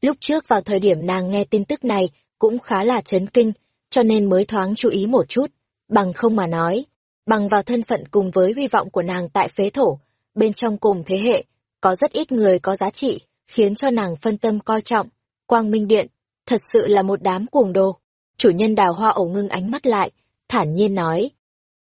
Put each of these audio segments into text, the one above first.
Lúc trước vào thời điểm nàng nghe tin tức này cũng khá là chấn kinh, cho nên mới thoáng chú ý một chút, bằng không mà nói, bằng vào thân phận cùng với hy vọng của nàng tại phế thổ, bên trong cùng thế hệ, có rất ít người có giá trị, khiến cho nàng phân tâm coi trọng. Quang Minh Điện, thật sự là một đám cuồng đồ. Chủ nhân đào hoa ổ ngưng ánh mắt lại, thản nhiên nói.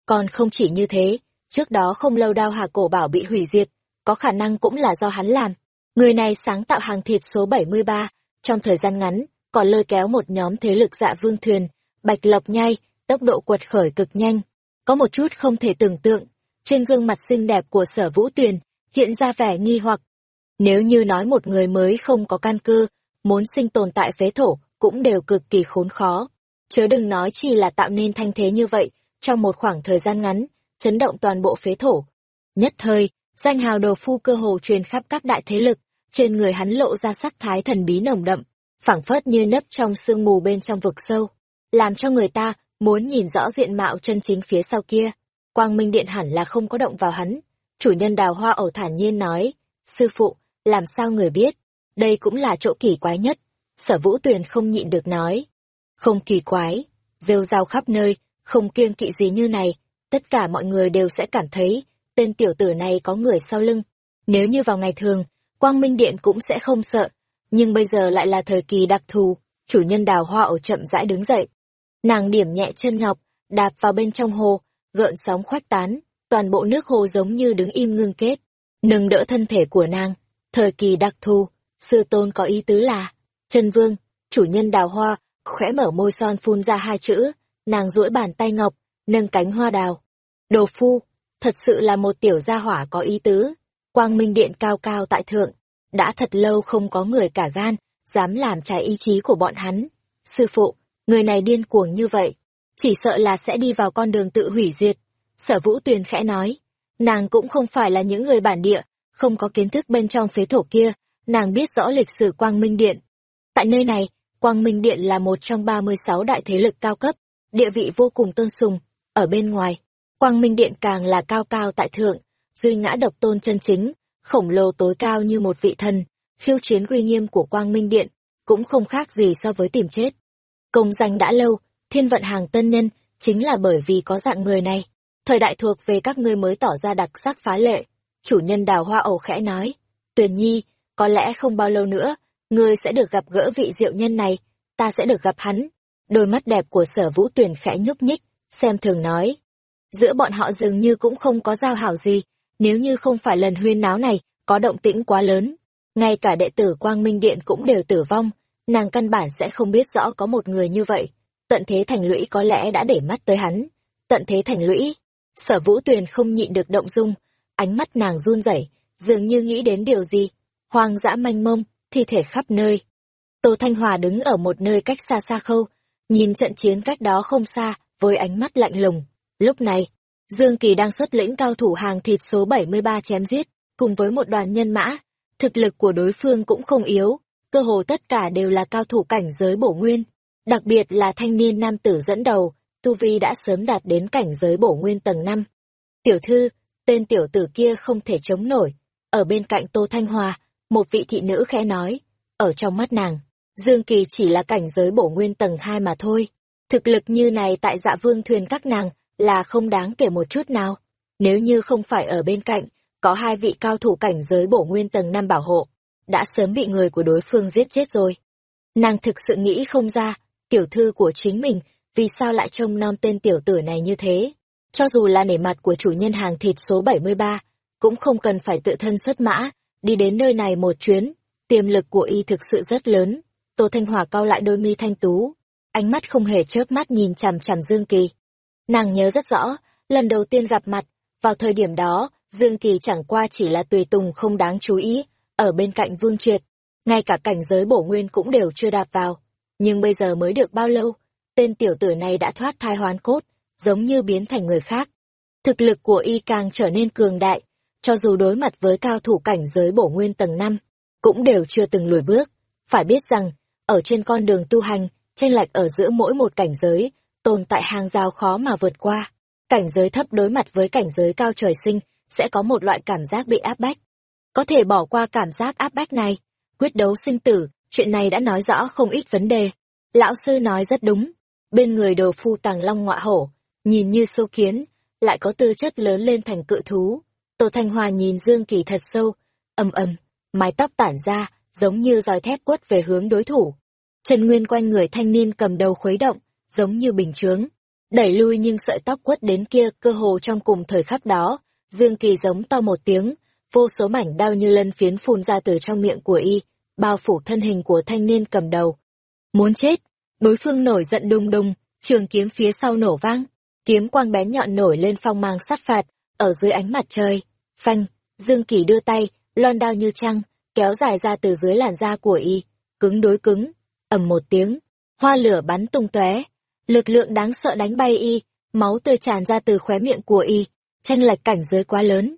Còn không chỉ như thế, trước đó không lâu đao hà cổ bảo bị hủy diệt, có khả năng cũng là do hắn làm. Người này sáng tạo hàng thịt số 73, trong thời gian ngắn, còn lôi kéo một nhóm thế lực dạ vương thuyền, bạch lộc nhai, tốc độ quật khởi cực nhanh. Có một chút không thể tưởng tượng, trên gương mặt xinh đẹp của sở vũ tuyền, hiện ra vẻ nghi hoặc. Nếu như nói một người mới không có căn cơ, muốn sinh tồn tại phế thổ, cũng đều cực kỳ khốn khó. Chớ đừng nói chỉ là tạo nên thanh thế như vậy, trong một khoảng thời gian ngắn, chấn động toàn bộ phế thổ. Nhất thời, danh hào đồ phu cơ hồ truyền khắp các đại thế lực, trên người hắn lộ ra sắc thái thần bí nồng đậm, phảng phất như nấp trong sương mù bên trong vực sâu, làm cho người ta muốn nhìn rõ diện mạo chân chính phía sau kia. Quang Minh Điện hẳn là không có động vào hắn. Chủ nhân đào hoa ẩu thản nhiên nói, sư phụ, làm sao người biết? Đây cũng là chỗ kỳ quái nhất. Sở vũ tuyền không nhịn được nói. Không kỳ quái, rêu rao khắp nơi, không kiêng kỵ gì như này, tất cả mọi người đều sẽ cảm thấy tên tiểu tử này có người sau lưng. Nếu như vào ngày thường, Quang Minh Điện cũng sẽ không sợ, nhưng bây giờ lại là thời kỳ đặc thù, chủ nhân đào hoa ở chậm rãi đứng dậy. Nàng điểm nhẹ chân ngọc, đạp vào bên trong hồ, gợn sóng khoách tán, toàn bộ nước hồ giống như đứng im ngưng kết, nâng đỡ thân thể của nàng. Thời kỳ đặc thù, sư tôn có ý tứ là, chân vương, chủ nhân đào hoa, khẽ mở môi son phun ra hai chữ, nàng duỗi bàn tay ngọc, nâng cánh hoa đào. Đồ phu, thật sự là một tiểu gia hỏa có ý tứ. Quang Minh Điện cao cao tại thượng, đã thật lâu không có người cả gan, dám làm trái ý chí của bọn hắn. Sư phụ, người này điên cuồng như vậy, chỉ sợ là sẽ đi vào con đường tự hủy diệt. Sở Vũ Tuyền khẽ nói, nàng cũng không phải là những người bản địa, không có kiến thức bên trong phế thổ kia, nàng biết rõ lịch sử Quang Minh Điện. Tại nơi này, Quang Minh Điện là một trong 36 đại thế lực cao cấp, địa vị vô cùng tôn sùng, ở bên ngoài. Quang Minh Điện càng là cao cao tại thượng, duy ngã độc tôn chân chính, khổng lồ tối cao như một vị thần, khiêu chiến uy nghiêm của Quang Minh Điện, cũng không khác gì so với tìm chết. Công danh đã lâu, thiên vận hàng tân nhân, chính là bởi vì có dạng người này. Thời đại thuộc về các ngươi mới tỏ ra đặc sắc phá lệ. Chủ nhân đào hoa ẩu khẽ nói, Tuyền Nhi, có lẽ không bao lâu nữa, ngươi sẽ được gặp gỡ vị diệu nhân này, ta sẽ được gặp hắn. Đôi mắt đẹp của sở vũ tuyển khẽ nhúc nhích, xem thường nói. Giữa bọn họ dường như cũng không có giao hảo gì, nếu như không phải lần huyên náo này có động tĩnh quá lớn, ngay cả đệ tử Quang Minh Điện cũng đều tử vong, nàng căn bản sẽ không biết rõ có một người như vậy. Tận thế thành lũy có lẽ đã để mắt tới hắn. Tận thế thành lũy. Sở vũ tuyền không nhịn được động dung, ánh mắt nàng run rẩy, dường như nghĩ đến điều gì. Hoang dã manh mông, thi thể khắp nơi. Tô Thanh Hòa đứng ở một nơi cách xa xa khâu, nhìn trận chiến cách đó không xa, với ánh mắt lạnh lùng. Lúc này, Dương Kỳ đang xuất lĩnh cao thủ hàng thịt số 73 chém giết, cùng với một đoàn nhân mã. Thực lực của đối phương cũng không yếu, cơ hồ tất cả đều là cao thủ cảnh giới bổ nguyên. Đặc biệt là thanh niên nam tử dẫn đầu, Tu Vi đã sớm đạt đến cảnh giới bổ nguyên tầng 5. Tiểu thư, tên tiểu tử kia không thể chống nổi. Ở bên cạnh Tô Thanh Hòa, một vị thị nữ khẽ nói, ở trong mắt nàng, Dương Kỳ chỉ là cảnh giới bổ nguyên tầng 2 mà thôi. Thực lực như này tại dạ vương thuyền các nàng là không đáng kể một chút nào. Nếu như không phải ở bên cạnh, có hai vị cao thủ cảnh giới bổ nguyên tầng năm bảo hộ, đã sớm bị người của đối phương giết chết rồi. Nàng thực sự nghĩ không ra, tiểu thư của chính mình, vì sao lại trông non tên tiểu tử này như thế. Cho dù là nể mặt của chủ nhân hàng thịt số 73, cũng không cần phải tự thân xuất mã, đi đến nơi này một chuyến, tiềm lực của y thực sự rất lớn. Tô Thanh Hòa cau lại đôi mi thanh tú, ánh mắt không hề chớp mắt nhìn chằm chằm Dương Kỳ. Nàng nhớ rất rõ, lần đầu tiên gặp mặt, vào thời điểm đó, Dương Kỳ chẳng qua chỉ là tùy tùng không đáng chú ý, ở bên cạnh Vương Triệt, ngay cả cảnh giới bổ nguyên cũng đều chưa đạp vào. Nhưng bây giờ mới được bao lâu, tên tiểu tử này đã thoát thai hoán cốt, giống như biến thành người khác. Thực lực của y càng trở nên cường đại, cho dù đối mặt với cao thủ cảnh giới bổ nguyên tầng 5, cũng đều chưa từng lùi bước. Phải biết rằng, ở trên con đường tu hành, tranh lệch ở giữa mỗi một cảnh giới, tồn tại hàng rào khó mà vượt qua. Cảnh giới thấp đối mặt với cảnh giới cao trời sinh, sẽ có một loại cảm giác bị áp bách. Có thể bỏ qua cảm giác áp bách này, quyết đấu sinh tử, chuyện này đã nói rõ không ít vấn đề. Lão sư nói rất đúng, bên người đồ phu tàng long ngọa hổ, nhìn như sâu kiến, lại có tư chất lớn lên thành cự thú. Tô Thanh Hòa nhìn Dương Kỳ thật sâu, ầm ầm, mái tóc tản ra, giống như roi thép quất về hướng đối thủ. Trần Nguyên quanh người thanh niên cầm đầu khuấy động, giống như bình chướng, đẩy lui nhưng sợi tóc quất đến kia cơ hồ trong cùng thời khắc đó, Dương Kỳ giống to một tiếng, vô số mảnh đao như lân phiến phun ra từ trong miệng của y, bao phủ thân hình của thanh niên cầm đầu. Muốn chết, đối phương nổi giận đùng đùng, trường kiếm phía sau nổ vang, kiếm quang bén nhọn nổi lên phong mang sát phạt, ở dưới ánh mặt trời. Phanh, Dương Kỳ đưa tay, lon đao như trăng, kéo dài ra từ dưới làn da của y, cứng đối cứng, ầm một tiếng, hoa lửa bắn tung tóe, lực lượng đáng sợ đánh bay y, máu tươi tràn ra từ khóe miệng của y, tranh lệch cảnh giới quá lớn.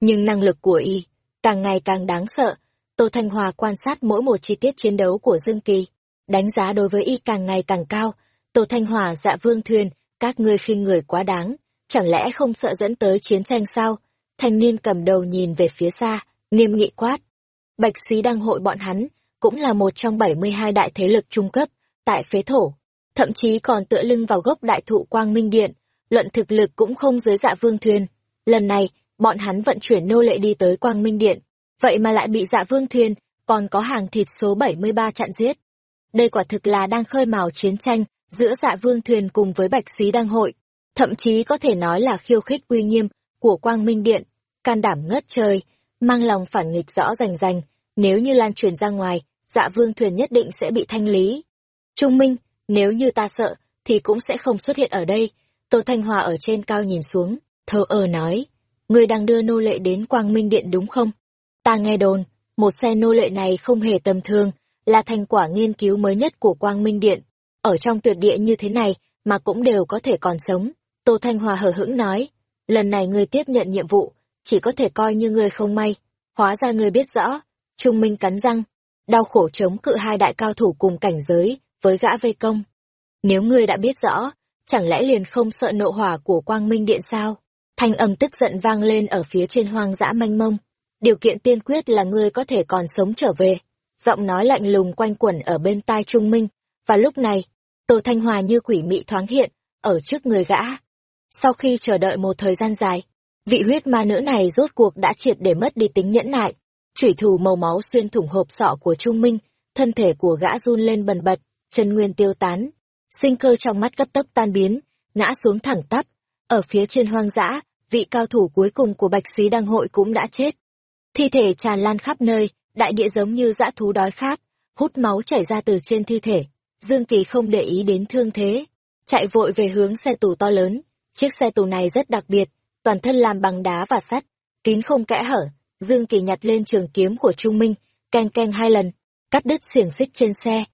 Nhưng năng lực của y, càng ngày càng đáng sợ, Tô Thanh Hòa quan sát mỗi một chi tiết chiến đấu của Dương Kỳ, đánh giá đối với y càng ngày càng cao, Tô Thanh Hòa dạ vương thuyền, các ngươi khi người quá đáng, chẳng lẽ không sợ dẫn tới chiến tranh sao? Thanh niên cầm đầu nhìn về phía xa, nghiêm nghị quát. Bạch Xí đăng hội bọn hắn, cũng là một trong 72 đại thế lực trung cấp, tại phế thổ. Thậm chí còn tựa lưng vào gốc đại thụ quang minh điện, luận thực lực cũng không dưới dạ vương thuyền. Lần này, bọn hắn vận chuyển nô lệ đi tới quang minh điện, vậy mà lại bị dạ vương thuyền, còn có hàng thịt số 73 chặn giết. Đây quả thực là đang khơi mào chiến tranh giữa dạ vương thuyền cùng với bạch xí đăng hội, thậm chí có thể nói là khiêu khích uy nghiêm của quang minh điện, can đảm ngất trời, mang lòng phản nghịch rõ rành rành, nếu như lan truyền ra ngoài, dạ vương thuyền nhất định sẽ bị thanh lý. Trung Minh, nếu như ta sợ, thì cũng sẽ không xuất hiện ở đây. Tô Thanh Hòa ở trên cao nhìn xuống, thờ ơ nói, người đang đưa nô lệ đến Quang Minh Điện đúng không? Ta nghe đồn, một xe nô lệ này không hề tầm thường, là thành quả nghiên cứu mới nhất của Quang Minh Điện. Ở trong tuyệt địa như thế này mà cũng đều có thể còn sống. Tô Thanh Hòa hờ hững nói, lần này ngươi tiếp nhận nhiệm vụ, chỉ có thể coi như ngươi không may. Hóa ra ngươi biết rõ. Trung Minh cắn răng, đau khổ chống cự hai đại cao thủ cùng cảnh giới, với gã vây công. Nếu ngươi đã biết rõ, chẳng lẽ liền không sợ nộ hỏa của quang minh điện sao? Thanh âm tức giận vang lên ở phía trên hoang dã manh mông. Điều kiện tiên quyết là ngươi có thể còn sống trở về. Giọng nói lạnh lùng quanh quẩn ở bên tai Trung Minh, và lúc này, Tô Thanh Hòa như quỷ mị thoáng hiện, ở trước người gã. Sau khi chờ đợi một thời gian dài, vị huyết ma nữ này rốt cuộc đã triệt để mất đi tính nhẫn nại. Chủy thủ màu máu xuyên thủng hộp sọ của Trung Minh, thân thể của gã run lên bần bật, chân nguyên tiêu tán. Sinh cơ trong mắt cấp tốc tan biến, ngã xuống thẳng tắp. Ở phía trên hoang dã, vị cao thủ cuối cùng của bạch xí đăng hội cũng đã chết. Thi thể tràn lan khắp nơi, đại địa giống như dã thú đói khát, hút máu chảy ra từ trên thi thể. Dương Kỳ không để ý đến thương thế, chạy vội về hướng xe tù to lớn. Chiếc xe tù này rất đặc biệt, toàn thân làm bằng đá và sắt, kín không kẽ hở. Dương Kỳ nhặt lên trường kiếm của Trung Minh, canh canh hai lần, cắt đứt xiềng xích trên xe.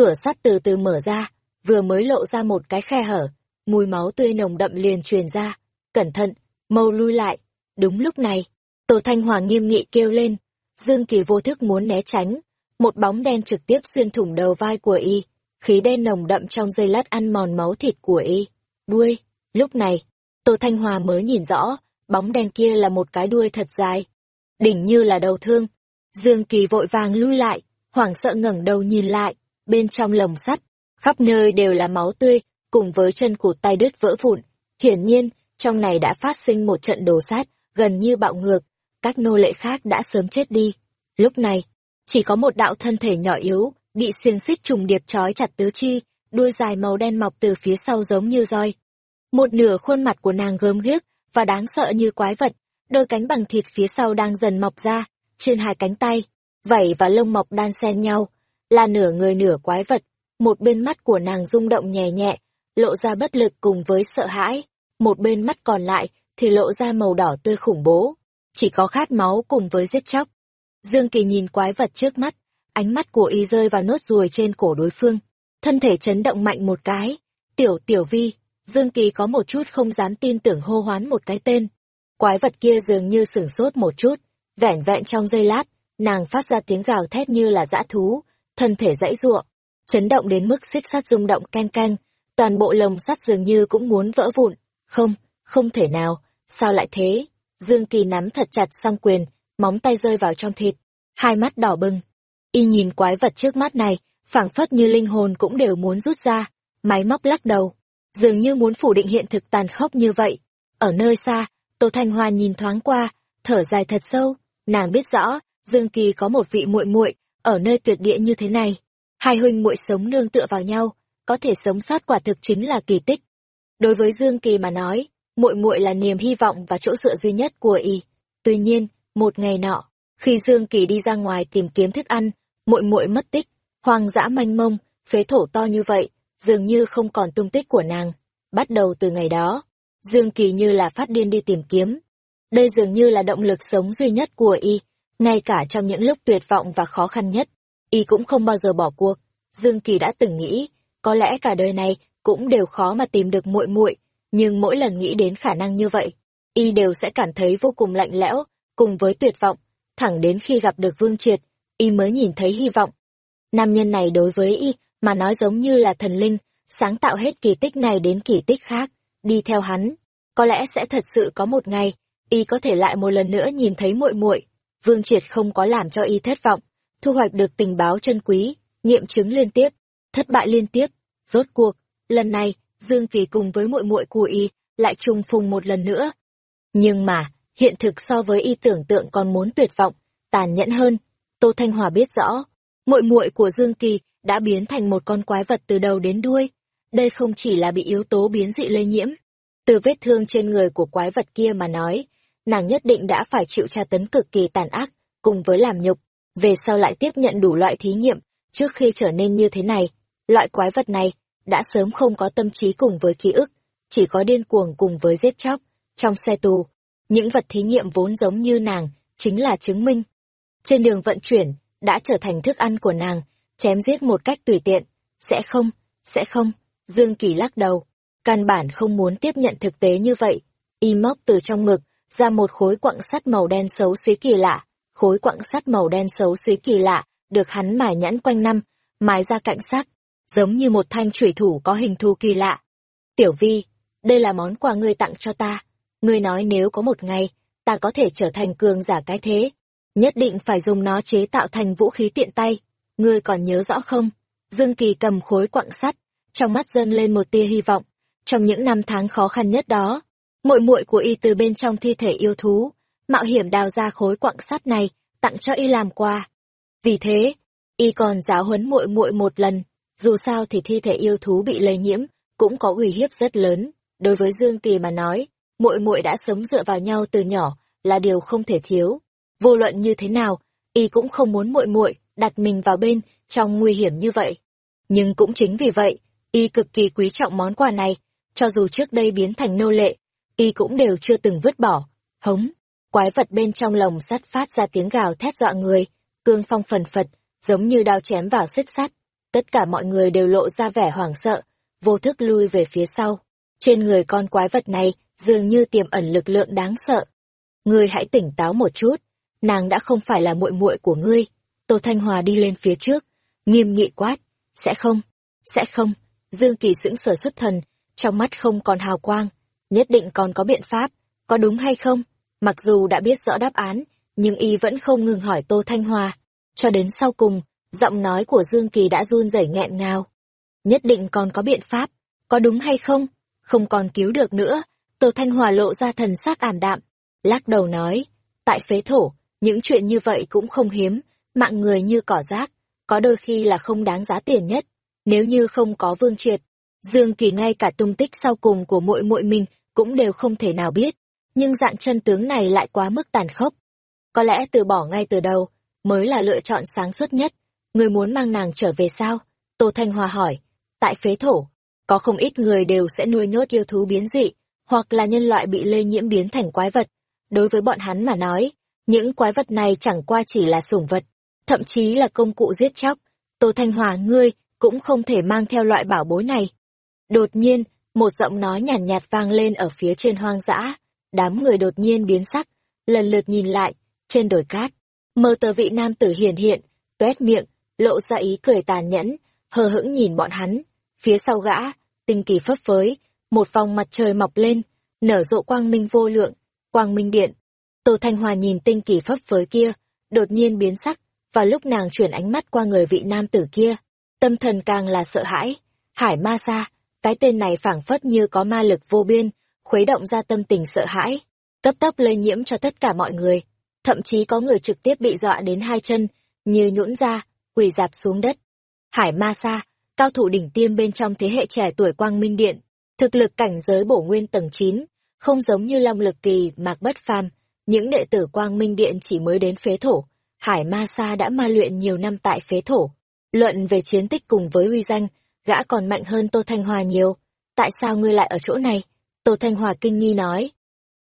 Cửa sắt từ từ mở ra, vừa mới lộ ra một cái khe hở, mùi máu tươi nồng đậm liền truyền ra. Cẩn thận, mâu lui lại. Đúng lúc này, tô Thanh hòa nghiêm nghị kêu lên. Dương Kỳ vô thức muốn né tránh. Một bóng đen trực tiếp xuyên thủng đầu vai của y khí đen nồng đậm trong dây lát ăn mòn máu thịt của y. Đuôi, lúc này, Tô Thanh Hòa mới nhìn rõ, bóng đen kia là một cái đuôi thật dài. Đỉnh như là đầu thương. Dương Kỳ vội vàng lui lại, hoảng sợ ngẩng đầu nhìn lại, bên trong lồng sắt, khắp nơi đều là máu tươi, cùng với chân cụt tay đứt vỡ vụn. Hiển nhiên, trong này đã phát sinh một trận đồ sát, gần như bạo ngược, các nô lệ khác đã sớm chết đi. Lúc này, chỉ có một đạo thân thể nhỏ yếu, bị xiềng xích trùng điệp trói chặt tứ chi, đuôi dài màu đen mọc từ phía sau giống như roi. Một nửa khuôn mặt của nàng gớm ghiếc và đáng sợ như quái vật, đôi cánh bằng thịt phía sau đang dần mọc ra, trên hai cánh tay, vảy và lông mọc đan xen nhau, là nửa người nửa quái vật. Một bên mắt của nàng rung động nhẹ nhẹ, lộ ra bất lực cùng với sợ hãi, một bên mắt còn lại thì lộ ra màu đỏ tươi khủng bố, chỉ có khát máu cùng với giết chóc. Dương Kỳ nhìn quái vật trước mắt, ánh mắt của y rơi vào nốt ruồi trên cổ đối phương, thân thể chấn động mạnh một cái. Tiểu tiểu vi, Dương Kỳ có một chút không dám tin tưởng hô hoán một cái tên. Quái vật kia dường như sửng sốt một chút, vẻn vẹn trong giây lát, nàng phát ra tiếng gào thét như là dã thú, thân thể dãy giụa, chấn động đến mức xích sắt rung động keng keng, toàn bộ lồng sắt dường như cũng muốn vỡ vụn. Không, không thể nào, sao lại thế? Dương Kỳ nắm thật chặt song quyền, móng tay rơi vào trong thịt, hai mắt đỏ bừng, Y nhìn quái vật trước mắt này, phảng phất như linh hồn cũng đều muốn rút ra, máy móc lắc đầu, dường như muốn phủ định hiện thực tàn khốc như vậy. Ở nơi xa, Tô Thanh Hoa nhìn thoáng qua, thở dài thật sâu, nàng biết rõ, Dương Kỳ có một vị muội muội ở nơi tuyệt địa như thế này. Hai huynh muội sống nương tựa vào nhau, có thể sống sót quả thực chính là kỳ tích. Đối với Dương Kỳ mà nói, muội muội là niềm hy vọng và chỗ dựa duy nhất của y. Tuy nhiên, một ngày nọ, khi Dương Kỳ đi ra ngoài tìm kiếm thức ăn, muội muội mất tích, hoang dã manh mông, phế thổ to như vậy, dường như không còn tung tích của nàng. Bắt đầu từ ngày đó, Dương Kỳ như là phát điên đi tìm kiếm. Đây dường như là động lực sống duy nhất của y, ngay cả trong những lúc tuyệt vọng và khó khăn nhất, y cũng không bao giờ bỏ cuộc. Dương Kỳ đã từng nghĩ, có lẽ cả đời này cũng đều khó mà tìm được muội muội, nhưng mỗi lần nghĩ đến khả năng như vậy, y đều sẽ cảm thấy vô cùng lạnh lẽo, cùng với tuyệt vọng, thẳng đến khi gặp được Vương Triệt, y mới nhìn thấy hy vọng. Nam nhân này đối với y mà nói giống như là thần linh, sáng tạo hết kỳ tích này đến kỳ tích khác, đi theo hắn, có lẽ sẽ thật sự có một ngày, y có thể lại một lần nữa nhìn thấy muội muội. Vương Triệt không có làm cho y thất vọng, thu hoạch được tình báo chân quý, nghiệm chứng liên tiếp, thất bại liên tiếp, rốt cuộc, lần này, Dương Kỳ cùng với muội muội của y lại trùng phùng một lần nữa. Nhưng mà, hiện thực so với y tưởng tượng còn muốn tuyệt vọng, tàn nhẫn hơn. Tô Thanh Hòa biết rõ, muội muội của Dương Kỳ đã biến thành một con quái vật từ đầu đến đuôi. Đây không chỉ là bị yếu tố biến dị lây nhiễm. Từ vết thương trên người của quái vật kia mà nói, nàng nhất định đã phải chịu tra tấn cực kỳ tàn ác, cùng với làm nhục, về sau lại tiếp nhận đủ loại thí nghiệm, trước khi trở nên như thế này. Loại quái vật này đã sớm không có tâm trí cùng với ký ức, chỉ có điên cuồng cùng với giết chóc. Trong xe tù, những vật thí nghiệm vốn giống như nàng, chính là chứng minh. Trên đường vận chuyển, đã trở thành thức ăn của nàng, chém giết một cách tùy tiện. Sẽ không, sẽ không, Dương Kỳ lắc đầu. Căn bản không muốn tiếp nhận thực tế như vậy. Y móc từ trong ngực, ra một khối quặng sắt màu đen xấu xí kỳ lạ. Khối quặng sắt màu đen xấu xí kỳ lạ, được hắn mài nhẵn quanh năm, mài ra cạnh sắc, giống như một thanh thủy thủ có hình thù kỳ lạ. Tiểu Vi, đây là món quà ngươi tặng cho ta. Ngươi nói nếu có một ngày, ta có thể trở thành cường giả cái thế, nhất định phải dùng nó chế tạo thành vũ khí tiện tay. Ngươi còn nhớ rõ không? Dương Kỳ cầm khối quặng sắt, trong mắt dâng lên một tia hy vọng. Trong những năm tháng khó khăn nhất đó, muội muội của y từ bên trong thi thể yêu thú, mạo hiểm đào ra khối quặng sắt này, tặng cho y làm quà. Vì thế, y còn giáo huấn muội muội một lần, dù sao thì thi thể yêu thú bị lây nhiễm cũng có uy hiếp rất lớn. Đối với Dương Kỳ mà nói, muội muội đã sống dựa vào nhau từ nhỏ là điều không thể thiếu. Vô luận như thế nào, y cũng không muốn muội muội đặt mình vào bên trong nguy hiểm như vậy. Nhưng cũng chính vì vậy, y cực kỳ quý trọng món quà này, cho dù trước đây biến thành nô lệ, y cũng đều chưa từng vứt bỏ. Hống, quái vật bên trong lồng sắt phát ra tiếng gào thét dọa người, cương phong phần phật, giống như đao chém vào xích sắt. Tất cả mọi người đều lộ ra vẻ hoảng sợ, vô thức lui về phía sau. Trên người con quái vật này dường như tiềm ẩn lực lượng đáng sợ. Ngươi hãy tỉnh táo một chút, nàng đã không phải là muội muội của ngươi. Tô Thanh Hòa đi lên phía trước, nghiêm nghị quát, sẽ không, sẽ không. Dương Kỳ sững sờ xuất thần, trong mắt không còn hào quang, nhất định còn có biện pháp, có đúng hay không? Mặc dù đã biết rõ đáp án, nhưng y vẫn không ngừng hỏi Tô Thanh Hòa. Cho đến sau cùng, giọng nói của Dương Kỳ đã run rẩy nghẹn ngào. Nhất định còn có biện pháp, có đúng hay không? Không còn cứu được nữa, Tô Thanh Hòa lộ ra thần sắc ảm đạm, lắc đầu nói, tại phế thổ, những chuyện như vậy cũng không hiếm, mạng người như cỏ rác, có đôi khi là không đáng giá tiền nhất. Nếu như không có Vương Triệt, Dương Kỳ ngay cả tung tích sau cùng của muội muội mình cũng đều không thể nào biết, nhưng dạng chân tướng này lại quá mức tàn khốc. Có lẽ từ bỏ ngay từ đầu mới là lựa chọn sáng suốt nhất. Người muốn mang nàng trở về sao? Tô Thanh Hòa hỏi. Tại phế thổ, có không ít người đều sẽ nuôi nhốt yêu thú biến dị, hoặc là nhân loại bị lây nhiễm biến thành quái vật. Đối với bọn hắn mà nói, những quái vật này chẳng qua chỉ là sủng vật, thậm chí là công cụ giết chóc. Tô Thanh Hòa ngươi cũng không thể mang theo loại bảo bối này. Đột nhiên, một giọng nói nhàn nhạt, nhạt vang lên ở phía trên hoang dã. Đám người đột nhiên biến sắc, lần lượt nhìn lại, trên đồi cát. Mơ tờ vị nam tử hiển hiện, tuét miệng, lộ ra ý cười tàn nhẫn, hờ hững nhìn bọn hắn. Phía sau gã, tinh kỳ phấp phới, một vòng mặt trời mọc lên, nở rộ quang minh vô lượng, quang minh điện. Tô Thanh Hòa nhìn tinh kỳ phấp phới kia, đột nhiên biến sắc, và lúc nàng chuyển ánh mắt qua người vị nam tử kia, tâm thần càng là sợ hãi. Hải ma sa, cái tên này phảng phất như có ma lực vô biên, khuấy động ra tâm tình sợ hãi, cấp tốc lây nhiễm cho tất cả mọi người. Thậm chí có người trực tiếp bị dọa đến hai chân, như nhũn ra, quỳ dạp xuống đất. Hải ma sa, cao thủ đỉnh tiêm bên trong thế hệ trẻ tuổi quang minh điện, thực lực cảnh giới bổ nguyên tầng 9, không giống như long lực kỳ mạc bất phàm, những đệ tử quang minh điện chỉ mới đến phế thổ. Hải ma sa đã ma luyện nhiều năm tại phế thổ. Luận về chiến tích cùng với uy danh, gã còn mạnh hơn Tô Thanh Hòa nhiều. Tại sao ngươi lại ở chỗ này? Tô Thanh Hòa kinh nghi nói.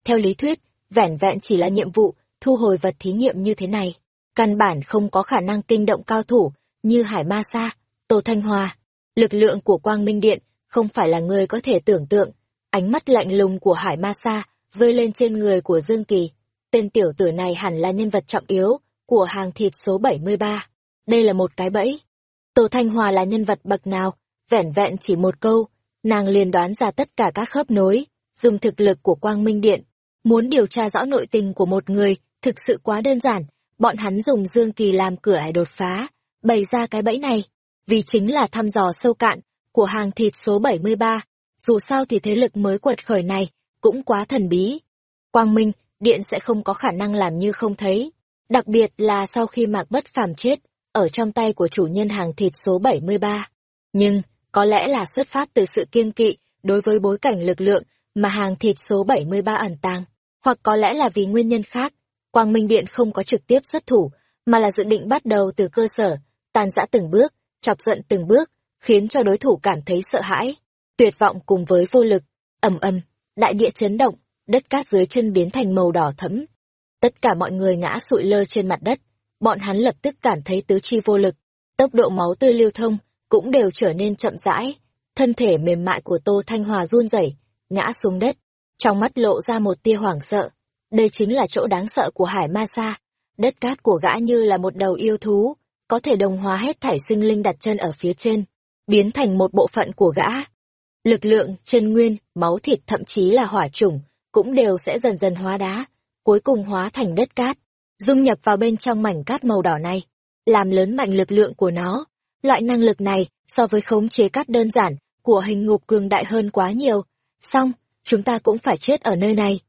Theo lý thuyết, vẻn vẹn chỉ là nhiệm vụ, thu hồi vật thí nghiệm như thế này. Căn bản không có khả năng kinh động cao thủ, như Hải Ma Sa, Tô Thanh Hòa. Lực lượng của Quang Minh Điện không phải là người có thể tưởng tượng. Ánh mắt lạnh lùng của Hải Ma Sa rơi lên trên người của Dương Kỳ. Tên tiểu tử này hẳn là nhân vật trọng yếu của hàng thịt số 73. Đây là một cái bẫy. Tô Thanh Hòa là nhân vật bậc nào? Vẻn vẹn chỉ một câu, nàng liền đoán ra tất cả các khớp nối, dùng thực lực của Quang Minh Điện. Muốn điều tra rõ nội tình của một người, thực sự quá đơn giản, bọn hắn dùng Dương Kỳ làm cửa ải đột phá, bày ra cái bẫy này, vì chính là thăm dò sâu cạn của hàng thịt số 73. Dù sao thì thế lực mới quật khởi này cũng quá thần bí. Quang Minh, Điện sẽ không có khả năng làm như không thấy. Đặc biệt là sau khi Mạc Bất Phàm chết, ở trong tay của chủ nhân hàng thịt số 73. Nhưng, có lẽ là xuất phát từ sự kiên kỵ đối với bối cảnh lực lượng mà hàng thịt số 73 ẩn tàng, hoặc có lẽ là vì nguyên nhân khác, Quang Minh Điện không có trực tiếp xuất thủ, mà là dự định bắt đầu từ cơ sở, tàn giã từng bước, chọc giận từng bước, khiến cho đối thủ cảm thấy sợ hãi, tuyệt vọng cùng với vô lực. ầm ầm, đại địa chấn động, đất cát dưới chân biến thành màu đỏ thẫm. Tất cả mọi người ngã sụi lơ trên mặt đất, bọn hắn lập tức cảm thấy tứ chi vô lực, tốc độ máu tươi lưu thông cũng đều trở nên chậm rãi, thân thể mềm mại của Tô Thanh Hòa run rẩy, ngã xuống đất, trong mắt lộ ra một tia hoảng sợ. Đây chính là chỗ đáng sợ của Hải Ma Sa, đất cát của gã như là một đầu yêu thú, có thể đồng hóa hết thảy sinh linh đặt chân ở phía trên, biến thành một bộ phận của gã. Lực lượng, chân nguyên, máu thịt thậm chí là hỏa chủng, cũng đều sẽ dần dần hóa đá, cuối cùng hóa thành đất cát, dung nhập vào bên trong mảnh cát màu đỏ này, làm lớn mạnh lực lượng của nó. Loại năng lực này, so với khống chế cát đơn giản, của hình ngục cường đại hơn quá nhiều. Xong, chúng ta cũng phải chết ở nơi này.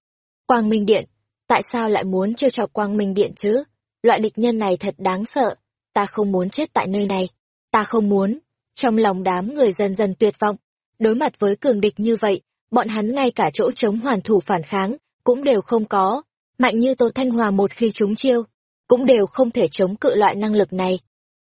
Quang Minh Điện, tại sao lại muốn trêu chọc Quang Minh Điện chứ? Loại địch nhân này thật đáng sợ, ta không muốn chết tại nơi này, ta không muốn. Trong lòng đám người dần dần tuyệt vọng, đối mặt với cường địch như vậy, bọn hắn ngay cả chỗ chống hoàn thủ phản kháng, cũng đều không có. Mạnh như Tô Thanh Hòa một khi chúng chiêu, cũng đều không thể chống cự loại năng lực này.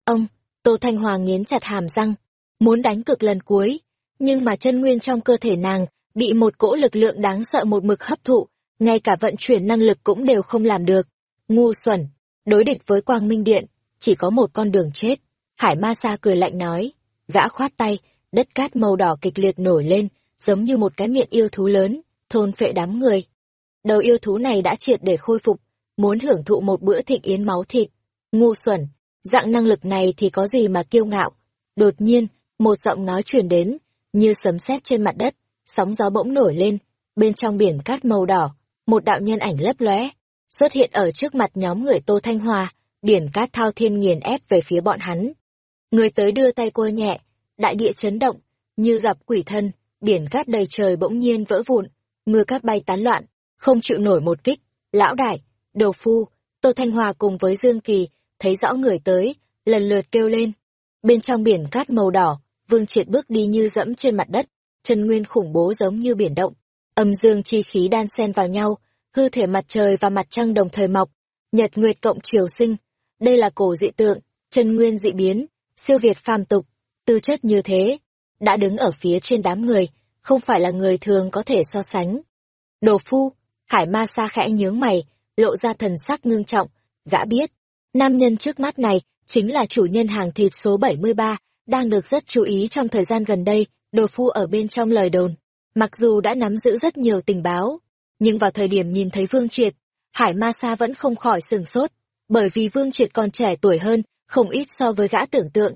Ông, Tô Thanh Hòa nghiến chặt hàm răng, muốn đánh cực lần cuối, nhưng mà chân nguyên trong cơ thể nàng bị một cỗ lực lượng đáng sợ một mực hấp thụ, ngay cả vận chuyển năng lực cũng đều không làm được. Ngu xuẩn, đối địch với Quang Minh Điện, chỉ có một con đường chết. Hải Ma Sa cười lạnh nói, gã khoát tay, đất cát màu đỏ kịch liệt nổi lên, giống như một cái miệng yêu thú lớn, thôn phệ đám người. Đầu yêu thú này đã triệt để khôi phục, muốn hưởng thụ một bữa thịnh yến máu thịt. Ngu xuẩn, dạng năng lực này thì có gì mà kiêu ngạo. Đột nhiên, một giọng nói truyền đến, như sấm sét trên mặt đất, sóng gió bỗng nổi lên, bên trong biển cát màu đỏ, một đạo nhân ảnh lấp lóe, xuất hiện ở trước mặt nhóm người Tô Thanh Hòa, biển cát thao thiên nghiền ép về phía bọn hắn. Người tới đưa tay cô nhẹ, đại địa chấn động, như gặp quỷ thân, biển cát đầy trời bỗng nhiên vỡ vụn, mưa cát bay tán loạn, không chịu nổi một kích, lão đại, đầu phu, Tô Thanh Hòa cùng với Dương Kỳ, thấy rõ người tới, lần lượt kêu lên. Bên trong biển cát màu đỏ, Vương Triệt bước đi như dẫm trên mặt đất, chân nguyên khủng bố giống như biển động. Âm dương chi khí đan xen vào nhau, hư thể mặt trời và mặt trăng đồng thời mọc, nhật nguyệt cộng triều sinh. Đây là cổ dị tượng, chân nguyên dị biến, siêu việt phàm tục, tư chất như thế, đã đứng ở phía trên đám người, không phải là người thường có thể so sánh. Đồ phu, hải ma sa khẽ nhướng mày, lộ ra thần sắc ngưng trọng, gã biết, nam nhân trước mắt này chính là chủ nhân hàng thịt số 73, đang được rất chú ý trong thời gian gần đây, đồ phu ở bên trong lời đồn. Mặc dù đã nắm giữ rất nhiều tình báo, nhưng vào thời điểm nhìn thấy Vương Triệt, Hải Ma Sa vẫn không khỏi sừng sốt, bởi vì Vương Triệt còn trẻ tuổi hơn, không ít so với gã tưởng tượng.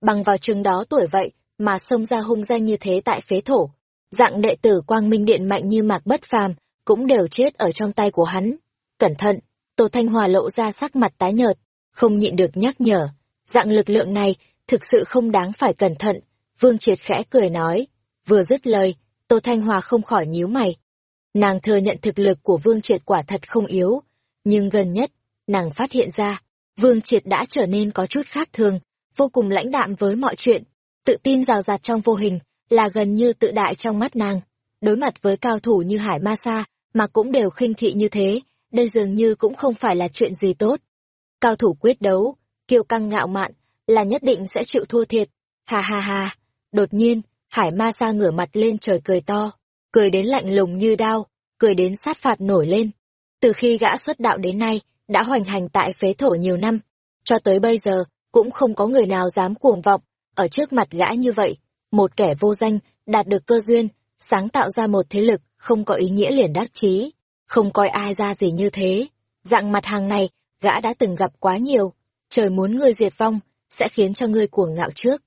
Bằng vào chừng đó tuổi vậy, mà xông ra hung danh như thế tại phế thổ. Dạng đệ tử Quang Minh Điện mạnh như Mạc Bất Phàm cũng đều chết ở trong tay của hắn. Cẩn thận, Tô Thanh Hòa lộ ra sắc mặt tái nhợt, không nhịn được nhắc nhở. Dạng lực lượng này thực sự không đáng phải cẩn thận. Vương Triệt khẽ cười nói. Vừa dứt lời, Tô Thanh Hòa không khỏi nhíu mày. Nàng thừa nhận thực lực của Vương Triệt quả thật không yếu, nhưng gần nhất, nàng phát hiện ra, Vương Triệt đã trở nên có chút khác thường, vô cùng lãnh đạm với mọi chuyện, tự tin rào rạt trong vô hình, là gần như tự đại trong mắt nàng. Đối mặt với cao thủ như Hải Ma Sa, mà cũng đều khinh thị như thế, đây dường như cũng không phải là chuyện gì tốt. Cao thủ quyết đấu, kiêu căng ngạo mạn, là nhất định sẽ chịu thua thiệt. Ha ha ha, đột nhiên, Hải Ma Sa ngửa mặt lên trời cười to, cười đến lạnh lùng như đao, cười đến sát phạt nổi lên. Từ khi gã xuất đạo đến nay, đã hoành hành tại phế thổ nhiều năm, cho tới bây giờ, cũng không có người nào dám cuồng vọng, ở trước mặt gã như vậy, một kẻ vô danh, đạt được cơ duyên, sáng tạo ra một thế lực, không có ý nghĩa liền đắc chí, không coi ai ra gì như thế. Dạng mặt hàng này, gã đã từng gặp quá nhiều, trời muốn ngươi diệt vong, sẽ khiến cho ngươi cuồng ngạo trước.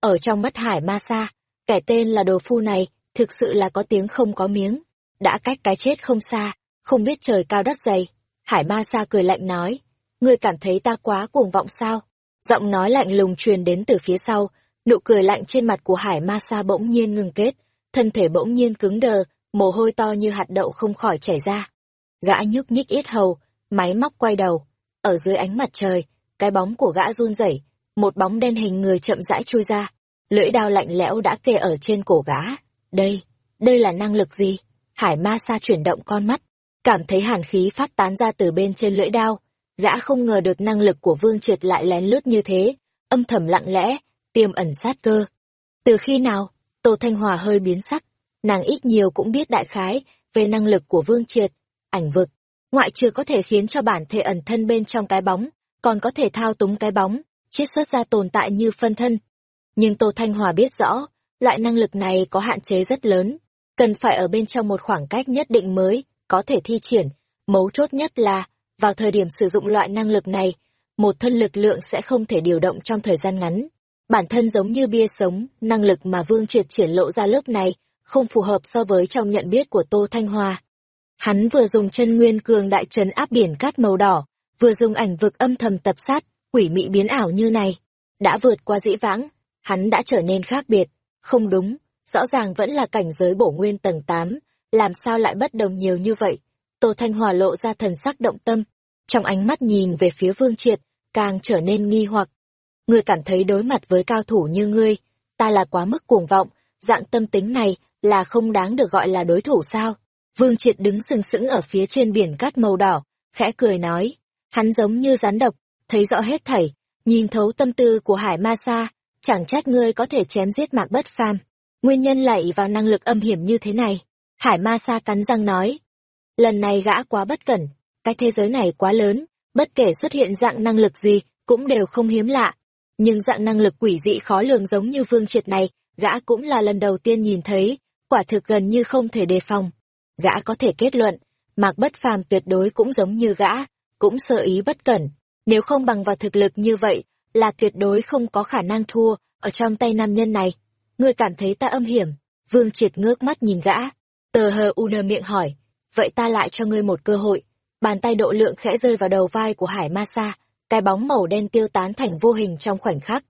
Ở trong mắt hải ma sa, kẻ tên là đồ phu này, thực sự là có tiếng không có miếng, đã cách cái chết không xa, không biết trời cao đất dày. Hải ma sa cười lạnh nói, ngươi cảm thấy ta quá cuồng vọng sao? Giọng nói lạnh lùng truyền đến từ phía sau, nụ cười lạnh trên mặt của hải ma sa bỗng nhiên ngừng kết, thân thể bỗng nhiên cứng đờ, mồ hôi to như hạt đậu không khỏi chảy ra. Gã nhúc nhích ít hầu, máy móc quay đầu, ở dưới ánh mặt trời, cái bóng của gã run rẩy, một bóng đen hình người chậm rãi chui ra, lưỡi đao lạnh lẽo đã kề ở trên cổ gã. Đây, đây là năng lực gì? Hải ma sa chuyển động con mắt, cảm thấy hàn khí phát tán ra từ bên trên lưỡi đao. Gã không ngờ được năng lực của Vương Triệt lại lén lút như thế, âm thầm lặng lẽ, tiềm ẩn sát cơ. Từ khi nào, Tô Thanh Hòa hơi biến sắc, nàng ít nhiều cũng biết đại khái về năng lực của Vương Triệt, ảnh vực, ngoại trừ có thể khiến cho bản thể ẩn thân bên trong cái bóng, còn có thể thao túng cái bóng, chiết xuất ra tồn tại như phân thân. Nhưng Tô Thanh Hòa biết rõ, loại năng lực này có hạn chế rất lớn, cần phải ở bên trong một khoảng cách nhất định mới có thể thi triển. Mấu chốt nhất là, vào thời điểm sử dụng loại năng lực này, một thân lực lượng sẽ không thể điều động trong thời gian ngắn. Bản thân giống như bia sống, năng lực mà Vương Triệt triển lộ ra lớp này, không phù hợp so với trong nhận biết của Tô Thanh Hoa. Hắn vừa dùng chân nguyên cường đại trấn áp biển cát màu đỏ, vừa dùng ảnh vực âm thầm tập sát, quỷ mị biến ảo như này. Đã vượt qua dĩ vãng, hắn đã trở nên khác biệt. Không đúng, rõ ràng vẫn là cảnh giới bổ nguyên tầng 8, làm sao lại bất đồng nhiều như vậy? Tô Thanh Hòa lộ ra thần sắc động tâm, trong ánh mắt nhìn về phía Vương Triệt, càng trở nên nghi hoặc. Ngươi cảm thấy đối mặt với cao thủ như ngươi, ta là quá mức cuồng vọng, dạng tâm tính này là không đáng được gọi là đối thủ sao? Vương Triệt đứng sừng sững ở phía trên biển cát màu đỏ, khẽ cười nói, hắn giống như rắn độc, thấy rõ hết thảy, nhìn thấu tâm tư của Hải Ma Sa, chẳng trách ngươi có thể chém giết Mạc Bất Phàm. Nguyên nhân lại vào năng lực âm hiểm như thế này. Hải Ma Sa cắn răng nói, lần này gã quá bất cẩn, cái thế giới này quá lớn, bất kể xuất hiện dạng năng lực gì, cũng đều không hiếm lạ. Nhưng dạng năng lực quỷ dị khó lường giống như Vương Triệt này, gã cũng là lần đầu tiên nhìn thấy, quả thực gần như không thể đề phòng. Gã có thể kết luận, Mạc Bất Phàm tuyệt đối cũng giống như gã, cũng sơ ý bất cẩn. Nếu không bằng vào thực lực như vậy, là tuyệt đối không có khả năng thua ở trong tay nam nhân này. Ngươi cảm thấy ta âm hiểm. Vương Triệt ngước mắt nhìn gã. Tờ hờ u nơ miệng hỏi. Vậy ta lại cho ngươi một cơ hội. Bàn tay độ lượng khẽ rơi vào đầu vai của Hải Ma Sa. Cái bóng màu đen tiêu tán thành vô hình trong khoảnh khắc.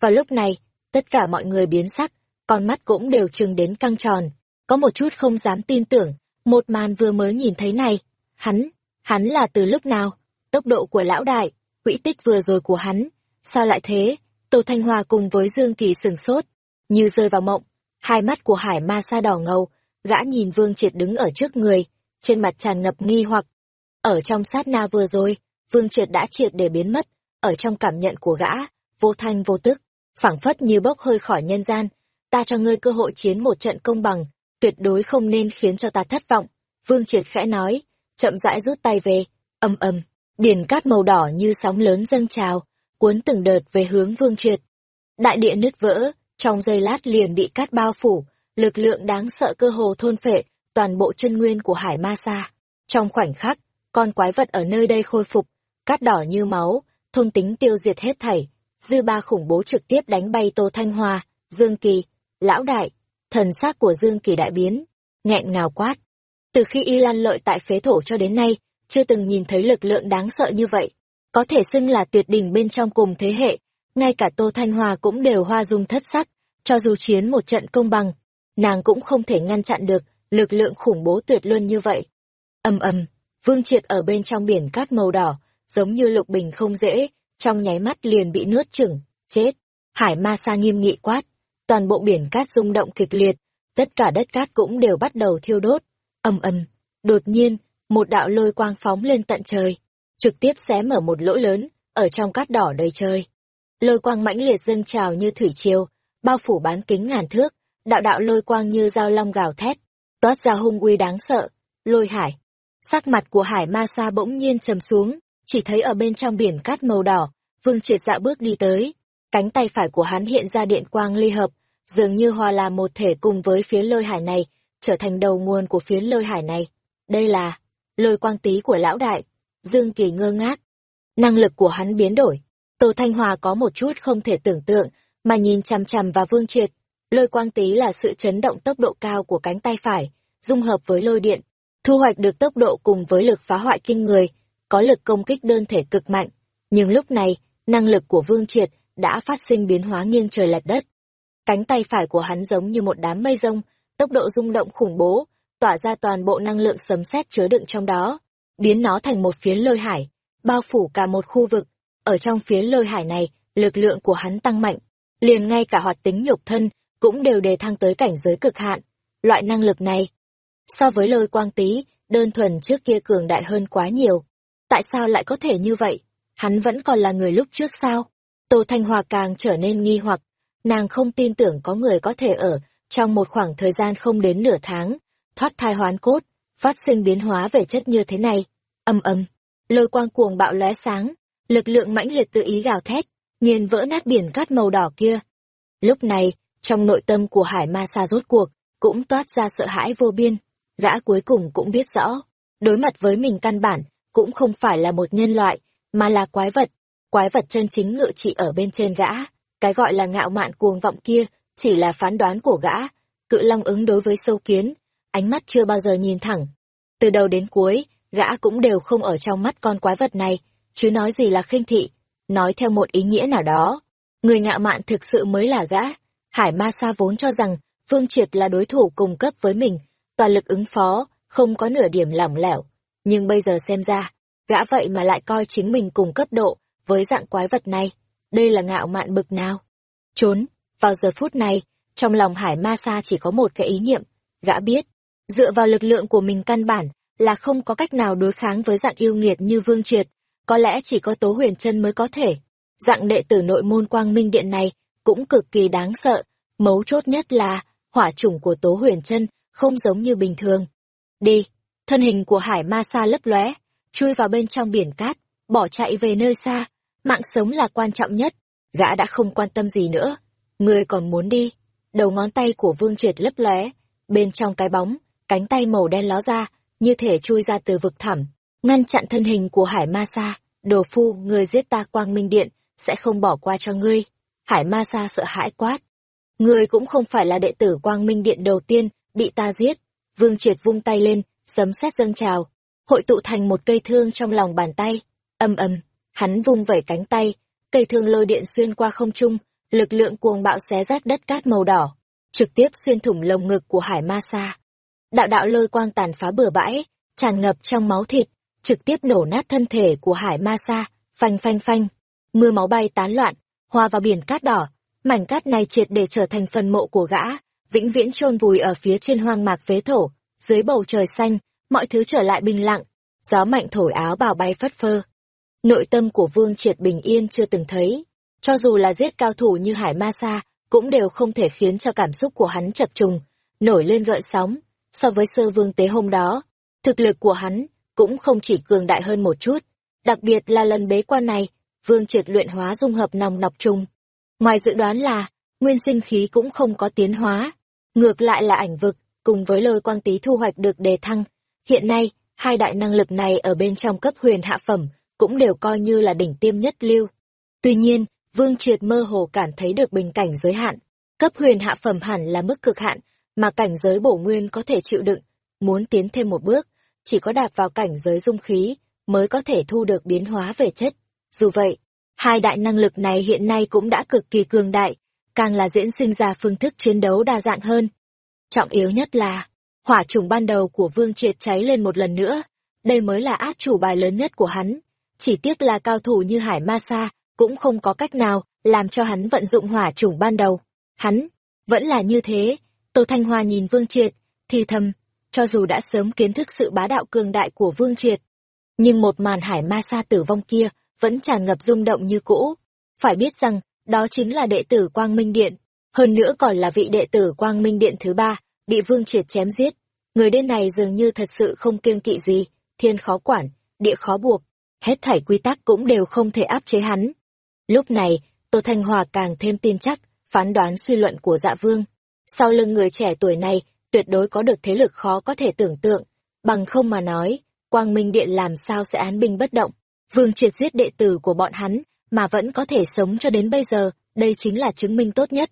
Vào lúc này, tất cả mọi người biến sắc, con mắt cũng đều trừng đến căng tròn. Có một chút không dám tin tưởng, một màn vừa mới nhìn thấy này. Hắn, hắn là từ lúc nào? Tốc độ của lão đại, quỹ tích vừa rồi của hắn. Sao lại thế? Tô Thanh Hòa cùng với Dương Kỳ sừng sốt, như rơi vào mộng. Hai mắt của hải ma sa đỏ ngầu, gã nhìn Vương Triệt đứng ở trước người, trên mặt tràn ngập nghi hoặc. Ở trong sát na vừa rồi, Vương Triệt đã triệt để biến mất, ở trong cảm nhận của gã, vô thanh vô tức, phảng phất như bốc hơi khỏi nhân gian. Ta cho ngươi cơ hội chiến một trận công bằng, tuyệt đối không nên khiến cho ta thất vọng. Vương Triệt khẽ nói, chậm rãi rút tay về, ầm ầm, biển cát màu đỏ như sóng lớn dâng trào, cuốn từng đợt về hướng Vương Triệt. Đại địa nứt vỡ, trong giây lát liền bị cát bao phủ, lực lượng đáng sợ cơ hồ thôn phệ toàn bộ chân nguyên của Hải Ma Sa. Trong khoảnh khắc, con quái vật ở nơi đây khôi phục, cát đỏ như máu, thôn tính tiêu diệt hết thảy. Dư ba khủng bố trực tiếp đánh bay Tô Thanh Hoa, Dương Kỳ, Lão Đại, thần xác của Dương Kỳ đại biến, nghẹn ngào quát. Từ khi y lan lợi tại phế thổ cho đến nay, chưa từng nhìn thấy lực lượng đáng sợ như vậy. có thể xưng là tuyệt đỉnh bên trong cùng thế hệ, ngay cả Tô Thanh Hòa cũng đều hoa dung thất sắc, cho dù chiến một trận công bằng, nàng cũng không thể ngăn chặn được lực lượng khủng bố tuyệt luân như vậy. Ầm ầm, Vương Triệt ở bên trong biển cát màu đỏ, giống như lục bình không dễ, trong nháy mắt liền bị nuốt chửng, chết. Hải Ma Sa nghiêm nghị quát, toàn bộ biển cát rung động kịch liệt, tất cả đất cát cũng đều bắt đầu thiêu đốt. Ầm ầm, đột nhiên, một đạo lôi quang phóng lên tận trời, trực tiếp xé mở một lỗ lớn ở trong cát đỏ đầy trời. Lôi quang mãnh liệt dâng trào như thủy triều, bao phủ bán kính ngàn thước, đạo đạo lôi quang như dao long gào thét, toát ra hung uy đáng sợ. Lôi hải. Sắc mặt của hải ma sa bỗng nhiên trầm xuống, chỉ thấy ở bên trong biển cát màu đỏ, vương triệt dạ bước đi tới. Cánh tay phải của hắn hiện ra điện quang ly hợp, dường như hòa là một thể cùng với phía lôi hải này, trở thành đầu nguồn của phía lôi hải này. Đây là lôi quang tí của lão đại. Dương Kỳ ngơ ngác. Năng lực của hắn biến đổi. Tô Thanh Hòa có một chút không thể tưởng tượng, mà nhìn chằm chằm vào Vương Triệt. Lôi quang tí là sự chấn động tốc độ cao của cánh tay phải, dung hợp với lôi điện, thu hoạch được tốc độ cùng với lực phá hoại kinh người, có lực công kích đơn thể cực mạnh. Nhưng lúc này, năng lực của Vương Triệt đã phát sinh biến hóa nghiêng trời lệch đất. Cánh tay phải của hắn giống như một đám mây rông, tốc độ rung động khủng bố, tỏa ra toàn bộ năng lượng sấm sét chứa đựng trong đó, biến nó thành một phiến lôi hải, bao phủ cả một khu vực. Ở trong phiến lôi hải này, lực lượng của hắn tăng mạnh, liền ngay cả hoạt tính nhục thân cũng đều đề thăng tới cảnh giới cực hạn. Loại năng lực này, so với lôi quang tí, đơn thuần trước kia cường đại hơn quá nhiều. Tại sao lại có thể như vậy? Hắn vẫn còn là người lúc trước sao? Tô Thanh Hòa càng trở nên nghi hoặc, nàng không tin tưởng có người có thể ở trong một khoảng thời gian không đến nửa tháng, thoát thai hoán cốt, phát sinh biến hóa về chất như thế này. Âm âm, lôi quang cuồng bạo lóe sáng, lực lượng mãnh liệt tự ý gào thét, nghiền vỡ nát biển cát màu đỏ kia. Lúc này, trong nội tâm của hải ma sa rốt cuộc, cũng toát ra sợ hãi vô biên. Gã cuối cùng cũng biết rõ, đối mặt với mình căn bản, cũng không phải là một nhân loại, mà là quái vật. Quái vật chân chính ngự trị ở bên trên gã. Cái gọi là ngạo mạn cuồng vọng kia, chỉ là phán đoán của gã. Cự long ứng đối với sâu kiến, ánh mắt chưa bao giờ nhìn thẳng. Từ đầu đến cuối, gã cũng đều không ở trong mắt con quái vật này, chứ nói gì là khinh thị, nói theo một ý nghĩa nào đó. Người ngạo mạn thực sự mới là gã. Hải Ma Sa vốn cho rằng Vương Triệt là đối thủ cùng cấp với mình, toàn lực ứng phó, không có nửa điểm lỏng lẻo. Nhưng bây giờ xem ra, gã vậy mà lại coi chính mình cùng cấp độ với dạng quái vật này. Đây là ngạo mạn bực nào? Trốn, vào giờ phút này, trong lòng Hải Ma Sa chỉ có một cái ý niệm. Gã biết, dựa vào lực lượng của mình căn bản là không có cách nào đối kháng với dạng yêu nghiệt như Vương Triệt. Có lẽ chỉ có Tố Huyền chân mới có thể. Dạng đệ tử nội môn Quang Minh Điện này cũng cực kỳ đáng sợ. Mấu chốt nhất là, hỏa chủng của Tố Huyền chân không giống như bình thường. Đi, thân hình của Hải Ma Sa lấp lóe, chui vào bên trong biển cát, bỏ chạy về nơi xa. Mạng sống là quan trọng nhất. Gã đã không quan tâm gì nữa. Ngươi còn muốn đi. Đầu ngón tay của Vương Triệt lấp lóe, bên trong cái bóng, cánh tay màu đen ló ra, như thể chui ra từ vực thẳm, ngăn chặn thân hình của Hải Ma Sa. Đồ phu, người giết ta quang minh điện, sẽ không bỏ qua cho ngươi. Hải Ma Sa sợ hãi quát. Ngươi cũng không phải là đệ tử quang minh điện đầu tiên, bị ta giết. Vương Triệt vung tay lên, sấm sét dâng trào, hội tụ thành một cây thương trong lòng bàn tay. Âm ầm, hắn vung vẩy cánh tay, cây thương lôi điện xuyên qua không trung, lực lượng cuồng bạo xé rách đất cát màu đỏ, trực tiếp xuyên thủng lồng ngực của Hải Ma Sa. Đạo đạo lôi quang tàn phá bừa bãi, tràn ngập trong máu thịt, trực tiếp nổ nát thân thể của Hải Ma Sa, phanh phanh phanh. Mưa máu bay tán loạn, hòa vào biển cát đỏ, mảnh cát này triệt để trở thành phần mộ của gã, vĩnh viễn chôn vùi ở phía trên hoang mạc phế thổ, dưới bầu trời xanh, mọi thứ trở lại bình lặng, gió mạnh thổi áo bào bay phất phơ. Nội tâm của Vương Triệt bình yên chưa từng thấy, cho dù là giết cao thủ như Hải Ma Sa, cũng đều không thể khiến cho cảm xúc của hắn chập trùng, nổi lên gợn sóng. So với sơ vương tế hôm đó, thực lực của hắn cũng không chỉ cường đại hơn một chút. Đặc biệt là lần bế quan này, vương triệt luyện hóa dung hợp nòng nọc trùng. Ngoài dự đoán là, nguyên sinh khí cũng không có tiến hóa. Ngược lại là ảnh vực, cùng với lôi quang tí thu hoạch được đề thăng. Hiện nay, hai đại năng lực này ở bên trong cấp huyền hạ phẩm, cũng đều coi như là đỉnh tiêm nhất lưu. Tuy nhiên, Vương Triệt mơ hồ cảm thấy được bình cảnh giới hạn. Cấp huyền hạ phẩm hẳn là mức cực hạn, mà cảnh giới bổ nguyên có thể chịu đựng. Muốn tiến thêm một bước, chỉ có đạp vào cảnh giới dung khí, mới có thể thu được biến hóa về chất. Dù vậy, hai đại năng lực này hiện nay cũng đã cực kỳ cường đại, càng là diễn sinh ra phương thức chiến đấu đa dạng hơn. Trọng yếu nhất là, hỏa trùng ban đầu của Vương Triệt cháy lên một lần nữa, đây mới là át chủ bài lớn nhất của hắn. Chỉ tiếc là cao thủ như Hải Ma Sa cũng không có cách nào làm cho hắn vận dụng hỏa trùng ban đầu. Hắn, vẫn là như thế. Tô Thanh Hoa nhìn Vương Triệt, thì thầm, cho dù đã sớm kiến thức sự bá đạo cường đại của Vương Triệt. Nhưng một màn Hải Ma Sa tử vong kia vẫn tràn ngập rung động như cũ. Phải biết rằng, đó chính là đệ tử Quang Minh Điện, hơn nữa còn là vị đệ tử Quang Minh Điện thứ ba, bị Vương Triệt chém giết. Người đêm này dường như thật sự không kiêng kỵ gì, thiên khó quản, địa khó buộc, hết thảy quy tắc cũng đều không thể áp chế hắn. Lúc này, Tô Thanh Hòa càng thêm tin chắc, phán đoán suy luận của dạ vương. Sau lưng người trẻ tuổi này, tuyệt đối có được thế lực khó có thể tưởng tượng, bằng không mà nói, Quang Minh Điện làm sao sẽ án binh bất động. Vương triệt giết đệ tử của bọn hắn, mà vẫn có thể sống cho đến bây giờ, đây chính là chứng minh tốt nhất.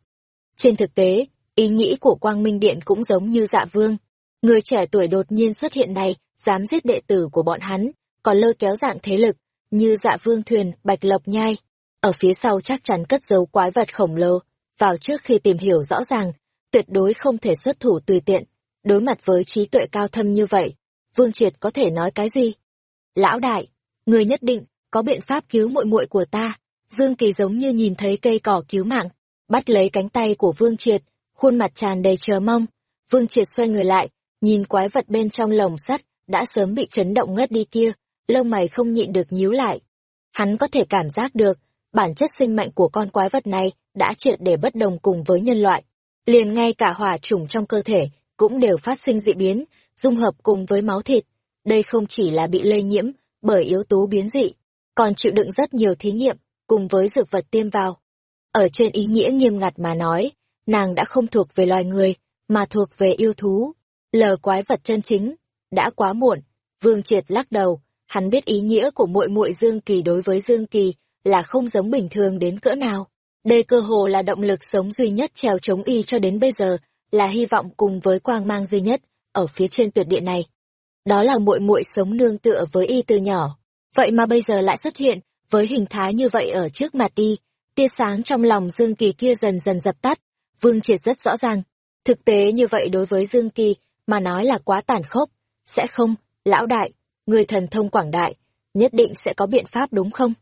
Trên thực tế, ý nghĩ của Quang Minh Điện cũng giống như dạ vương. Người trẻ tuổi đột nhiên xuất hiện này, dám giết đệ tử của bọn hắn, còn lôi kéo dạng thế lực, như dạ vương thuyền, bạch lộc nhai. Ở phía sau chắc chắn cất giấu quái vật khổng lồ, vào trước khi tìm hiểu rõ ràng, tuyệt đối không thể xuất thủ tùy tiện. Đối mặt với trí tuệ cao thâm như vậy, Vương Triệt có thể nói cái gì? Lão đại, người nhất định có biện pháp cứu muội muội của ta. Dương Kỳ giống như nhìn thấy cây cỏ cứu mạng, bắt lấy cánh tay của Vương Triệt, khuôn mặt tràn đầy chờ mong. Vương Triệt xoay người lại, nhìn quái vật bên trong lồng sắt, đã sớm bị chấn động ngất đi kia, lông mày không nhịn được nhíu lại. Hắn có thể cảm giác được, bản chất sinh mệnh của con quái vật này đã triệt để bất đồng cùng với nhân loại. Liền ngay cả hỏa trùng trong cơ thể cũng đều phát sinh dị biến, dung hợp cùng với máu thịt. Đây không chỉ là bị lây nhiễm bởi yếu tố biến dị, còn chịu đựng rất nhiều thí nghiệm cùng với dược vật tiêm vào. Ở trên ý nghĩa nghiêm ngặt mà nói, nàng đã không thuộc về loài người, mà thuộc về yêu thú. Lờ quái vật chân chính, đã quá muộn. Vương Triệt lắc đầu, hắn biết ý nghĩa của muội muội Dương Kỳ đối với Dương Kỳ là không giống bình thường đến cỡ nào. Đây cơ hồ là động lực sống duy nhất trèo chống y cho đến bây giờ, là hy vọng cùng với quang mang duy nhất ở phía trên tuyệt địa này. Đó là muội muội sống nương tựa với y từ nhỏ, vậy mà bây giờ lại xuất hiện với hình thái như vậy ở trước mặt y, tia sáng trong lòng Dương Kỳ kia dần dần dập tắt. Vương Triệt rất rõ ràng, thực tế như vậy đối với Dương Kỳ mà nói là quá tàn khốc, sẽ không, lão đại, người thần thông quảng đại, nhất định sẽ có biện pháp đúng không?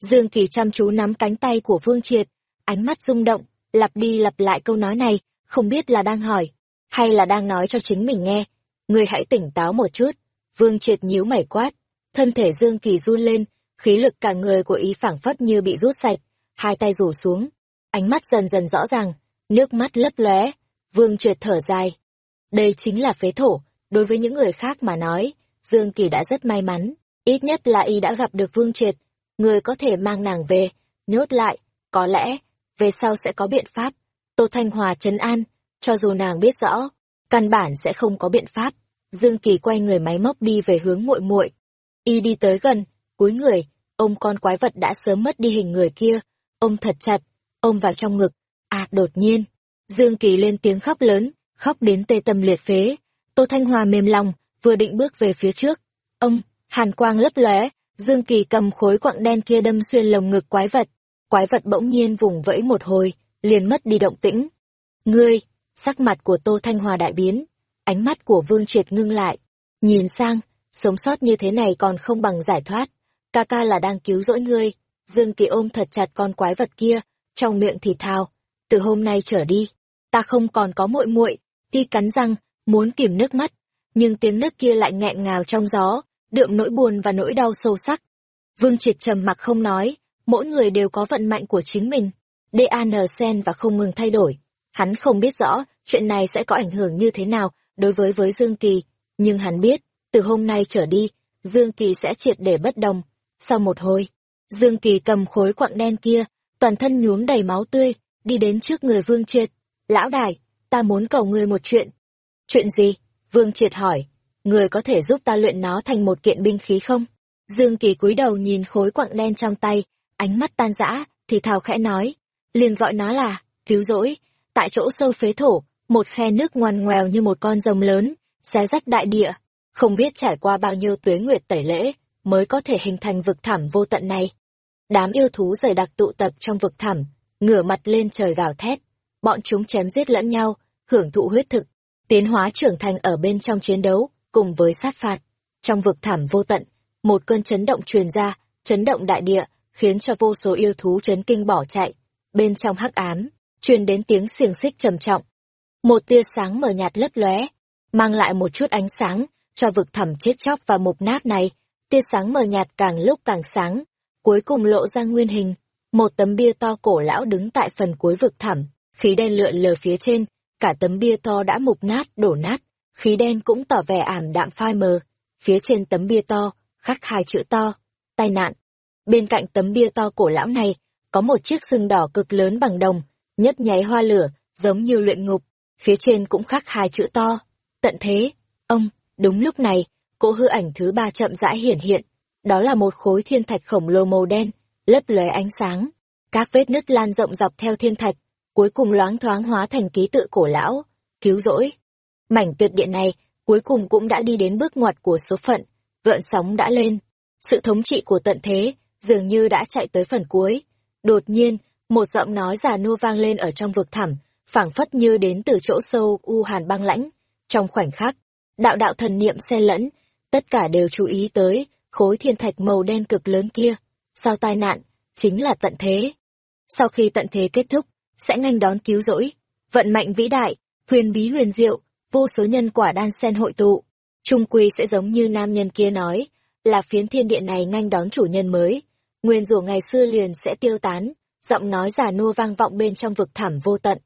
Dương Kỳ chăm chú nắm cánh tay của Vương Triệt, ánh mắt rung động, lặp đi lặp lại câu nói này, không biết là đang hỏi, hay là đang nói cho chính mình nghe. Người hãy tỉnh táo một chút. Vương Triệt nhíu mày quát, thân thể Dương Kỳ run lên, khí lực cả người của ý phảng phất như bị rút sạch, hai tay rủ xuống, ánh mắt dần dần rõ ràng, nước mắt lấp lóe, Vương Triệt thở dài. Đây chính là phế thổ, đối với những người khác mà nói, Dương Kỳ đã rất may mắn, ít nhất là y đã gặp được Vương Triệt, người có thể mang nàng về, nhốt lại, có lẽ, về sau sẽ có biện pháp. Tô Thanh Hòa trấn an, cho dù nàng biết rõ, căn bản sẽ không có biện pháp. Dương Kỳ quay người máy móc đi về hướng muội muội. Y đi tới gần, cúi người, ôm con quái vật đã sớm mất đi hình người kia, ôm thật chặt, ôm vào trong ngực. À, đột nhiên, Dương Kỳ lên tiếng khóc lớn, khóc đến tê tâm liệt phế. Tô Thanh Hòa mềm lòng, vừa định bước về phía trước. Ông, hàn quang lấp lóe, Dương Kỳ cầm khối quặng đen kia đâm xuyên lồng ngực quái vật. Quái vật bỗng nhiên vùng vẫy một hồi, liền mất đi động tĩnh. Ngươi, sắc mặt của Tô Thanh Hòa đại biến, ánh mắt của Vương Triệt ngưng lại. Nhìn sang, sống sót như thế này còn không bằng giải thoát. Ca ca là đang cứu rỗi ngươi. Dương Kỳ ôm thật chặt con quái vật kia, trong miệng thì thào. Từ hôm nay trở đi, ta không còn có muội muội. Ti cắn răng, muốn kìm nước mắt, nhưng tiếng nước kia lại nghẹn ngào trong gió, đượm nỗi buồn và nỗi đau sâu sắc. Vương Triệt trầm mặc không nói, mỗi người đều có vận mạnh của chính mình. DAN sen và không ngừng thay đổi. Hắn không biết rõ chuyện này sẽ có ảnh hưởng như thế nào đối với với Dương Kỳ, nhưng hắn biết, từ hôm nay trở đi, Dương Kỳ sẽ triệt để bất đồng. Sau một hồi, Dương Kỳ cầm khối quặng đen kia, toàn thân nhuốm đầy máu tươi, đi đến trước người Vương Triệt. Lão đài, ta muốn cầu ngươi một chuyện. Chuyện gì? Vương Triệt hỏi, người có thể giúp ta luyện nó thành một kiện binh khí không? Dương Kỳ cúi đầu nhìn khối quặng đen trong tay, ánh mắt tan rã, thì thào khẽ nói, liền gọi nó là, cứu rỗi, tại chỗ sâu phế thổ, một khe nước ngoằn ngoèo như một con rồng lớn, xé rách đại địa, không biết trải qua bao nhiêu tuế nguyệt tẩy lễ, mới có thể hình thành vực thẳm vô tận này. Đám yêu thú dày đặc tụ tập trong vực thẳm, ngửa mặt lên trời gào thét. Bọn chúng chém giết lẫn nhau, hưởng thụ huyết thực, tiến hóa trưởng thành ở bên trong chiến đấu, cùng với sát phạt. Trong vực thảm vô tận, một cơn chấn động truyền ra, chấn động đại địa, khiến cho vô số yêu thú chấn kinh bỏ chạy. Bên trong hắc ám, truyền đến tiếng xiềng xích trầm trọng. Một tia sáng mờ nhạt lấp lóe, mang lại một chút ánh sáng cho vực thẳm chết chóc và mục nát này. Tia sáng mờ nhạt càng lúc càng sáng, cuối cùng lộ ra nguyên hình. Một tấm bia to cổ lão đứng tại phần cuối vực thẳm, khí đen lượn lờ phía trên, cả tấm bia to đã mục nát, đổ nát, khí đen cũng tỏ vẻ ảm đạm phai mờ. Phía trên tấm bia to, khắc hai chữ to, tai nạn. Bên cạnh tấm bia to cổ lão này, có một chiếc sừng đỏ cực lớn bằng đồng, nhấp nháy hoa lửa, giống như luyện ngục. Phía trên cũng khắc hai chữ to, tận thế. Ông, đúng lúc này, cỗ hư ảnh thứ ba chậm rãi hiển hiện. Đó là một khối thiên thạch khổng lồ màu đen, lấp lóe ánh sáng. Các vết nứt lan rộng dọc theo thiên thạch, cuối cùng loáng thoáng hóa thành ký tự cổ lão, cứu rỗi. Mảnh tuyệt địa này, cuối cùng cũng đã đi đến bước ngoặt của số phận, gợn sóng đã lên. Sự thống trị của tận thế, dường như đã chạy tới phần cuối. Đột nhiên, một giọng nói già nua vang lên ở trong vực thẳm, phảng phất như đến từ chỗ sâu u hàn băng lãnh. Trong khoảnh khắc, đạo đạo thần niệm xen lẫn, tất cả đều chú ý tới khối thiên thạch màu đen cực lớn kia. Sau tai nạn, chính là tận thế. Sau khi tận thế kết thúc, sẽ nhanh đón cứu rỗi. Vận mệnh vĩ đại, huyền bí huyền diệu, vô số nhân quả đan sen hội tụ. Trung quy sẽ giống như nam nhân kia nói, là phiến thiên địa này nhanh đón chủ nhân mới. Nguyên rủa ngày xưa liền sẽ tiêu tán, giọng nói giả nua vang vọng bên trong vực thẳm vô tận.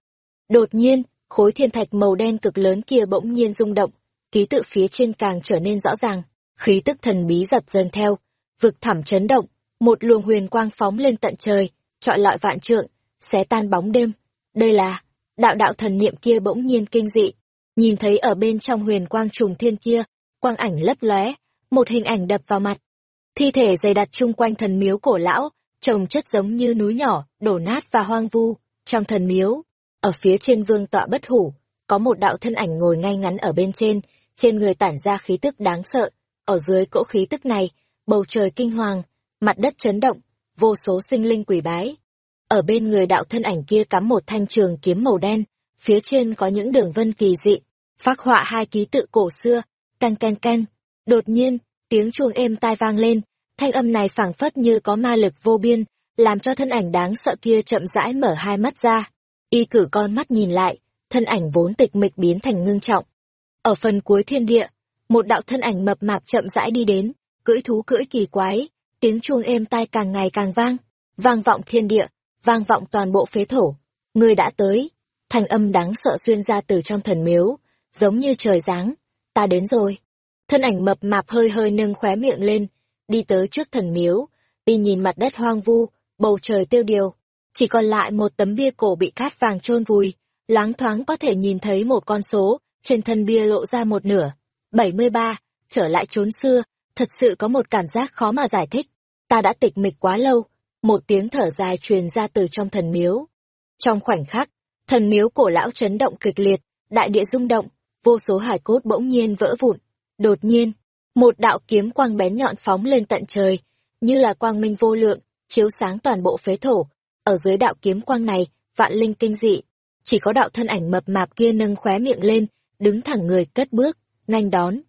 Đột nhiên, khối thiên thạch màu đen cực lớn kia bỗng nhiên rung động, ký tự phía trên càng trở nên rõ ràng, khí tức thần bí dập dần theo, vực thẳm chấn động, một luồng huyền quang phóng lên tận trời, trọi lọi vạn trượng, xé tan bóng đêm. Đây là, đạo đạo thần niệm kia bỗng nhiên kinh dị, nhìn thấy ở bên trong huyền quang trùng thiên kia, quang ảnh lấp lóe, một hình ảnh đập vào mặt. Thi thể dày đặt chung quanh thần miếu cổ lão, trồng chất giống như núi nhỏ, đổ nát và hoang vu. Trong thần miếu, ở phía trên vương tọa bất hủ, có một đạo thân ảnh ngồi ngay ngắn ở bên trên, trên người tản ra khí tức đáng sợ. Ở dưới cỗ khí tức này, bầu trời kinh hoàng, mặt đất chấn động, vô số sinh linh quỷ bái. Ở bên người đạo thân ảnh kia cắm một thanh trường kiếm màu đen, phía trên có những đường vân kỳ dị, phác họa hai ký tự cổ xưa, canh canh canh. Đột nhiên, tiếng chuông êm tai vang lên, thanh âm này phảng phất như có ma lực vô biên, làm cho thân ảnh đáng sợ kia chậm rãi mở hai mắt ra. Y cử con mắt nhìn lại, thân ảnh vốn tịch mịch biến thành ngưng trọng. Ở phần cuối thiên địa, một đạo thân ảnh mập mạp chậm rãi đi đến, cưỡi thú cưỡi kỳ quái, tiếng chuông êm tai càng ngày càng vang, vang vọng thiên địa, vang vọng toàn bộ phế thổ. ngươi đã tới, thành âm đáng sợ xuyên ra từ trong thần miếu, giống như trời giáng. Ta đến rồi. Thân ảnh mập mạp hơi hơi nâng khóe miệng lên, đi tới trước thần miếu, đi nhìn mặt đất hoang vu, bầu trời tiêu điều. Chỉ còn lại một tấm bia cổ bị cát vàng chôn vùi, láng thoáng có thể nhìn thấy một con số, trên thân bia lộ ra một nửa. 73, trở lại chốn xưa, thật sự có một cảm giác khó mà giải thích. Ta đã tịch mịch quá lâu, một tiếng thở dài truyền ra từ trong thần miếu. Trong khoảnh khắc, thần miếu cổ lão chấn động kịch liệt, đại địa rung động, vô số hải cốt bỗng nhiên vỡ vụn. Đột nhiên, một đạo kiếm quang bén nhọn phóng lên tận trời, như là quang minh vô lượng, chiếu sáng toàn bộ phế thổ. Ở dưới đạo kiếm quang này, vạn linh kinh dị, chỉ có đạo thân ảnh mập mạp kia nâng khóe miệng lên, đứng thẳng người cất bước, nhanh đón.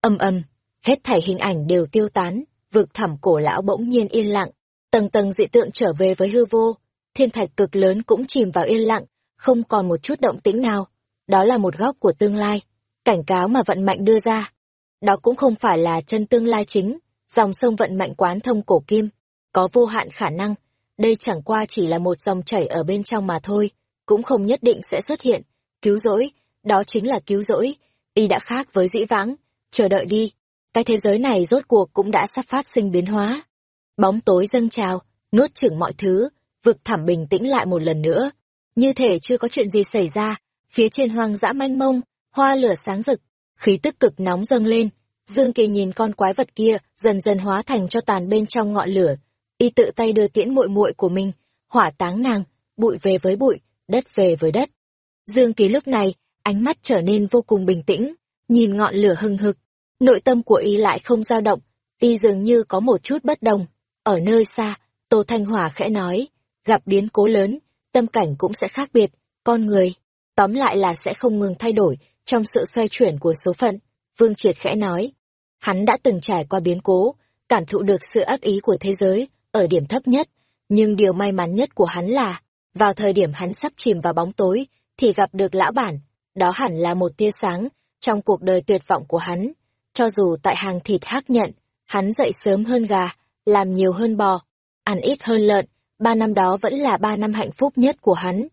Âm âm, hết thảy hình ảnh đều tiêu tán, vực thẳm cổ lão bỗng nhiên yên lặng, tầng tầng dị tượng trở về với hư vô, thiên thạch cực lớn cũng chìm vào yên lặng, không còn một chút động tĩnh nào. Đó là một góc của tương lai, cảnh cáo mà vận mệnh đưa ra. Đó cũng không phải là chân tương lai chính, dòng sông vận mệnh quán thông cổ kim, có vô hạn khả năng, đây chẳng qua chỉ là một dòng chảy ở bên trong mà thôi, cũng không nhất định sẽ xuất hiện. Cứu rỗi, đó chính là cứu rỗi, y đã khác với dĩ vãng, chờ đợi đi. Cái thế giới này rốt cuộc cũng đã sắp phát sinh biến hóa. Bóng tối dâng trào, nuốt chửng mọi thứ, vực thẳm bình tĩnh lại một lần nữa. Như thể chưa có chuyện gì xảy ra, phía trên hoang dã manh mông, hoa lửa sáng rực, khí tức cực nóng dâng lên. Dương Kỳ nhìn con quái vật kia dần dần hóa thành cho tàn bên trong ngọn lửa, y tự tay đưa tiễn muội muội của mình, hỏa táng nàng, bụi về với bụi, đất về với đất. Dương Kỳ lúc này, ánh mắt trở nên vô cùng bình tĩnh, nhìn ngọn lửa hừng hực, nội tâm của y lại không dao động, y dường như có một chút bất đồng. Ở nơi xa, Tô Thanh Hòa khẽ nói, gặp biến cố lớn, tâm cảnh cũng sẽ khác biệt, con người, tóm lại là sẽ không ngừng thay đổi trong sự xoay chuyển của số phận. Vương Triệt khẽ nói, hắn đã từng trải qua biến cố, cảm thụ được sự ác ý của thế giới, ở điểm thấp nhất, nhưng điều may mắn nhất của hắn là, vào thời điểm hắn sắp chìm vào bóng tối, thì gặp được lão bản, đó hẳn là một tia sáng trong cuộc đời tuyệt vọng của hắn. Cho dù tại hàng thịt hác nhận, hắn dậy sớm hơn gà, làm nhiều hơn bò, ăn ít hơn lợn, ba năm đó vẫn là ba năm hạnh phúc nhất của hắn.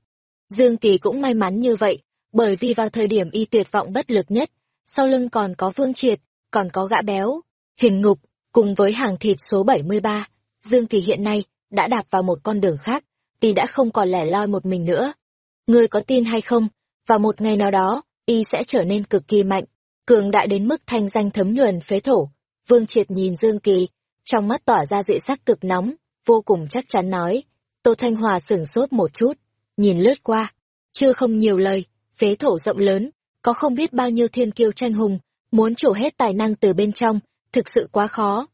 Dương Kỳ cũng may mắn như vậy, bởi vì vào thời điểm y tuyệt vọng bất lực nhất, sau lưng còn có Vương Triệt, còn có gã béo, hình ngục, cùng với hàng thịt số 73. Dương Kỳ hiện nay đã đạp vào một con đường khác, thì đã không còn lẻ loi một mình nữa. Ngươi có tin hay không, vào một ngày nào đó, y sẽ trở nên cực kỳ mạnh, cường đại đến mức thanh danh thấm nhuần phế thổ. Vương Triệt nhìn Dương Kỳ, trong mắt tỏa ra dị sắc cực nóng, vô cùng chắc chắn nói. Tô Thanh Hòa sửng sốt một chút, nhìn lướt qua, chưa không nhiều lời, phế thổ rộng lớn, có không biết bao nhiêu thiên kiêu tranh hùng, muốn chủ hết tài năng từ bên trong, thực sự quá khó.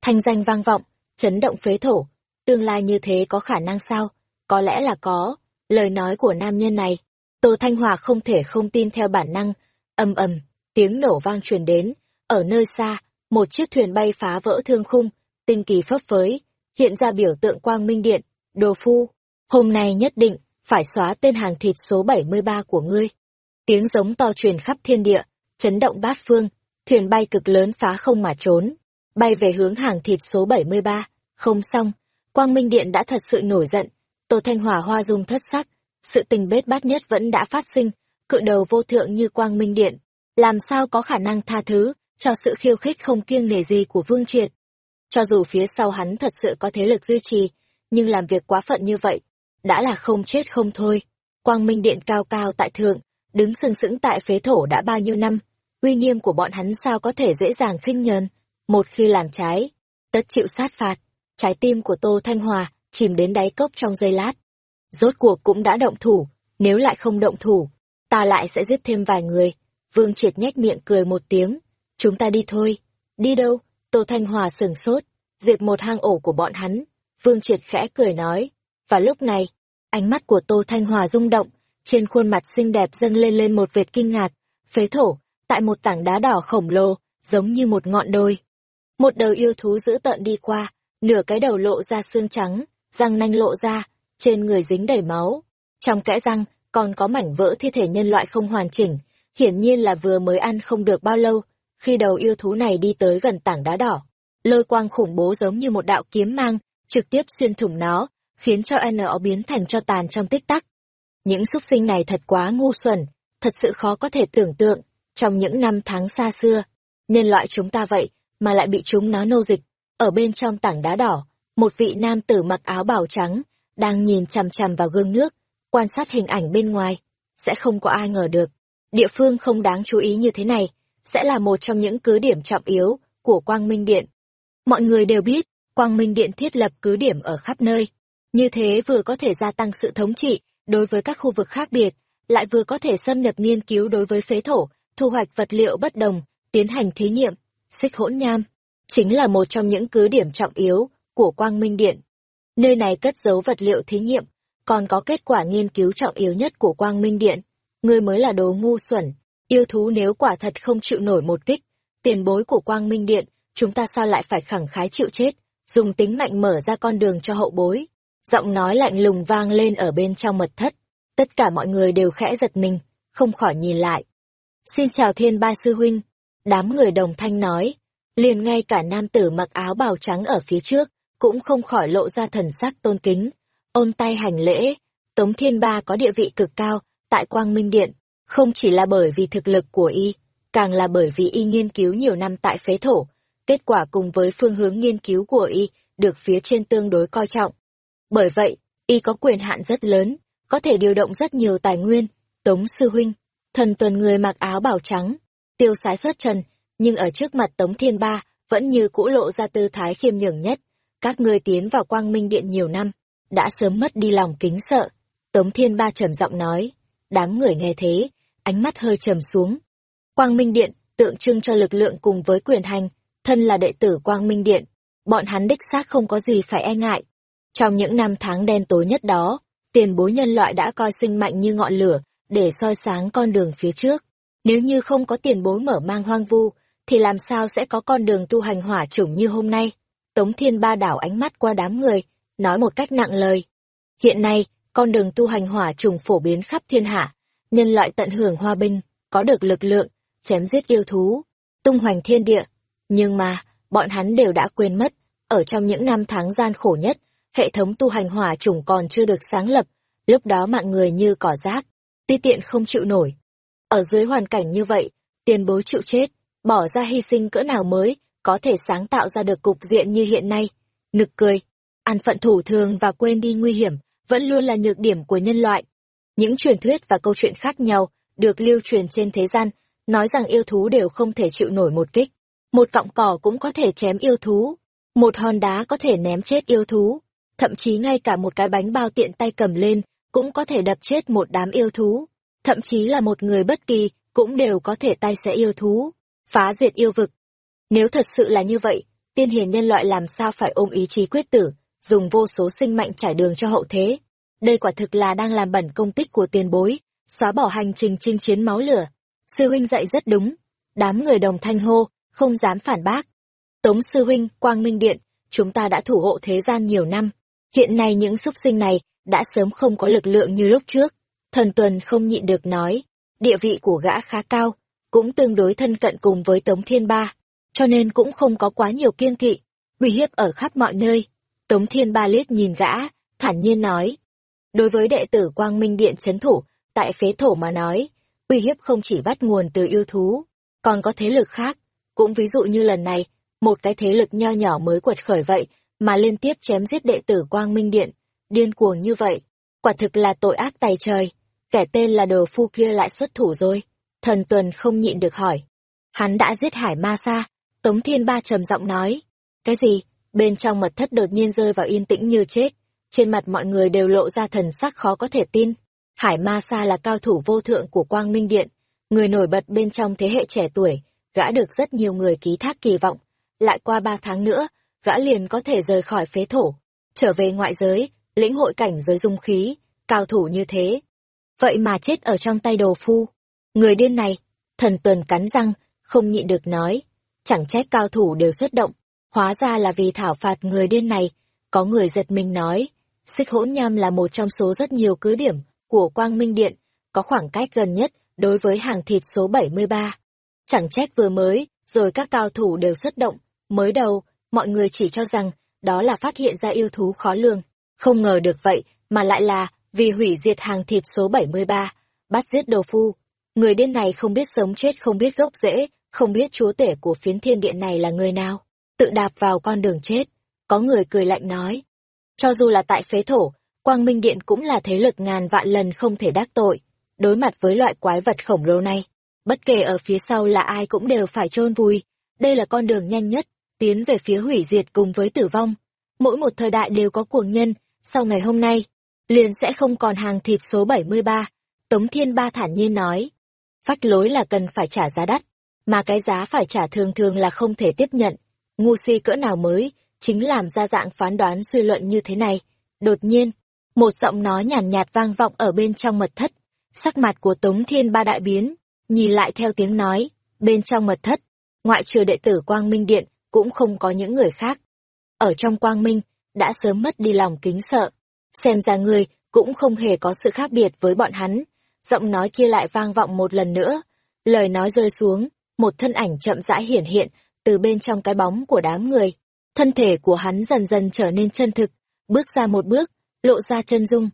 Thanh danh vang vọng, chấn động phế thổ, tương lai như thế có khả năng sao? Có lẽ là có, lời nói của nam nhân này. Tô Thanh Hòa không thể không tin theo bản năng, ầm ầm, tiếng nổ vang truyền đến, ở nơi xa, một chiếc thuyền bay phá vỡ thương khung, tinh kỳ phấp phới, hiện ra biểu tượng quang minh điện, đồ phu, hôm nay nhất định, phải xóa tên hàng thịt số 73 của ngươi. Tiếng giống to truyền khắp thiên địa, chấn động bát phương, thuyền bay cực lớn phá không mà trốn, bay về hướng hàng thịt số 73, không xong, quang minh điện đã thật sự nổi giận, Tô Thanh Hòa hoa dung thất sắc, sự tình bết bát nhất vẫn đã phát sinh, cự đầu vô thượng như quang minh điện, làm sao có khả năng tha thứ? Cho sự khiêu khích không kiêng nể gì của Vương Triệt. Cho dù phía sau hắn thật sự có thế lực duy trì, nhưng làm việc quá phận như vậy, đã là không chết không thôi. Quang Minh Điện cao cao tại thượng, đứng sừng sững tại phế thổ đã bao nhiêu năm, uy nghiêm của bọn hắn sao có thể dễ dàng khinh nhờn, một khi làm trái, tất chịu sát phạt. Trái tim của Tô Thanh Hòa chìm đến đáy cốc trong giây lát. Rốt cuộc cũng đã động thủ, nếu lại không động thủ, ta lại sẽ giết thêm vài người. Vương Triệt nhếch miệng cười một tiếng, chúng ta đi thôi. Đi đâu? Tô Thanh Hòa sừng sốt, diệt một hang ổ của bọn hắn. Vương Triệt khẽ cười nói. Và lúc này, ánh mắt của Tô Thanh Hòa rung động, trên khuôn mặt xinh đẹp dâng lên lên một vệt kinh ngạc. Phế thổ, tại một tảng đá đỏ khổng lồ, giống như một ngọn đồi. Một đầu yêu thú dữ tợn đi qua, nửa cái đầu lộ ra xương trắng, răng nanh lộ ra, trên người dính đầy máu. Trong kẽ răng, còn có mảnh vỡ thi thể nhân loại không hoàn chỉnh, hiển nhiên là vừa mới ăn không được bao lâu, khi đầu yêu thú này đi tới gần tảng đá đỏ. Lôi quang khủng bố giống như một đạo kiếm mang, trực tiếp xuyên thủng nó, khiến cho nó biến thành cho tàn trong tích tắc. Những xúc sinh này thật quá ngu xuẩn, thật sự khó có thể tưởng tượng, trong những năm tháng xa xưa, nhân loại chúng ta vậy mà lại bị chúng nó nô dịch. Ở bên trong tảng đá đỏ, một vị nam tử mặc áo bào trắng, đang nhìn chằm chằm vào gương nước, quan sát hình ảnh bên ngoài. Sẽ không có ai ngờ được, địa phương không đáng chú ý như thế này, sẽ là một trong những cứ điểm trọng yếu của Quang Minh Điện. Mọi người đều biết, Quang Minh Điện thiết lập cứ điểm ở khắp nơi. Như thế vừa có thể gia tăng sự thống trị đối với các khu vực khác biệt, lại vừa có thể xâm nhập nghiên cứu đối với phế thổ, thu hoạch vật liệu bất đồng, tiến hành thí nghiệm. Xích hỗn nham, chính là một trong những cứ điểm trọng yếu của Quang Minh Điện. Nơi này cất giấu vật liệu thí nghiệm, còn có kết quả nghiên cứu trọng yếu nhất của Quang Minh Điện. Ngươi mới là đồ ngu xuẩn, yêu thú nếu quả thật không chịu nổi một kích, tiền bối của Quang Minh Điện, chúng ta sao lại phải khẳng khái chịu chết, dùng tính mạnh mở ra con đường cho hậu bối. Giọng nói lạnh lùng vang lên ở bên trong mật thất, tất cả mọi người đều khẽ giật mình, không khỏi nhìn lại. Xin chào thiên ba sư huynh, đám người đồng thanh nói, liền ngay cả nam tử mặc áo bào trắng ở phía trước, cũng không khỏi lộ ra thần sắc tôn kính, ôm tay hành lễ. Tống Thiên Ba có địa vị cực cao tại Quang Minh Điện, không chỉ là bởi vì thực lực của y, càng là bởi vì y nghiên cứu nhiều năm tại phế thổ, kết quả cùng với phương hướng nghiên cứu của y được phía trên tương đối coi trọng. Bởi vậy, y có quyền hạn rất lớn, có thể điều động rất nhiều tài nguyên. Tống Sư Huynh, thần tuần người mặc áo bảo trắng, tiêu sái xuất trần, nhưng ở trước mặt Tống Thiên Ba vẫn như cũ lộ ra tư thái khiêm nhường nhất. Các ngươi tiến vào quang minh điện nhiều năm, đã sớm mất đi lòng kính sợ. Tống Thiên Ba trầm giọng nói, đám người nghe thế, ánh mắt hơi trầm xuống. Quang minh điện tượng trưng cho lực lượng cùng với quyền hành, thân là đệ tử Quang Minh Điện, bọn hắn đích xác không có gì phải e ngại. Trong những năm tháng đen tối nhất đó, tiền bối nhân loại đã coi sinh mạnh như ngọn lửa, để soi sáng con đường phía trước. Nếu như không có tiền bối mở mang hoang vu, thì làm sao sẽ có con đường tu hành hỏa chủng như hôm nay? Tống Thiên Ba đảo ánh mắt qua đám người, nói một cách nặng lời. Hiện nay, con đường tu hành hỏa trùng phổ biến khắp thiên hạ, nhân loại tận hưởng hòa bình, có được lực lượng, chém giết yêu thú, tung hoành thiên địa. Nhưng mà, bọn hắn đều đã quên mất, ở trong những năm tháng gian khổ nhất, hệ thống tu hành hỏa trùng còn chưa được sáng lập, lúc đó mạng người như cỏ rác, ti tiện không chịu nổi. Ở dưới hoàn cảnh như vậy, tiền bối chịu chết, bỏ ra hy sinh cỡ nào mới, có thể sáng tạo ra được cục diện như hiện nay. Nực cười, ăn phận thủ thường và quên đi nguy hiểm, vẫn luôn là nhược điểm của nhân loại. Những truyền thuyết và câu chuyện khác nhau được lưu truyền trên thế gian, nói rằng yêu thú đều không thể chịu nổi một kích. Một cọng cỏ cũng có thể chém yêu thú, một hòn đá có thể ném chết yêu thú, thậm chí ngay cả một cái bánh bao tiện tay cầm lên cũng có thể đập chết một đám yêu thú, thậm chí là một người bất kỳ cũng đều có thể tay sẽ yêu thú, phá diệt yêu vực. Nếu thật sự là như vậy, tiên hiền nhân loại làm sao phải ôm ý chí quyết tử, dùng vô số sinh mạnh trải đường cho hậu thế. Đây quả thực là đang làm bẩn công tích của tiền bối, xóa bỏ hành trình chinh chiến máu lửa. Sư huynh dạy rất đúng. Đám người đồng thanh hô, không dám phản bác. Tống sư huynh, Quang Minh Điện, chúng ta đã thủ hộ thế gian nhiều năm. Hiện nay những súc sinh này đã sớm không có lực lượng như lúc trước. Thần Tuần không nhịn được nói, địa vị của gã khá cao, cũng tương đối thân cận cùng với Tống Thiên Ba, cho nên cũng không có quá nhiều kiên kỵ, uy hiếp ở khắp mọi nơi. Tống Thiên Ba liếc nhìn gã, thản nhiên nói. Đối với đệ tử Quang Minh Điện chấn thủ, tại phế thổ mà nói, uy hiếp không chỉ bắt nguồn từ yêu thú, còn có thế lực khác. Cũng ví dụ như lần này, một cái thế lực nho nhỏ mới quật khởi vậy, mà liên tiếp chém giết đệ tử Quang Minh Điện, điên cuồng như vậy. Quả thực là tội ác tài trời, kẻ tên là đồ phu kia lại xuất thủ rồi. Thần Tuần không nhịn được hỏi. Hắn đã giết Hải Ma Sa, Tống Thiên Ba trầm giọng nói. Cái gì? Bên trong mật thất đột nhiên rơi vào yên tĩnh như chết. Trên mặt mọi người đều lộ ra thần sắc khó có thể tin. Hải Ma Sa là cao thủ vô thượng của Quang Minh Điện, người nổi bật bên trong thế hệ trẻ tuổi, gã được rất nhiều người ký thác kỳ vọng. Lại qua ba tháng nữa, gã liền có thể rời khỏi phế thổ, trở về ngoại giới, lĩnh hội cảnh giới dung khí, cao thủ như thế. Vậy mà chết ở trong tay đồ phu. Người điên này, thần tuần cắn răng, không nhịn được nói. Chẳng trách cao thủ đều xuất động, hóa ra là vì thảo phạt người điên này. Có người giật mình nói, xích hỗn nham là một trong số rất nhiều cứ điểm của Quang Minh Điện, có khoảng cách gần nhất đối với hàng thịt số 73. Chẳng trách vừa mới, rồi các cao thủ đều xuất động, mới đầu, mọi người chỉ cho rằng đó là phát hiện ra yêu thú khó lường. Không ngờ được vậy, mà lại là vì hủy diệt hàng thịt số 73, bắt giết đồ phu. Người điên này không biết sống chết không biết gốc rễ, không biết chúa tể của phiến thiên điện này là người nào. Tự đạp vào con đường chết. Có người cười lạnh nói. Cho dù là tại phế thổ, Quang Minh Điện cũng là thế lực ngàn vạn lần không thể đắc tội. Đối mặt với loại quái vật khổng lồ này, bất kể ở phía sau là ai cũng đều phải chôn vùi. Đây là con đường nhanh nhất, tiến về phía hủy diệt cùng với tử vong. Mỗi một thời đại đều có cuồng nhân, sau ngày hôm nay, liền sẽ không còn hàng thịt số 73. Tống Thiên Ba thản nhiên nói, phách lối là cần phải trả giá đắt, mà cái giá phải trả thường thường là không thể tiếp nhận. Ngu si cỡ nào mới, chính làm ra dạng phán đoán suy luận như thế này. Đột nhiên, một giọng nói nhàn nhạt, nhạt vang vọng ở bên trong mật thất. Sắc mặt của Tống Thiên Ba đại biến, nhìn lại theo tiếng nói, bên trong mật thất, ngoại trừ đệ tử Quang Minh Điện, cũng không có những người khác. Ở trong Quang Minh, đã sớm mất đi lòng kính sợ. Xem ra người cũng không hề có sự khác biệt với bọn hắn. Giọng nói kia lại vang vọng một lần nữa. Lời nói rơi xuống, một thân ảnh chậm rãi hiển hiện từ bên trong cái bóng của đám người. Thân thể của hắn dần dần trở nên chân thực, bước ra một bước, lộ ra chân dung.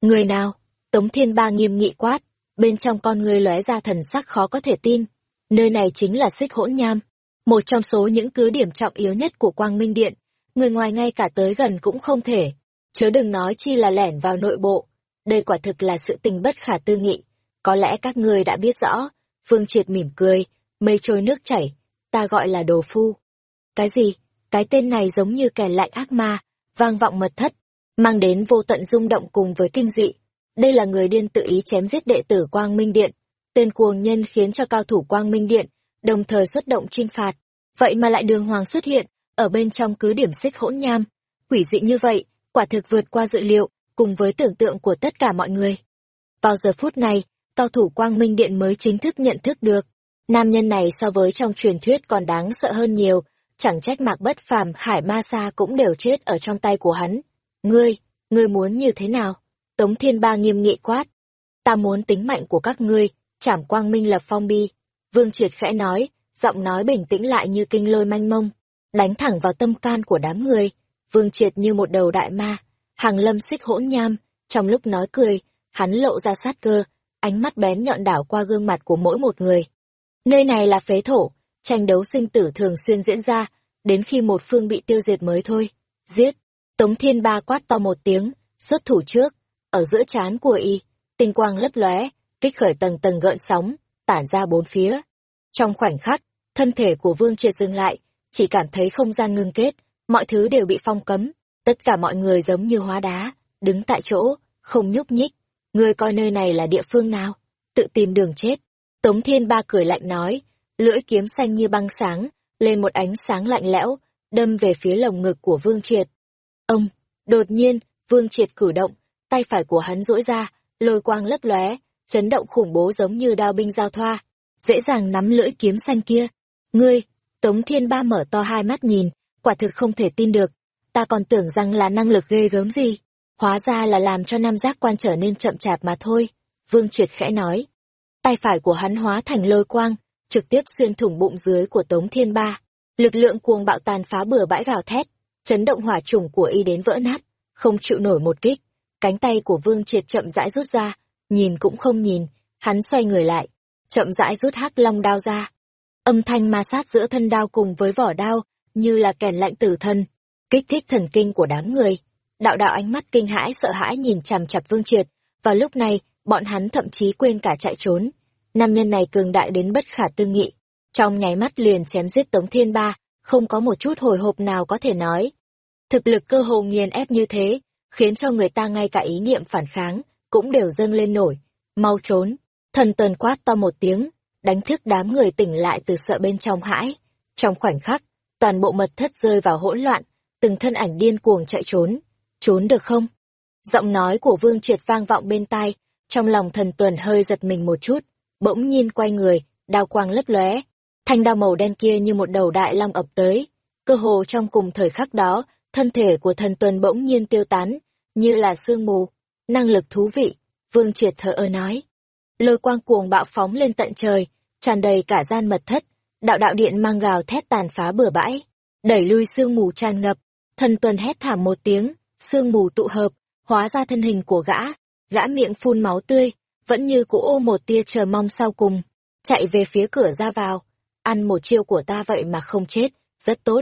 Người nào? Tống Thiên Ba nghiêm nghị quát, bên trong con người lóe ra thần sắc khó có thể tin. Nơi này chính là xích hỗn nham, một trong số những cứ điểm trọng yếu nhất của Quang Minh Điện, người ngoài ngay cả tới gần cũng không thể, chớ đừng nói chi là lẻn vào nội bộ. Đây quả thực là sự tình bất khả tư nghị. Có lẽ các người đã biết rõ, Phương Triệt mỉm cười, mây trôi nước chảy, ta gọi là đồ phu. Cái gì? Cái tên này giống như kẻ lạnh ác ma, vang vọng mật thất, mang đến vô tận rung động cùng với kinh dị. Đây là người điên tự ý chém giết đệ tử Quang Minh Điện. Tên cuồng nhân khiến cho cao thủ Quang Minh Điện, đồng thời xuất động trinh phạt. Vậy mà lại đường hoàng xuất hiện, ở bên trong cứ điểm xích hỗn nham. Quỷ dị như vậy, quả thực vượt qua dự liệu, cùng với tưởng tượng của tất cả mọi người. Vào giờ phút này, cao thủ quang minh điện mới chính thức nhận thức được. Nam nhân này so với trong truyền thuyết còn đáng sợ hơn nhiều, chẳng trách mạc bất phàm hải ma sa cũng đều chết ở trong tay của hắn. Ngươi, ngươi muốn như thế nào? Tống Thiên Ba nghiêm nghị quát. Ta muốn tính mạnh của các ngươi, trảm quang minh lập phong bi. Vương Triệt khẽ nói, giọng nói bình tĩnh lại như kinh lôi manh mông, đánh thẳng vào tâm can của đám người. Vương Triệt như một đầu đại ma, hàng lâm xích hỗn nham, trong lúc nói cười, hắn lộ ra sát cơ, ánh mắt bén nhọn đảo qua gương mặt của mỗi một người. Nơi này là phế thổ, tranh đấu sinh tử thường xuyên diễn ra, đến khi một phương bị tiêu diệt mới thôi. Giết! Tống Thiên Ba quát to một tiếng, xuất thủ trước, ở giữa trán của y, tinh quang lấp lóe, kích khởi tầng tầng gợn sóng, tản ra bốn phía. Trong khoảnh khắc, thân thể của Vương Triệt dừng lại, chỉ cảm thấy không gian ngưng kết, mọi thứ đều bị phong cấm, tất cả mọi người giống như hóa đá, đứng tại chỗ, không nhúc nhích. Ngươi coi nơi này là địa phương nào? Tự tìm đường chết. Tống Thiên Ba cười lạnh nói, lưỡi kiếm xanh như băng sáng, lên một ánh sáng lạnh lẽo, đâm về phía lồng ngực của Vương Triệt. Ông, đột nhiên, Vương Triệt cử động, tay phải của hắn duỗi ra, lôi quang lấp lóe, chấn động khủng bố giống như đao binh giao thoa, dễ dàng nắm lưỡi kiếm xanh kia. Ngươi, Tống Thiên Ba mở to hai mắt nhìn, quả thực không thể tin được, ta còn tưởng rằng là năng lực ghê gớm gì, hóa ra là làm cho nam giác quan trở nên chậm chạp mà thôi. Vương Triệt khẽ nói, tay phải của hắn hóa thành lôi quang, trực tiếp xuyên thủng bụng dưới của Tống Thiên Ba. Lực lượng cuồng bạo tàn phá bừa bãi gào thét, chấn động hỏa trùng của y đến vỡ nát, không chịu nổi một kích. Cánh tay của Vương Triệt chậm rãi rút ra, nhìn cũng không nhìn, hắn xoay người lại, chậm rãi rút hắc long đao ra. Âm thanh ma sát giữa thân đao cùng với vỏ đao, như là kèn lạnh tử thân, kích thích thần kinh của đám người. Đạo đạo ánh mắt kinh hãi sợ hãi nhìn chằm chặp Vương Triệt, và lúc này, bọn hắn thậm chí quên cả chạy trốn. Nam nhân này cường đại đến bất khả tư nghị, trong nháy mắt liền chém giết Tống Thiên Ba, không có một chút hồi hộp nào có thể nói. Thực lực cơ hồ nghiền ép như thế, khiến cho người ta ngay cả ý niệm phản kháng, cũng đều dâng lên nổi. Mau trốn, thần tuần quát to một tiếng, đánh thức đám người tỉnh lại từ sợ bên trong hãi. Trong khoảnh khắc, toàn bộ mật thất rơi vào hỗn loạn, từng thân ảnh điên cuồng chạy trốn. Trốn được không? Giọng nói của Vương Triệt vang vọng bên tai, trong lòng thần tuần hơi giật mình một chút, bỗng nhiên quay người, đao quang lấp lóe, thanh đao màu đen kia như một đầu đại long ập tới. Cơ hồ trong cùng thời khắc đó, thân thể của thần tuần bỗng nhiên tiêu tán, như là sương mù. Năng lực thú vị, Vương Triệt thở ơ nói. Lôi quang cuồng bạo phóng lên tận trời, tràn đầy cả gian mật thất, đạo đạo điện mang gào thét tàn phá bừa bãi, đẩy lui sương mù tràn ngập, thần tuần hét thảm một tiếng, sương mù tụ hợp, hóa ra thân hình của gã, gã miệng phun máu tươi, vẫn như cũ ô một tia chờ mong sau cùng, chạy về phía cửa ra vào, ăn một chiêu của ta vậy mà không chết, rất tốt.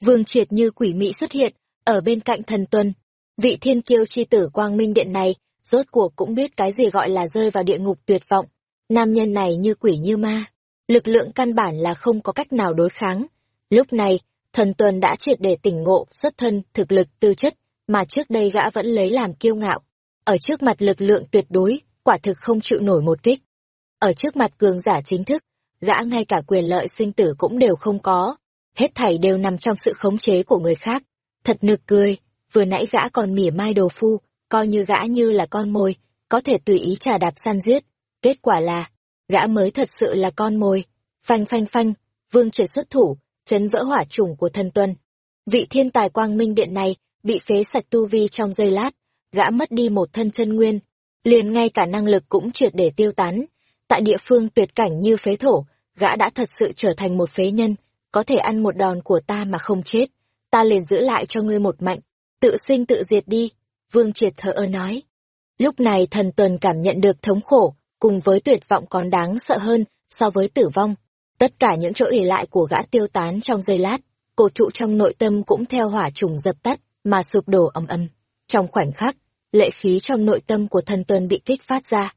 Vương triệt như quỷ mị xuất hiện, ở bên cạnh thần tuân vị thiên kiêu chi tử quang minh điện này, rốt cuộc cũng biết cái gì gọi là rơi vào địa ngục tuyệt vọng. Nam nhân này như quỷ như ma, lực lượng căn bản là không có cách nào đối kháng. Lúc này, thần tuần đã triệt để tỉnh ngộ xuất thân, thực lực, tư chất, mà trước đây gã vẫn lấy làm kiêu ngạo. Ở trước mặt lực lượng tuyệt đối, quả thực không chịu nổi một kích. Ở trước mặt cường giả chính thức, gã ngay cả quyền lợi sinh tử cũng đều không có. Hết thảy đều nằm trong sự khống chế của người khác. Thật nực cười, vừa nãy gã còn mỉa mai đồ phu, coi như gã như là con mồi, có thể tùy ý trà đạp săn giết. Kết quả là, gã mới thật sự là con mồi. Phanh phanh phanh, vương trời xuất thủ, chấn vỡ hỏa chủng của thần tuân. Vị thiên tài quang minh điện này bị phế sạch tu vi trong giây lát, gã mất đi một thân chân nguyên, liền ngay cả năng lực cũng triệt để tiêu tán. Tại địa phương tuyệt cảnh như phế thổ, gã đã thật sự trở thành một phế nhân, có thể ăn một đòn của ta mà không chết. Ta liền giữ lại cho ngươi một mạnh, tự sinh tự diệt đi. Vương triệt thở ơ nói. Lúc này thần tuần cảm nhận được thống khổ, cùng với tuyệt vọng còn đáng sợ hơn so với tử vong. Tất cả những chỗ ỉ lại của gã tiêu tán trong giây lát, cổ trụ trong nội tâm cũng theo hỏa trùng dập tắt, mà sụp đổ ầm ầm. Trong khoảnh khắc, lệ khí trong nội tâm của thần tuần bị kích phát ra.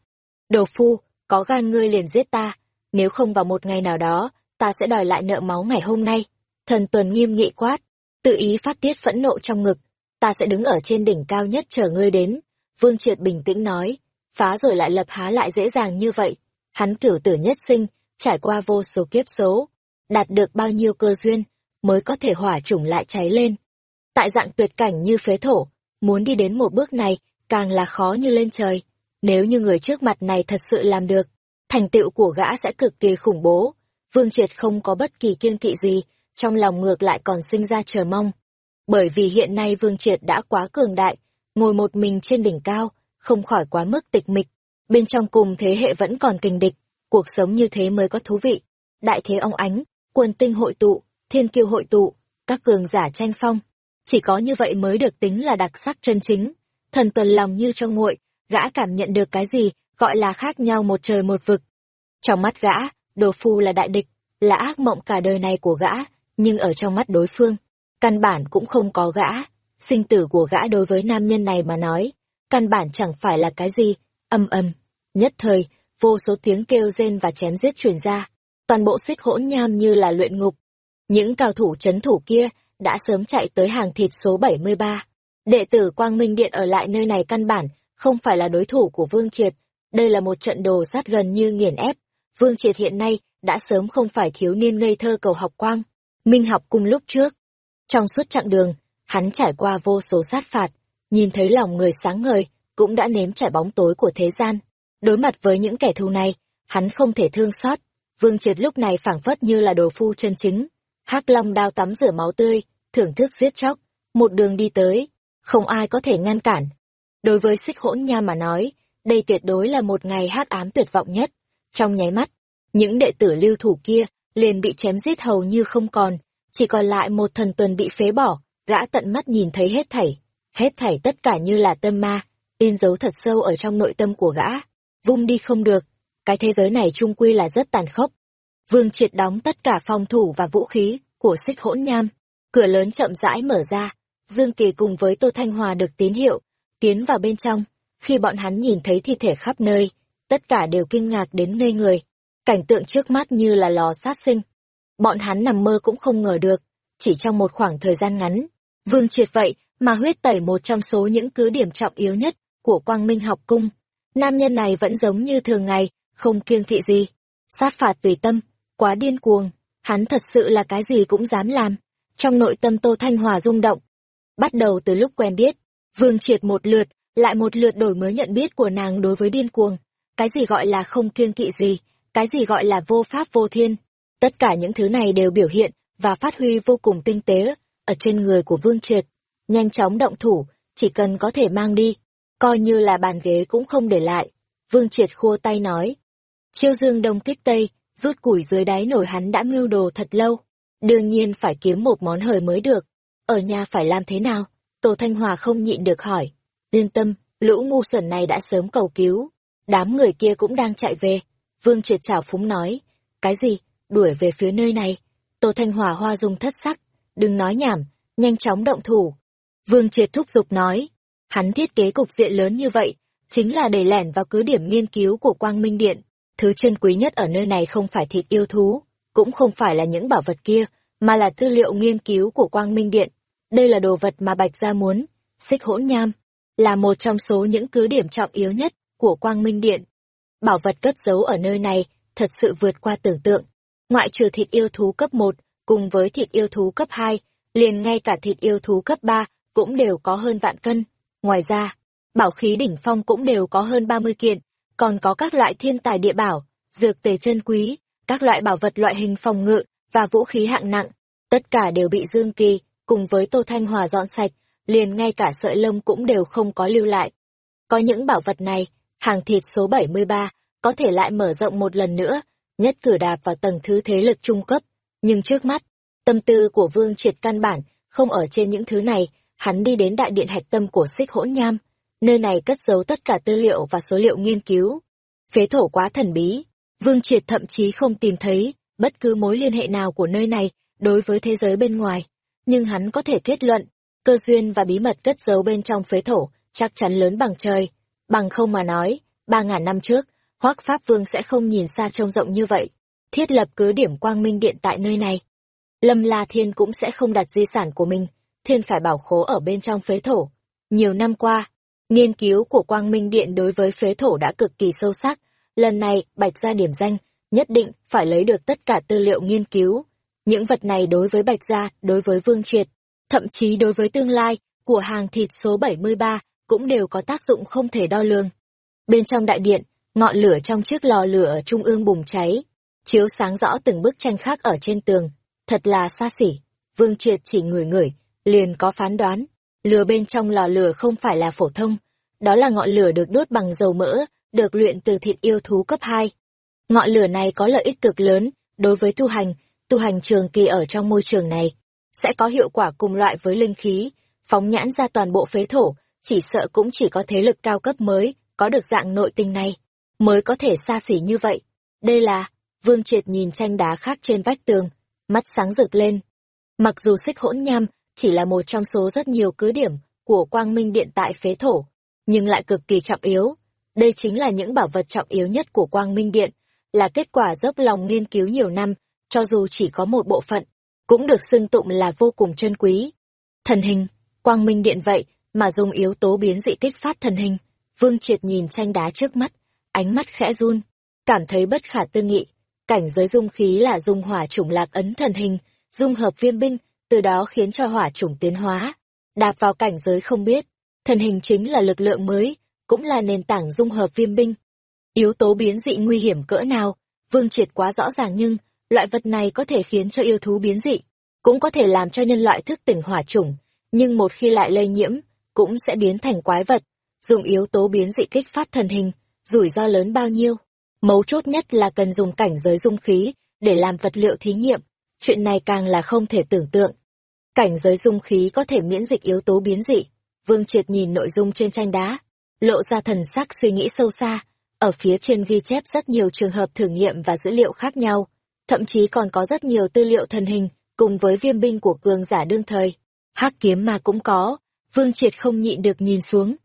Đồ phu, có gan ngươi liền giết ta, nếu không vào một ngày nào đó, ta sẽ đòi lại nợ máu ngày hôm nay. Thần tuần nghiêm nghị quát, tự ý phát tiết phẫn nộ trong ngực, ta sẽ đứng ở trên đỉnh cao nhất chờ ngươi đến. Vương Triệt bình tĩnh nói, phá rồi lại lập há lại dễ dàng như vậy. Hắn cửu tử nhất sinh, trải qua vô số kiếp số, đạt được bao nhiêu cơ duyên, mới có thể hỏa chủng lại cháy lên. Tại dạng tuyệt cảnh như phế thổ, muốn đi đến một bước này, càng là khó như lên trời. Nếu như người trước mặt này thật sự làm được, thành tựu của gã sẽ cực kỳ khủng bố. Vương Triệt không có bất kỳ kiên kỵ gì, trong lòng ngược lại còn sinh ra chờ mong. Bởi vì hiện nay Vương Triệt đã quá cường đại, ngồi một mình trên đỉnh cao, không khỏi quá mức tịch mịch. Bên trong cùng thế hệ vẫn còn kình địch, cuộc sống như thế mới có thú vị. Đại thế ông ánh, quân tinh hội tụ, thiên kiêu hội tụ, các cường giả tranh phong. Chỉ có như vậy mới được tính là đặc sắc chân chính. Thần tuần lòng như cho nguội, gã cảm nhận được cái gì, gọi là khác nhau một trời một vực. Trong mắt gã, đồ phu là đại địch, là ác mộng cả đời này của gã, nhưng ở trong mắt đối phương, căn bản cũng không có gã. Sinh tử của gã đối với nam nhân này mà nói, căn bản chẳng phải là cái gì, âm âm. Nhất thời, vô số tiếng kêu rên và chém giết truyền ra, toàn bộ xích hỗn nham như là luyện ngục. Những cao thủ chấn thủ kia đã sớm chạy tới hàng thịt số 73. Đệ tử Quang Minh Điện ở lại nơi này căn bản, không phải là đối thủ của Vương Triệt. Đây là một trận đồ sát gần như nghiền ép. Vương Triệt hiện nay đã sớm không phải thiếu niên ngây thơ cầu học quang. Minh học cùng lúc trước. Trong suốt chặng đường, hắn trải qua vô số sát phạt, nhìn thấy lòng người sáng ngời, cũng đã nếm trải bóng tối của thế gian. Đối mặt với những kẻ thù này, hắn không thể thương xót. Vương Triệt lúc này phảng phất như là đồ phu chân chính. hắc long đao tắm rửa máu tươi, thưởng thức giết chóc, một đường đi tới, không ai có thể ngăn cản. Đối với xích hỗn nha mà nói, đây tuyệt đối là một ngày hắc ám tuyệt vọng nhất. Trong nháy mắt, những đệ tử lưu thủ kia liền bị chém giết hầu như không còn, chỉ còn lại một thần tuần bị phế bỏ, gã tận mắt nhìn thấy hết thảy. Hết thảy tất cả như là tâm ma, in dấu thật sâu ở trong nội tâm của gã. Vung đi không được, cái thế giới này trung quy là rất tàn khốc. Vương triệt đóng tất cả phòng thủ và vũ khí của xích hỗn nham. Cửa lớn chậm rãi mở ra, Dương Kỳ cùng với Tô Thanh Hòa được tín hiệu, tiến vào bên trong. Khi bọn hắn nhìn thấy thi thể khắp nơi, tất cả đều kinh ngạc đến ngây người. Cảnh tượng trước mắt như là lò sát sinh. Bọn hắn nằm mơ cũng không ngờ được, chỉ trong một khoảng thời gian ngắn. Vương triệt vậy mà huyết tẩy một trong số những cứ điểm trọng yếu nhất của Quang Minh học cung. Nam nhân này vẫn giống như thường ngày, không kiêng kỵ gì. Sát phạt tùy tâm, quá điên cuồng, hắn thật sự là cái gì cũng dám làm. Trong nội tâm Tô Thanh Hòa rung động. Bắt đầu từ lúc quen biết, Vương Triệt một lượt, lại một lượt đổi mới nhận biết của nàng đối với điên cuồng. Cái gì gọi là không kiêng kỵ gì, cái gì gọi là vô pháp vô thiên. Tất cả những thứ này đều biểu hiện và phát huy vô cùng tinh tế ở trên người của Vương Triệt. Nhanh chóng động thủ, chỉ cần có thể mang đi, coi như là bàn ghế cũng không để lại. Vương Triệt khua tay nói. Chiêu dương đông kích tây, rút củi dưới đáy nổi hắn đã mưu đồ thật lâu. Đương nhiên phải kiếm một món hời mới được. Ở nhà phải làm thế nào? Tô Thanh Hòa không nhịn được hỏi. Yên tâm, lũ ngu xuẩn này đã sớm cầu cứu. Đám người kia cũng đang chạy về. Vương Triệt chảo phúng nói. Cái gì? Đuổi về phía nơi này. Tô Thanh Hòa hoa dung thất sắc. Đừng nói nhảm, nhanh chóng động thủ. Vương Triệt thúc giục nói. Hắn thiết kế cục diện lớn như vậy, chính là để lẻn vào cứ điểm nghiên cứu của Quang Minh Điện. Thứ chân quý nhất ở nơi này không phải thịt yêu thú, cũng không phải là những bảo vật kia, mà là tư liệu nghiên cứu của Quang Minh Điện. Đây là đồ vật mà Bạch Gia muốn, xích hỗn nham, là một trong số những cứ điểm trọng yếu nhất của Quang Minh Điện. Bảo vật cất giấu ở nơi này thật sự vượt qua tưởng tượng. Ngoại trừ thịt yêu thú cấp 1, cùng với thịt yêu thú cấp 2, liền ngay cả thịt yêu thú cấp 3 cũng đều có hơn vạn cân. Ngoài ra, bảo khí đỉnh phong cũng đều có hơn 30 kiện, còn có các loại thiên tài địa bảo, dược tề chân quý, các loại bảo vật loại hình phòng ngự và vũ khí hạng nặng, tất cả đều bị Dương Kỳ cùng với Tô Thanh Hòa dọn sạch, liền ngay cả sợi lông cũng đều không có lưu lại. Có những bảo vật này, hàng thịt số 73 có thể lại mở rộng một lần nữa, nhất cử đạp vào tầng thứ thế lực trung cấp, nhưng trước mắt, tâm tư của Vương Triệt căn bản không ở trên những thứ này, hắn đi đến đại điện hạch tâm của Xích Hỗn Nham, nơi này cất giấu tất cả tư liệu và số liệu nghiên cứu. Phế thổ quá thần bí, Vương Triệt thậm chí không tìm thấy bất cứ mối liên hệ nào của nơi này đối với thế giới bên ngoài, nhưng hắn có thể kết luận, cơ duyên và bí mật cất giấu bên trong phế thổ chắc chắn lớn bằng trời, bằng không mà nói, ba ngàn năm trước, Hoắc Pháp Vương sẽ không nhìn xa trông rộng như vậy, thiết lập cứ điểm quang minh điện tại nơi này. Lâm La Thiên cũng sẽ không đặt di sản của mình, thiên phải bảo khố ở bên trong phế thổ. Nhiều năm qua, nghiên cứu của Quang Minh Điện đối với phế thổ đã cực kỳ sâu sắc, lần này Bạch Gia điểm danh, nhất định phải lấy được tất cả tư liệu nghiên cứu. Những vật này đối với Bạch Gia, đối với Vương Triệt, thậm chí đối với tương lai của hàng thịt số 73 cũng đều có tác dụng không thể đo lường. Bên trong đại điện, ngọn lửa trong chiếc lò lửa ở trung ương bùng cháy, chiếu sáng rõ từng bức tranh khác ở trên tường. Thật là xa xỉ. Vương Triệt chỉ ngửi ngửi, liền có phán đoán. Lửa bên trong lò lửa không phải là phổ thông. Đó là ngọn lửa được đốt bằng dầu mỡ, được luyện từ thịt yêu thú cấp 2. Ngọn lửa này có lợi ích cực lớn đối với tu hành, tu hành trường kỳ ở trong môi trường này. Sẽ có hiệu quả cùng loại với linh khí, phóng nhãn ra toàn bộ phế thổ, chỉ sợ cũng chỉ có thế lực cao cấp mới, có được dạng nội tình này, mới có thể xa xỉ như vậy. Đây là, Vương Triệt nhìn tranh đá khác trên vách tường, mắt sáng rực lên. Mặc dù xích hỗn nham chỉ là một trong số rất nhiều cứ điểm của quang minh điện tại phế thổ, nhưng lại cực kỳ trọng yếu. Đây chính là những bảo vật trọng yếu nhất của quang minh điện, là kết quả dốc lòng nghiên cứu nhiều năm, cho dù chỉ có một bộ phận, cũng được xưng tụng là vô cùng chân quý. Thần hình, quang minh điện vậy mà dùng yếu tố biến dị kích phát thần hình. Vương Triệt nhìn tranh đá trước mắt, ánh mắt khẽ run, cảm thấy bất khả tư nghị. Cảnh giới dung khí là dung hỏa chủng lạc ấn thần hình, dung hợp viêm binh, từ đó khiến cho hỏa chủng tiến hóa. Đạp vào cảnh giới không biết, thần hình chính là lực lượng mới, cũng là nền tảng dung hợp viêm binh. Yếu tố biến dị nguy hiểm cỡ nào, Vương Triệt quá rõ ràng nhưng, loại vật này có thể khiến cho yêu thú biến dị, cũng có thể làm cho nhân loại thức tỉnh hỏa chủng, nhưng một khi lại lây nhiễm, cũng sẽ biến thành quái vật, dùng yếu tố biến dị kích phát thần hình, rủi ro lớn bao nhiêu. Mấu chốt nhất là cần dùng cảnh giới dung khí để làm vật liệu thí nghiệm, chuyện này càng là không thể tưởng tượng. Cảnh giới dung khí có thể miễn dịch yếu tố biến dị. Vương Triệt nhìn nội dung trên tranh đá, lộ ra thần sắc suy nghĩ sâu xa, ở phía trên ghi chép rất nhiều trường hợp thử nghiệm và dữ liệu khác nhau, thậm chí còn có rất nhiều tư liệu thần hình, cùng với viêm binh của cường giả đương thời. Hắc kiếm ma cũng có, Vương Triệt không nhịn được nhìn xuống.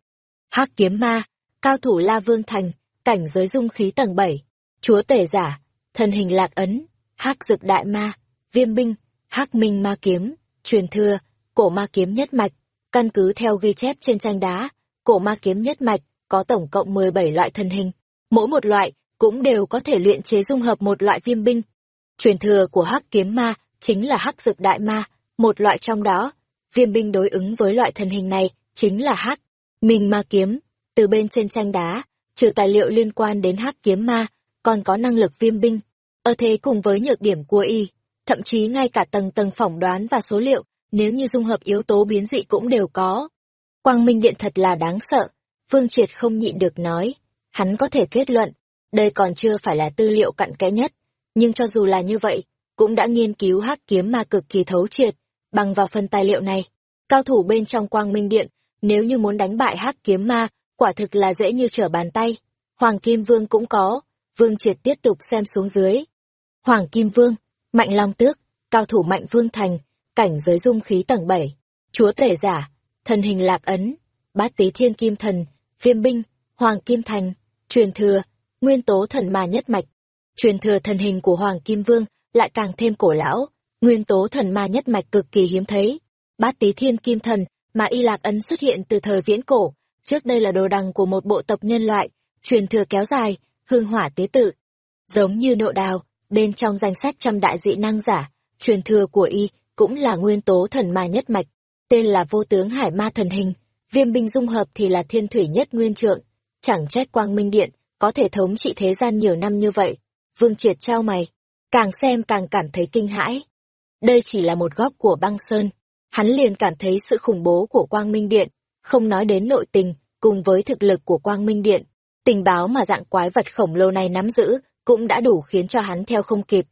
Hắc kiếm ma, cao thủ La Vương Thành, cảnh giới dung khí tầng 7, chúa tể giả, thần hình lạc ấn, Hắc dực đại ma, viêm binh, Hắc minh ma kiếm, truyền thừa, cổ ma kiếm nhất mạch, căn cứ theo ghi chép trên tranh đá, cổ ma kiếm nhất mạch có tổng cộng 17 loại thần hình, mỗi một loại cũng đều có thể luyện chế dung hợp một loại viêm binh. Truyền thừa của Hắc kiếm ma chính là Hắc dực đại ma, một loại trong đó Viêm binh đối ứng với loại thần hình này chính là hắc, minh ma kiếm. Từ bên trên tranh đá, trừ tài liệu liên quan đến hắc kiếm ma, còn có năng lực viêm binh. Ở thế cùng với nhược điểm của y, thậm chí ngay cả tầng tầng phỏng đoán và số liệu, nếu như dung hợp yếu tố biến dị cũng đều có. Quang Minh Điện thật là đáng sợ, Vương Triệt không nhịn được nói. Hắn có thể kết luận, đây còn chưa phải là tư liệu cặn kẽ nhất, nhưng cho dù là như vậy, cũng đã nghiên cứu hắc kiếm ma cực kỳ thấu triệt, bằng vào phần tài liệu này, cao thủ bên trong quang minh điện, nếu như muốn đánh bại hắc kiếm ma, quả thực là dễ như trở bàn tay. Hoàng Kim Vương cũng có, Vương Triệt tiếp tục xem xuống dưới. Hoàng Kim Vương, Mạnh Long Tước, cao thủ Mạnh Vương Thành, cảnh giới dung khí tầng 7, chúa tể giả, thần hình lạc ấn, bát tý thiên kim thần, viêm binh, Hoàng Kim Thành, truyền thừa, nguyên tố thần ma nhất mạch. Truyền thừa thần hình của Hoàng Kim Vương lại càng thêm cổ lão, nguyên tố thần ma nhất mạch cực kỳ hiếm thấy. Bát tí thiên kim thần mà y lạc ấn xuất hiện từ thời viễn cổ, trước đây là đồ đằng của một bộ tộc nhân loại, truyền thừa kéo dài, hương hỏa tế tự. Giống như nộ đào, bên trong danh sách trăm đại dị năng giả, truyền thừa của y cũng là nguyên tố thần ma nhất mạch, tên là vô tướng hải ma thần hình, viêm binh dung hợp thì là thiên thủy nhất nguyên trượng, chẳng trách quang minh điện, có thể thống trị thế gian nhiều năm như vậy. Vương triệt trao mày, càng xem càng cảm thấy kinh hãi. Đây chỉ là một góc của băng sơn. Hắn liền cảm thấy sự khủng bố của Quang Minh Điện, không nói đến nội tình, cùng với thực lực của Quang Minh Điện. Tình báo mà dạng quái vật khổng lồ này nắm giữ, cũng đã đủ khiến cho hắn theo không kịp.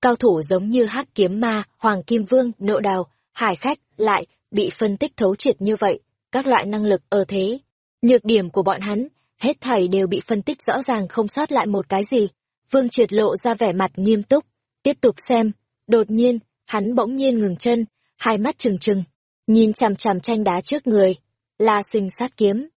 Cao thủ giống như hắc kiếm ma, hoàng kim vương, nộ đào, hải khách, lại, bị phân tích thấu triệt như vậy, các loại năng lực ở thế. Nhược điểm của bọn hắn, hết thảy đều bị phân tích rõ ràng không sót lại một cái gì. Vương triệt lộ ra vẻ mặt nghiêm túc, tiếp tục xem, đột nhiên, hắn bỗng nhiên ngừng chân, hai mắt trừng trừng, nhìn chằm chằm tranh đá trước người. La sinh sát kiếm.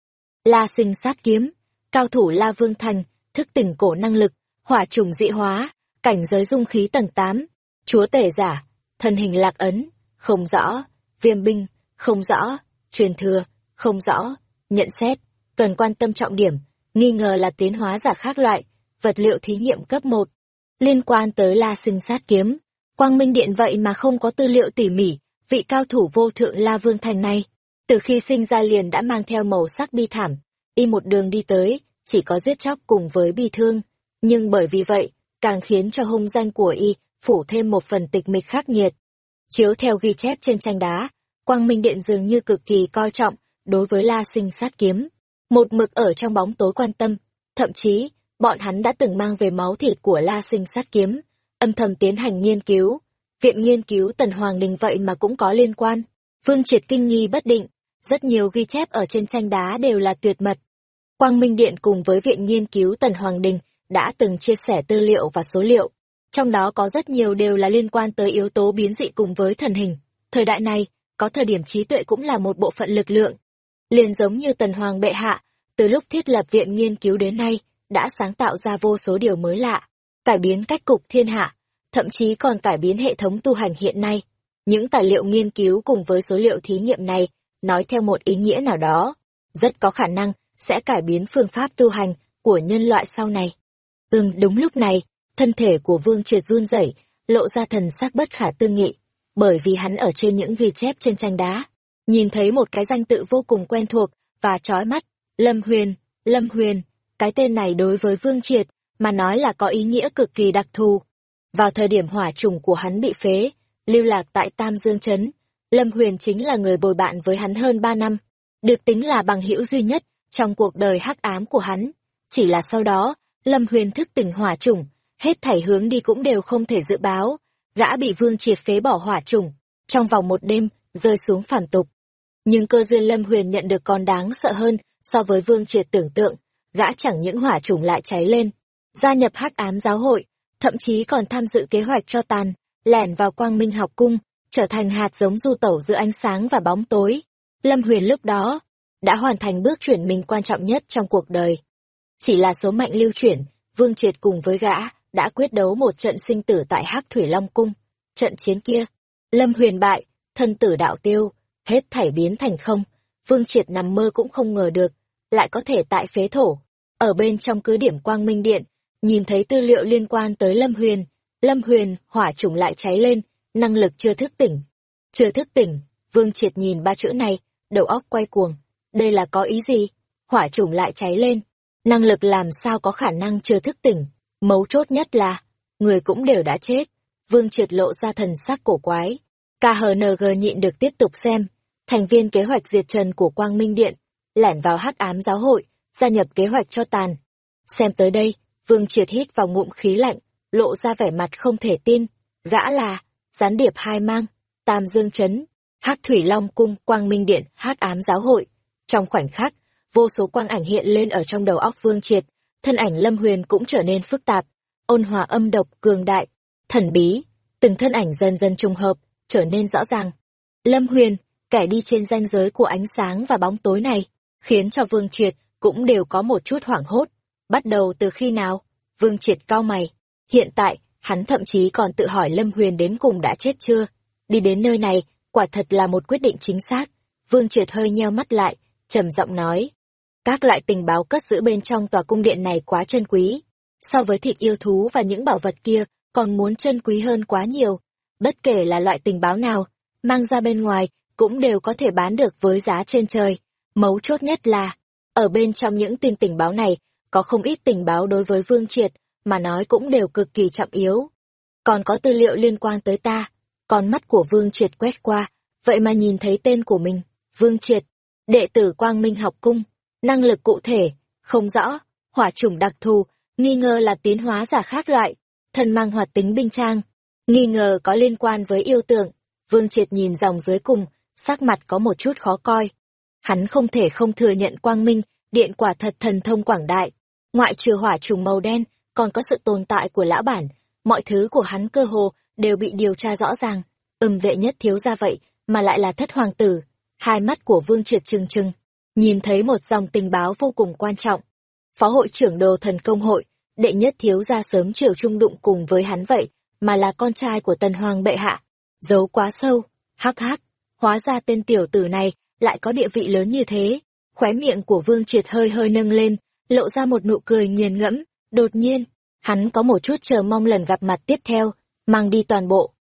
La sinh sát kiếm. Cao thủ La Vương Thành, thức tỉnh cổ năng lực, hỏa trùng dị hóa, cảnh giới dung khí tầng 8, chúa tể giả, thân hình lạc ấn, không rõ, viêm binh, không rõ, truyền thừa, không rõ, nhận xét, cần quan tâm trọng điểm, nghi ngờ là tiến hóa giả khác loại, vật liệu thí nghiệm cấp 1. Liên quan tới La Sinh sát kiếm, Quang Minh Điện vậy mà không có tư liệu tỉ mỉ, vị cao thủ vô thượng La Vương Thành này. từ khi sinh ra liền đã mang theo màu sắc bi thảm, y một đường đi tới, chỉ có giết chóc cùng với bi thương, nhưng bởi vì vậy, càng khiến cho hung danh của y phủ thêm một phần tịch mịch khắc nghiệt. Chiếu theo ghi chép trên tranh đá, Quang Minh Điện dường như cực kỳ coi trọng đối với La Sinh sát kiếm, một mực ở trong bóng tối quan tâm, thậm chí, bọn hắn đã từng mang về máu thịt của La Sinh sát kiếm, âm thầm tiến hành nghiên cứu. Viện nghiên cứu Tần Hoàng Đình vậy mà cũng có liên quan. Vương Triệt kinh nghi bất định, rất nhiều ghi chép ở trên tranh đá đều là tuyệt mật. Quang Minh Điện cùng với Viện Nghiên cứu Tần Hoàng Đình đã từng chia sẻ tư liệu và số liệu. Trong đó có rất nhiều đều là liên quan tới yếu tố biến dị cùng với thần hình. Thời đại này, có thời điểm trí tuệ cũng là một bộ phận lực lượng. Liền giống như Tần Hoàng Bệ Hạ, từ lúc thiết lập Viện Nghiên cứu đến nay, đã sáng tạo ra vô số điều mới lạ, cải biến cách cục thiên hạ, thậm chí còn cải biến hệ thống tu hành hiện nay. Những tài liệu nghiên cứu cùng với số liệu thí nghiệm này nói theo một ý nghĩa nào đó, rất có khả năng sẽ cải biến phương pháp tu hành của nhân loại sau này. Ừm, đúng lúc này, thân thể của Vương Triệt run rẩy, lộ ra thần sắc bất khả tư nghị, bởi vì hắn ở trên những ghi chép trên tranh đá, nhìn thấy một cái danh tự vô cùng quen thuộc và chói mắt, Lâm Huyền, Lâm Huyền, cái tên này đối với Vương Triệt mà nói là có ý nghĩa cực kỳ đặc thù. Vào thời điểm hỏa trùng của hắn bị phế, lưu lạc tại Tam Dương Trấn, Lâm Huyền chính là người bồi bạn với hắn hơn ba năm, được tính là bằng hữu duy nhất trong cuộc đời hắc ám của hắn. Chỉ là sau đó, Lâm Huyền thức tỉnh hỏa trùng, hết thảy hướng đi cũng đều không thể dự báo, gã bị Vương Triệt phế bỏ hỏa trùng, trong vòng một đêm, rơi xuống phản tục. Nhưng cơ duyên Lâm Huyền nhận được còn đáng sợ hơn so với Vương Triệt tưởng tượng, gã chẳng những hỏa trùng lại cháy lên, gia nhập hắc ám giáo hội, thậm chí còn tham dự kế hoạch cho tàn, lẻn vào quang minh học cung, trở thành hạt giống du tẩu giữa ánh sáng và bóng tối. Lâm Huyền lúc đó đã hoàn thành bước chuyển mình quan trọng nhất trong cuộc đời. Chỉ là số mệnh lưu chuyển, Vương Triệt cùng với gã đã quyết đấu một trận sinh tử tại Hắc Thủy Long Cung. Trận chiến kia, Lâm Huyền bại, thân tử đạo tiêu, hết thảy biến thành không. Vương Triệt nằm mơ cũng không ngờ được, lại có thể tại phế thổ, ở bên trong cứ điểm Quang Minh Điện, nhìn thấy tư liệu liên quan tới Lâm Huyền. Lâm Huyền, hỏa trùng lại cháy lên, năng lực chưa thức tỉnh. Chưa thức tỉnh, Vương Triệt nhìn ba chữ này, đầu óc quay cuồng. Đây là có ý gì? Hỏa trùng lại cháy lên. Năng lực làm sao có khả năng chưa thức tỉnh? Mấu chốt nhất là, người cũng đều đã chết. Vương Triệt lộ ra thần sắc cổ quái. KHNG nhịn được tiếp tục xem. Thành viên kế hoạch diệt trần của Quang Minh Điện, lẻn vào hắc ám giáo hội, gia nhập kế hoạch cho tàn. Xem tới đây, Vương Triệt hít vào ngụm khí lạnh, lộ ra vẻ mặt không thể tin. Gã là, gián điệp hai mang, Tam Dương chấn hắc Thủy Long Cung, Quang Minh Điện, hắc ám giáo hội. Trong khoảnh khắc, vô số quang ảnh hiện lên ở trong đầu óc Vương Triệt, thân ảnh Lâm Huyền cũng trở nên phức tạp, ôn hòa âm độc, cường đại, thần bí, từng thân ảnh dần dần trùng hợp, trở nên rõ ràng. Lâm Huyền, kẻ đi trên ranh giới của ánh sáng và bóng tối này, khiến cho Vương Triệt cũng đều có một chút hoảng hốt. Bắt đầu từ khi nào? Vương Triệt cao mày. Hiện tại, hắn thậm chí còn tự hỏi Lâm Huyền đến cùng đã chết chưa? Đi đến nơi này, quả thật là một quyết định chính xác. Vương Triệt hơi nheo mắt lại, trầm giọng nói. Các loại tình báo cất giữ bên trong tòa cung điện này quá chân quý. So với thịt yêu thú và những bảo vật kia, còn muốn chân quý hơn quá nhiều. Bất kể là loại tình báo nào, mang ra bên ngoài, cũng đều có thể bán được với giá trên trời. Mấu chốt nhất là, ở bên trong những tin tình báo này, có không ít tình báo đối với Vương Triệt, mà nói cũng đều cực kỳ trọng yếu. Còn có tư liệu liên quan tới ta, con mắt của Vương Triệt quét qua, vậy mà nhìn thấy tên của mình, Vương Triệt, đệ tử Quang Minh học cung, năng lực cụ thể, không rõ, hỏa chủng đặc thù, nghi ngờ là tiến hóa giả khác loại, thân mang hoạt tính binh trang, nghi ngờ có liên quan với yêu tượng. Vương Triệt nhìn dòng dưới cùng, sắc mặt có một chút khó coi. Hắn không thể không thừa nhận Quang Minh, điện quả thật thần thông quảng đại. Ngoại trừ hỏa trùng màu đen, còn có sự tồn tại của lão bản, mọi thứ của hắn cơ hồ đều bị điều tra rõ ràng. Ừm vệ nhất thiếu ra vậy, mà lại là thất hoàng tử. Hai mắt của Vương Triệt trừng trừng, nhìn thấy một dòng tình báo vô cùng quan trọng. Phó hội trưởng đồ thần công hội, đệ nhất thiếu ra sớm chiều trung đụng cùng với hắn vậy, mà là con trai của tần hoàng bệ hạ. Giấu quá sâu, hắc hắc, hóa ra tên tiểu tử này lại có địa vị lớn như thế. Khóe miệng của Vương Triệt hơi hơi nâng lên, lộ ra một nụ cười nghiền ngẫm, đột nhiên, hắn có một chút chờ mong lần gặp mặt tiếp theo, mang đi toàn bộ.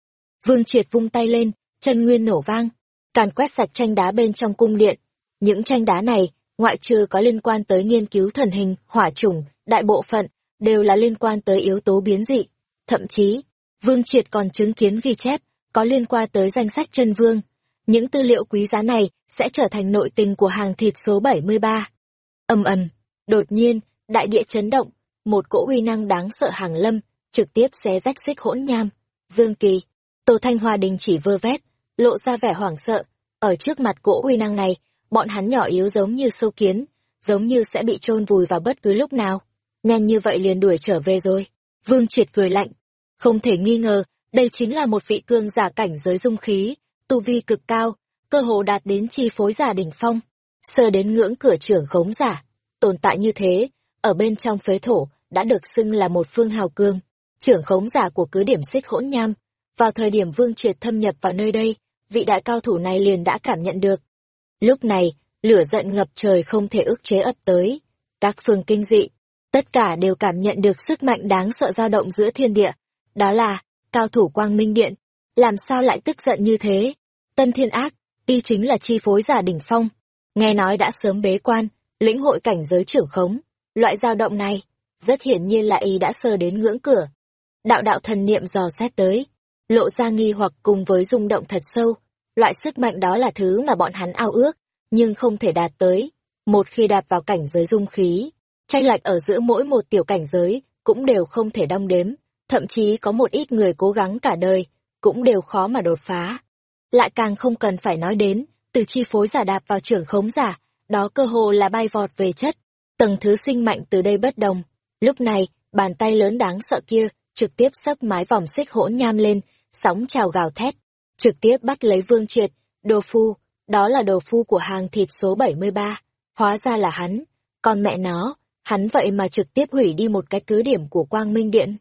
Vương Triệt vung tay lên, chân nguyên nổ vang, càn quét sạch tranh đá bên trong cung điện. Những tranh đá này, ngoại trừ có liên quan tới nghiên cứu thần hình, hỏa chủng, đại bộ phận, đều là liên quan tới yếu tố biến dị. Thậm chí, Vương Triệt còn chứng kiến ghi chép, có liên quan tới danh sách chân vương. Những tư liệu quý giá này sẽ trở thành nội tình của hàng thịt số 73. Âm ầm, đột nhiên, đại địa chấn động, một cỗ uy năng đáng sợ hàng lâm, trực tiếp xé rách xích hỗn nham. Dương Kỳ, Tô Thanh Hoa đình chỉ vơ vét, lộ ra vẻ hoảng sợ. Ở trước mặt cỗ uy năng này, bọn hắn nhỏ yếu giống như sâu kiến, giống như sẽ bị chôn vùi vào bất cứ lúc nào. Nhanh như vậy liền đuổi trở về rồi. Vương Triệt cười lạnh. Không thể nghi ngờ, đây chính là một vị cương giả cảnh giới dung khí, tu vi cực cao, cơ hồ đạt đến chi phối giả đỉnh phong, sơ đến ngưỡng cửa trưởng khống giả. Tồn tại như thế, ở bên trong phế thổ, đã được xưng là một phương hào cương, trưởng khống giả của cứ điểm xích hỗn nham. Vào thời điểm Vương Triệt thâm nhập vào nơi đây, vị đại cao thủ này liền đã cảm nhận được. Lúc này, lửa giận ngập trời không thể ức chế ập tới. Các phương kinh dị, tất cả đều cảm nhận được sức mạnh đáng sợ dao động giữa thiên địa. Đó là, cao thủ quang minh điện, làm sao lại tức giận như thế? Tân thiên ác, y chính là chi phối giả đỉnh phong. Nghe nói đã sớm bế quan, lĩnh hội cảnh giới trưởng khống. Loại dao động này, rất hiển nhiên là y đã sơ đến ngưỡng cửa. Đạo đạo thần niệm dò xét tới, lộ ra nghi hoặc cùng với rung động thật sâu. Loại sức mạnh đó là thứ mà bọn hắn ao ước, nhưng không thể đạt tới. Một khi đạp vào cảnh giới dung khí, tranh lệch ở giữa mỗi một tiểu cảnh giới cũng đều không thể đong đếm, thậm chí có một ít người cố gắng cả đời, cũng đều khó mà đột phá. Lại càng không cần phải nói đến, từ chi phối giả đạp vào trưởng khống giả, đó cơ hồ là bay vọt về chất. Tầng thứ sinh mạnh từ đây bất đồng. Lúc này, bàn tay lớn đáng sợ kia, trực tiếp sấp mái vòng xích hỗn nham lên, sóng trào gào thét, trực tiếp bắt lấy vương triệt, đồ phu, đó là đồ phu của hàng thịt số 73, hóa ra là hắn, còn mẹ nó, hắn vậy mà trực tiếp hủy đi một cái cứ điểm của Quang Minh Điện.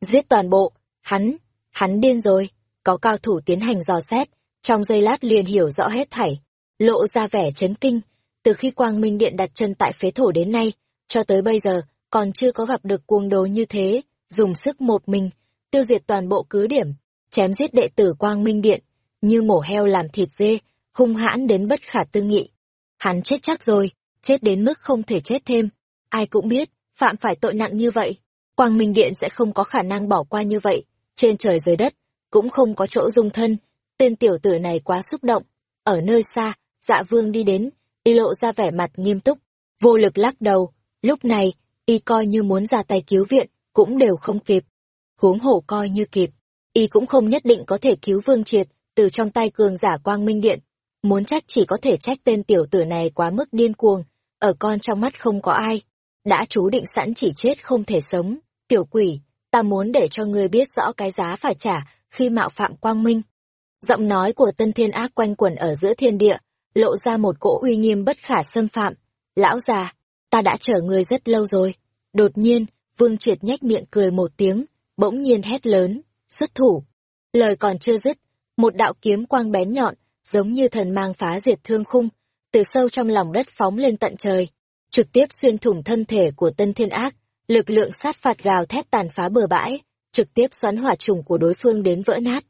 Giết toàn bộ, hắn, hắn điên rồi, có cao thủ tiến hành dò xét, trong giây lát liền hiểu rõ hết thảy, lộ ra vẻ chấn kinh, từ khi Quang Minh Điện đặt chân tại phế thổ đến nay, cho tới bây giờ, còn chưa có gặp được cuồng đồ như thế, dùng sức một mình, tiêu diệt toàn bộ cứ điểm, chém giết đệ tử Quang Minh Điện, như mổ heo làm thịt dê, hung hãn đến bất khả tư nghị. Hắn chết chắc rồi, chết đến mức không thể chết thêm. Ai cũng biết, phạm phải tội nặng như vậy, Quang Minh Điện sẽ không có khả năng bỏ qua như vậy, trên trời dưới đất, cũng không có chỗ dung thân. Tên tiểu tử này quá xúc động. Ở nơi xa, dạ vương đi đến, y lộ ra vẻ mặt nghiêm túc, vô lực lắc đầu. Lúc này, y coi như muốn ra tay cứu viện, cũng đều không kịp. Huống hổ coi như kịp, y cũng không nhất định có thể cứu vương triệt, từ trong tay cường giả quang minh điện. Muốn trách chỉ có thể trách tên tiểu tử này quá mức điên cuồng, ở con trong mắt không có ai. Đã chú định sẵn chỉ chết không thể sống, tiểu quỷ, ta muốn để cho ngươi biết rõ cái giá phải trả khi mạo phạm quang minh. Giọng nói của tân thiên ác quanh quẩn ở giữa thiên địa, lộ ra một cỗ uy nghiêm bất khả xâm phạm. Lão già, ta đã chờ ngươi rất lâu rồi. Đột nhiên, vương triệt nhếch miệng cười một tiếng, bỗng nhiên hét lớn, xuất thủ. Lời còn chưa dứt, một đạo kiếm quang bén nhọn, giống như thần mang phá diệt thương khung, từ sâu trong lòng đất phóng lên tận trời, trực tiếp xuyên thủng thân thể của tân thiên ác, lực lượng sát phạt gào thét tàn phá bờ bãi, trực tiếp xoắn hỏa trùng của đối phương đến vỡ nát.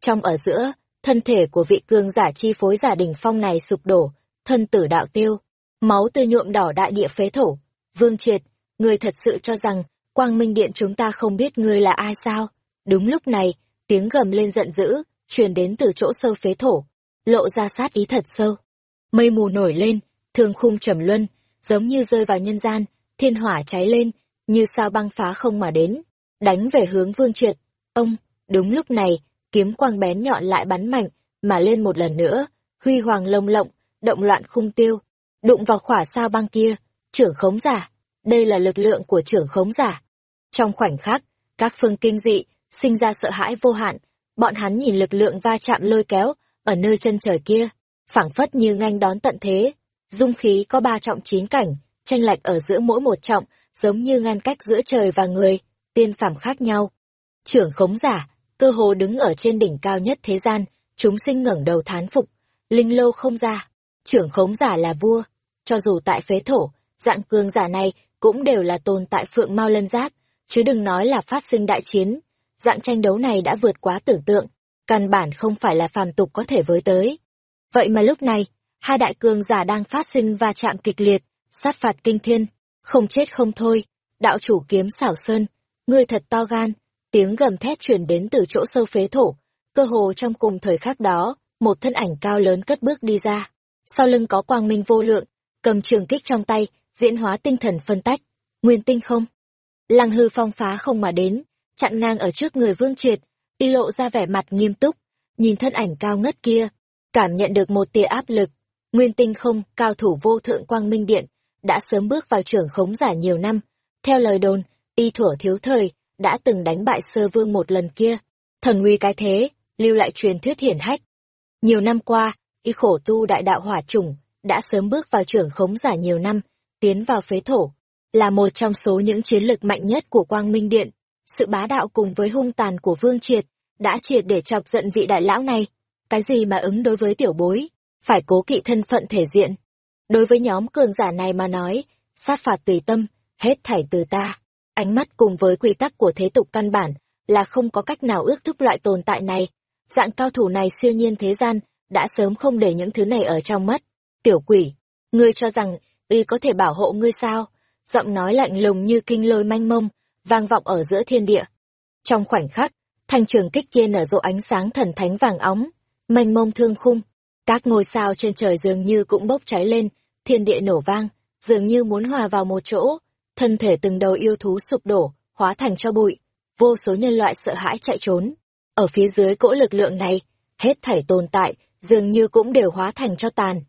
Trong ở giữa, thân thể của vị cương giả chi phối giả đỉnh phong này sụp đổ, thân tử đạo tiêu, máu tươi nhuộm đỏ đại địa phế thổ. Vương Triệt, người thật sự cho rằng, quang minh điện chúng ta không biết ngươi là ai sao? Đúng lúc này, tiếng gầm lên giận dữ, truyền đến từ chỗ sâu phế thổ, lộ ra sát ý thật sâu. Mây mù nổi lên, thương khung trầm luân, giống như rơi vào nhân gian, thiên hỏa cháy lên, như sao băng phá không mà đến, đánh về hướng vương triệt. Ông, đúng lúc này, kiếm quang bén nhọn lại bắn mạnh, mà lên một lần nữa, huy hoàng lông lộng, động loạn khung tiêu, đụng vào khỏa sao băng kia, trưởng khống giả, đây là lực lượng của trưởng khống giả. Trong khoảnh khắc, các phương kinh dị, sinh ra sợ hãi vô hạn, bọn hắn nhìn lực lượng va chạm lôi kéo, ở nơi chân trời kia, phảng phất như nganh đón tận thế, dung khí có ba trọng chín cảnh, tranh lệch ở giữa mỗi một trọng, giống như ngăn cách giữa trời và người, tiên phàm khác nhau. Trưởng khống giả, cơ hồ đứng ở trên đỉnh cao nhất thế gian, chúng sinh ngẩng đầu thán phục, linh lô không ra. Trưởng khống giả là vua, cho dù tại phế thổ, dạng cường giả này cũng đều là tồn tại phượng mau lân giác, chứ đừng nói là phát sinh đại chiến. Dạng tranh đấu này đã vượt quá tưởng tượng, căn bản không phải là phàm tục có thể với tới. Vậy mà lúc này, hai đại cường giả đang phát sinh va chạm kịch liệt, sát phạt kinh thiên, không chết không thôi. Đạo chủ kiếm xảo sơn, ngươi thật to gan, tiếng gầm thét truyền đến từ chỗ sâu phế thổ, cơ hồ trong cùng thời khắc đó, một thân ảnh cao lớn cất bước đi ra. Sau lưng có quang minh vô lượng, cầm trường kích trong tay, diễn hóa tinh thần phân tách, nguyên tinh không. Lăng hư phong phá không mà đến, chặn ngang ở trước người vương triệt, y lộ ra vẻ mặt nghiêm túc, nhìn thân ảnh cao ngất kia, cảm nhận được một tia áp lực. Nguyên tinh không, cao thủ vô thượng quang minh điện, đã sớm bước vào trưởng khống giả nhiều năm. Theo lời đồn, y thủa thiếu thời, đã từng đánh bại sơ vương một lần kia. Thần uy cái thế, lưu lại truyền thuyết hiển hách. Nhiều năm qua, y khổ tu đại đạo hỏa chủng, đã sớm bước vào trưởng khống giả nhiều năm, tiến vào phế thổ, là một trong số những chiến lực mạnh nhất của Quang Minh Điện. Sự bá đạo cùng với hung tàn của Vương Triệt, đã triệt để chọc giận vị đại lão này. Cái gì mà ứng đối với tiểu bối, phải cố kỵ thân phận thể diện. Đối với nhóm cường giả này mà nói, sát phạt tùy tâm, hết thảy từ ta. Ánh mắt cùng với quy tắc của thế tục căn bản, là không có cách nào ước thúc loại tồn tại này. Dạng cao thủ này siêu nhiên thế gian, đã sớm không để những thứ này ở trong mắt. Tiểu quỷ, ngươi cho rằng, y có thể bảo hộ ngươi sao? Giọng nói lạnh lùng như kinh lôi manh mông, vang vọng ở giữa thiên địa. Trong khoảnh khắc, thanh trường kích kia nở rộ ánh sáng thần thánh vàng óng, mênh mông thương khung. Các ngôi sao trên trời dường như cũng bốc cháy lên, thiên địa nổ vang, dường như muốn hòa vào một chỗ, thân thể từng đầu yêu thú sụp đổ, hóa thành cho bụi, vô số nhân loại sợ hãi chạy trốn. Ở phía dưới cỗ lực lượng này, hết thảy tồn tại, dường như cũng đều hóa thành cho tàn.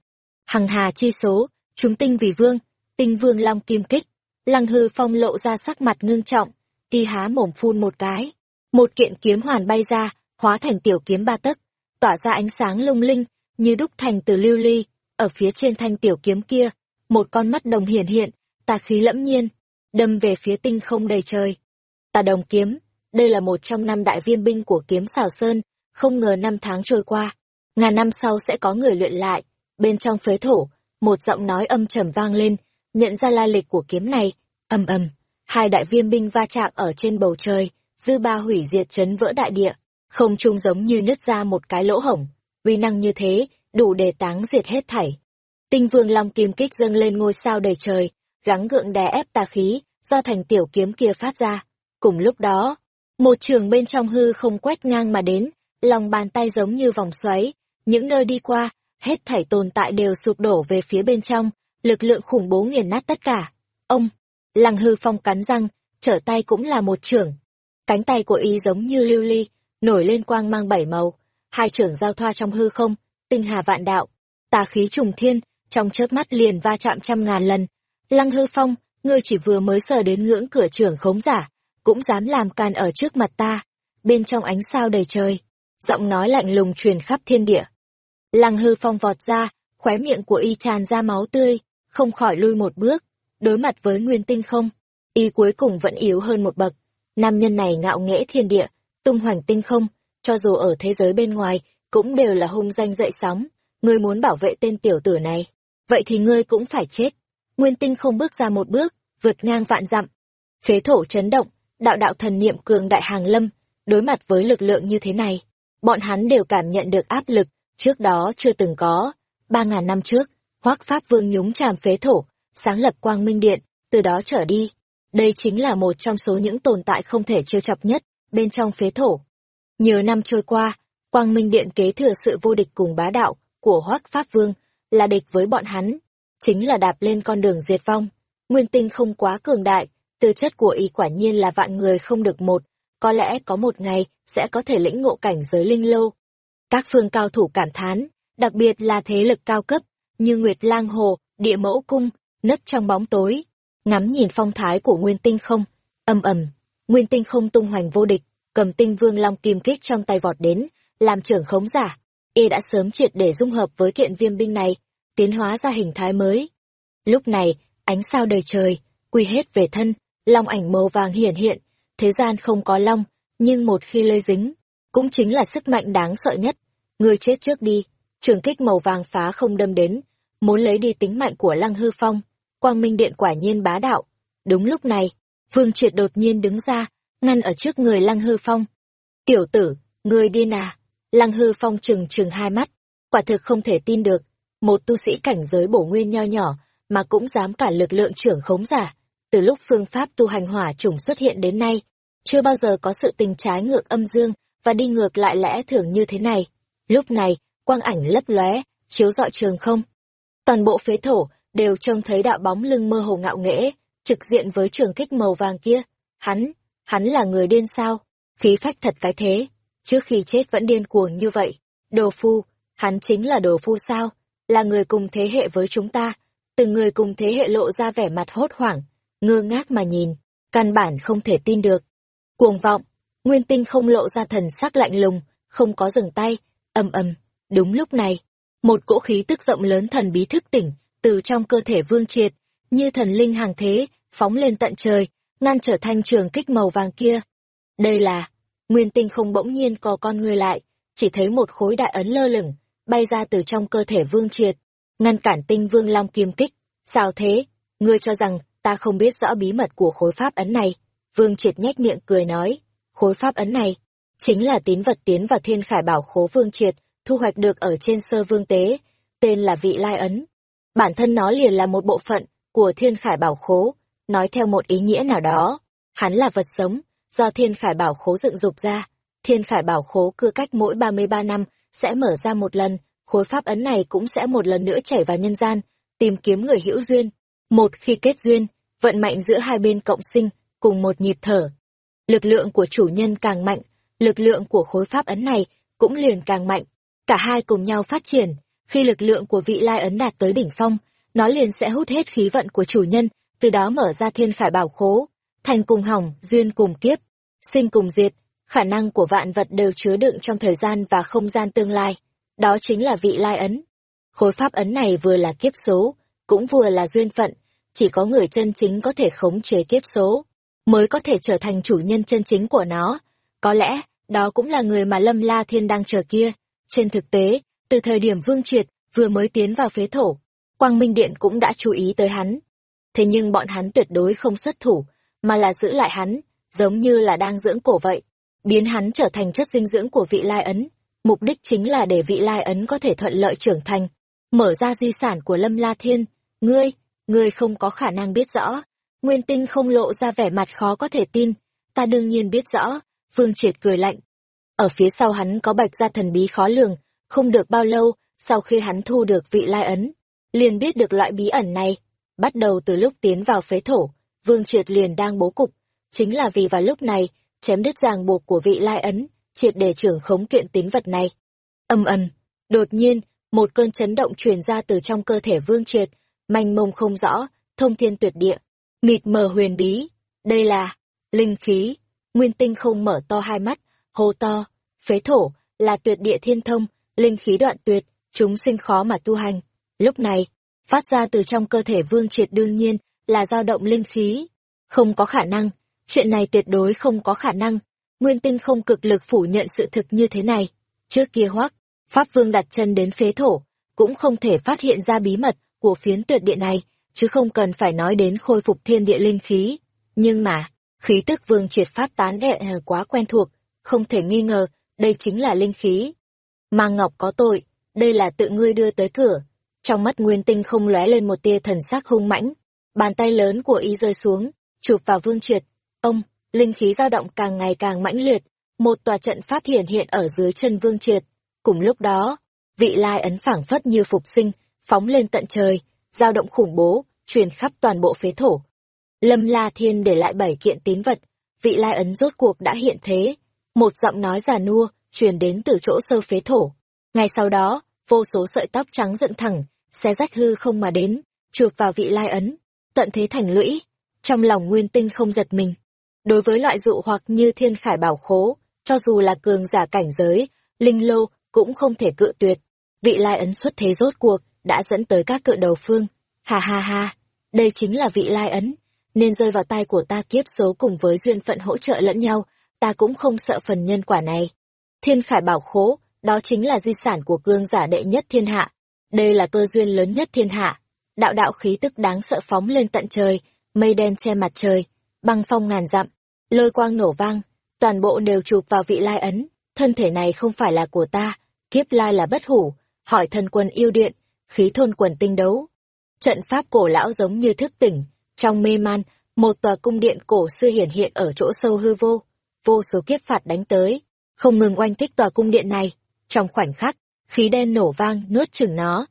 Hằng hà chi số, chúng tinh vì vương, tinh vương long kim kích, lăng hư phong lộ ra sắc mặt ngưng trọng, ti há mồm phun một cái. Một kiện kiếm hoàn bay ra, hóa thành tiểu kiếm ba tấc, tỏa ra ánh sáng lung linh, như đúc thành từ lưu ly, ở phía trên thanh tiểu kiếm kia, một con mắt đồng hiển hiện, tà khí lẫm nhiên, đâm về phía tinh không đầy trời. Tà đồng kiếm, đây là một trong năm đại viên binh của kiếm xảo sơn, không ngờ năm tháng trôi qua, ngàn năm sau sẽ có người luyện lại. Bên trong phế thổ, một giọng nói âm trầm vang lên, nhận ra lai lịch của kiếm này, ầm ầm, hai đại viêm binh va chạm ở trên bầu trời, dư ba hủy diệt chấn vỡ đại địa, không trung giống như nứt ra một cái lỗ hổng, uy năng như thế, đủ để táng diệt hết thảy. Tinh Vương Long kim kích dâng lên ngôi sao đầy trời, gắng gượng đè ép tà khí, do thành tiểu kiếm kia phát ra. Cùng lúc đó, một trường bên trong hư không quét ngang mà đến, lòng bàn tay giống như vòng xoáy, những nơi đi qua, hết thảy tồn tại đều sụp đổ về phía bên trong, lực lượng khủng bố nghiền nát tất cả. Ông, lăng hư phong cắn răng, trở tay cũng là một trưởng. Cánh tay của y giống như lưu ly, nổi lên quang mang bảy màu, hai trưởng giao thoa trong hư không, tinh hà vạn đạo, tà khí trùng thiên, trong chớp mắt liền va chạm trăm ngàn lần. Lăng hư phong, ngươi chỉ vừa mới sờ đến ngưỡng cửa trưởng khống giả, cũng dám làm can ở trước mặt ta, bên trong ánh sao đầy trời, giọng nói lạnh lùng truyền khắp thiên địa. Lăng hư phong vọt ra, khóe miệng của y tràn ra máu tươi, không khỏi lui một bước, đối mặt với nguyên tinh không. Y cuối cùng vẫn yếu hơn một bậc. Nam nhân này ngạo nghễ thiên địa, tung hoành tinh không, cho dù ở thế giới bên ngoài, cũng đều là hung danh dậy sóng. Ngươi muốn bảo vệ tên tiểu tử này, vậy thì ngươi cũng phải chết. Nguyên tinh không bước ra một bước, vượt ngang vạn dặm. Phế thổ chấn động, đạo đạo thần niệm cường đại hàng lâm, đối mặt với lực lượng như thế này, bọn hắn đều cảm nhận được áp lực, trước đó chưa từng có. Ba ngàn năm trước, Hoác Pháp Vương nhúng chàm phế thổ, sáng lập Quang Minh Điện, từ đó trở đi. Đây chính là một trong số những tồn tại không thể trêu chọc nhất, bên trong phế thổ. Nhiều năm trôi qua, Quang Minh Điện kế thừa sự vô địch cùng bá đạo của Hoác Pháp Vương, là địch với bọn hắn, chính là đạp lên con đường diệt vong. Nguyên tinh không quá cường đại, tư chất của y quả nhiên là vạn người không được một, có lẽ có một ngày sẽ có thể lĩnh ngộ cảnh giới linh lô. Các phương cao thủ cảm thán, đặc biệt là thế lực cao cấp, như Nguyệt Lang Hồ, Địa Mẫu Cung, nấp trong bóng tối, ngắm nhìn phong thái của Nguyên Tinh không, âm ầm, Nguyên Tinh không tung hoành vô địch, cầm tinh vương long kim kích trong tay vọt đến, làm trưởng khống giả. Y đã sớm triệt để dung hợp với kiện viêm binh này, tiến hóa ra hình thái mới. Lúc này, ánh sao đầy trời, quy hết về thân, long ảnh màu vàng hiển hiện, thế gian không có long, nhưng một khi lây dính, cũng chính là sức mạnh đáng sợ nhất. Người chết trước đi, trường kích màu vàng phá không đâm đến, muốn lấy đi tính mạnh của lăng hư phong. Quang Minh Điện quả nhiên bá đạo. Đúng lúc này, Phương Triệt đột nhiên đứng ra, ngăn ở trước người lăng hư phong. Tiểu tử, người đi à? Lăng hư phong trừng trừng hai mắt, Quả thực không thể tin được, một tu sĩ cảnh giới bổ nguyên nho nhỏ mà cũng dám cả lực lượng trưởng khống giả. Từ lúc phương pháp tu hành hỏa chủng xuất hiện đến nay, chưa bao giờ có sự tình trái ngược âm dương và đi ngược lại lẽ thường như thế này. Lúc này, quang ảnh lấp lóe, chiếu rọi trường không. Toàn bộ phế thổ đều trông thấy đạo bóng lưng mơ hồ ngạo nghễ, trực diện với trường kích màu vàng kia. Hắn, hắn là người điên sao? Khí phách thật cái thế, trước khi chết vẫn điên cuồng như vậy. Đồ phu, hắn chính là đồ phu sao? Là người cùng thế hệ với chúng ta. Từng người cùng thế hệ lộ ra vẻ mặt hốt hoảng, ngơ ngác mà nhìn, căn bản không thể tin được. Cuồng vọng, Nguyên Tinh không lộ ra thần sắc lạnh lùng, không có dừng tay, ầm ầm. Đúng lúc này, một cỗ khí tức rộng lớn thần bí thức tỉnh từ trong cơ thể Vương Triệt, như thần linh hàng thế, phóng lên tận trời, ngăn trở thanh trường kích màu vàng kia. Đây là, Nguyên Tinh không bỗng nhiên co con người lại, chỉ thấy một khối đại ấn lơ lửng, bay ra từ trong cơ thể Vương Triệt, ngăn cản Tinh Vương Long kiêm Kích. Sao thế? Ngươi cho rằng ta không biết rõ bí mật của khối pháp ấn này? Vương Triệt nhếch miệng cười nói, khối pháp ấn này chính là tín vật tiến vào Thiên Khải Bảo Khố Vương Triệt, thu hoạch được ở trên Sơ Vương Tế, tên là Vị Lai ấn. Bản thân nó liền là một bộ phận của Thiên Khải Bảo Khố, nói theo một ý nghĩa nào đó, hắn là vật sống, do Thiên Khải Bảo Khố dựng dục ra. Thiên Khải Bảo Khố cưa cách mỗi 33 năm sẽ mở ra một lần, khối pháp ấn này cũng sẽ một lần nữa chảy vào nhân gian, tìm kiếm người hữu duyên. Một khi kết duyên, vận mạnh giữa hai bên cộng sinh, cùng một nhịp thở. Lực lượng của chủ nhân càng mạnh, lực lượng của khối pháp ấn này cũng liền càng mạnh. Cả hai cùng nhau phát triển, khi lực lượng của vị lai ấn đạt tới đỉnh phong, nó liền sẽ hút hết khí vận của chủ nhân, từ đó mở ra thiên khải bảo khố, thành cùng hỏng, duyên cùng kiếp, sinh cùng diệt, khả năng của vạn vật đều chứa đựng trong thời gian và không gian tương lai. Đó chính là vị lai ấn. Khối pháp ấn này vừa là kiếp số, cũng vừa là duyên phận, chỉ có người chân chính có thể khống chế kiếp số, mới có thể trở thành chủ nhân chân chính của nó. Có lẽ, đó cũng là người mà Lâm La Thiên đang chờ kia. Trên thực tế, từ thời điểm Vương Triệt vừa mới tiến vào phế thổ, Quang Minh Điện cũng đã chú ý tới hắn. Thế nhưng bọn hắn tuyệt đối không xuất thủ, mà là giữ lại hắn, giống như là đang dưỡng cổ vậy, biến hắn trở thành chất dinh dưỡng của vị lai ấn. Mục đích chính là để vị lai ấn có thể thuận lợi trưởng thành, mở ra di sản của Lâm La Thiên. Ngươi, ngươi không có khả năng biết rõ. Nguyên tinh không lộ ra vẻ mặt khó có thể tin. Ta đương nhiên biết rõ. Vương Triệt cười lạnh. Ở phía sau hắn có bạch gia thần bí khó lường. Không được bao lâu, sau khi hắn thu được vị lai ấn, liền biết được loại bí ẩn này. Bắt đầu từ lúc tiến vào phế thổ, Vương Triệt liền đang bố cục. Chính là vì vào lúc này, chém đứt ràng buộc của vị lai ấn, triệt để trưởng khống kiện tín vật này. Âm ầm, đột nhiên, một cơn chấn động truyền ra từ trong cơ thể Vương Triệt, manh mông không rõ, thông thiên tuyệt địa, mịt mờ huyền bí. Đây là linh khí. Nguyên Tinh không mở to hai mắt, hô to, phế thổ là tuyệt địa thiên thông, linh khí đoạn tuyệt, chúng sinh khó mà tu hành. Lúc này, phát ra từ trong cơ thể Vương Triệt đương nhiên là dao động linh khí. Không có khả năng, chuyện này tuyệt đối không có khả năng. Nguyên Tinh không cực lực phủ nhận sự thực như thế này. Trước kia hoắc, Pháp Vương đặt chân đến phế thổ, cũng không thể phát hiện ra bí mật của phiến tuyệt địa này, chứ không cần phải nói đến khôi phục thiên địa linh khí. Nhưng mà, khí tức vương triệt phát tán đệ quá quen thuộc, không thể nghi ngờ, đây chính là linh khí. ma Ngọc có tội, đây là tự ngươi đưa tới cửa. Trong mắt Nguyên Tinh không lóe lên một tia thần sắc hung mãnh, bàn tay lớn của y rơi xuống, chụp vào Vương Triệt. Ông, linh khí dao động càng ngày càng mãnh liệt, một tòa trận pháp hiển hiện ở dưới chân Vương Triệt. Cùng lúc đó, vị lai ấn phảng phất như phục sinh, phóng lên tận trời, dao động khủng bố, truyền khắp toàn bộ phế thổ. Lâm La Thiên để lại bảy kiện tín vật, vị lai ấn rốt cuộc đã hiện thế. Một giọng nói già nua, truyền đến từ chỗ sơ phế thổ. Ngay sau đó, vô số sợi tóc trắng dựng thẳng, xé rách hư không mà đến, chụp vào vị lai ấn, tận thế thành lũy. Trong lòng nguyên tinh không giật mình. Đối với loại dụ hoặc như thiên khải bảo khố, cho dù là cường giả cảnh giới, linh lô, cũng không thể cự tuyệt. Vị lai ấn xuất thế rốt cuộc, đã dẫn tới các cự đầu phương. Ha ha ha, đây chính là vị lai ấn, nên rơi vào tay của ta kiếp số cùng với duyên phận hỗ trợ lẫn nhau, ta cũng không sợ phần nhân quả này. Thiên khải bảo khố, đó chính là di sản của cương giả đệ nhất thiên hạ. Đây là cơ duyên lớn nhất thiên hạ. Đạo đạo khí tức đáng sợ phóng lên tận trời, mây đen che mặt trời, băng phong ngàn dặm, lôi quang nổ vang, toàn bộ đều chụp vào vị lai ấn. Thân thể này không phải là của ta, kiếp lai là bất hủ, hỏi thần quân yêu điện, khí thôn quần tinh đấu. Trận pháp cổ lão giống như thức tỉnh, trong mê man, một tòa cung điện cổ xưa hiển hiện ở chỗ sâu hư vô, vô số kiếp phạt đánh tới, không ngừng oanh kích tòa cung điện này. Trong khoảnh khắc, khí đen nổ vang nuốt chửng nó,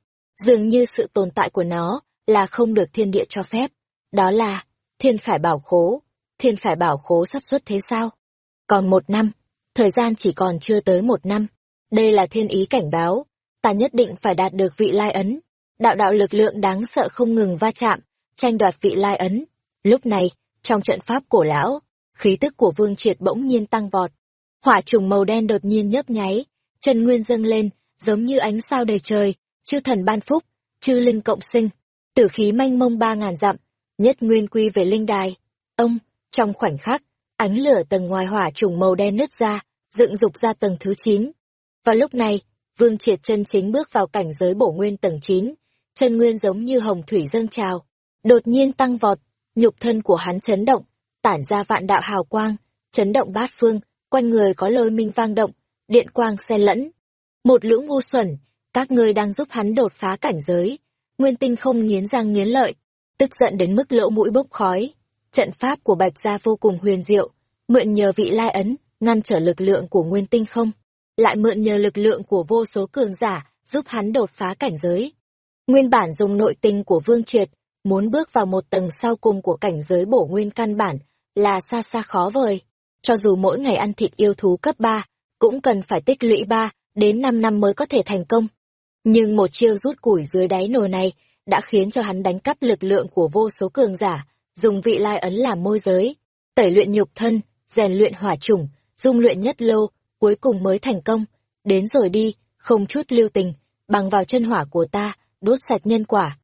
dường như sự tồn tại của nó là không được thiên địa cho phép. Đó là thiên khải bảo khố, thiên khải bảo khố sắp xuất thế sao? Còn một năm, thời gian chỉ còn chưa tới một năm. Đây là thiên ý cảnh báo, ta nhất định phải đạt được vị lai ấn. Đạo đạo lực lượng đáng sợ không ngừng va chạm, tranh đoạt vị lai ấn. Lúc này, trong trận pháp cổ lão, khí tức của Vương Triệt bỗng nhiên tăng vọt. Hỏa trùng màu đen đột nhiên nhấp nháy, chân nguyên dâng lên, giống như ánh sao đầy trời, chư thần ban phúc, chư linh cộng sinh, tử khí manh mông ba ngàn dặm, nhất nguyên quy về linh đài. Ông, trong khoảnh khắc, ánh lửa tầng ngoài hỏa trùng màu đen nứt ra, dựng dục ra tầng thứ 9. Và lúc này, Vương Triệt chân chính bước vào cảnh giới bổ nguyên tầng 9, chân nguyên giống như hồng thủy dâng trào, đột nhiên tăng vọt, nhục thân của hắn chấn động, tản ra vạn đạo hào quang, chấn động bát phương, quanh người có lôi minh vang động, điện quang xen lẫn. Một lũ ngu xuẩn, các ngươi đang giúp hắn đột phá cảnh giới. Nguyên tinh không nghiến răng nghiến lợi, tức giận đến mức lỗ mũi bốc khói. Trận pháp của Bạch Gia vô cùng huyền diệu, mượn nhờ vị lai ấn, ngăn trở lực lượng của nguyên tinh không. Lại mượn nhờ lực lượng của vô số cường giả, giúp hắn đột phá cảnh giới. Nguyên bản dùng nội tinh của Vương Triệt, muốn bước vào một tầng sau cùng của cảnh giới bổ nguyên căn bản, là xa xa khó vời. Cho dù mỗi ngày ăn thịt yêu thú cấp 3, cũng cần phải tích lũy 3 đến 5 năm mới có thể thành công. Nhưng một chiêu rút củi dưới đáy nồi này đã khiến cho hắn đánh cắp lực lượng của vô số cường giả, dùng vị lai ấn làm môi giới, tẩy luyện nhục thân, rèn luyện hỏa chủng, dung luyện nhất lô, cuối cùng mới thành công. Đến rồi đi, không chút lưu tình, bằng vào chân hỏa của ta, đốt sạch nhân quả.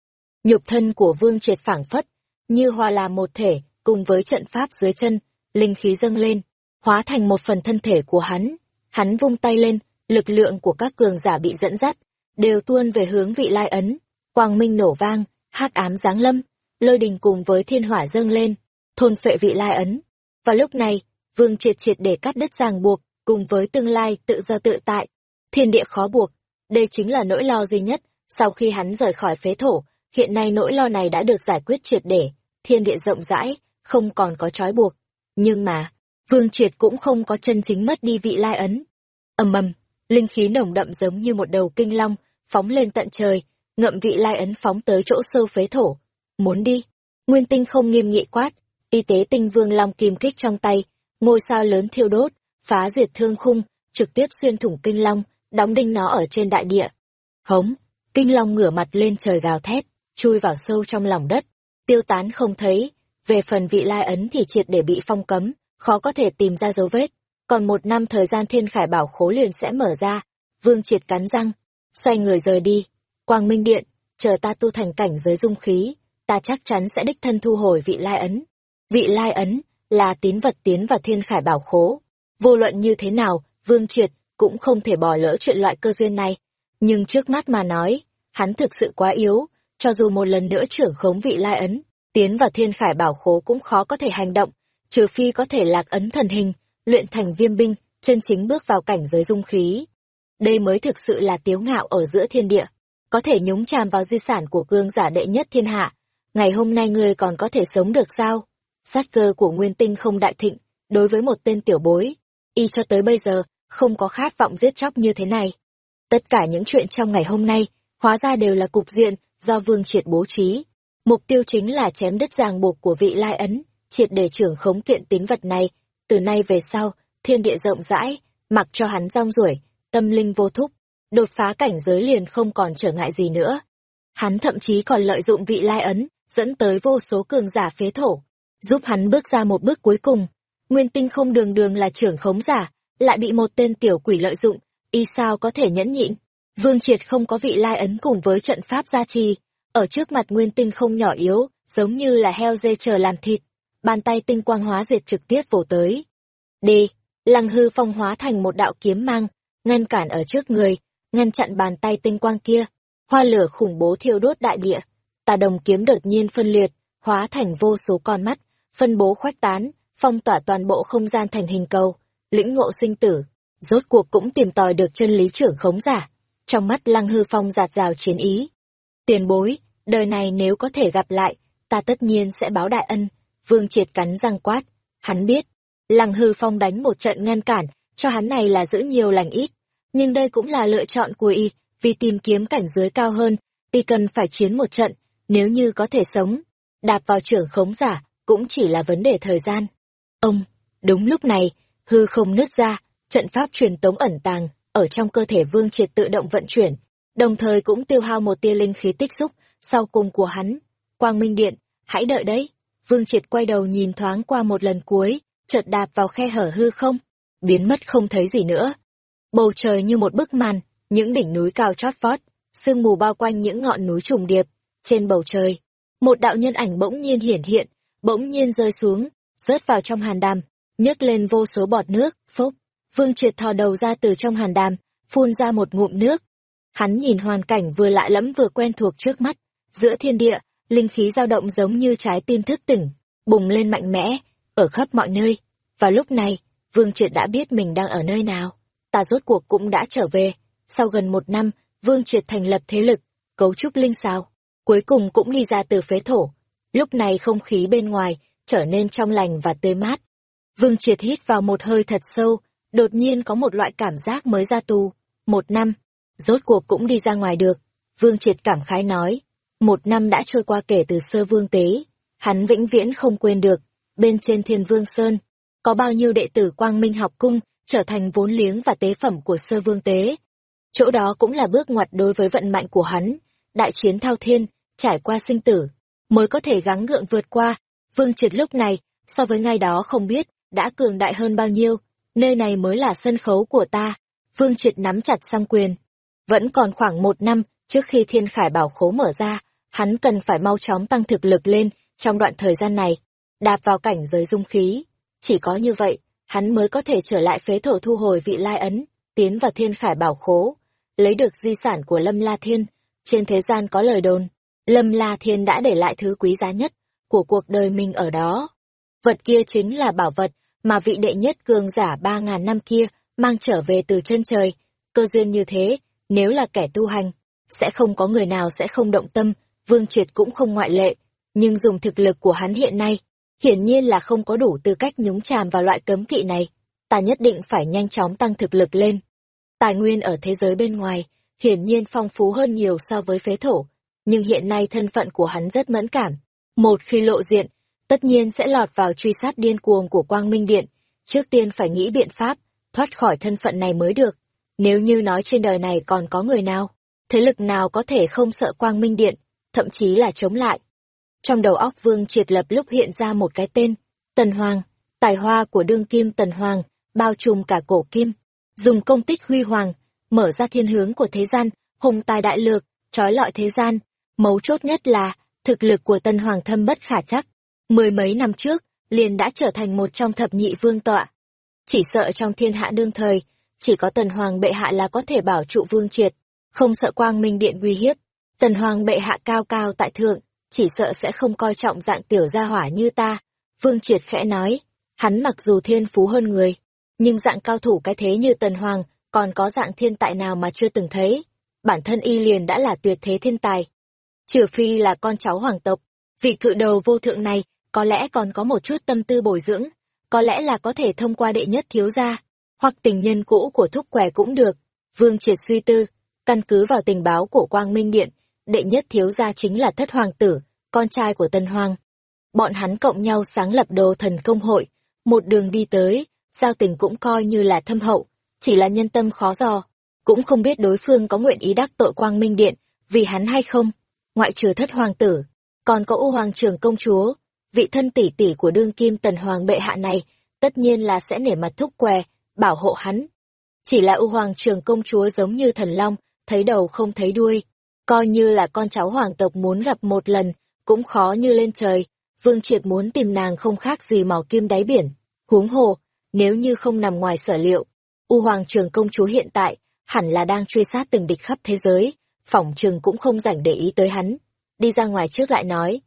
Nhục thân của vương triệt phảng phất, như hòa là một thể, cùng với trận pháp dưới chân, linh khí dâng lên, hóa thành một phần thân thể của hắn. Hắn vung tay lên, lực lượng của các cường giả bị dẫn dắt, đều tuôn về hướng vị lai ấn. Quang minh nổ vang, hắc ám giáng lâm, lôi đình cùng với thiên hỏa dâng lên, thôn phệ vị lai ấn. Và lúc này, vương triệt triệt để cắt đứt ràng buộc, cùng với tương lai tự do tự tại. Thiên địa khó buộc, đây chính là nỗi lo duy nhất, sau khi hắn rời khỏi phế thổ, hiện nay nỗi lo này đã được giải quyết triệt để, thiên địa rộng rãi, không còn có trói buộc. Nhưng mà, Vương Triệt cũng không có chân chính mất đi vị lai ấn. ầm ầm, linh khí nồng đậm giống như một đầu kinh long, phóng lên tận trời, ngậm vị lai ấn phóng tới chỗ sâu phế thổ. Muốn đi. Nguyên tinh không nghiêm nghị quát, y tế tinh vương long kim kích trong tay, ngôi sao lớn thiêu đốt, phá diệt thương khung, trực tiếp xuyên thủng kinh long, đóng đinh nó ở trên đại địa. Hống, kinh long ngửa mặt lên trời gào thét, chui vào sâu trong lòng đất, tiêu tán không thấy. Về phần vị lai ấn thì triệt để bị phong cấm, khó có thể tìm ra dấu vết. Còn một năm thời gian thiên khải bảo khố liền sẽ mở ra. Vương triệt cắn răng, xoay người rời đi. Quang Minh Điện, chờ ta tu thành cảnh giới dung khí, ta chắc chắn sẽ đích thân thu hồi vị lai ấn. Vị lai ấn là tín vật tiến vào thiên khải bảo khố. Vô luận như thế nào, Vương Triệt cũng không thể bỏ lỡ chuyện loại cơ duyên này. Nhưng trước mắt mà nói, hắn thực sự quá yếu, cho dù một lần nữa trưởng khống vị lai ấn, tiến vào thiên khải bảo khố cũng khó có thể hành động, trừ phi có thể lạc ấn thần hình, luyện thành viêm binh, chân chính bước vào cảnh giới dung khí. Đây mới thực sự là tiếu ngạo ở giữa thiên địa, có thể nhúng chàm vào di sản của cương giả đệ nhất thiên hạ. Ngày hôm nay ngươi còn có thể sống được sao? Sát cơ của nguyên tinh không đại thịnh, đối với một tên tiểu bối, y cho tới bây giờ, không có khát vọng giết chóc như thế này. Tất cả những chuyện trong ngày hôm nay, hóa ra đều là cục diện do Vương Triệt bố trí. Mục tiêu chính là chém đứt ràng buộc của vị lai ấn, triệt để trưởng khống kiện tín vật này. Từ nay về sau, thiên địa rộng rãi, mặc cho hắn rong ruổi, tâm linh vô thúc, đột phá cảnh giới liền không còn trở ngại gì nữa. Hắn thậm chí còn lợi dụng vị lai ấn, dẫn tới vô số cường giả phế thổ, giúp hắn bước ra một bước cuối cùng. Nguyên tinh không đường đường là trưởng khống giả, lại bị một tên tiểu quỷ lợi dụng, y sao có thể nhẫn nhịn. Vương Triệt không có vị lai ấn cùng với trận pháp gia trì, ở trước mặt nguyên tinh không nhỏ yếu, giống như là heo dê chờ làm thịt, bàn tay tinh quang hóa diệt trực tiếp vồ tới. Đi, lăng hư phong hóa thành một đạo kiếm mang, ngăn cản ở trước người, ngăn chặn bàn tay tinh quang kia. Hoa lửa khủng bố thiêu đốt đại địa, tà đồng kiếm đột nhiên phân liệt, hóa thành vô số con mắt, phân bố khoách tán, phong tỏa toàn bộ không gian thành hình cầu, lĩnh ngộ sinh tử, rốt cuộc cũng tìm tòi được chân lý trưởng khống giả. trong mắt Lăng Hư Phong giạt rào chiến ý. Tiền bối, đời này nếu có thể gặp lại, ta tất nhiên sẽ báo đại ân. Vương Triệt cắn răng quát. Hắn biết, Lăng Hư Phong đánh một trận ngăn cản, cho hắn này là giữ nhiều lành ít. Nhưng đây cũng là lựa chọn của y, vì tìm kiếm cảnh giới cao hơn, y cần phải chiến một trận, nếu như có thể sống. Đạp vào trưởng khống giả, cũng chỉ là vấn đề thời gian. Ông, đúng lúc này, hư không nứt ra, trận pháp truyền tống ẩn tàng, ở trong cơ thể Vương Triệt tự động vận chuyển, đồng thời cũng tiêu hao một tia linh khí tích xúc, sau cùng của hắn. Quang Minh Điện, hãy đợi đấy. Vương Triệt quay đầu nhìn thoáng qua một lần cuối, chợt đạp vào khe hở hư không, biến mất không thấy gì nữa. Bầu trời như một bức màn, những đỉnh núi cao chót vót, sương mù bao quanh những ngọn núi trùng điệp, trên bầu trời. Một đạo nhân ảnh bỗng nhiên hiển hiện, bỗng nhiên rơi xuống, rớt vào trong hàn đàm, nhấc lên vô số bọt nước, phốc. Vương Triệt thò đầu ra từ trong hàn đàm, phun ra một ngụm nước. Hắn nhìn hoàn cảnh vừa lạ lẫm vừa quen thuộc trước mắt, giữa thiên địa, linh khí dao động giống như trái tim thức tỉnh, bùng lên mạnh mẽ, ở khắp mọi nơi. Và lúc này, Vương Triệt đã biết mình đang ở nơi nào. Ta rốt cuộc cũng đã trở về. Sau gần một năm, Vương Triệt thành lập thế lực, cấu trúc linh sao. Cuối cùng cũng đi ra từ phế thổ. Lúc này không khí bên ngoài trở nên trong lành và tươi mát. Vương Triệt hít vào một hơi thật sâu, đột nhiên có một loại cảm giác mới ra tù. Một năm, rốt cuộc cũng đi ra ngoài được. Vương Triệt cảm khái nói, một năm đã trôi qua kể từ sơ vương tế. Hắn vĩnh viễn không quên được, bên trên thiên vương sơn, có bao nhiêu đệ tử quang minh học cung trở thành vốn liếng và tế phẩm của sơ vương tế. Chỗ đó cũng là bước ngoặt đối với vận mạnh của hắn, đại chiến thao thiên, trải qua sinh tử, mới có thể gắng gượng vượt qua. Vương Triệt lúc này, so với ngay đó không biết, đã cường đại hơn bao nhiêu, nơi này mới là sân khấu của ta. Vương Triệt nắm chặt song quyền. Vẫn còn khoảng một năm trước khi thiên khải bảo khố mở ra, hắn cần phải mau chóng tăng thực lực lên trong đoạn thời gian này, đạp vào cảnh giới dung khí. Chỉ có như vậy, hắn mới có thể trở lại phế thổ thu hồi vị lai ấn, tiến vào thiên khải bảo khố, lấy được di sản của Lâm La Thiên. Trên thế gian có lời đồn, Lâm La Thiên đã để lại thứ quý giá nhất của cuộc đời mình ở đó. Vật kia chính là bảo vật mà vị đệ nhất cường giả ba ngàn năm kia mang trở về từ chân trời. Cơ duyên như thế, nếu là kẻ tu hành, sẽ không có người nào sẽ không động tâm, Vương Triệt cũng không ngoại lệ. Nhưng dùng thực lực của hắn hiện nay, hiển nhiên là không có đủ tư cách nhúng chàm vào loại cấm kỵ này. Ta nhất định phải nhanh chóng tăng thực lực lên. Tài nguyên ở thế giới bên ngoài, hiển nhiên phong phú hơn nhiều so với phế thổ, nhưng hiện nay thân phận của hắn rất mẫn cảm. Một khi lộ diện, tất nhiên sẽ lọt vào truy sát điên cuồng của Quang Minh Điện, trước tiên phải nghĩ biện pháp, thoát khỏi thân phận này mới được. Nếu như nói trên đời này còn có người nào, thế lực nào có thể không sợ Quang Minh Điện, thậm chí là chống lại. Trong đầu óc Vương Triệt lập lúc hiện ra một cái tên, Tần Hoàng, tài hoa của đương kim Tần Hoàng, bao trùm cả cổ kim, dùng công tích huy hoàng, mở ra thiên hướng của thế gian, hùng tài đại lược, trói lọi thế gian. Mấu chốt nhất là, thực lực của Tần Hoàng thâm bất khả chắc. Mười mấy năm trước, liền đã trở thành một trong thập nhị vương tọa. Chỉ sợ trong thiên hạ đương thời, chỉ có Tần Hoàng bệ hạ là có thể bảo trụ Vương Triệt, không sợ quang minh điện uy hiếp. Tần Hoàng bệ hạ cao cao tại thượng, chỉ sợ sẽ không coi trọng dạng tiểu gia hỏa như ta. Vương Triệt khẽ nói, hắn mặc dù thiên phú hơn người, nhưng dạng cao thủ cái thế như Tần Hoàng, còn có dạng thiên tại nào mà chưa từng thấy. Bản thân y liền đã là tuyệt thế thiên tài. Trừ phi là con cháu hoàng tộc, vị cự đầu vô thượng này có lẽ còn có một chút tâm tư bồi dưỡng, có lẽ là có thể thông qua đệ nhất thiếu gia, hoặc tình nhân cũ của thúc què cũng được. Vương Triệt suy tư, căn cứ vào tình báo của Quang Minh Điện, đệ nhất thiếu gia chính là thất hoàng tử, con trai của Tân Hoàng. Bọn hắn cộng nhau sáng lập đồ thần công hội, một đường đi tới, giao tình cũng coi như là thâm hậu, chỉ là nhân tâm khó dò, cũng không biết đối phương có nguyện ý đắc tội quang minh điện, vì hắn hay không. Ngoại trừ thất hoàng tử, còn có U Hoàng trưởng công chúa, vị thân tỷ tỷ của đương kim tần hoàng bệ hạ này, tất nhiên là sẽ nể mặt thúc què, bảo hộ hắn. Chỉ là U Hoàng trường công chúa giống như thần long, thấy đầu không thấy đuôi, coi như là con cháu hoàng tộc muốn gặp một lần, cũng khó như lên trời. Vương Triệt muốn tìm nàng không khác gì mỏ kim đáy biển. Huống hồ, nếu như không nằm ngoài sở liệu, U Hoàng Trường công chúa hiện tại hẳn là đang truy sát từng địch khắp thế giới, phỏng trường cũng không rảnh để ý tới hắn. Đi ra ngoài trước lại nói.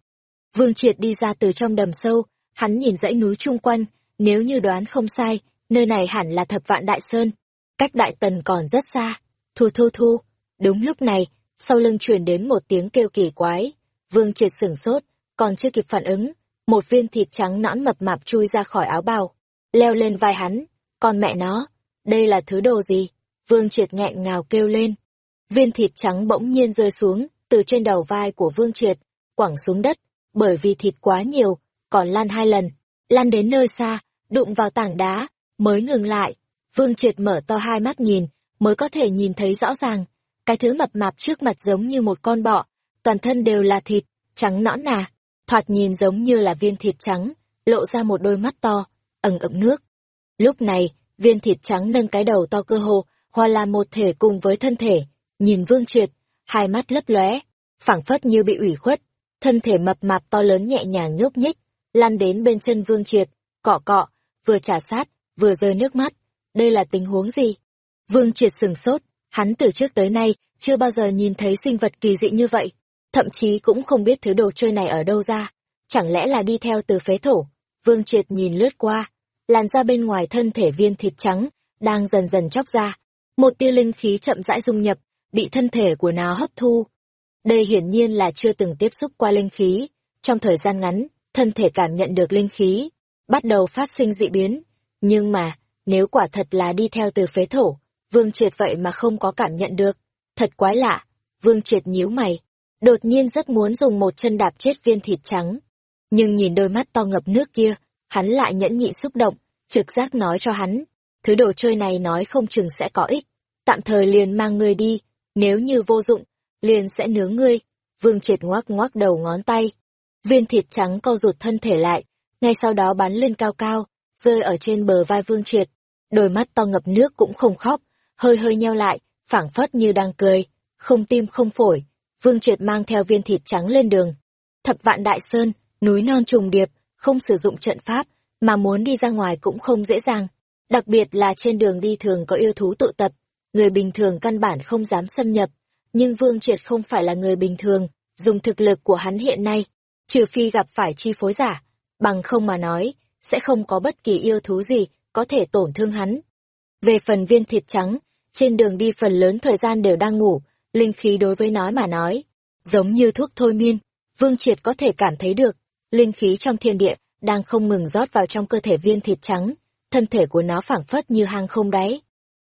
Vương Triệt đi ra từ trong đầm sâu, hắn nhìn dãy núi chung quanh, nếu như đoán không sai, nơi này hẳn là thập vạn đại sơn. Cách đại tần còn rất xa. Thu thu thu, Đúng lúc này, sau lưng truyền đến một tiếng kêu kỳ quái. Vương triệt sửng sốt, còn chưa kịp phản ứng, một viên thịt trắng nõn mập mạp chui ra khỏi áo bào, leo lên vai hắn. Con mẹ nó, đây là thứ đồ gì? Vương triệt nghẹn ngào kêu lên. Viên thịt trắng bỗng nhiên rơi xuống, từ trên đầu vai của Vương triệt, quẳng xuống đất, bởi vì thịt quá nhiều, còn lan hai lần, lan đến nơi xa, đụng vào tảng đá, mới ngừng lại. Vương triệt mở to hai mắt nhìn, mới có thể nhìn thấy rõ ràng. Cái thứ mập mạp trước mặt giống như một con bọ, toàn thân đều là thịt, trắng nõn nà, thoạt nhìn giống như là viên thịt trắng, lộ ra một đôi mắt to, ẩn ẩn nước. Lúc này, viên thịt trắng nâng cái đầu to cơ hồ, hòa là một thể cùng với thân thể, nhìn Vương Triệt, hai mắt lấp lóe, phảng phất như bị ủy khuất, thân thể mập mạp to lớn nhẹ nhàng nhúc nhích, lăn đến bên chân Vương Triệt, cọ cọ, vừa trả sát, vừa rơi nước mắt. Đây là tình huống gì? Vương Triệt sừng sốt, hắn từ trước tới nay chưa bao giờ nhìn thấy sinh vật kỳ dị như vậy, thậm chí cũng không biết thứ đồ chơi này ở đâu ra, chẳng lẽ là đi theo từ phế thổ. Vương Triệt nhìn lướt qua, làn da bên ngoài thân thể viên thịt trắng đang dần dần chóc ra, một tia linh khí chậm rãi dung nhập, bị thân thể của nó hấp thu. Đây hiển nhiên là chưa từng tiếp xúc qua linh khí, trong thời gian ngắn, thân thể cảm nhận được linh khí, bắt đầu phát sinh dị biến. Nhưng mà, nếu quả thật là đi theo từ phế thổ, Vương Triệt vậy mà không có cảm nhận được. Thật quái lạ, Vương Triệt nhíu mày, đột nhiên rất muốn dùng một chân đạp chết viên thịt trắng. Nhưng nhìn đôi mắt to ngập nước kia, hắn lại nhẫn nhịn xúc động, trực giác nói cho hắn, thứ đồ chơi này nói không chừng sẽ có ích, tạm thời liền mang ngươi đi, nếu như vô dụng, liền sẽ nướng ngươi. Vương Triệt ngoác ngoác đầu ngón tay, viên thịt trắng co rụt thân thể lại, ngay sau đó bắn lên cao cao, rơi ở trên bờ vai Vương Triệt. Đôi mắt to ngập nước cũng không khóc, hơi hơi nheo lại, phảng phất như đang cười, không tim không phổi. Vương Triệt mang theo viên thịt trắng lên đường. Thập vạn đại sơn, núi non trùng điệp, không sử dụng trận pháp, mà muốn đi ra ngoài cũng không dễ dàng. Đặc biệt là trên đường đi thường có yêu thú tụ tập, người bình thường căn bản không dám xâm nhập. Nhưng Vương Triệt không phải là người bình thường, dùng thực lực của hắn hiện nay, trừ phi gặp phải chi phối giả, bằng không mà nói, sẽ không có bất kỳ yêu thú gì có thể tổn thương hắn. Về phần viên thịt trắng, trên đường đi phần lớn thời gian đều đang ngủ, linh khí đối với nói mà nói, giống như thuốc thôi miên, Vương Triệt có thể cảm thấy được, linh khí trong thiên địa đang không ngừng rót vào trong cơ thể viên thịt trắng, thân thể của nó phảng phất như hang không đáy.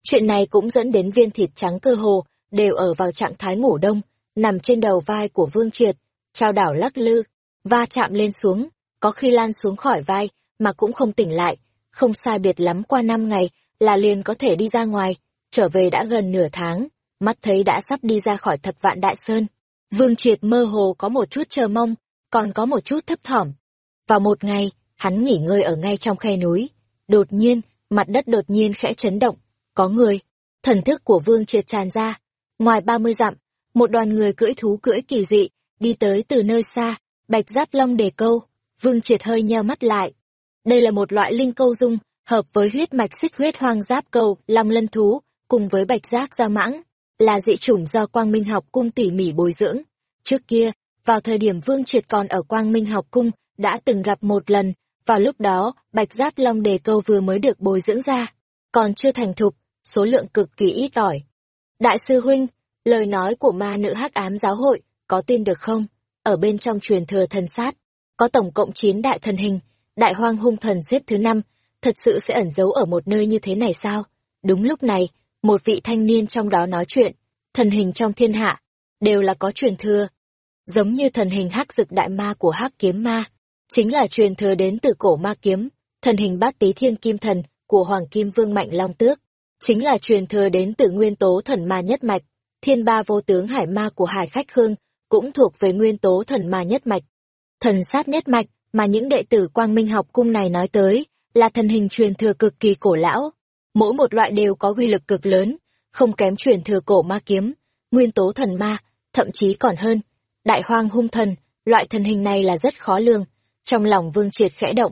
Chuyện này cũng dẫn đến viên thịt trắng cơ hồ đều ở vào trạng thái ngủ đông, nằm trên đầu vai của Vương Triệt, trao đảo lắc lư, va chạm lên xuống, có khi lan xuống khỏi vai mà cũng không tỉnh lại, không sai biệt lắm qua năm ngày là liền có thể đi ra ngoài, trở về đã gần nửa tháng, mắt thấy đã sắp đi ra khỏi thập vạn đại sơn. Vương Triệt mơ hồ có một chút chờ mong, còn có một chút thấp thỏm. Vào một ngày, hắn nghỉ ngơi ở ngay trong khe núi. Đột nhiên, mặt đất đột nhiên khẽ chấn động. Có người. Thần thức của Vương Triệt tràn ra. Ngoài ba mươi dặm, một đoàn người cưỡi thú cưỡi kỳ dị, đi tới từ nơi xa, bạch giáp long đề câu. Vương Triệt hơi nheo mắt lại. Đây là một loại linh câu dung, hợp với huyết mạch xích huyết hoang giáp câu, long lân thú, cùng với bạch giác gia mãng, là dị chủng do Quang Minh học cung tỉ mỉ bồi dưỡng. Trước kia, vào thời điểm Vương Triệt còn ở Quang Minh học cung, đã từng gặp một lần, vào lúc đó, bạch giáp long đề câu vừa mới được bồi dưỡng ra, còn chưa thành thục, số lượng cực kỳ ít ỏi. Đại sư huynh, lời nói của ma nữ hắc ám giáo hội, có tin được không? Ở bên trong truyền thừa thần sát, có tổng cộng 9 đại thần hình, đại hoang hung thần xếp thứ năm thật sự sẽ ẩn giấu ở một nơi như thế này sao? Đúng lúc này, một vị thanh niên trong đó nói chuyện, thần hình trong thiên hạ, đều là có truyền thừa. Giống như thần hình hắc dực đại ma của hắc kiếm ma, chính là truyền thừa đến từ cổ ma kiếm, thần hình bát tý thiên kim thần của hoàng kim vương mạnh long tước, chính là truyền thừa đến từ nguyên tố thần ma nhất mạch, thiên ba vô tướng hải ma của hải khách khương, cũng thuộc về nguyên tố thần ma nhất mạch. Thần sát nhất mạch mà những đệ tử quang minh học cung này nói tới, là thần hình truyền thừa cực kỳ cổ lão. Mỗi một loại đều có uy lực cực lớn, không kém truyền thừa cổ ma kiếm, nguyên tố thần ma, thậm chí còn hơn. Đại hoang hung thần, loại thần hình này là rất khó lường. Trong lòng vương triệt khẽ động.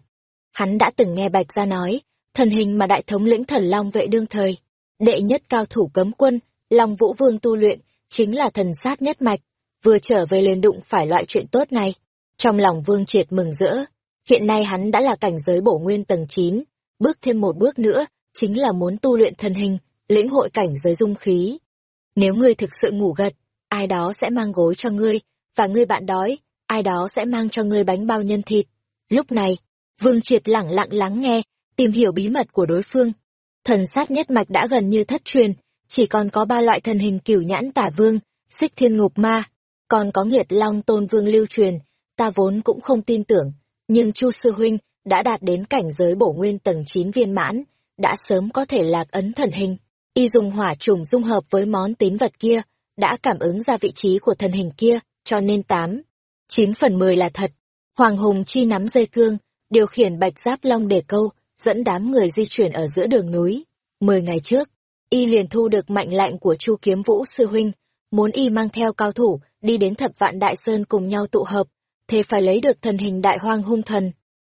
Hắn đã từng nghe Bạch ra nói, thần hình mà đại thống lĩnh thần long vệ đương thời. Đệ nhất cao thủ cấm quân, Long Vũ Vương tu luyện, chính là thần sát nhất mạch. Vừa trở về liền đụng phải loại chuyện tốt này. Trong lòng vương triệt mừng rỡ, hiện nay hắn đã là cảnh giới bổ nguyên tầng 9, bước thêm một bước nữa, chính là muốn tu luyện thân hình, lĩnh hội cảnh giới dung khí. Nếu ngươi thực sự ngủ gật, ai đó sẽ mang gối cho ngươi, và ngươi bạn đói, ai đó sẽ mang cho ngươi bánh bao nhân thịt. Lúc này, Vương Triệt lẳng lặng lắng nghe, tìm hiểu bí mật của đối phương. Thần sát nhất mạch đã gần như thất truyền, chỉ còn có ba loại thần hình cửu nhãn tả vương, xích thiên ngục ma, còn có nghiệt long tôn vương lưu truyền, ta vốn cũng không tin tưởng, nhưng Chu Sư Huynh đã đạt đến cảnh giới bổ nguyên tầng 9 viên mãn, đã sớm có thể lạc ấn thần hình. Y dùng hỏa trùng dung hợp với món tín vật kia, đã cảm ứng ra vị trí của thần hình kia, cho nên 8. 9 phần 10 là thật. Hoàng Hùng Chi nắm dây cương, điều khiển bạch giáp long để câu, dẫn đám người di chuyển ở giữa đường núi. Mười ngày trước, y liền thu được mạnh lạnh của Chu Kiếm Vũ sư huynh, muốn y mang theo cao thủ đi đến Thập Vạn Đại Sơn cùng nhau tụ hợp, thế phải lấy được thần hình Đại Hoang Hung Thần.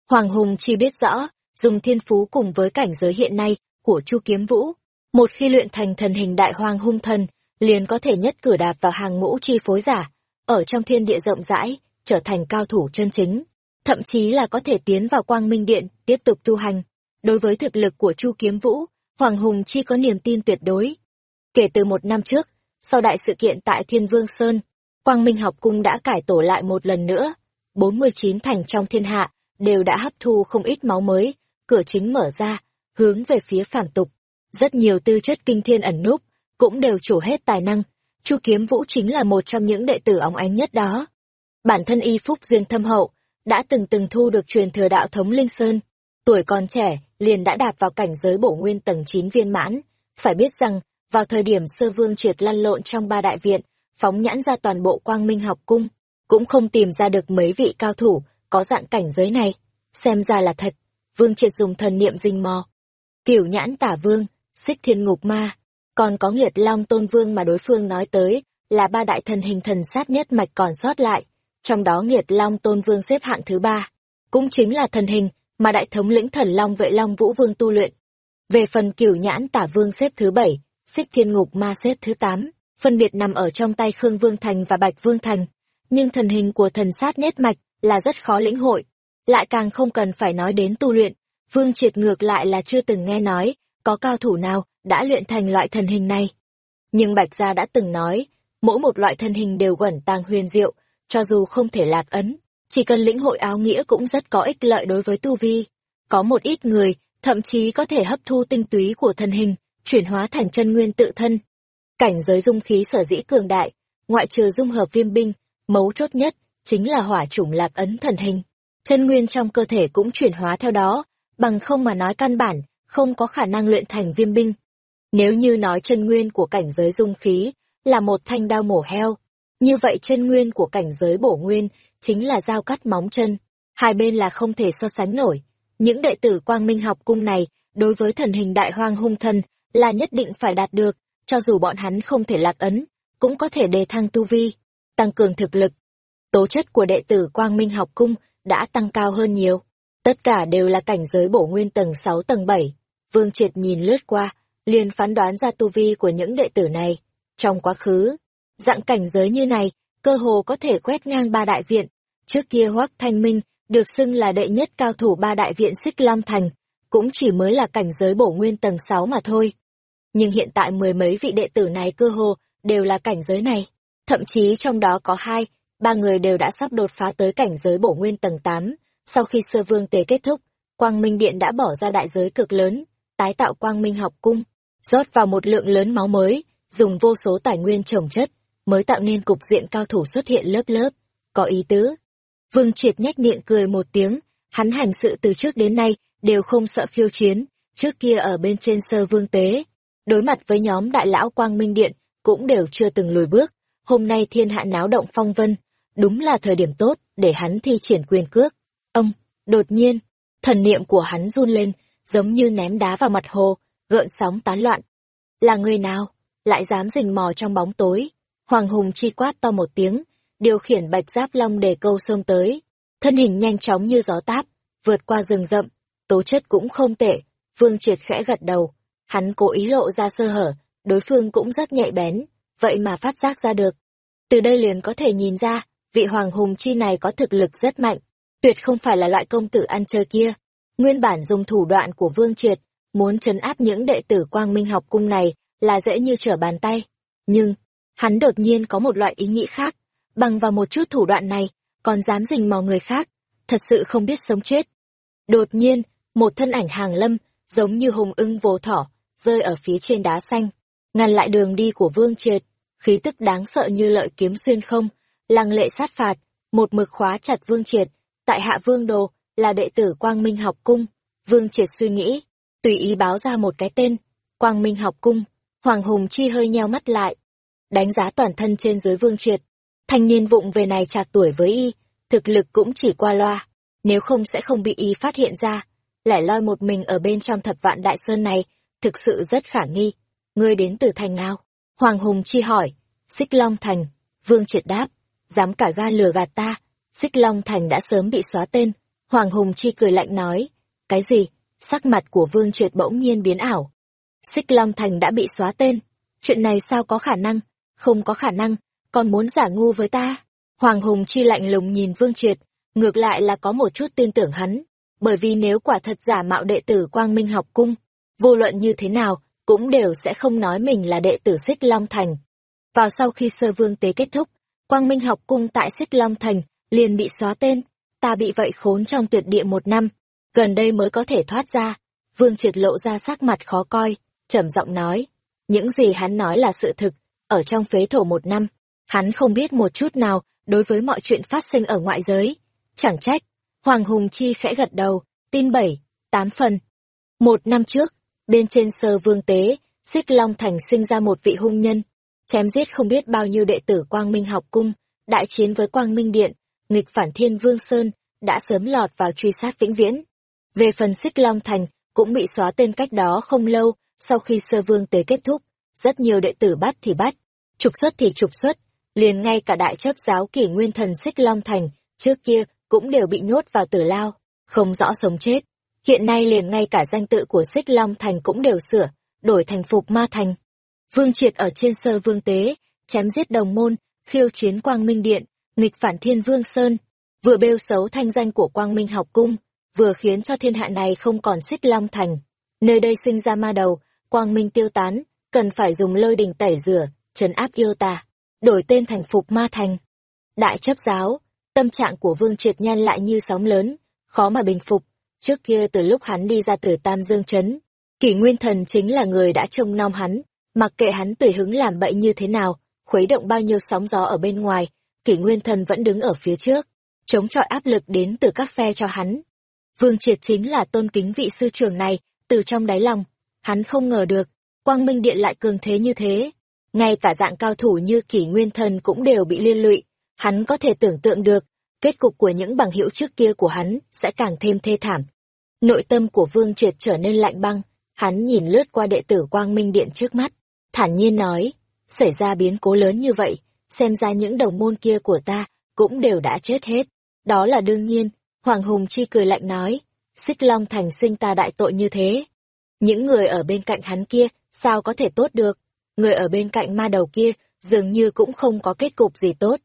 Hoàng Hùng chỉ biết rõ, dùng thiên phú cùng với cảnh giới hiện nay của Chu Kiếm Vũ, một khi luyện thành thần hình Đại Hoang Hung Thần, liền có thể nhất cử đạp vào hàng ngũ chi phối giả, ở trong thiên địa rộng rãi, trở thành cao thủ chân chính, thậm chí là có thể tiến vào Quang Minh Điện, tiếp tục tu hành. Đối với thực lực của Chu Kiếm Vũ, Hoàng Hùng chi có niềm tin tuyệt đối. Kể từ một năm trước, sau đại sự kiện tại Thiên Vương Sơn, Quang Minh học cung đã cải tổ lại một lần nữa. 49 thành trong thiên hạ đều đã hấp thu không ít máu mới, cửa chính mở ra, hướng về phía phản tục. Rất nhiều tư chất kinh thiên ẩn núp, cũng đều chủ hết tài năng. Chu Kiếm Vũ chính là một trong những đệ tử óng ánh nhất đó. Bản thân y phúc duyên thâm hậu, đã từng từng thu được truyền thừa đạo thống Linh Sơn. Tuổi còn trẻ, liền đã đạp vào cảnh giới bổ nguyên tầng 9 viên mãn. Phải biết rằng, vào thời điểm sơ vương triệt lăn lộn trong ba đại viện, phóng nhãn ra toàn bộ quang minh học cung, cũng không tìm ra được mấy vị cao thủ có dạng cảnh giới này. Xem ra là thật, vương triệt dùng thần niệm dinh mò. Kiểu nhãn tả vương, xích thiên ngục ma, còn có nghiệt long tôn vương mà đối phương nói tới, là ba đại thần hình thần sát nhất mạch còn sót lại, trong đó nghiệt long tôn vương xếp hạng thứ ba, cũng chính là thần hình mà đại thống lĩnh thần long vệ long vũ vương tu luyện. Về phần cửu nhãn tả vương xếp thứ bảy, xích thiên ngục ma xếp thứ tám, phân biệt nằm ở trong tay Khương Vương Thành và Bạch Vương Thành. Nhưng thần hình của thần sát nhất mạch là rất khó lĩnh hội, lại càng không cần phải nói đến tu luyện. Vương triệt ngược lại là chưa từng nghe nói, có cao thủ nào đã luyện thành loại thần hình này. Nhưng Bạch Gia đã từng nói, mỗi một loại thần hình đều quẩn tàng huyền diệu, cho dù không thể lạc ấn, chỉ cần lĩnh hội áo nghĩa cũng rất có ích lợi đối với tu vi. Có một ít người, thậm chí có thể hấp thu tinh túy của thần hình, chuyển hóa thành chân nguyên tự thân. Cảnh giới dung khí sở dĩ cường đại, ngoại trừ dung hợp viêm binh, mấu chốt nhất chính là hỏa chủng lạc ấn thần hình. Chân nguyên trong cơ thể cũng chuyển hóa theo đó, bằng không mà nói căn bản, không có khả năng luyện thành viêm binh. Nếu như nói chân nguyên của cảnh giới dung khí là một thanh đao mổ heo, như vậy chân nguyên của cảnh giới bổ nguyên chính là dao cắt móng chân. Hai bên là không thể so sánh nổi. Những đệ tử quang minh học cung này, đối với thần hình đại hoang hung thân, là nhất định phải đạt được, cho dù bọn hắn không thể lạc ấn, cũng có thể đề thăng tu vi, tăng cường thực lực. Tố chất của đệ tử quang minh học cung đã tăng cao hơn nhiều. Tất cả đều là cảnh giới bổ nguyên tầng 6 tầng 7. Vương Triệt nhìn lướt qua, liền phán đoán ra tu vi của những đệ tử này. Trong quá khứ, dạng cảnh giới như này, cơ hồ có thể quét ngang ba đại viện. Trước kia Hoắc Thanh Minh được xưng là đệ nhất cao thủ ba đại viện Xích Long Thành, cũng chỉ mới là cảnh giới bổ nguyên tầng 6 mà thôi. Nhưng hiện tại mười mấy vị đệ tử này cơ hồ đều là cảnh giới này, thậm chí trong đó có hai, ba người đều đã sắp đột phá tới cảnh giới bổ nguyên tầng 8. Sau khi sơ vương tế kết thúc, Quang Minh Điện đã bỏ ra đại giới cực lớn, tái tạo Quang Minh học cung, rót vào một lượng lớn máu mới, dùng vô số tài nguyên trồng chất, mới tạo nên cục diện cao thủ xuất hiện lớp lớp, có ý tứ. Vương Triệt nhếch miệng cười một tiếng, hắn hành sự từ trước đến nay đều không sợ khiêu chiến, trước kia ở bên trên sơ vương tế, đối mặt với nhóm đại lão Quang Minh Điện, cũng đều chưa từng lùi bước, hôm nay thiên hạ náo động phong vân, đúng là thời điểm tốt để hắn thi triển quyền cước. Ông, đột nhiên, thần niệm của hắn run lên, giống như ném đá vào mặt hồ, gợn sóng tán loạn. Là người nào, lại dám rình mò trong bóng tối? Hoàng Hùng chi quát to một tiếng, điều khiển bạch giáp long để câu sông tới. Thân hình nhanh chóng như gió táp, vượt qua rừng rậm, tố chất cũng không tệ. Vương Triệt khẽ gật đầu, hắn cố ý lộ ra sơ hở, đối phương cũng rất nhạy bén, vậy mà phát giác ra được. Từ đây liền có thể nhìn ra, vị Hoàng Hùng chi này có thực lực rất mạnh, tuyệt không phải là loại công tử ăn chơi kia. Nguyên bản dùng thủ đoạn của Vương Triệt, muốn trấn áp những đệ tử quang minh học cung này là dễ như trở bàn tay. Nhưng, hắn đột nhiên có một loại ý nghĩ khác, bằng vào một chút thủ đoạn này, còn dám rình mò người khác, thật sự không biết sống chết. Đột nhiên, một thân ảnh hàng lâm, giống như hùng ưng vô thỏ, rơi ở phía trên đá xanh, ngăn lại đường đi của Vương Triệt, khí tức đáng sợ như lợi kiếm xuyên không, lăng lệ sát phạt, một mực khóa chặt Vương Triệt, tại hạ Vương Đồ, là đệ tử Quang Minh học cung. Vương Triệt suy nghĩ, tùy ý báo ra một cái tên, Quang Minh học cung, Hoàng Hùng Chi hơi nheo mắt lại. Đánh giá toàn thân trên dưới Vương Triệt, thanh niên vụng về này trạc tuổi với y, thực lực cũng chỉ qua loa, nếu không sẽ không bị y phát hiện ra. lại loi một mình ở bên trong thập vạn đại sơn này, thực sự rất khả nghi. Ngươi đến từ thành nào? Hoàng Hùng Chi hỏi. Xích Long Thành. Vương Triệt đáp. Dám cả ga lừa gạt ta. Xích Long Thành đã sớm bị xóa tên. Hoàng Hùng Chi cười lạnh nói. Cái gì? Sắc mặt của Vương Triệt bỗng nhiên biến ảo. Xích Long Thành đã bị xóa tên. Chuyện này sao có khả năng? Không có khả năng. Còn muốn giả ngu với ta? Hoàng Hùng Chi lạnh lùng nhìn Vương Triệt. Ngược lại là có một chút tin tưởng hắn. Bởi vì nếu quả thật giả mạo đệ tử Quang Minh học cung, vô luận như thế nào, cũng đều sẽ không nói mình là đệ tử Xích Long Thành. Vào sau khi sơ vương tế kết thúc, Quang Minh học cung tại Xích Long Thành liền bị xóa tên, ta bị vậy khốn trong tuyệt địa một năm, gần đây mới có thể thoát ra. Vương triệt lộ ra sắc mặt khó coi, trầm giọng nói, những gì hắn nói là sự thực, ở trong phế thổ một năm, hắn không biết một chút nào đối với mọi chuyện phát sinh ở ngoại giới. Chẳng trách, Hoàng Hùng Chi khẽ gật đầu, tin bảy, tám phần. Một năm trước, bên trên sơ vương tế, xích long thành sinh ra một vị hung nhân, chém giết không biết bao nhiêu đệ tử Quang Minh học cung, đại chiến với Quang Minh Điện, nghịch phản thiên vương Sơn, đã sớm lọt vào truy sát vĩnh viễn. Về phần xích long thành, cũng bị xóa tên cách đó không lâu, sau khi sơ vương tế kết thúc, rất nhiều đệ tử bắt thì bắt, trục xuất thì trục xuất, liền ngay cả đại chấp giáo kỷ nguyên thần xích long thành, trước kia cũng đều bị nhốt vào tử lao, không rõ sống chết. Hiện nay liền ngay cả danh tự của xích long thành cũng đều sửa, đổi thành phục ma thành. Vương Triệt ở trên sơ vương tế, chém giết đồng môn, khiêu chiến quang minh điện, nghịch phản thiên vương sơn, vừa bêu xấu thanh danh của quang minh học cung, vừa khiến cho thiên hạ này không còn xích long thành. Nơi đây sinh ra ma đầu, quang minh tiêu tán, cần phải dùng lôi đình tẩy rửa, trấn áp yêu tà, đổi tên thành phục ma thành. Đại chấp giáo, tâm trạng của Vương Triệt Nhan lại như sóng lớn, khó mà bình phục. Trước kia từ lúc hắn đi ra từ Tam Dương Trấn, kỷ nguyên thần chính là người đã trông nom hắn, mặc kệ hắn tùy hứng làm bậy như thế nào, khuấy động bao nhiêu sóng gió ở bên ngoài, kỷ nguyên thần vẫn đứng ở phía trước, chống chọi áp lực đến từ các phe cho hắn. Vương Triệt chính là tôn kính vị sư trưởng này, từ trong đáy lòng, hắn không ngờ được, quang minh điện lại cường thế như thế. Ngay cả dạng cao thủ như kỷ nguyên thần cũng đều bị liên lụy, hắn có thể tưởng tượng được, kết cục của những bằng hữu trước kia của hắn sẽ càng thêm thê thảm. Nội tâm của Vương Triệt trở nên lạnh băng, hắn nhìn lướt qua đệ tử Quang Minh Điện trước mắt, thản nhiên nói, xảy ra biến cố lớn như vậy, xem ra những đồng môn kia của ta cũng đều đã chết hết. Đó là đương nhiên, Hoàng Hùng Chi cười lạnh nói, xích long thành sinh ta đại tội như thế. Những người ở bên cạnh hắn kia, sao có thể tốt được? Người ở bên cạnh ma đầu kia, dường như cũng không có kết cục gì tốt.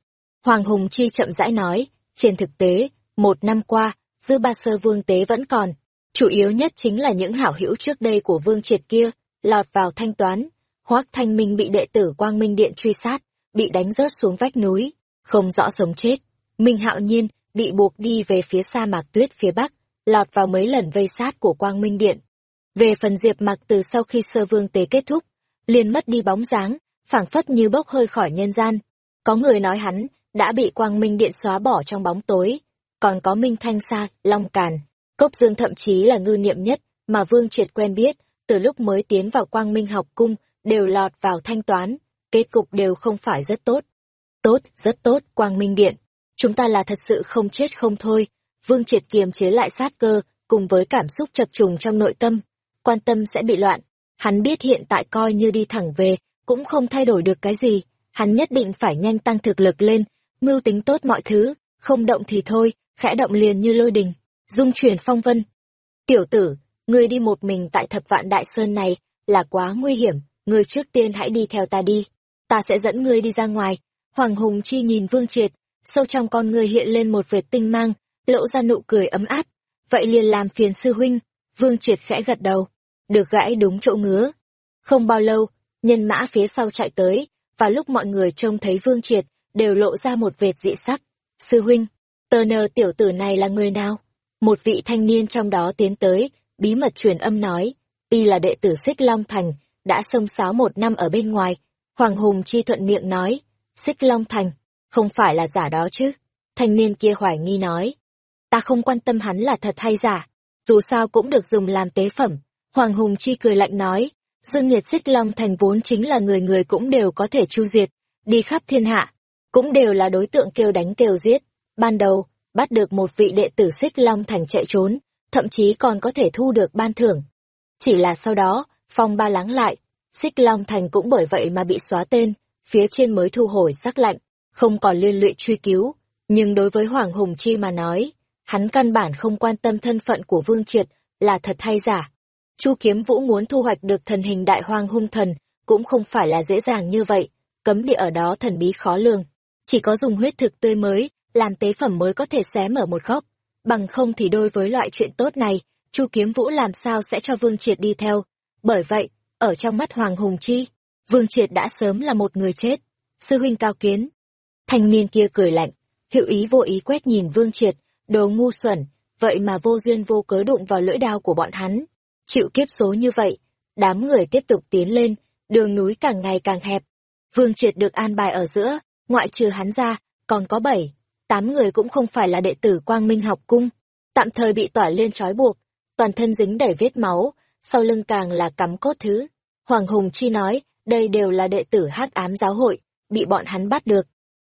Hoàng Hùng Chi chậm rãi nói, trên thực tế, một năm qua, dư ba sơ vương tế vẫn còn. Chủ yếu nhất chính là những hảo hữu trước đây của vương triệt kia, lọt vào thanh toán. Hoác Thanh Minh bị đệ tử Quang Minh Điện truy sát, bị đánh rớt xuống vách núi, không rõ sống chết. Minh Hạo Nhiên bị buộc đi về phía sa mạc tuyết phía bắc, lọt vào mấy lần vây sát của Quang Minh Điện. Về phần Diệp Mặc từ sau khi sơ vương tế kết thúc, liền mất đi bóng dáng, phảng phất như bốc hơi khỏi nhân gian. Có người nói hắn đã bị Quang Minh Điện xóa bỏ trong bóng tối, còn có Minh Thanh Sa, Long Càn, Cốc Dương thậm chí là ngư niệm nhất mà Vương Triệt quen biết, từ lúc mới tiến vào Quang Minh học cung, đều lọt vào thanh toán, kết cục đều không phải rất tốt. Tốt, rất tốt, Quang Minh Điện. Chúng ta là thật sự không chết không thôi. Vương Triệt kiềm chế lại sát cơ, cùng với cảm xúc chập trùng trong nội tâm. Quan tâm sẽ bị loạn. Hắn biết hiện tại coi như đi thẳng về, cũng không thay đổi được cái gì. Hắn nhất định phải nhanh tăng thực lực lên, mưu tính tốt mọi thứ, không động thì thôi, khẽ động liền như lôi đình, dung chuyển phong vân. Tiểu tử, ngươi đi một mình tại thập vạn đại sơn này, là quá nguy hiểm, ngươi trước tiên hãy đi theo ta đi, ta sẽ dẫn ngươi đi ra ngoài. Hoàng Hùng Chi nhìn Vương Triệt, sâu trong con ngươi hiện lên một vệt tinh mang, lộ ra nụ cười ấm áp. Vậy liền làm phiền sư huynh, Vương Triệt khẽ gật đầu, được gãi đúng chỗ ngứa. Không bao lâu, nhân mã phía sau chạy tới, và lúc mọi người trông thấy Vương Triệt, đều lộ ra một vệt dị sắc. Sư huynh, tờ nờ tiểu tử này là người nào? Một vị thanh niên trong đó tiến tới, bí mật truyền âm nói, y là đệ tử Xích Long Thành, đã xông sáo một năm ở bên ngoài. Hoàng Hùng chi thuận miệng nói, Xích Long Thành, không phải là giả đó chứ? Thanh niên kia hoài nghi nói, ta không quan tâm hắn là thật hay giả, dù sao cũng được dùng làm tế phẩm. Hoàng Hùng chi cười lạnh nói, Dương Nhiệt Xích Long Thành vốn chính là người người cũng đều có thể chu diệt, đi khắp thiên hạ, cũng đều là đối tượng kêu đánh kêu giết. Ban đầu, bắt được một vị đệ tử Xích Long Thành chạy trốn, thậm chí còn có thể thu được ban thưởng. Chỉ là sau đó, phong ba lắng lại, Xích Long Thành cũng bởi vậy mà bị xóa tên, phía trên mới thu hồi sắc lạnh, không còn liên lụy truy cứu. Nhưng đối với Hoàng Hùng Chi mà nói, hắn căn bản không quan tâm thân phận của Vương Triệt là thật hay giả. Chu Kiếm Vũ muốn thu hoạch được thần hình đại hoang hung thần, cũng không phải là dễ dàng như vậy, cấm địa ở đó thần bí khó lường. Chỉ có dùng huyết thực tươi mới, làm tế phẩm mới có thể xé mở một góc. Bằng không thì đối với loại chuyện tốt này, Chu Kiếm Vũ làm sao sẽ cho Vương Triệt đi theo. Bởi vậy, ở trong mắt Hoàng Hùng Chi, Vương Triệt đã sớm là một người chết. Sư huynh cao kiến. Thanh niên kia cười lạnh, hiệu ý vô ý quét nhìn Vương Triệt, đồ ngu xuẩn, vậy mà vô duyên vô cớ đụng vào lưỡi đao của bọn hắn. Chịu kiếp số như vậy, đám người tiếp tục tiến lên, đường núi càng ngày càng hẹp. Vương Triệt được an bài ở giữa, ngoại trừ hắn ra, còn có bảy, tám người cũng không phải là đệ tử Quang Minh học cung, tạm thời bị tỏa liên trói buộc, toàn thân dính đầy vết máu, sau lưng càng là cắm cốt thứ. Hoàng Hùng Chi nói, đây đều là đệ tử hắc ám giáo hội, bị bọn hắn bắt được.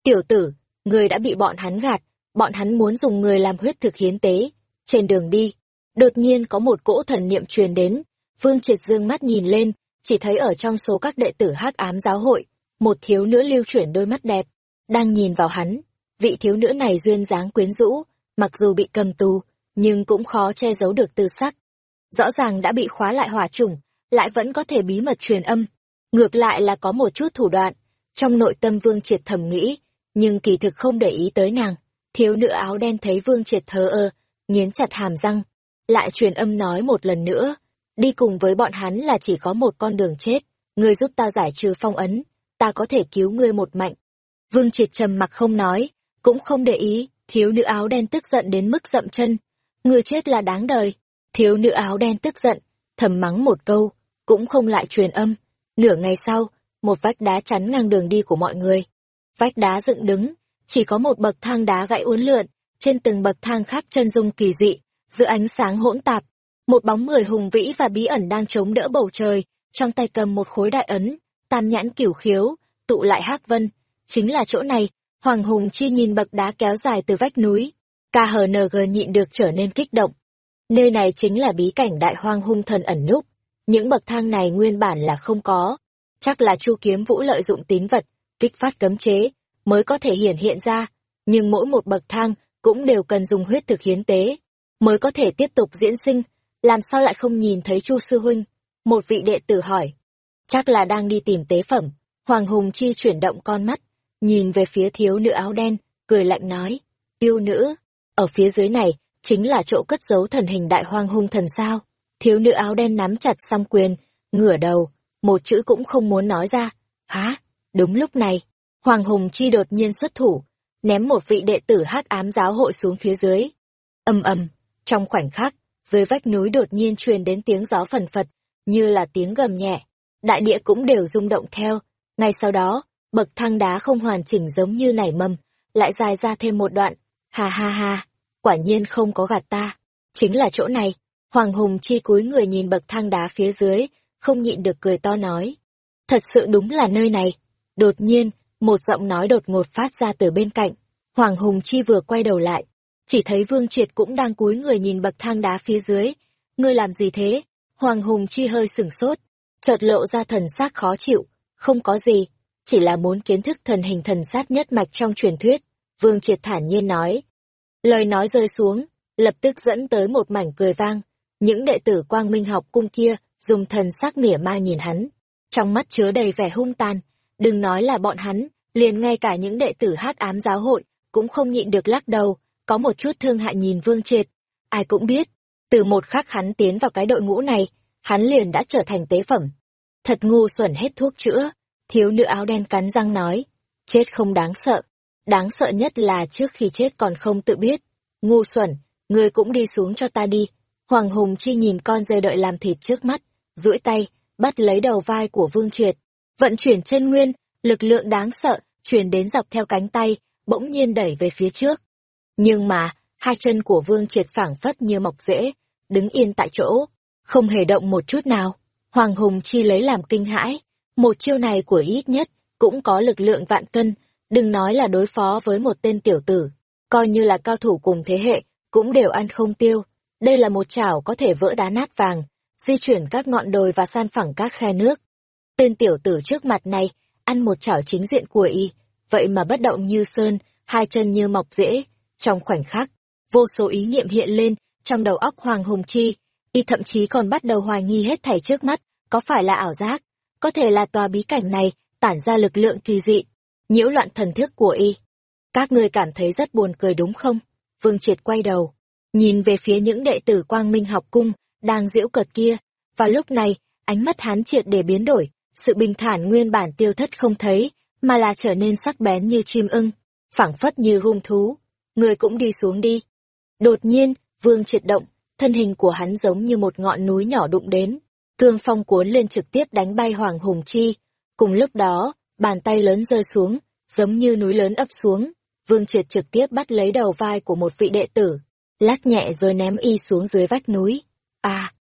Tiểu tử, người đã bị bọn hắn gạt, bọn hắn muốn dùng người làm huyết thực hiến tế. Trên đường đi, đột nhiên có một cỗ thần niệm truyền đến, Vương Triệt dương mắt nhìn lên, chỉ thấy ở trong số các đệ tử hắc ám giáo hội, một thiếu nữ lưu chuyển đôi mắt đẹp, đang nhìn vào hắn. Vị thiếu nữ này duyên dáng quyến rũ, mặc dù bị cầm tù, nhưng cũng khó che giấu được tư sắc. Rõ ràng đã bị khóa lại hỏa trùng, lại vẫn có thể bí mật truyền âm. Ngược lại là có một chút thủ đoạn. Trong nội tâm Vương Triệt thầm nghĩ, nhưng kỳ thực không để ý tới nàng. Thiếu nữ áo đen thấy Vương Triệt thờ ơ, nghiến chặt hàm răng. Lại truyền âm nói một lần nữa, đi cùng với bọn hắn là chỉ có một con đường chết. Ngươi giúp ta giải trừ phong ấn, ta có thể cứu ngươi một mạnh. Vương Triệt trầm mặc không nói, cũng không để ý, thiếu nữ áo đen tức giận đến mức dậm chân. Ngươi chết là đáng đời. Thiếu nữ áo đen tức giận, thầm mắng một câu, cũng không lại truyền âm. Nửa ngày sau, một vách đá chắn ngang đường đi của mọi người. Vách đá dựng đứng, chỉ có một bậc thang đá gãy uốn lượn, trên từng bậc thang khác chân dung kỳ dị, giữa ánh sáng hỗn tạp. Một bóng người hùng vĩ và bí ẩn đang chống đỡ bầu trời, trong tay cầm một khối đại ấn, tam nhãn cửu khiếu, tụ lại hắc vân. Chính là chỗ này, Hoàng Hùng Chi nhìn bậc đá kéo dài từ vách núi. KHNG nhịn được trở nên kích động. Nơi này chính là bí cảnh đại hoang hung thần ẩn núp. Những bậc thang này nguyên bản là không có. Chắc là Chu Kiếm Vũ lợi dụng tín vật, kích phát cấm chế, mới có thể hiển hiện ra. Nhưng mỗi một bậc thang cũng đều cần dùng huyết thực hiến tế, mới có thể tiếp tục diễn sinh. Làm sao lại không nhìn thấy Chu Sư Huynh? Một vị đệ tử hỏi. Chắc là đang đi tìm tế phẩm. Hoàng Hùng Chi chuyển động con mắt, nhìn về phía thiếu nữ áo đen, cười lạnh nói. Yêu nữ, ở phía dưới này, chính là chỗ cất giấu thần hình đại hoang hung thần sao. Thiếu nữ áo đen nắm chặt song quyền, ngửa đầu, một chữ cũng không muốn nói ra. Há, đúng lúc này, Hoàng Hùng Chi đột nhiên xuất thủ, ném một vị đệ tử hắc ám giáo hội xuống phía dưới. ầm ầm, trong khoảnh khắc, dưới vách núi đột nhiên truyền đến tiếng gió phần phật, như là tiếng gầm nhẹ. Đại địa cũng đều rung động theo. Ngay sau đó, bậc thang đá không hoàn chỉnh giống như nảy mầm, lại dài ra thêm một đoạn. Ha ha ha, quả nhiên không có gạt ta. Chính là chỗ này. Hoàng Hùng chi cúi người nhìn bậc thang đá phía dưới, không nhịn được cười to nói. Thật sự đúng là nơi này. Đột nhiên, một giọng nói đột ngột phát ra từ bên cạnh. Hoàng Hùng chi vừa quay đầu lại, chỉ thấy Vương Triệt cũng đang cúi người nhìn bậc thang đá phía dưới. Ngươi làm gì thế? Hoàng Hùng chi hơi sửng sốt, chợt lộ ra thần sắc khó chịu. Không có gì, chỉ là muốn kiến thức thần hình thần sát nhất mạch trong truyền thuyết. Vương Triệt thản nhiên nói. Lời nói rơi xuống, lập tức dẫn tới một mảnh cười vang. Những đệ tử quang minh học cung kia dùng thần sắc mỉa mai nhìn hắn. Trong mắt chứa đầy vẻ hung tàn. Đừng nói là bọn hắn, liền ngay cả những đệ tử hắc ám giáo hội, cũng không nhịn được lắc đầu, có một chút thương hại nhìn Vương Triệt. Ai cũng biết, từ một khắc hắn tiến vào cái đội ngũ này, hắn liền đã trở thành tế phẩm. Thật ngu xuẩn hết thuốc chữa, Thiếu nữ áo đen cắn răng nói, chết không đáng sợ. Đáng sợ nhất là trước khi chết còn không tự biết. Ngu xuẩn, ngươi cũng đi xuống cho ta đi. Hoàng Hùng Chi nhìn con dê đợi làm thịt trước mắt, duỗi tay, bắt lấy đầu vai của Vương Triệt. Vận chuyển chân nguyên, lực lượng đáng sợ, truyền đến dọc theo cánh tay, bỗng nhiên đẩy về phía trước. Nhưng mà, hai chân của Vương Triệt phảng phất như mọc rễ, đứng yên tại chỗ, không hề động một chút nào. Hoàng Hùng Chi lấy làm kinh hãi, một chiêu này của ít nhất cũng có lực lượng vạn cân, đừng nói là đối phó với một tên tiểu tử, coi như là cao thủ cùng thế hệ, cũng đều ăn không tiêu. Đây là một chảo có thể vỡ đá nát vàng, di chuyển các ngọn đồi và san phẳng các khe nước. Tên tiểu tử trước mặt này, ăn một chảo chính diện của y, vậy mà bất động như sơn, hai chân như mọc rễ. Trong khoảnh khắc, vô số ý niệm hiện lên trong đầu óc Hoàng Hùng Chi, y thậm chí còn bắt đầu hoài nghi hết thảy trước mắt, có phải là ảo giác, có thể là tòa bí cảnh này tản ra lực lượng kỳ dị, nhiễu loạn thần thức của y. Các ngươi cảm thấy rất buồn cười đúng không? Vương Triệt quay đầu, nhìn về phía những đệ tử Quang Minh học cung đang giễu cợt kia, và lúc này, ánh mắt hắn triệt để biến đổi, sự bình thản nguyên bản tiêu thất không thấy, mà là trở nên sắc bén như chim ưng, phảng phất như hung thú. Người cũng đi xuống đi. Đột nhiên, Vương Triệt động, thân hình của hắn giống như một ngọn núi nhỏ đụng đến, cương phong cuốn lên trực tiếp đánh bay Hoàng Hùng Chi. Cùng lúc đó, bàn tay lớn rơi xuống, giống như núi lớn ấp xuống, Vương Triệt trực tiếp bắt lấy đầu vai của một vị đệ tử, lắc nhẹ rồi ném y xuống dưới vách núi. À!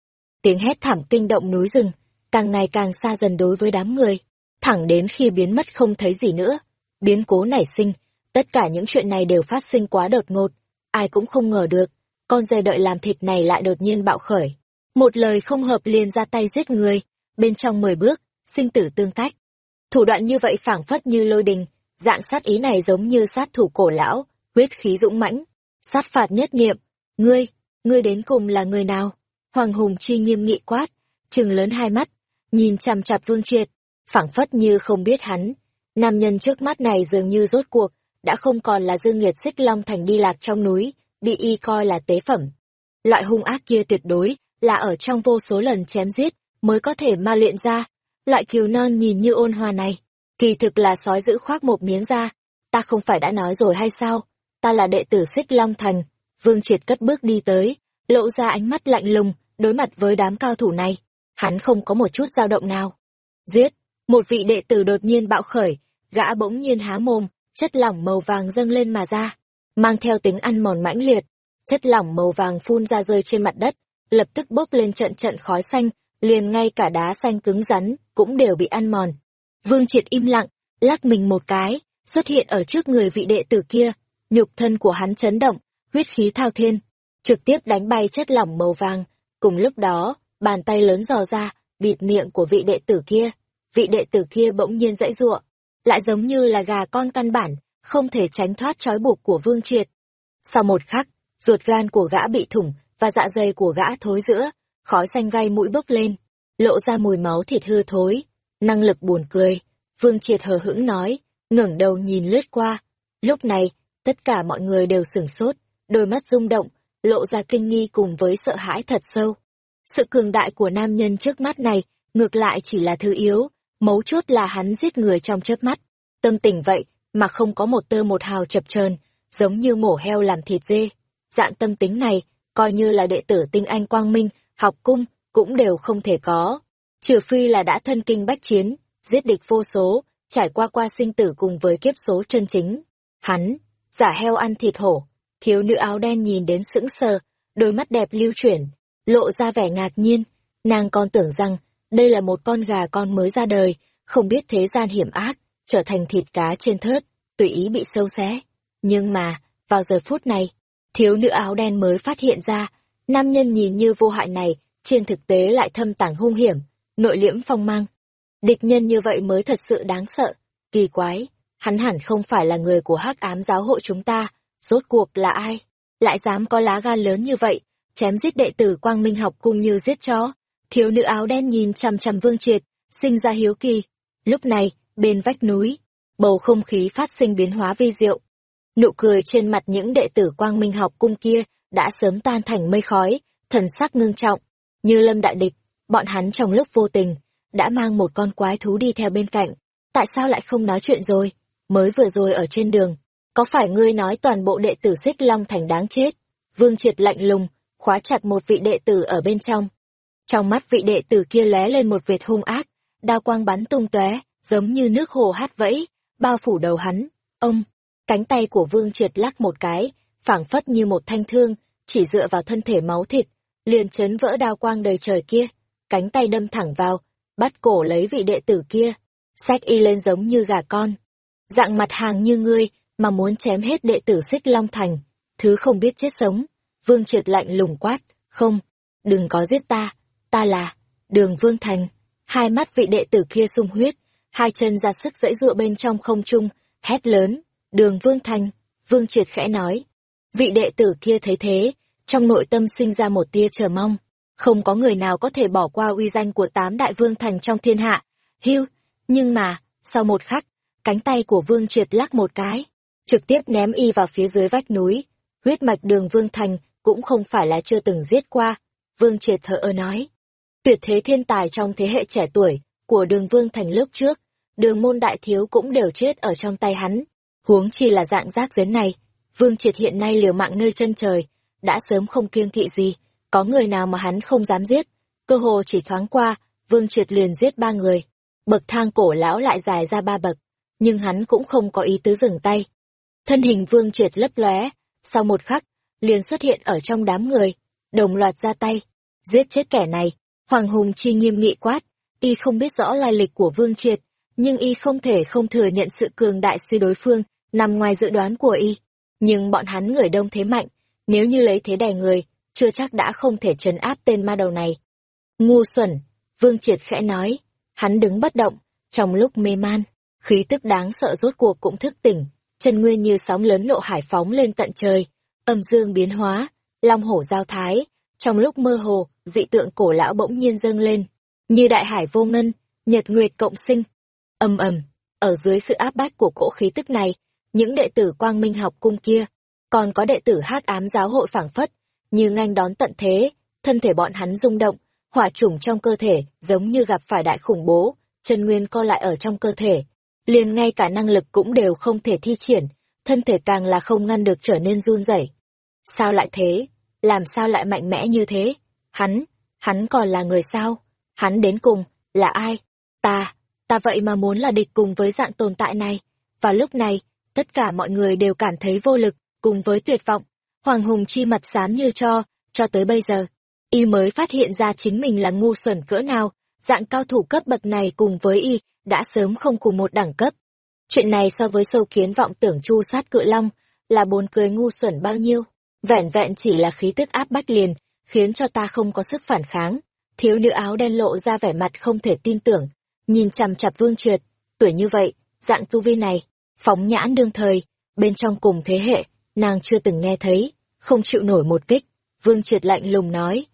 Tiếng hét thảm kinh động núi rừng, càng ngày càng xa dần đối với đám người, thẳng đến khi biến mất không thấy gì nữa. Biến cố nảy sinh, tất cả những chuyện này đều phát sinh quá đột ngột, ai cũng không ngờ được, con dê đợi làm thịt này lại đột nhiên bạo khởi. Một lời không hợp liền ra tay giết người, bên trong mười bước, sinh tử tương cách Thủ đoạn như vậy phảng phất như lôi đình, dạng sát ý này giống như sát thủ cổ lão, huyết khí dũng mãnh, sát phạt nhất nghiệm. Ngươi, ngươi đến cùng là người nào? Hoàng Hùng Chi nghiêm nghị quát, trừng lớn hai mắt, nhìn chằm chặp Vương Triệt, phảng phất như không biết hắn. Nam nhân trước mắt này dường như rốt cuộc, đã không còn là dương nghiệt xích long thành đi lạc trong núi, bị y coi là tế phẩm. Loại hung ác kia tuyệt đối là ở trong vô số lần chém giết mới có thể ma luyện ra. Loại kiều non nhìn như ôn hòa này, kỳ thực là sói giữ khoác một miếng da. Ta không phải đã nói rồi hay sao? Ta là đệ tử xích long thành. Vương Triệt cất bước đi tới, lộ ra ánh mắt lạnh lùng, đối mặt với đám cao thủ này. Hắn không có một chút dao động nào. Giết! Một vị đệ tử đột nhiên bạo khởi, gã bỗng nhiên há mồm, chất lỏng màu vàng dâng lên mà ra mang theo tính ăn mòn mãnh liệt. Chất lỏng màu vàng phun ra rơi trên mặt đất, lập tức bốc lên trận trận khói xanh, liền ngay cả đá xanh cứng rắn cũng đều bị ăn mòn. Vương Triệt im lặng, lắc mình một cái, xuất hiện ở trước người vị đệ tử kia, nhục thân của hắn chấn động, huyết khí thao thiên, trực tiếp đánh bay chất lỏng màu vàng. Cùng lúc đó, bàn tay lớn dò ra, bịt miệng của vị đệ tử kia. Vị đệ tử kia bỗng nhiên dãy giụa, lại giống như là gà con căn bản, không thể tránh thoát trói buộc của Vương Triệt. Sau một khắc, ruột gan của gã bị thủng và dạ dày của gã thối giữa, khói xanh gai mũi bốc lên, lộ ra mùi máu thịt hư thối. Năng lực buồn cười, Vương Triệt hờ hững nói, ngẩng đầu nhìn lướt qua. Lúc này, tất cả mọi người đều sửng sốt, đôi mắt rung động, lộ ra kinh nghi cùng với sợ hãi thật sâu. Sự cường đại của nam nhân trước mắt này, ngược lại chỉ là thứ yếu, mấu chốt là hắn giết người trong chớp mắt. Tâm tình vậy, mà không có một tơ một hào chập chờn giống như mổ heo làm thịt dê. Dạng tâm tính này, coi như là đệ tử tinh anh quang minh, học cung, cũng đều không thể có. Trừ phi là đã thân kinh bách chiến, giết địch vô số, trải qua qua sinh tử cùng với kiếp số chân chính. Hắn, giả heo ăn thịt hổ, thiếu nữ áo đen nhìn đến sững sờ, đôi mắt đẹp lưu chuyển, lộ ra vẻ ngạc nhiên, nàng còn tưởng rằng đây là một con gà con mới ra đời, không biết thế gian hiểm ác, trở thành thịt cá trên thớt, tùy ý bị sâu xé. Nhưng mà, vào giờ phút này, thiếu nữ áo đen mới phát hiện ra, nam nhân nhìn như vô hại này, trên thực tế lại thâm tàng hung hiểm, nội liễm phong mang. Địch nhân như vậy mới thật sự đáng sợ, kỳ quái, hắn hẳn không phải là người của hắc ám giáo hội chúng ta, rốt cuộc là ai? Lại dám có lá gan lớn như vậy, chém giết đệ tử quang minh học cung như giết chó. Thiếu nữ áo đen nhìn chằm chằm vương triệt, sinh ra hiếu kỳ. Lúc này, bên vách núi, bầu không khí phát sinh biến hóa vi diệu. Nụ cười trên mặt những đệ tử quang minh học cung kia đã sớm tan thành mây khói, thần sắc ngưng trọng, như lâm đại địch, bọn hắn trong lúc vô tình, đã mang một con quái thú đi theo bên cạnh. tại sao lại không nói chuyện rồi? Mới vừa rồi ở trên đường, có phải ngươi nói toàn bộ đệ tử xích long thành đáng chết? Vương triệt lạnh lùng, khóa chặt một vị đệ tử ở bên trong. Trong mắt vị đệ tử kia lóe lên một vệt hung ác, đao quang bắn tung tóe, giống như nước hồ hát vẫy, bao phủ đầu hắn. Ông, cánh tay của Vương Triệt lắc một cái, phảng phất như một thanh thương, chỉ dựa vào thân thể máu thịt, liền chấn vỡ đao quang đời trời kia, cánh tay đâm thẳng vào, bắt cổ lấy vị đệ tử kia, sách y lên giống như gà con. Dạng mặt hàng như ngươi, mà muốn chém hết đệ tử xích long thành, thứ không biết chết sống. Vương triệt lạnh lùng quát, không, đừng có giết ta, ta là, đường Vương Thành. Hai mắt vị đệ tử kia sung huyết, hai chân ra sức dãy dựa bên trong không trung, hét lớn, đường Vương Thành, Vương triệt khẽ nói. Vị đệ tử kia thấy thế, trong nội tâm sinh ra một tia chờ mong. Không có người nào có thể bỏ qua uy danh của tám đại vương thành trong thiên hạ. Hưu, nhưng mà, sau một khắc, cánh tay của vương triệt lắc một cái, trực tiếp ném y vào phía dưới vách núi. Huyết mạch đường vương thành cũng không phải là chưa từng giết qua. Vương triệt thở ơ nói. Tuyệt thế thiên tài trong thế hệ trẻ tuổi của đường vương thành lúc trước, đường môn đại thiếu cũng đều chết ở trong tay hắn. Huống chi là dạng giác rến này. Vương triệt hiện nay liều mạng nơi chân trời, đã sớm không kiêng kỵ gì, có người nào mà hắn không dám giết. Cơ hồ chỉ thoáng qua, Vương Triệt liền giết ba người. Bậc thang cổ lão lại dài ra ba bậc, nhưng hắn cũng không có ý tứ dừng tay. Thân hình Vương Triệt lấp lóe, sau một khắc, liền xuất hiện ở trong đám người, đồng loạt ra tay, giết chết kẻ này. Hoàng Hùng Chi nghiêm nghị quát, y không biết rõ lai lịch của Vương Triệt, nhưng y không thể không thừa nhận sự cường đại sư đối phương, nằm ngoài dự đoán của y. Nhưng bọn hắn người đông thế mạnh, nếu như lấy thế đè người, chưa chắc đã không thể trấn áp tên ma đầu này. Ngu xuẩn, Vương Triệt khẽ nói, hắn đứng bất động, trong lúc mê man, khí tức đáng sợ rốt cuộc cũng thức tỉnh, chân nguyên như sóng lớn lộ hải phóng lên tận trời, âm dương biến hóa, long hổ giao thái, trong lúc mơ hồ, dị tượng cổ lão bỗng nhiên dâng lên, như đại hải vô ngân, nhật nguyệt cộng sinh. Ầm ầm, ở dưới sự áp bách của cỗ khí tức này, những đệ tử Quang Minh học cung kia còn có đệ tử hát ám giáo hội phảng phất, như nganh đón tận thế, thân thể bọn hắn rung động, hỏa chủng trong cơ thể giống như gặp phải đại khủng bố, chân nguyên co lại ở trong cơ thể, liền ngay cả năng lực cũng đều không thể thi triển, thân thể càng là không ngăn được trở nên run rẩy. Sao lại thế? Làm sao lại mạnh mẽ như thế? Hắn, hắn còn là người sao? Hắn đến cùng, là ai? Ta, ta vậy mà muốn là địch cùng với dạng tồn tại này. Và lúc này, tất cả mọi người đều cảm thấy vô lực, cùng với tuyệt vọng, Hoàng Hùng chi mặt xám như cho, cho tới bây giờ, y mới phát hiện ra chính mình là ngu xuẩn cỡ nào, dạng cao thủ cấp bậc này cùng với y, đã sớm không cùng một đẳng cấp. Chuyện này so với sâu kiến vọng tưởng chu sát cự long, là bốn cười ngu xuẩn bao nhiêu, vẻn vẹn chỉ là khí tức áp bách liền, khiến cho ta không có sức phản kháng. Thiếu nữ áo đen lộ ra vẻ mặt không thể tin tưởng, nhìn chằm chặp vương triệt, tuổi như vậy, dạng tu vi này, phóng nhãn đương thời, bên trong cùng thế hệ, nàng chưa từng nghe thấy, không chịu nổi một kích, vương triệt lạnh lùng nói.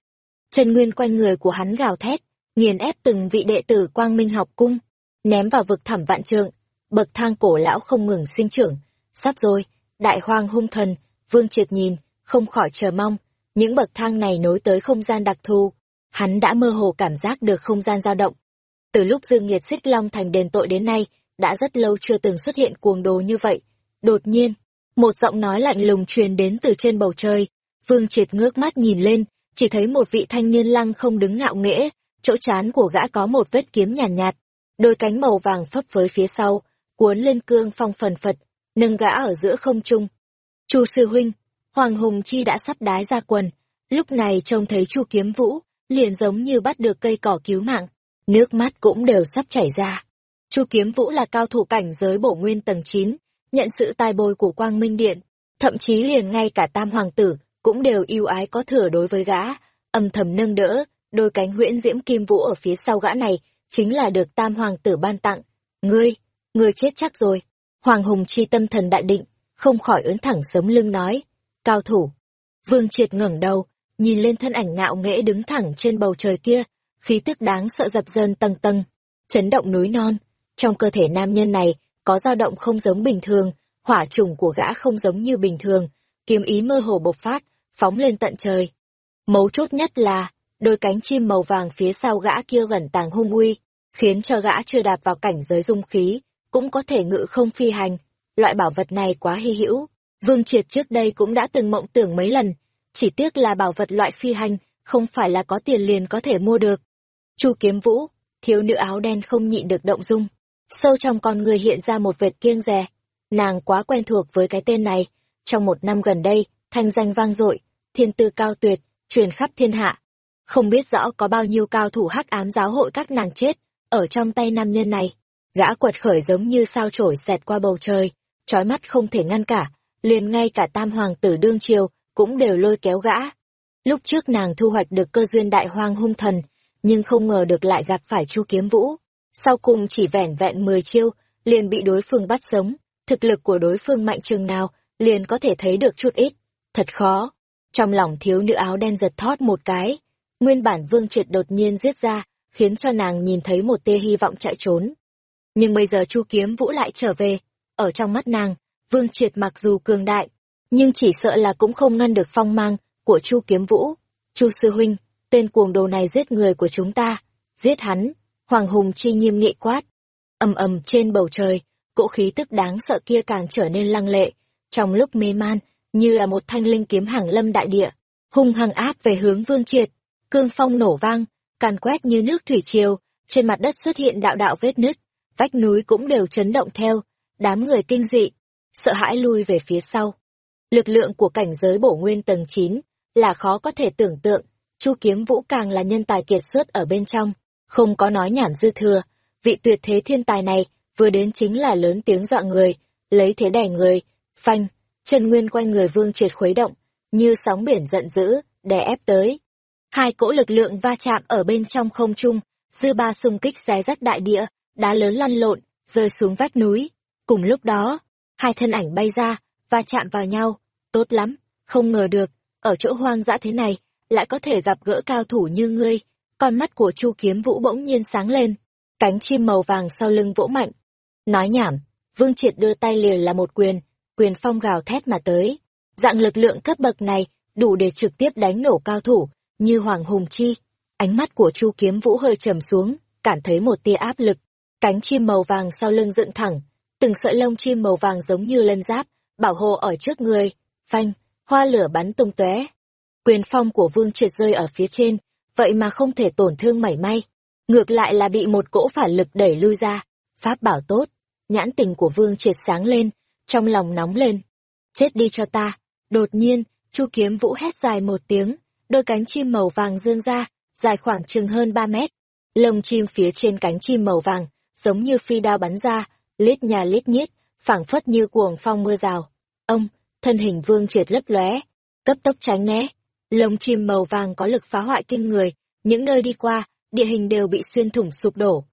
Chân nguyên quanh người của hắn gào thét, nghiền ép từng vị đệ tử quang minh học cung, ném vào vực thẳm vạn trượng, bậc thang cổ lão không ngừng sinh trưởng, sắp rồi, đại hoang hung thần, vương triệt nhìn, không khỏi chờ mong, những bậc thang này nối tới không gian đặc thù, hắn đã mơ hồ cảm giác được không gian dao động. Từ lúc Dương nhiệt xích long thành đền tội đến nay, đã rất lâu chưa từng xuất hiện cuồng đồ như vậy. Đột nhiên, một giọng nói lạnh lùng truyền đến từ trên bầu trời. Vương triệt ngước mắt nhìn lên, chỉ thấy một vị thanh niên lăng không đứng ngạo nghễ, chỗ chán của gã có một vết kiếm nhàn nhạt, nhạt, đôi cánh màu vàng phấp với phía sau, cuốn lên cương phong phần phật, nâng gã ở giữa không trung. Chu sư huynh, Hoàng Hùng Chi đã sắp đái ra quần, lúc này trông thấy Chu Kiếm Vũ, liền giống như bắt được cây cỏ cứu mạng, nước mắt cũng đều sắp chảy ra. Chu Kiếm Vũ là cao thủ cảnh giới bổ nguyên tầng 9, nhận sự tài bồi của Quang Minh Điện, thậm chí liền ngay cả Tam Hoàng tử cũng đều yêu ái có thừa đối với gã, âm thầm nâng đỡ, đôi cánh huyễn diễm kim vũ ở phía sau gã này, chính là được Tam Hoàng tử ban tặng. Ngươi, ngươi chết chắc rồi. Hoàng Hùng chi tâm thần đại định, không khỏi ưỡn thẳng sống lưng nói. Cao thủ. Vương Triệt ngẩng đầu, nhìn lên thân ảnh ngạo nghễ đứng thẳng trên bầu trời kia, khí tức đáng sợ dập dơn tầng tầng, chấn động núi non. Trong cơ thể nam nhân này, có dao động không giống bình thường, hỏa trùng của gã không giống như bình thường, kiếm ý mơ hồ bộc phát, phóng lên tận trời. Mấu chốt nhất là, đôi cánh chim màu vàng phía sau gã kia gần tàng hung uy, khiến cho gã chưa đạp vào cảnh giới dung khí, cũng có thể ngự không phi hành. Loại bảo vật này quá hy hữu. Vương Triệt trước đây cũng đã từng mộng tưởng mấy lần, chỉ tiếc là bảo vật loại phi hành, không phải là có tiền liền có thể mua được. Chu Kiếm Vũ, thiếu nữ áo đen không nhịn được động dung. Sâu trong con người hiện ra một vệt kiêng dè. Nàng quá quen thuộc với cái tên này. Trong một năm gần đây, thanh danh vang dội, thiên tư cao tuyệt, truyền khắp thiên hạ. Không biết rõ có bao nhiêu cao thủ hắc ám giáo hội các nàng chết, ở trong tay nam nhân này. Gã quật khởi giống như sao trổi xẹt qua bầu trời, trói mắt không thể ngăn cả, liền ngay cả tam hoàng tử đương triều cũng đều lôi kéo gã. Lúc trước nàng thu hoạch được cơ duyên đại hoang hung thần, nhưng không ngờ được lại gặp phải Chu Kiếm Vũ. Sau cùng chỉ vẻn vẹn 10 chiêu, liền bị đối phương bắt sống, thực lực của đối phương mạnh chừng nào, liền có thể thấy được chút ít. Thật khó. Trong lòng thiếu nữ áo đen giật thót một cái, nguyên bản vương triệt đột nhiên giết ra, khiến cho nàng nhìn thấy một tia hy vọng chạy trốn. Nhưng bây giờ Chu Kiếm Vũ lại trở về, ở trong mắt nàng, vương triệt mặc dù cường đại, nhưng chỉ sợ là cũng không ngăn được phong mang của Chu Kiếm Vũ. Chu sư huynh, tên cuồng đồ này giết người của chúng ta, giết hắn, Hoàng Hùng chi nghiêm nghị quát. ầm ầm trên bầu trời, cỗ khí tức đáng sợ kia càng trở nên lăng lệ, trong lúc mê man, như là một thanh linh kiếm hàng lâm đại địa, hung hăng áp về hướng Vương Triệt, cương phong nổ vang, càn quét như nước thủy triều, trên mặt đất xuất hiện đạo đạo vết nứt, vách núi cũng đều chấn động theo, đám người kinh dị, sợ hãi lui về phía sau. Lực lượng của cảnh giới bổ nguyên tầng 9 là khó có thể tưởng tượng, Chu Kiếm Vũ càng là nhân tài kiệt xuất ở bên trong, không có nói nhảm dư thừa, vị tuyệt thế thiên tài này vừa đến chính là lớn tiếng dọa người, lấy thế đè người, phanh, chân nguyên quanh người Vương Triệt khuấy động, như sóng biển giận dữ, đè ép tới. Hai cỗ lực lượng va chạm ở bên trong không trung, dư ba xung kích xé rách đại địa, đá lớn lăn lộn, rơi xuống vách núi. Cùng lúc đó, hai thân ảnh bay ra, va chạm vào nhau, tốt lắm, không ngờ được, ở chỗ hoang dã thế này, lại có thể gặp gỡ cao thủ như ngươi. Con mắt của Chu Kiếm Vũ bỗng nhiên sáng lên, cánh chim màu vàng sau lưng vỗ mạnh. Nói nhảm, Vương Triệt đưa tay liền là một quyền, quyền phong gào thét mà tới. Dạng lực lượng cấp bậc này đủ để trực tiếp đánh nổ cao thủ, như Hoàng Hùng Chi. Ánh mắt của Chu Kiếm Vũ hơi trầm xuống, cảm thấy một tia áp lực. Cánh chim màu vàng sau lưng dựng thẳng, từng sợi lông chim màu vàng giống như lân giáp, bảo hộ ở trước người. Phanh, hoa lửa bắn tung tóe. Quyền phong của Vương Triệt rơi ở phía trên, vậy mà không thể tổn thương mảy may. Ngược lại là bị một cỗ phản lực đẩy lui ra. Pháp bảo tốt, nhãn tình của Vương Triệt sáng lên, trong lòng nóng lên. Chết đi cho ta. Đột nhiên, Chu Kiếm Vũ hét dài một tiếng, đôi cánh chim màu vàng dương ra, dài khoảng chừng hơn 3 mét. Lông chim phía trên cánh chim màu vàng, giống như phi đao bắn ra, lít nhà lít nhít, phảng phất như cuồng phong mưa rào. Ông, thân hình vương triệt lấp lóe, cấp tốc tránh né. Lông chim màu vàng có lực phá hoại kinh người, những nơi đi qua, địa hình đều bị xuyên thủng sụp đổ.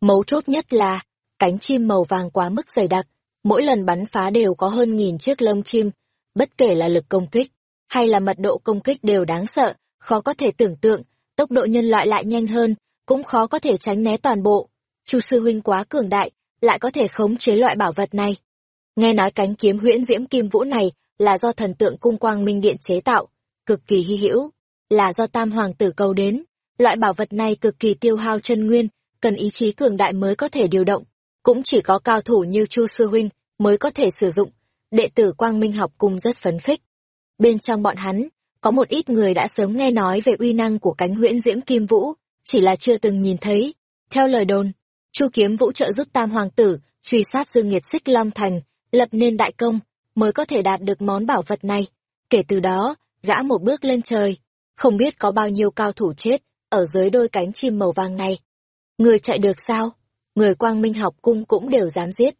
Mấu chốt nhất là, cánh chim màu vàng quá mức dày đặc, mỗi lần bắn phá đều có hơn nghìn chiếc lông chim, bất kể là lực công kích, hay là mật độ công kích đều đáng sợ, khó có thể tưởng tượng, tốc độ nhân loại lại nhanh hơn, cũng khó có thể tránh né toàn bộ. Chu sư huynh quá cường đại, lại có thể khống chế loại bảo vật này. Nghe nói cánh kiếm huyễn diễm kim vũ này là do thần tượng cung quang minh điện chế tạo, cực kỳ hy hữu, là do tam hoàng tử cầu đến. Loại bảo vật này cực kỳ tiêu hao chân nguyên, cần ý chí cường đại mới có thể điều động. Cũng chỉ có cao thủ như Chu Sư Huynh mới có thể sử dụng. Đệ tử Quang Minh học cung rất phấn khích. Bên trong bọn hắn, có một ít người đã sớm nghe nói về uy năng của cánh huyễn diễm kim vũ, chỉ là chưa từng nhìn thấy. Theo lời đồn, Chu Kiếm Vũ trợ giúp Tam Hoàng tử truy sát Dương Nghiệt Xích Long Thành, lập nên đại công, mới có thể đạt được món bảo vật này. Kể từ đó, gã một bước lên trời, không biết có bao nhiêu cao thủ chết ở dưới đôi cánh chim màu vàng này. Người chạy được sao? Người quang minh học cung cũng đều dám giết.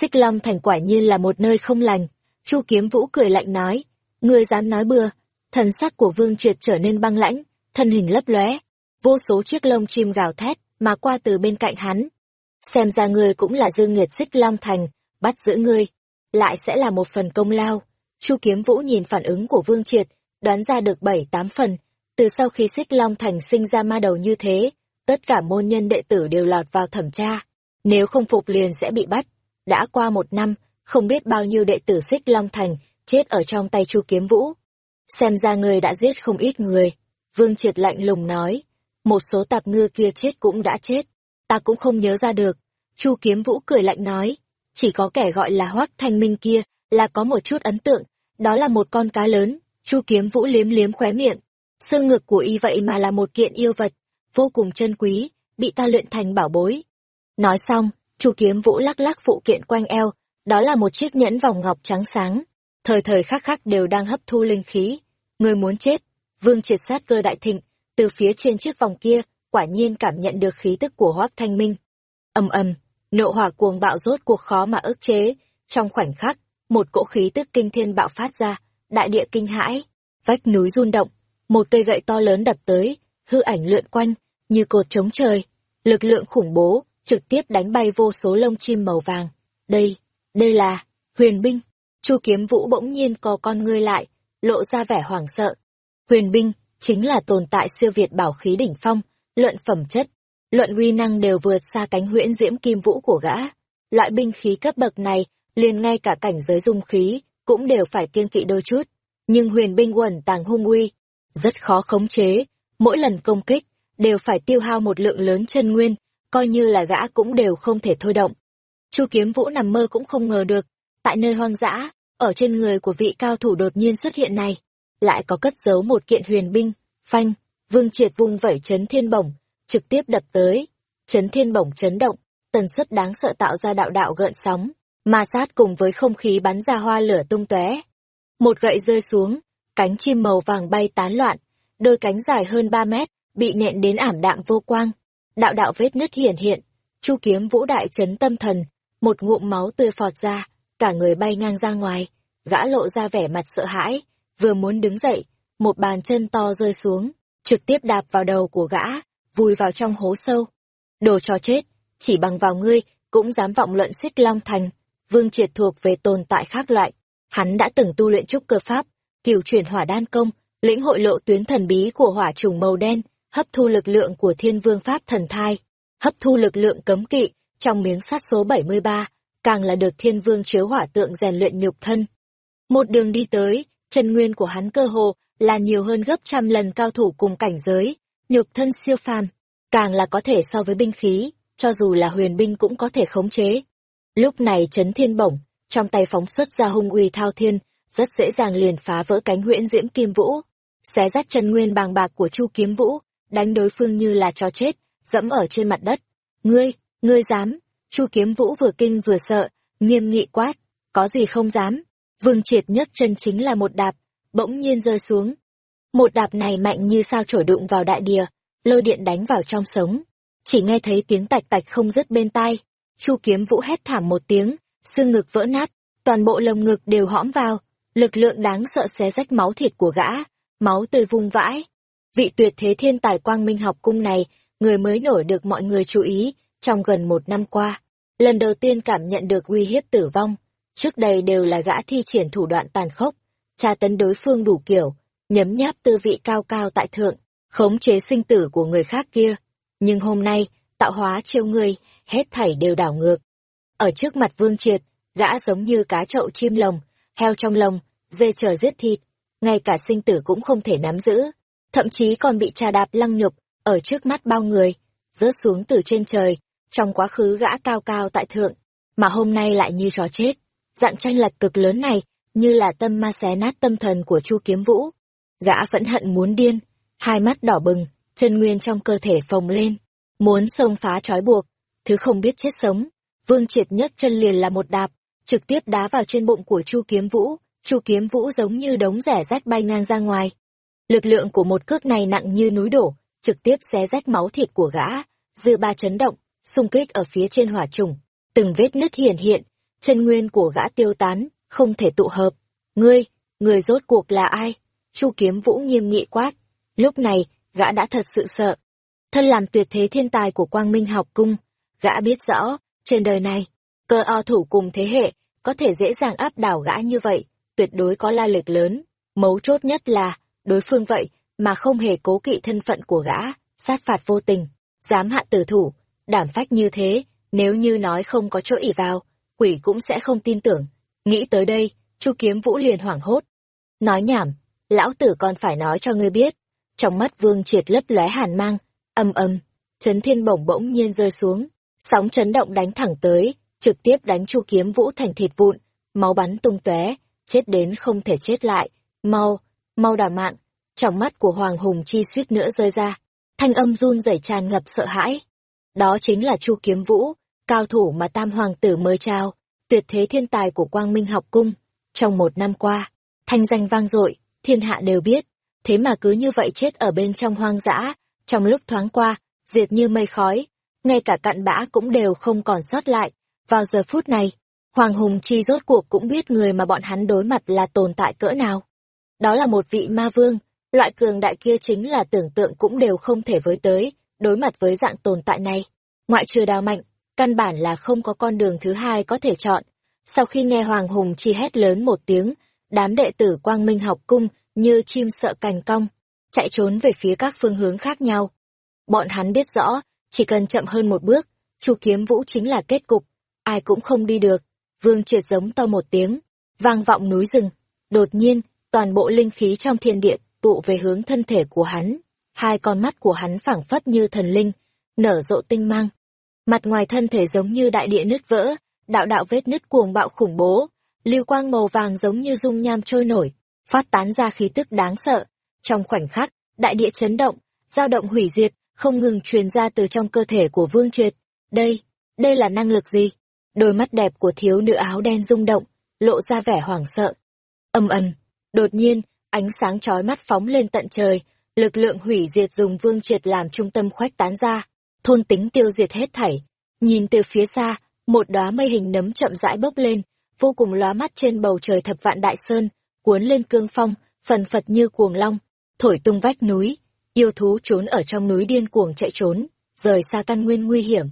Xích Long Thành quả nhiên là một nơi không lành. Chu Kiếm Vũ cười lạnh nói, người dám nói bừa. Thần sắc của Vương Triệt trở nên băng lãnh, thân hình lấp lóe, vô số chiếc lông chim gào thét mà qua từ bên cạnh hắn. Xem ra ngươi cũng là dương nghiệt xích Long Thành, bắt giữ ngươi, lại sẽ là một phần công lao. Chu Kiếm Vũ nhìn phản ứng của Vương Triệt, đoán ra được bảy tám phần. Từ sau khi xích Long Thành sinh ra ma đầu như thế, tất cả môn nhân đệ tử đều lọt vào thẩm tra. Nếu không phục liền sẽ bị bắt. Đã qua một năm, không biết bao nhiêu đệ tử xích Long Thành chết ở trong tay Chu Kiếm Vũ. Xem ra người đã giết không ít người. Vương Triệt lạnh lùng nói, một số tạp ngư kia chết cũng đã chết. Ta cũng không nhớ ra được. Chu Kiếm Vũ cười lạnh nói, chỉ có kẻ gọi là Hoắc Thanh Minh kia là có một chút ấn tượng, đó là một con cá lớn, Chu Kiếm Vũ liếm liếm khóe miệng. Xương ngực của y vậy mà là một kiện yêu vật, vô cùng chân quý, bị ta luyện thành bảo bối. Nói xong, Chu Kiếm Vũ lắc lắc phụ kiện quanh eo, đó là một chiếc nhẫn vòng ngọc trắng sáng, thời thời khắc khắc đều đang hấp thu linh khí. Người muốn chết, Vương Triệt sát cơ đại thịnh, từ phía trên chiếc vòng kia, quả nhiên cảm nhận được khí tức của Hoắc Thanh Minh. Ầm ầm, nộ hỏa cuồng bạo rốt cuộc khó mà ức chế, trong khoảnh khắc, một cỗ khí tức kinh thiên bạo phát ra, đại địa kinh hãi, vách núi rung động, một cây gậy to lớn đập tới, hư ảnh lượn quanh, như cột trống trời, lực lượng khủng bố, trực tiếp đánh bay vô số lông chim màu vàng. Đây, đây là huyền binh. Chu Kiếm Vũ bỗng nhiên co con ngươi lại, lộ ra vẻ hoảng sợ. Huyền binh chính là tồn tại siêu việt bảo khí đỉnh phong, luận phẩm chất, luận uy năng đều vượt xa cánh huyễn diễm kim vũ của gã. Loại binh khí cấp bậc này, liền ngay cả cảnh giới dung khí, cũng đều phải kiên kỵ đôi chút. Nhưng huyền binh quần tàng hung uy, rất khó khống chế, mỗi lần công kích, đều phải tiêu hao một lượng lớn chân nguyên, coi như là gã cũng đều không thể thôi động. Chu Kiếm Vũ nằm mơ cũng không ngờ được, tại nơi hoang dã, ở trên người của vị cao thủ đột nhiên xuất hiện này, lại có cất giấu một kiện huyền binh, phanh, Vương Triệt vung vẩy chấn thiên bổng, trực tiếp đập tới. Chấn thiên bổng chấn động, tần suất đáng sợ tạo ra đạo đạo gợn sóng, ma sát cùng với không khí bắn ra hoa lửa tung tóe. Một gậy rơi xuống, cánh chim màu vàng bay tán loạn, đôi cánh dài hơn 3 mét, bị nện đến ảm đạm vô quang. Đạo đạo vết nứt hiển hiện, chu kiếm vũ đại chấn tâm thần, một ngụm máu tươi phọt ra, cả người bay ngang ra ngoài, gã lộ ra vẻ mặt sợ hãi, vừa muốn đứng dậy, một bàn chân to rơi xuống, trực tiếp đạp vào đầu của gã, vùi vào trong hố sâu. Đồ cho chết, chỉ bằng vào ngươi, cũng dám vọng luận xích long thành, vương triệt thuộc về tồn tại khác loại. Hắn đã từng tu luyện trúc cơ pháp, cửu chuyển hỏa đan công, lĩnh hội lộ tuyến thần bí của hỏa trùng màu đen, hấp thu lực lượng của thiên vương pháp thần thai, hấp thu lực lượng cấm kỵ trong miếng sắt số 73, càng là được thiên vương chiếu hỏa tượng rèn luyện nhục thân. Một đường đi tới, chân nguyên của hắn cơ hồ là nhiều hơn gấp trăm lần cao thủ cùng cảnh giới, nhục thân siêu phàm, càng là có thể so với binh khí, cho dù là huyền binh cũng có thể khống chế. Lúc này chấn thiên bổng, trong tay phóng xuất ra hung uy thao thiên, rất dễ dàng liền phá vỡ cánh huyễn diễm kim vũ, xé rách chân nguyên bàng bạc của chu kiếm vũ, đánh đối phương như là cho chết, dẫm ở trên mặt đất. Ngươi, ngươi dám, chu kiếm vũ vừa kinh vừa sợ, nghiêm nghị quát, có gì không dám. Vương triệt nhất chân chính là một đạp, bỗng nhiên rơi xuống. Một đạp này mạnh như sao trổi đụng vào đại địa, lôi điện đánh vào trong sống. Chỉ nghe thấy tiếng tạch tạch không dứt bên tai. Chu kiếm vũ hét thảm một tiếng, xương ngực vỡ nát, toàn bộ lồng ngực đều hõm vào, lực lượng đáng sợ xé rách máu thịt của gã, máu tươi vung vãi. Vị tuyệt thế thiên tài quang minh học cung này, người mới nổi được mọi người chú ý, trong gần một năm qua. Lần đầu tiên cảm nhận được uy hiếp tử vong, trước đây đều là gã thi triển thủ đoạn tàn khốc, tra tấn đối phương đủ kiểu, nhấm nháp tư vị cao cao tại thượng, khống chế sinh tử của người khác kia. Nhưng hôm nay, tạo hóa chiêu người, hết thảy đều đảo ngược. Ở trước mặt vương triệt, gã giống như cá trậu chim lồng, heo trong lồng, dê chờ giết thịt, ngay cả sinh tử cũng không thể nắm giữ, thậm chí còn bị trà đạp lăng nhục, ở trước mắt bao người, rớt xuống từ trên trời, trong quá khứ gã cao cao tại thượng, mà hôm nay lại như chó chết. Dạng tranh lệch cực lớn này, như là tâm ma xé nát tâm thần của Chu Kiếm Vũ. Gã vẫn hận muốn điên, hai mắt đỏ bừng, chân nguyên trong cơ thể phồng lên, muốn xông phá trói buộc, thứ không biết chết sống. Vương Triệt nhất chân liền là một đạp, trực tiếp đá vào trên bụng của Chu Kiếm Vũ, Chu Kiếm Vũ giống như đống rẻ rách bay ngang ra ngoài. Lực lượng của một cước này nặng như núi đổ, trực tiếp xé rách máu thịt của gã, dư ba chấn động, xung kích ở phía trên hỏa trùng, từng vết nứt hiển hiện, chân nguyên của gã tiêu tán, không thể tụ hợp. Ngươi, người rốt cuộc là ai? Chu Kiếm Vũ nghiêm nghị quát. Lúc này, gã đã thật sự sợ. Thân làm tuyệt thế thiên tài của Quang Minh học cung, gã biết rõ, trên đời này, cơ o thủ cùng thế hệ, có thể dễ dàng áp đảo gã như vậy, tuyệt đối có la lực lớn. Mấu chốt nhất là, đối phương vậy, mà không hề cố kỵ thân phận của gã, sát phạt vô tình, dám hạ tử thủ, đảm phách như thế, nếu như nói không có chỗ ỉ vào, quỷ cũng sẽ không tin tưởng. Nghĩ tới đây, Chu Kiếm Vũ liền hoảng hốt. Nói nhảm, lão tử còn phải nói cho ngươi biết. Trong mắt Vương Triệt lấp lóe hàn mang, âm âm, chấn thiên bổng bỗng nhiên rơi xuống, Sóng chấn động đánh thẳng tới, trực tiếp đánh Chu Kiếm Vũ thành thịt vụn, máu bắn tung tóe, chết đến không thể chết lại. Mau, mau đả mạng. Trong mắt của Hoàng Hùng Chi suýt nữa rơi ra, thanh âm run rẩy tràn ngập sợ hãi. Đó chính là Chu Kiếm Vũ, cao thủ mà Tam Hoàng tử mới trao, tuyệt thế thiên tài của Quang Minh học cung. Trong một năm qua, thanh danh vang dội, thiên hạ đều biết, thế mà cứ như vậy chết ở bên trong hoang dã, trong lúc thoáng qua, diệt như mây khói, ngay cả cặn bã cũng đều không còn sót lại. Vào giờ phút này, Hoàng Hùng Chi rốt cuộc cũng biết người mà bọn hắn đối mặt là tồn tại cỡ nào. Đó là một vị ma vương, loại cường đại kia chính là tưởng tượng cũng đều không thể với tới, đối mặt với dạng tồn tại này. Ngoại trừ đào mạnh, căn bản là không có con đường thứ hai có thể chọn. Sau khi nghe Hoàng Hùng Chi hét lớn một tiếng, đám đệ tử Quang Minh học cung như chim sợ cành cong, chạy trốn về phía các phương hướng khác nhau. Bọn hắn biết rõ, chỉ cần chậm hơn một bước, Chu Kiếm Vũ chính là kết cục, ai cũng không đi được. Vương Triệt giống to một tiếng, vang vọng núi rừng. Đột nhiên, toàn bộ linh khí trong thiên địa tụ về hướng thân thể của hắn. Hai con mắt của hắn phảng phất như thần linh, nở rộ tinh mang. Mặt ngoài thân thể giống như đại địa nứt vỡ, đạo đạo vết nứt cuồng bạo khủng bố, lưu quang màu vàng giống như dung nham trôi nổi, phát tán ra khí tức đáng sợ. Trong khoảnh khắc, đại địa chấn động, dao động hủy diệt, không ngừng truyền ra từ trong cơ thể của Vương Triệt. Đây, đây là năng lực gì? Đôi mắt đẹp của thiếu nữ áo đen rung động, lộ ra vẻ hoảng sợ. Âm ầm, đột nhiên, ánh sáng chói mắt phóng lên tận trời, lực lượng hủy diệt dùng Vương Triệt làm trung tâm khoách tán ra, thôn tính tiêu diệt hết thảy. Nhìn từ phía xa, một đóa mây hình nấm chậm rãi bốc lên, vô cùng lóa mắt trên bầu trời thập vạn đại sơn, cuốn lên cương phong, phần phật như cuồng long, thổi tung vách núi, yêu thú trốn ở trong núi điên cuồng chạy trốn, rời xa căn nguyên nguy hiểm.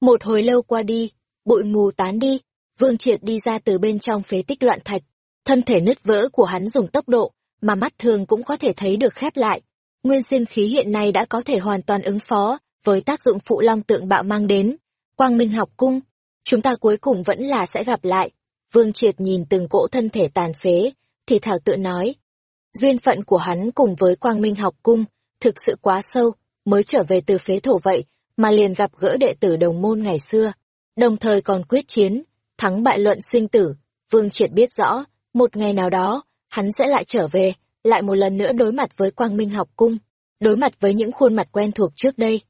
Một hồi lâu qua đi, bụi mù tán đi, Vương Triệt đi ra từ bên trong phế tích loạn thạch, thân thể nứt vỡ của hắn dùng tốc độ mà mắt thường cũng có thể thấy được khép lại. Nguyên sinh khí hiện nay đã có thể hoàn toàn ứng phó với tác dụng phụ long tượng bạo mang đến. Quang Minh học cung, chúng ta cuối cùng vẫn là sẽ gặp lại. Vương Triệt nhìn từng cỗ thân thể tàn phế, thì thảo tự nói. Duyên phận của hắn cùng với Quang Minh học cung, thực sự quá sâu, mới trở về từ phế thổ vậy, mà liền gặp gỡ đệ tử đồng môn ngày xưa. Đồng thời còn quyết chiến, thắng bại luận sinh tử, Vương Triệt biết rõ, một ngày nào đó, hắn sẽ lại trở về, lại một lần nữa đối mặt với Quang Minh học cung, đối mặt với những khuôn mặt quen thuộc trước đây.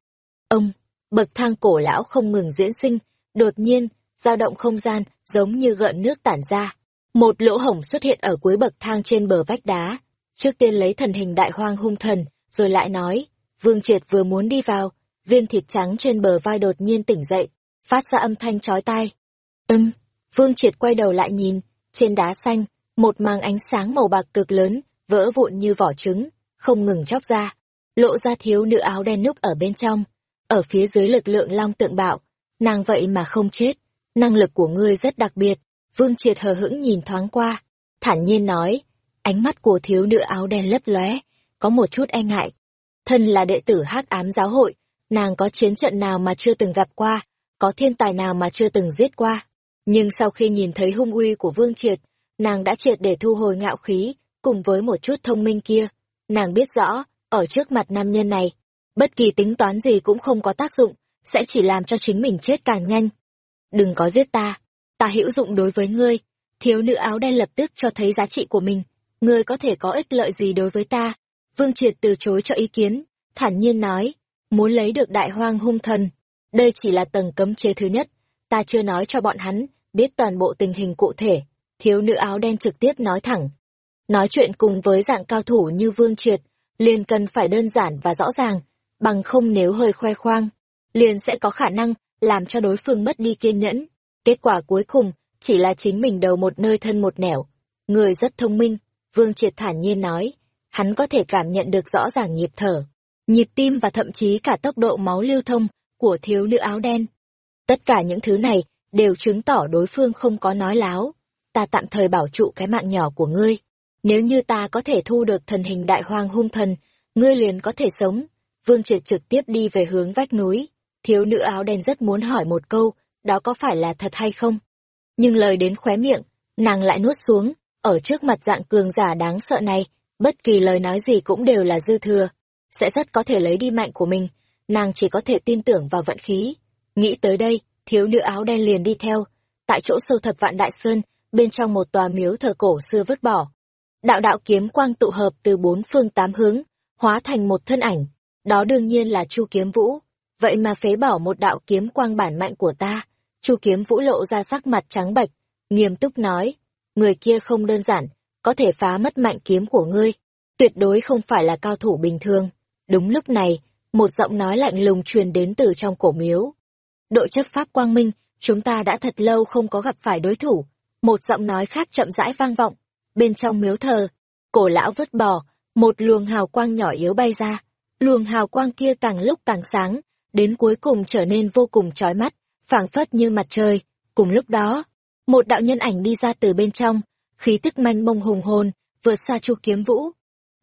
Ông, bậc thang cổ lão không ngừng diễn sinh, đột nhiên, dao động không gian, giống như gợn nước tản ra. Một lỗ hổng xuất hiện ở cuối bậc thang trên bờ vách đá. Trước tiên lấy thần hình đại hoang hung thần, rồi lại nói, Vương Triệt vừa muốn đi vào, viên thịt trắng trên bờ vai đột nhiên tỉnh dậy, phát ra âm thanh chói tai. Ừm, Vương Triệt quay đầu lại nhìn, trên đá xanh, một màng ánh sáng màu bạc cực lớn, vỡ vụn như vỏ trứng, không ngừng chóc ra, lộ ra thiếu nữ áo đen núp ở bên trong. Ở phía dưới lực lượng long tượng bạo, nàng vậy mà không chết, năng lực của ngươi rất đặc biệt. Vương Triệt hờ hững nhìn thoáng qua, thản nhiên nói, ánh mắt của thiếu nữ áo đen lấp lóe, có một chút e ngại. Thân là đệ tử hắc ám giáo hội, nàng có chiến trận nào mà chưa từng gặp qua, có thiên tài nào mà chưa từng giết qua. Nhưng sau khi nhìn thấy hung uy của Vương Triệt, nàng đã triệt để thu hồi ngạo khí, cùng với một chút thông minh kia. Nàng biết rõ, ở trước mặt nam nhân này, bất kỳ tính toán gì cũng không có tác dụng, sẽ chỉ làm cho chính mình chết càng nhanh. Đừng có giết ta, ta hữu dụng đối với ngươi. Thiếu nữ áo đen lập tức cho thấy giá trị của mình. Ngươi có thể có ích lợi gì đối với ta? Vương Triệt từ chối cho ý kiến, thản nhiên nói, muốn lấy được đại hoang hung thần. Đây chỉ là tầng cấm chế thứ nhất, ta chưa nói cho bọn hắn, biết toàn bộ tình hình cụ thể. Thiếu nữ áo đen trực tiếp nói thẳng. Nói chuyện cùng với dạng cao thủ như Vương Triệt, liền cần phải đơn giản và rõ ràng, bằng không nếu hơi khoe khoang, liền sẽ có khả năng làm cho đối phương mất đi kiên nhẫn. Kết quả cuối cùng, chỉ là chính mình đầu một nơi thân một nẻo. Người rất thông minh, Vương Triệt thản nhiên nói, hắn có thể cảm nhận được rõ ràng nhịp thở, nhịp tim và thậm chí cả tốc độ máu lưu thông của thiếu nữ áo đen. Tất cả những thứ này đều chứng tỏ đối phương không có nói láo. Ta tạm thời bảo trụ cái mạng nhỏ của ngươi. Nếu như ta có thể thu được thần hình đại hoang hung thần, ngươi liền có thể sống. Vương Triệt trực tiếp đi về hướng vách núi. Thiếu nữ áo đen rất muốn hỏi một câu, đó có phải là thật hay không? Nhưng lời đến khóe miệng, nàng lại nuốt xuống, ở trước mặt dạng cường giả đáng sợ này, bất kỳ lời nói gì cũng đều là dư thừa, sẽ rất có thể lấy đi mạnh của mình, nàng chỉ có thể tin tưởng vào vận khí. Nghĩ tới đây, thiếu nữ áo đen liền đi theo. Tại chỗ sâu thập vạn đại sơn, bên trong một tòa miếu thờ cổ xưa vứt bỏ. Đạo đạo kiếm quang tụ hợp từ bốn phương tám hướng, hóa thành một thân ảnh. Đó đương nhiên là Chu Kiếm Vũ. Vậy mà phế bỏ một đạo kiếm quang bản mạnh của ta. Chu Kiếm Vũ lộ ra sắc mặt trắng bệch, nghiêm túc nói, người kia không đơn giản, có thể phá mất mạnh kiếm của ngươi, tuyệt đối không phải là cao thủ bình thường. Đúng lúc này, một giọng nói lạnh lùng truyền đến từ trong cổ miếu. Đội chấp pháp quang minh, chúng ta đã thật lâu không có gặp phải đối thủ. Một giọng nói khác chậm rãi vang vọng. Bên trong miếu thờ, cổ lão vứt bỏ, một luồng hào quang nhỏ yếu bay ra. Luồng hào quang kia càng lúc càng sáng, đến cuối cùng trở nên vô cùng chói mắt, phảng phất như mặt trời. Cùng lúc đó, một đạo nhân ảnh đi ra từ bên trong, khí tức mênh mông hùng hồn, vượt xa chu kiếm vũ.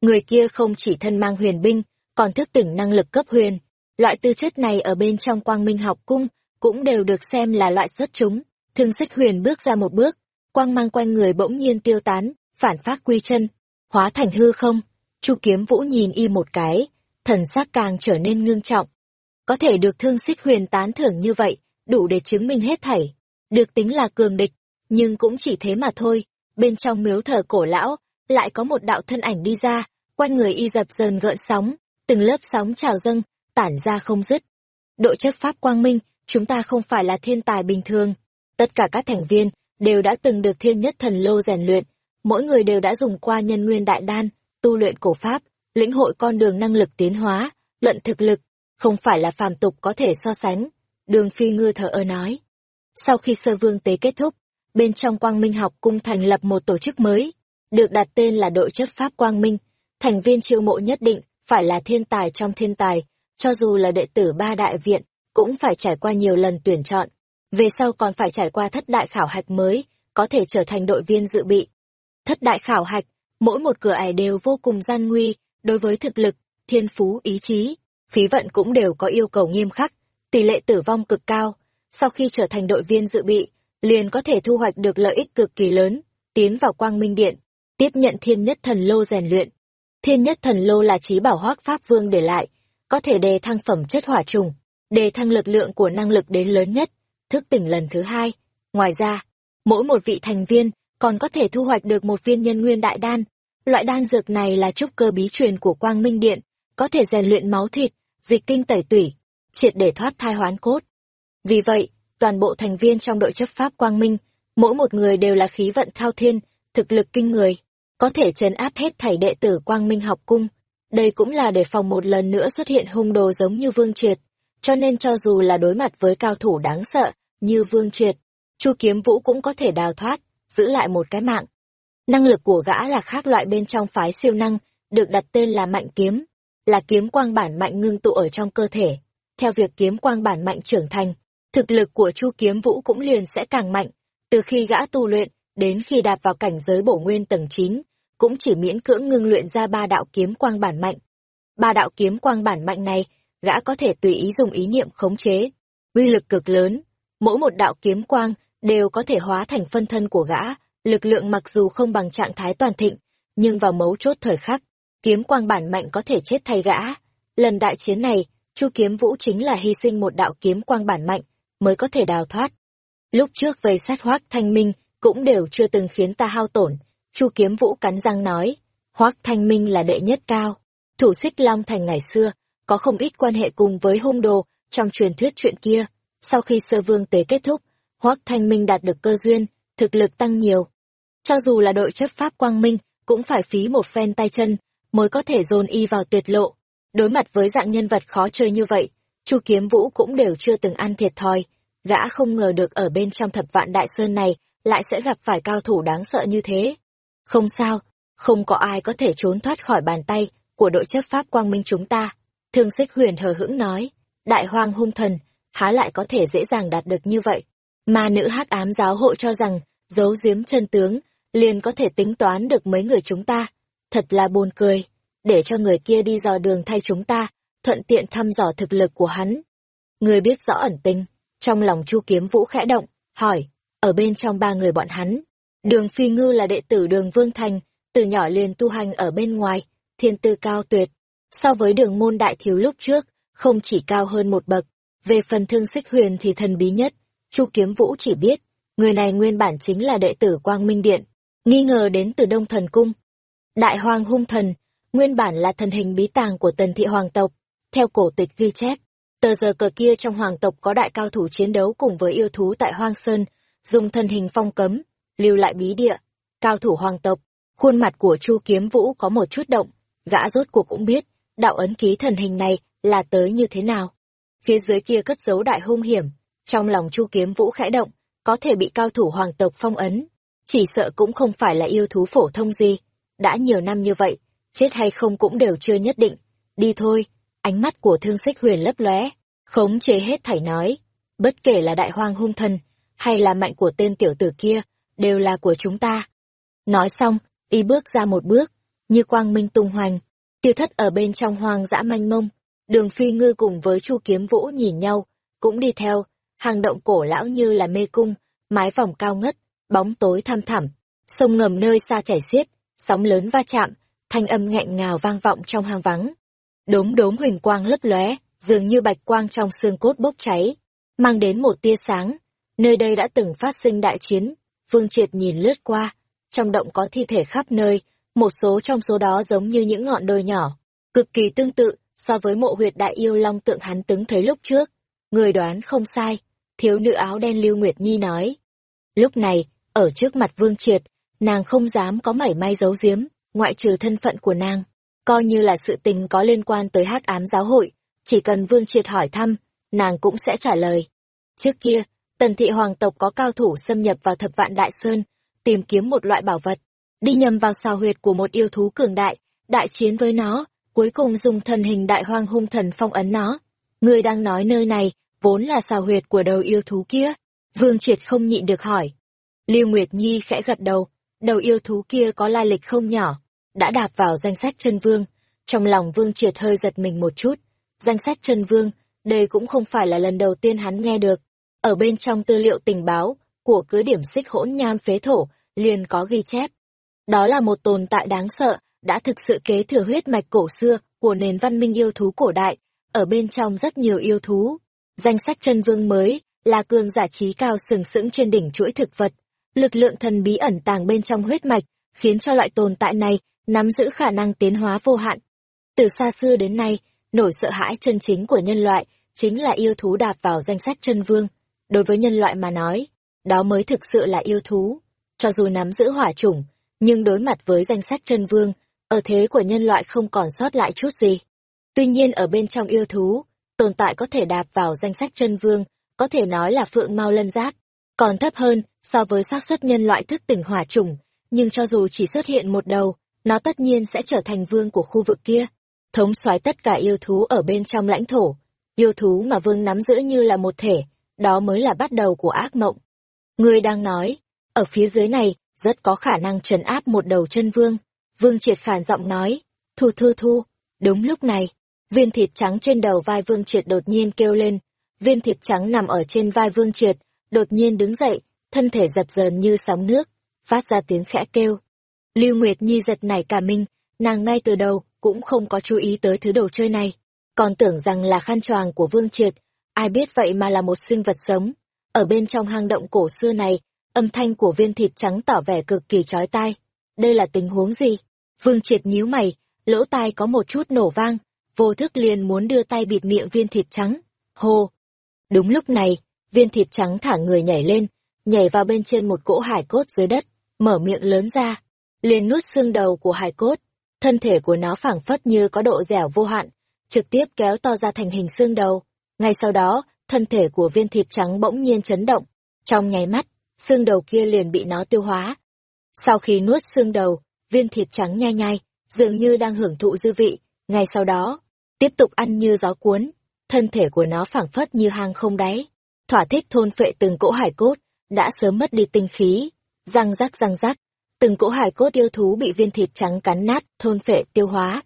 Người kia không chỉ thân mang huyền binh, còn thức tỉnh năng lực cấp huyền. Loại tư chất này ở bên trong quang minh học cung, cũng đều được xem là loại xuất chúng. Thương sách huyền bước ra một bước, quang mang quanh người bỗng nhiên tiêu tán, phản phát quy chân, hóa thành hư không. Chu kiếm vũ nhìn y một cái, thần sắc càng trở nên ngưng trọng. Có thể được thương xích huyền tán thưởng như vậy, đủ để chứng minh hết thảy. Được tính là cường địch, nhưng cũng chỉ thế mà thôi. Bên trong miếu thờ cổ lão, lại có một đạo thân ảnh đi ra, quanh người y dập dờn gợn sóng, từng lớp sóng trào dâng, tản ra không dứt. Đội chấp pháp quang minh, chúng ta không phải là thiên tài bình thường. Tất cả các thành viên đều đã từng được thiên nhất thần lô rèn luyện, mỗi người đều đã dùng qua nhân nguyên đại đan, tu luyện cổ pháp, lĩnh hội con đường năng lực tiến hóa, luận thực lực, không phải là phàm tục có thể so sánh. Đường Phi Ngư thở ơ nói. Sau khi sơ vương tế kết thúc, bên trong Quang Minh học cung thành lập một tổ chức mới, được đặt tên là đội chấp pháp Quang Minh. Thành viên chiêu mộ nhất định phải là thiên tài trong thiên tài, cho dù là đệ tử ba đại viện, cũng phải trải qua nhiều lần tuyển chọn. Về sau còn phải trải qua thất đại khảo hạch mới, có thể trở thành đội viên dự bị. Thất đại khảo hạch, mỗi một cửa ải đều vô cùng gian nguy, đối với thực lực, thiên phú, ý chí, khí vận cũng đều có yêu cầu nghiêm khắc, tỷ lệ tử vong cực cao. Sau khi trở thành đội viên dự bị, liền có thể thu hoạch được lợi ích cực kỳ lớn, tiến vào quang minh điện, tiếp nhận thiên nhất thần lô rèn luyện. Thiên nhất thần lô là trí bảo hoác pháp vương để lại, có thể đề thăng phẩm chất hỏa trùng, đề thăng lực lượng của năng lực đến lớn nhất, thức tỉnh lần thứ hai. Ngoài ra, mỗi một vị thành viên còn có thể thu hoạch được một viên nhân nguyên đại đan. Loại đan dược này là trúc cơ bí truyền của Quang Minh Điện, có thể rèn luyện máu thịt, dịch kinh tẩy tủy, triệt để thoát thai hoán cốt. Vì vậy, toàn bộ thành viên trong đội chấp pháp Quang Minh, mỗi một người đều là khí vận thao thiên, thực lực kinh người, có thể trấn áp hết thảy đệ tử Quang Minh học cung. Đây cũng là để phòng một lần nữa xuất hiện hung đồ giống như Vương Triệt, cho nên cho dù là đối mặt với cao thủ đáng sợ như Vương Triệt, Chu Kiếm Vũ cũng có thể đào thoát, giữ lại một cái mạng. Năng lực của gã là khác loại bên trong phái siêu năng, được đặt tên là mạnh kiếm, là kiếm quang bản mạnh ngưng tụ ở trong cơ thể. Theo việc kiếm quang bản mạnh trưởng thành, thực lực của Chu Kiếm Vũ cũng liền sẽ càng mạnh, từ khi gã tu luyện đến khi đạt vào cảnh giới bổ nguyên tầng 9, cũng chỉ miễn cưỡng ngưng luyện ra ba đạo kiếm quang bản mạnh. Ba đạo kiếm quang bản mạnh này, gã có thể tùy ý dùng ý niệm khống chế, uy lực cực lớn, mỗi một đạo kiếm quang đều có thể hóa thành phân thân của gã, lực lượng mặc dù không bằng trạng thái toàn thịnh, nhưng vào mấu chốt thời khắc, kiếm quang bản mạnh có thể chết thay gã. Lần đại chiến này, Chu Kiếm Vũ chính là hy sinh một đạo kiếm quang bản mạnh mới có thể đào thoát. Lúc trước về sát Hoắc Thanh Minh cũng đều chưa từng khiến ta hao tổn, Chu Kiếm Vũ cắn răng nói, Hoắc Thanh Minh là đệ nhất cao, thủ xích Long Thành ngày xưa, có không ít quan hệ cùng với hung đồ trong truyền thuyết chuyện kia. Sau khi sơ vương tế kết thúc, Hoắc Thanh Minh đạt được cơ duyên, thực lực tăng nhiều. Cho dù là đội chấp pháp quang minh, cũng phải phí một phen tay chân, mới có thể dồn y vào tuyệt lộ. Đối mặt với dạng nhân vật khó chơi như vậy, Chu Kiếm Vũ cũng đều chưa từng ăn thiệt thòi, gã không ngờ được ở bên trong thập vạn đại sơn này lại sẽ gặp phải cao thủ đáng sợ như thế. Không sao, không có ai có thể trốn thoát khỏi bàn tay của đội chấp pháp quang minh chúng ta. Thương xích huyền hờ hững nói, đại hoang hung thần, há lại có thể dễ dàng đạt được như vậy. Mà nữ hắc ám giáo hộ cho rằng, giấu giếm chân tướng, liền có thể tính toán được mấy người chúng ta. Thật là buồn cười, để cho người kia đi dò đường thay chúng ta, thuận tiện thăm dò thực lực của hắn. Người biết rõ ẩn tình, trong lòng chu kiếm vũ khẽ động, hỏi, ở bên trong ba người bọn hắn. Đường Phi Ngư là đệ tử đường Vương Thành, từ nhỏ liền tu hành ở bên ngoài, thiên tư cao tuyệt. So với đường môn đại thiếu lúc trước, không chỉ cao hơn một bậc, Về phần thương xích huyền thì thần bí nhất, Chu Kiếm Vũ chỉ biết, người này nguyên bản chính là đệ tử Quang Minh Điện, nghi ngờ đến từ Đông Thần Cung. Đại Hoàng Hung Thần, nguyên bản là thần hình bí tàng của tần thị hoàng tộc, theo cổ tịch ghi chép. Tờ giờ cờ kia trong hoàng tộc có đại cao thủ chiến đấu cùng với yêu thú tại Hoang Sơn, dùng thân hình phong cấm, lưu lại bí địa. Cao thủ hoàng tộc, khuôn mặt của Chu Kiếm Vũ có một chút động, gã rốt cuộc cũng biết, đạo ấn ký thần hình này là tới như thế nào. Phía dưới kia cất giấu đại hung hiểm, trong lòng Chu Kiếm Vũ khẽ động, có thể bị cao thủ hoàng tộc phong ấn, chỉ sợ cũng không phải là yêu thú phổ thông gì. Đã nhiều năm như vậy, chết hay không cũng đều chưa nhất định. Đi thôi, ánh mắt của thương xích huyền lấp lóe, khống chế hết thảy nói. Bất kể là đại hoang hung thần, hay là mạnh của tên tiểu tử kia, đều là của chúng ta. Nói xong, y bước ra một bước, như quang minh tung hoành, tiêu thất ở bên trong hoang dã manh mông. Đường phi ngư cùng với chu kiếm vũ nhìn nhau, cũng đi theo, hàng động cổ lão như là mê cung, mái vòng cao ngất, bóng tối thăm thẳm, sông ngầm nơi xa chảy xiết, sóng lớn va chạm, thanh âm nghẹn ngào vang vọng trong hang vắng. Đốm đốm huỳnh quang lấp lóe, dường như bạch quang trong xương cốt bốc cháy, mang đến một tia sáng. Nơi đây đã từng phát sinh đại chiến, Vương Triệt nhìn lướt qua, trong động có thi thể khắp nơi, một số trong số đó giống như những ngọn đồi nhỏ, cực kỳ tương tự so với mộ huyệt đại yêu long tượng hắn từng thấy lúc trước. Người đoán không sai, thiếu nữ áo đen Lưu Nguyệt Nhi nói. Lúc này, ở trước mặt Vương Triệt, nàng không dám có mảy may giấu giếm, ngoại trừ thân phận của nàng, coi như là sự tình có liên quan tới hắc ám giáo hội, chỉ cần Vương Triệt hỏi thăm, nàng cũng sẽ trả lời. Trước kia, tần thị hoàng tộc có cao thủ xâm nhập vào thập vạn đại sơn, tìm kiếm một loại bảo vật, đi nhầm vào xào huyệt của một yêu thú cường đại, đại chiến với nó, cuối cùng dùng thần hình đại hoang hung thần phong ấn nó. Người đang nói nơi này, vốn là xào huyệt của đầu yêu thú kia. Vương Triệt không nhịn được hỏi. Lưu Nguyệt Nhi khẽ gật đầu, đầu yêu thú kia có lai lịch không nhỏ, đã đạp vào danh sách chân vương. Trong lòng Vương Triệt hơi giật mình một chút, danh sách chân vương, đây cũng không phải là lần đầu tiên hắn nghe được. Ở bên trong tư liệu tình báo của cứ điểm xích hỗn nham phế thổ, liền có ghi chép. Đó là một tồn tại đáng sợ, đã thực sự kế thừa huyết mạch cổ xưa của nền văn minh yêu thú cổ đại, ở bên trong rất nhiều yêu thú. Danh sách chân vương mới là cường giả trí cao sừng sững trên đỉnh chuỗi thực vật. Lực lượng thần bí ẩn tàng bên trong huyết mạch, khiến cho loại tồn tại này nắm giữ khả năng tiến hóa vô hạn. Từ xa xưa đến nay, nỗi sợ hãi chân chính của nhân loại chính là yêu thú đạp vào danh sách chân vương. Đối với nhân loại mà nói, đó mới thực sự là yêu thú. Cho dù nắm giữ hỏa chủng, nhưng đối mặt với danh sách chân vương, ở thế của nhân loại không còn sót lại chút gì. Tuy nhiên ở bên trong yêu thú, tồn tại có thể đạp vào danh sách chân vương, có thể nói là phượng mau lân giác, còn thấp hơn so với xác suất nhân loại thức tỉnh hỏa chủng, nhưng cho dù chỉ xuất hiện một đầu, nó tất nhiên sẽ trở thành vương của khu vực kia, thống soái tất cả yêu thú ở bên trong lãnh thổ. Yêu thú mà vương nắm giữ như là một thể, đó mới là bắt đầu của ác mộng. Người đang nói, ở phía dưới này, rất có khả năng trấn áp một đầu chân vương. Vương triệt khản giọng nói, thu thu thu, đúng lúc này, viên thịt trắng trên đầu vai vương triệt đột nhiên kêu lên, viên thịt trắng nằm ở trên vai vương triệt, đột nhiên đứng dậy, thân thể dập dờn như sóng nước, phát ra tiếng khẽ kêu. Lưu Nguyệt Nhi giật nảy cả mình, nàng ngay từ đầu cũng không có chú ý tới thứ đồ chơi này, còn tưởng rằng là khăn choàng của Vương Triệt, ai biết vậy mà là một sinh vật sống. Ở bên trong hang động cổ xưa này, âm thanh của viên thịt trắng tỏ vẻ cực kỳ chói tai. Đây là tình huống gì? Vương Triệt nhíu mày, lỗ tai có một chút nổ vang, vô thức liền muốn đưa tay bịt miệng viên thịt trắng. Hô. Đúng lúc này, viên thịt trắng thả người nhảy lên, nhảy vào bên trên một cỗ hải cốt dưới đất, mở miệng lớn ra, liền nuốt xương đầu của hải cốt. Thân thể của nó phảng phất như có độ dẻo vô hạn, trực tiếp kéo to ra thành hình xương đầu. Ngay sau đó, thân thể của viên thịt trắng bỗng nhiên chấn động. Trong nháy mắt, xương đầu kia liền bị nó tiêu hóa. Sau khi nuốt xương đầu, viên thịt trắng nhai nhai, dường như đang hưởng thụ dư vị. Ngay sau đó, tiếp tục ăn như gió cuốn. Thân thể của nó phảng phất như hang không đáy. Thỏa thích thôn phệ từng cỗ hải cốt, đã sớm mất đi tinh khí. Răng rắc răng rắc, từng cỗ hải cốt yêu thú bị viên thịt trắng cắn nát, thôn phệ tiêu hóa.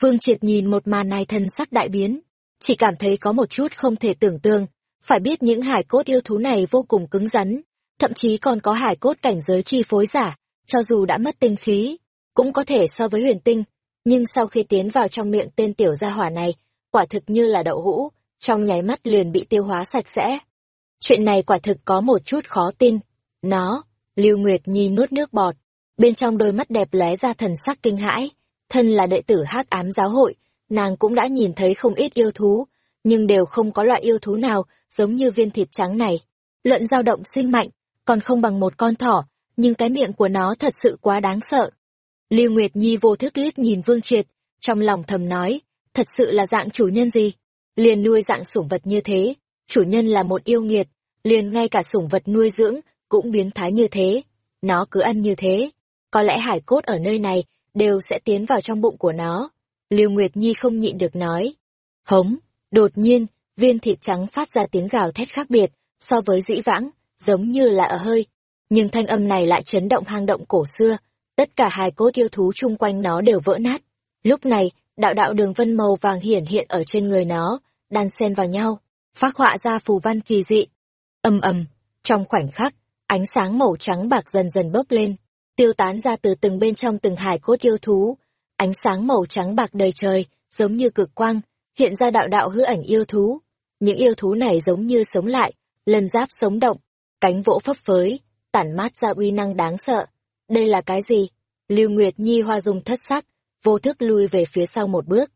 Vương Triệt nhìn một màn này thân sắc đại biến, chỉ cảm thấy có một chút không thể tưởng tượng, phải biết những hải cốt yêu thú này vô cùng cứng rắn, thậm chí còn có hải cốt cảnh giới chi phối giả, cho dù đã mất tinh khí, cũng có thể so với huyền tinh, nhưng sau khi tiến vào trong miệng tên tiểu gia hỏa này, quả thực như là đậu hũ, trong nháy mắt liền bị tiêu hóa sạch sẽ. Chuyện này quả thực có một chút khó tin. Nó, Lưu Nguyệt Nhi nuốt nước bọt, bên trong đôi mắt đẹp lóe ra thần sắc kinh hãi. Thân là đệ tử hắc ám giáo hội, nàng cũng đã nhìn thấy không ít yêu thú, nhưng đều không có loại yêu thú nào giống như viên thịt trắng này. Luận dao động sinh mạnh, còn không bằng một con thỏ, nhưng cái miệng của nó thật sự quá đáng sợ. Lưu Nguyệt Nhi vô thức liếc nhìn Vương Triệt, trong lòng thầm nói, thật sự là dạng chủ nhân gì? Liền nuôi dạng sủng vật như thế, chủ nhân là một yêu nghiệt, liền ngay cả sủng vật nuôi dưỡng cũng biến thái như thế. Nó cứ ăn như thế, có lẽ hải cốt ở nơi này đều sẽ tiến vào trong bụng của nó. Lưu Nguyệt Nhi không nhịn được nói. Hống, đột nhiên, viên thịt trắng phát ra tiếng gào thét khác biệt so với dĩ vãng, giống như là ở hơi. Nhưng thanh âm này lại chấn động hang động cổ xưa, tất cả hài cốt yêu thú chung quanh nó đều vỡ nát. Lúc này, đạo đạo đường vân màu vàng hiển hiện ở trên người nó, đan xen vào nhau, phác họa ra phù văn kỳ dị. Âm ầm, trong khoảnh khắc, ánh sáng màu trắng bạc dần dần bốc lên, tiêu tán ra từ từng bên trong từng hải cốt yêu thú. Ánh sáng màu trắng bạc đầy trời, giống như cực quang, hiện ra đạo đạo hư ảnh yêu thú. Những yêu thú này giống như sống lại, lần giáp sống động, cánh vỗ phấp phới, tản mát ra uy năng đáng sợ. Đây là cái gì? Lưu Nguyệt Nhi hoa dung thất sắc, vô thức lui về phía sau một bước.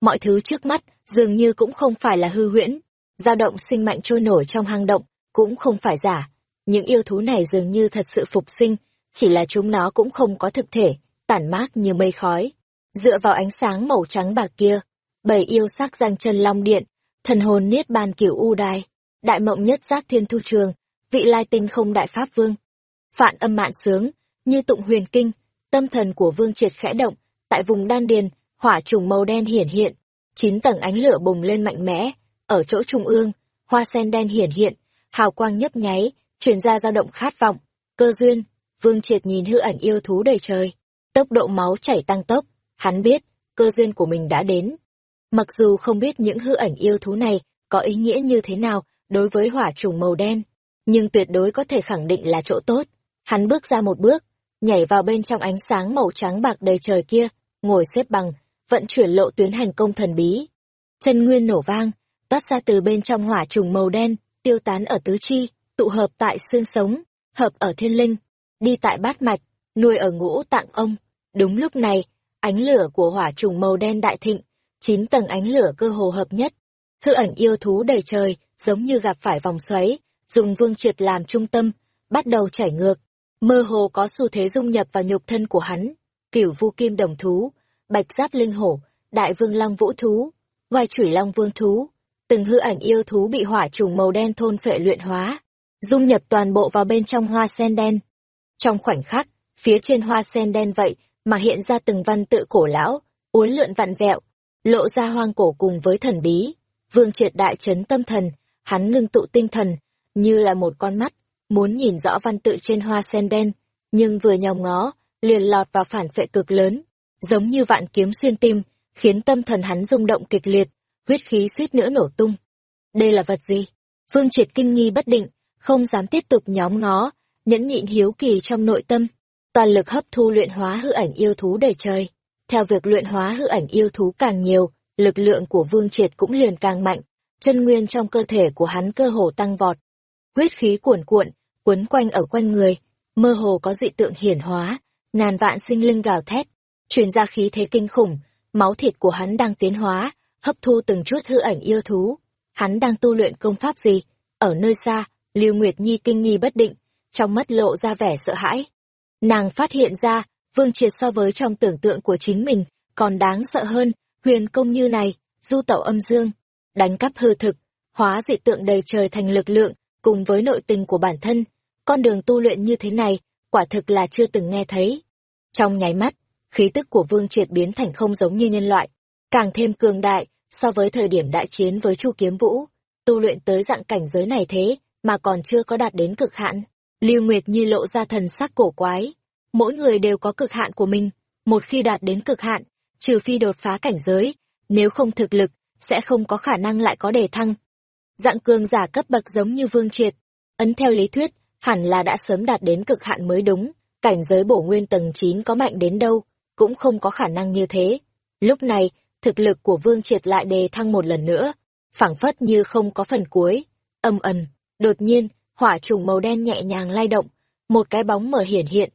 Mọi thứ trước mắt dường như cũng không phải là hư huyễn, dao động sinh mạnh trôi nổi trong hang động cũng không phải giả. Những yêu thú này dường như thật sự phục sinh, chỉ là chúng nó cũng không có thực thể, tản mát như mây khói. Dựa vào ánh sáng màu trắng bạc kia, bảy yêu sắc giang chân long điện, thần hồn niết bàn kiểu u đài, đại mộng nhất giác thiên thu trường, vị lai tinh không đại pháp vương. Phạn âm mạn sướng, như tụng huyền kinh, tâm thần của vương triệt khẽ động, tại vùng đan điền, hỏa trùng màu đen hiển hiện, chín tầng ánh lửa bùng lên mạnh mẽ, ở chỗ trung ương, hoa sen đen hiển hiện, hào quang nhấp nháy, truyền ra dao động khát vọng, cơ duyên, vương triệt nhìn hư ảnh yêu thú đầy trời, tốc độ máu chảy tăng tốc, hắn biết, cơ duyên của mình đã đến. Mặc dù không biết những hư ảnh yêu thú này có ý nghĩa như thế nào đối với hỏa trùng màu đen, nhưng tuyệt đối có thể khẳng định là chỗ tốt. Hắn bước ra một bước, nhảy vào bên trong ánh sáng màu trắng bạc đầy trời kia, ngồi xếp bằng, vận chuyển lộ tuyến hành công thần bí. Chân nguyên nổ vang, toát ra từ bên trong hỏa trùng màu đen, tiêu tán ở tứ chi, tụ hợp tại xương sống, hợp ở thiên linh, đi tại bát mạch, nuôi ở ngũ tạng ông. Đúng lúc này, ánh lửa của hỏa trùng màu đen đại thịnh, chín tầng ánh lửa cơ hồ hợp nhất. Hư ảnh yêu thú đầy trời, giống như gặp phải vòng xoáy, dùng vương triệt làm trung tâm, bắt đầu chảy ngược, mơ hồ có xu thế dung nhập vào nhục thân của hắn. Cửu vu kim đồng thú, bạch giáp linh hổ, đại vương long vũ thú, vai chủy long vương thú, từng hư ảnh yêu thú bị hỏa trùng màu đen thôn phệ luyện hóa, dung nhập toàn bộ vào bên trong hoa sen đen. Trong khoảnh khắc, phía trên hoa sen đen vậy mà hiện ra từng văn tự cổ lão, uốn lượn vặn vẹo, lộ ra hoang cổ cùng với thần bí. Vương triệt đại chấn tâm thần, hắn ngưng tụ tinh thần, như là một con mắt, muốn nhìn rõ văn tự trên hoa sen đen, nhưng vừa nhòm ngó, liền lọt vào phản phệ cực lớn, giống như vạn kiếm xuyên tim, khiến tâm thần hắn rung động kịch liệt, huyết khí suýt nữa nổ tung. Đây là vật gì? Vương triệt kinh nghi bất định, không dám tiếp tục nhóm ngó, nhẫn nhịn hiếu kỳ trong nội tâm, toàn lực hấp thu luyện hóa hư ảnh yêu thú đầy trời. Theo việc luyện hóa hư ảnh yêu thú càng nhiều, lực lượng của Vương Triệt cũng liền càng mạnh, chân nguyên trong cơ thể của hắn cơ hồ tăng vọt. Huyết khí cuồn cuộn, quấn quanh ở quanh người, mơ hồ có dị tượng hiển hóa, ngàn vạn sinh linh gào thét, truyền ra khí thế kinh khủng, máu thịt của hắn đang tiến hóa, hấp thu từng chút hư ảnh yêu thú. Hắn đang tu luyện công pháp gì? Ở nơi xa, Lưu Nguyệt Nhi kinh nghi bất định, trong mắt lộ ra vẻ sợ hãi. Nàng phát hiện ra, Vương Triệt so với trong tưởng tượng của chính mình, còn đáng sợ hơn, huyền công như này, du tẩu âm dương, đánh cắp hư thực, hóa dị tượng đầy trời thành lực lượng, cùng với nội tình của bản thân, con đường tu luyện như thế này, quả thực là chưa từng nghe thấy. Trong nháy mắt, khí tức của Vương Triệt biến thành không giống như nhân loại, càng thêm cường đại so với thời điểm đại chiến với Chu Kiếm Vũ, tu luyện tới dạng cảnh giới này thế mà còn chưa có đạt đến cực hạn. Lưu Nguyệt Nhi lộ ra thần sắc cổ quái, mỗi người đều có cực hạn của mình, một khi đạt đến cực hạn, trừ phi đột phá cảnh giới, nếu không thực lực sẽ không có khả năng lại có đề thăng. Dạng cường giả cấp bậc giống như Vương Triệt, ấn theo lý thuyết, hẳn là đã sớm đạt đến cực hạn mới đúng, cảnh giới bổ nguyên tầng 9 có mạnh đến đâu, cũng không có khả năng như thế. Lúc này, thực lực của Vương Triệt lại đề thăng một lần nữa. phảng phất như không có phần cuối. Âm ầm, đột nhiên, hỏa trùng màu đen nhẹ nhàng lay động, một cái bóng mở hiển hiện.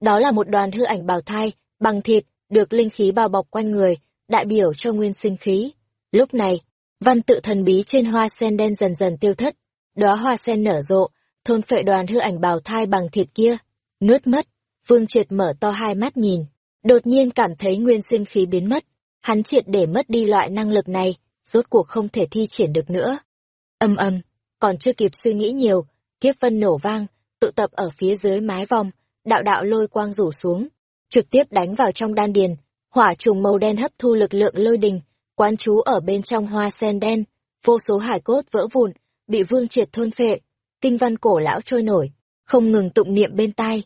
Đó là một đoàn hư ảnh bào thai, bằng thịt, được linh khí bao bọc quanh người, đại biểu cho nguyên sinh khí. Lúc này, văn tự thần bí trên hoa sen đen dần dần tiêu thất, đóa hoa sen nở rộ, thôn phệ đoàn hư ảnh bào thai bằng thịt kia, nuốt mất. Vương Triệt mở to hai mắt nhìn, đột nhiên cảm thấy nguyên sinh khí biến mất, hắn triệt để mất đi loại năng lực này, rốt cuộc không thể thi triển được nữa. Âm âm, còn chưa kịp suy nghĩ nhiều, kiếp vân nổ vang, tụ tập ở phía dưới mái vòng, đạo đạo lôi quang rủ xuống, trực tiếp đánh vào trong đan điền, hỏa trùng màu đen hấp thu lực lượng lôi đình, quán chú ở bên trong hoa sen đen, vô số hải cốt vỡ vụn, bị vương triệt thôn phệ, kinh văn cổ lão trôi nổi, không ngừng tụng niệm bên tai.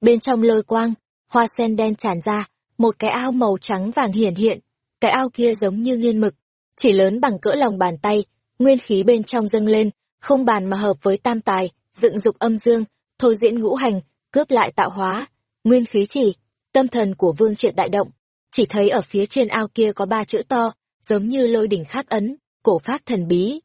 Bên trong lôi quang, hoa sen đen tràn ra, một cái ao màu trắng vàng hiển hiện, cái ao kia giống như nghiên mực, chỉ lớn bằng cỡ lòng bàn tay, nguyên khí bên trong dâng lên, không bàn mà hợp với tam tài, dựng dục âm dương, thôi diễn ngũ hành, cướp lại tạo hóa, nguyên khí chỉ, tâm thần của vương triệt đại động, chỉ thấy ở phía trên ao kia có ba chữ to, giống như lôi đỉnh khắc ấn, cổ phát thần bí.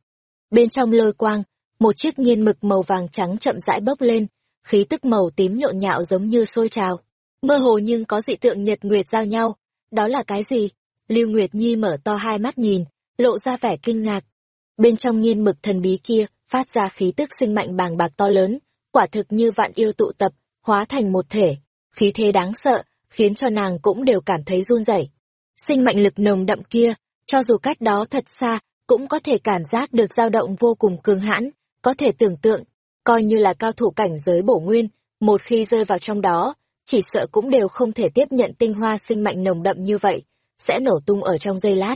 Bên trong lôi quang, một chiếc nghiên mực màu vàng trắng chậm rãi bốc lên, khí tức màu tím nhộn nhạo giống như sôi trào. Mơ hồ nhưng có dị tượng nhật nguyệt giao nhau. Đó là cái gì? Lưu Nguyệt Nhi mở to hai mắt nhìn, lộ ra vẻ kinh ngạc. Bên trong nghiên mực thần bí kia, phát ra khí tức sinh mạnh bàng bạc to lớn, quả thực như vạn yêu tụ tập, hóa thành một thể. Khí thế đáng sợ, khiến cho nàng cũng đều cảm thấy run rẩy. Sinh mệnh lực nồng đậm kia, cho dù cách đó thật xa, cũng có thể cảm giác được dao động vô cùng cường hãn, có thể tưởng tượng, coi như là cao thủ cảnh giới bổ nguyên, một khi rơi vào trong đó, chỉ sợ cũng đều không thể tiếp nhận tinh hoa sinh mệnh nồng đậm như vậy, sẽ nổ tung ở trong giây lát.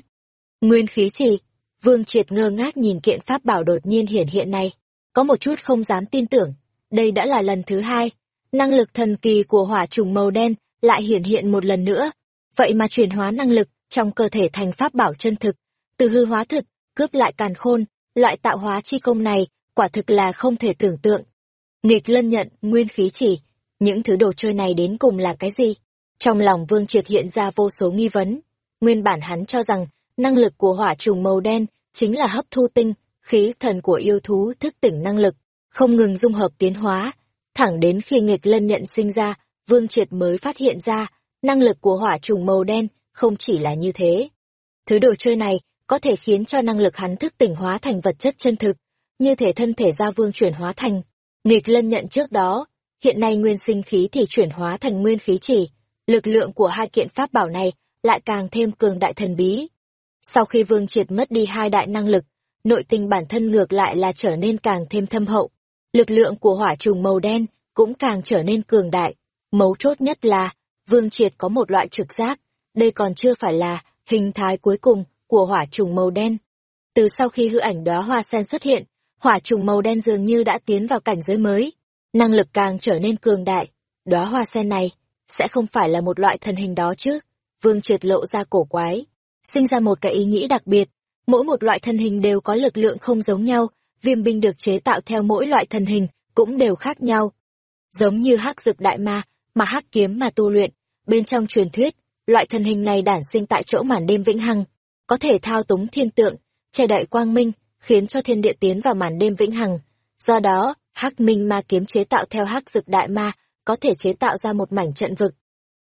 Nguyên khí trì, Vương Triệt ngơ ngác nhìn kiện pháp bảo đột nhiên hiển hiện này, có một chút không dám tin tưởng, đây đã là lần thứ hai, năng lực thần kỳ của hỏa trùng màu đen lại hiển hiện một lần nữa, vậy mà chuyển hóa năng lực trong cơ thể thành pháp bảo chân thực, từ hư hóa thực, cướp lại càn khôn, loại tạo hóa chi công này quả thực là không thể tưởng tượng. Nghịch lân nhận, nguyên khí chỉ, những thứ đồ chơi này đến cùng là cái gì? Trong lòng Vương Triệt hiện ra vô số nghi vấn. Nguyên bản hắn cho rằng, năng lực của hỏa trùng màu đen chính là hấp thu tinh, khí thần của yêu thú thức tỉnh năng lực, không ngừng dung hợp tiến hóa. Thẳng đến khi nghịch lân nhận sinh ra, Vương Triệt mới phát hiện ra, năng lực của hỏa trùng màu đen không chỉ là như thế. Thứ đồ chơi này có thể khiến cho năng lực hắn thức tỉnh hóa thành vật chất chân thực, như thể thân thể gia vương chuyển hóa thành. Nghịch lân nhận trước đó, hiện nay nguyên sinh khí thì chuyển hóa thành nguyên khí chỉ, lực lượng của hai kiện pháp bảo này lại càng thêm cường đại thần bí. Sau khi vương triệt mất đi hai đại năng lực, nội tình bản thân ngược lại là trở nên càng thêm thâm hậu. Lực lượng của hỏa trùng màu đen cũng càng trở nên cường đại. Mấu chốt nhất là, vương triệt có một loại trực giác, đây còn chưa phải là hình thái cuối cùng của hỏa trùng màu đen. Từ sau khi hư ảnh đóa hoa sen xuất hiện, hỏa trùng màu đen dường như đã tiến vào cảnh giới mới, năng lực càng trở nên cường đại. Đóa hoa sen này sẽ không phải là một loại thần hình đó chứ? Vương Triệt lộ ra cổ quái, sinh ra một cái ý nghĩ đặc biệt, mỗi một loại thân hình đều có lực lượng không giống nhau, viêm binh được chế tạo theo mỗi loại thân hình cũng đều khác nhau. Giống như hắc dực đại ma, mà hắc kiếm mà tu luyện, bên trong truyền thuyết, loại thân hình này đản sinh tại chỗ màn đêm vĩnh hằng, có thể thao túng thiên tượng, che đậy quang minh, khiến cho thiên địa tiến vào màn đêm vĩnh hằng. Do đó, hắc minh ma kiếm chế tạo theo hắc dực đại ma, có thể chế tạo ra một mảnh trận vực.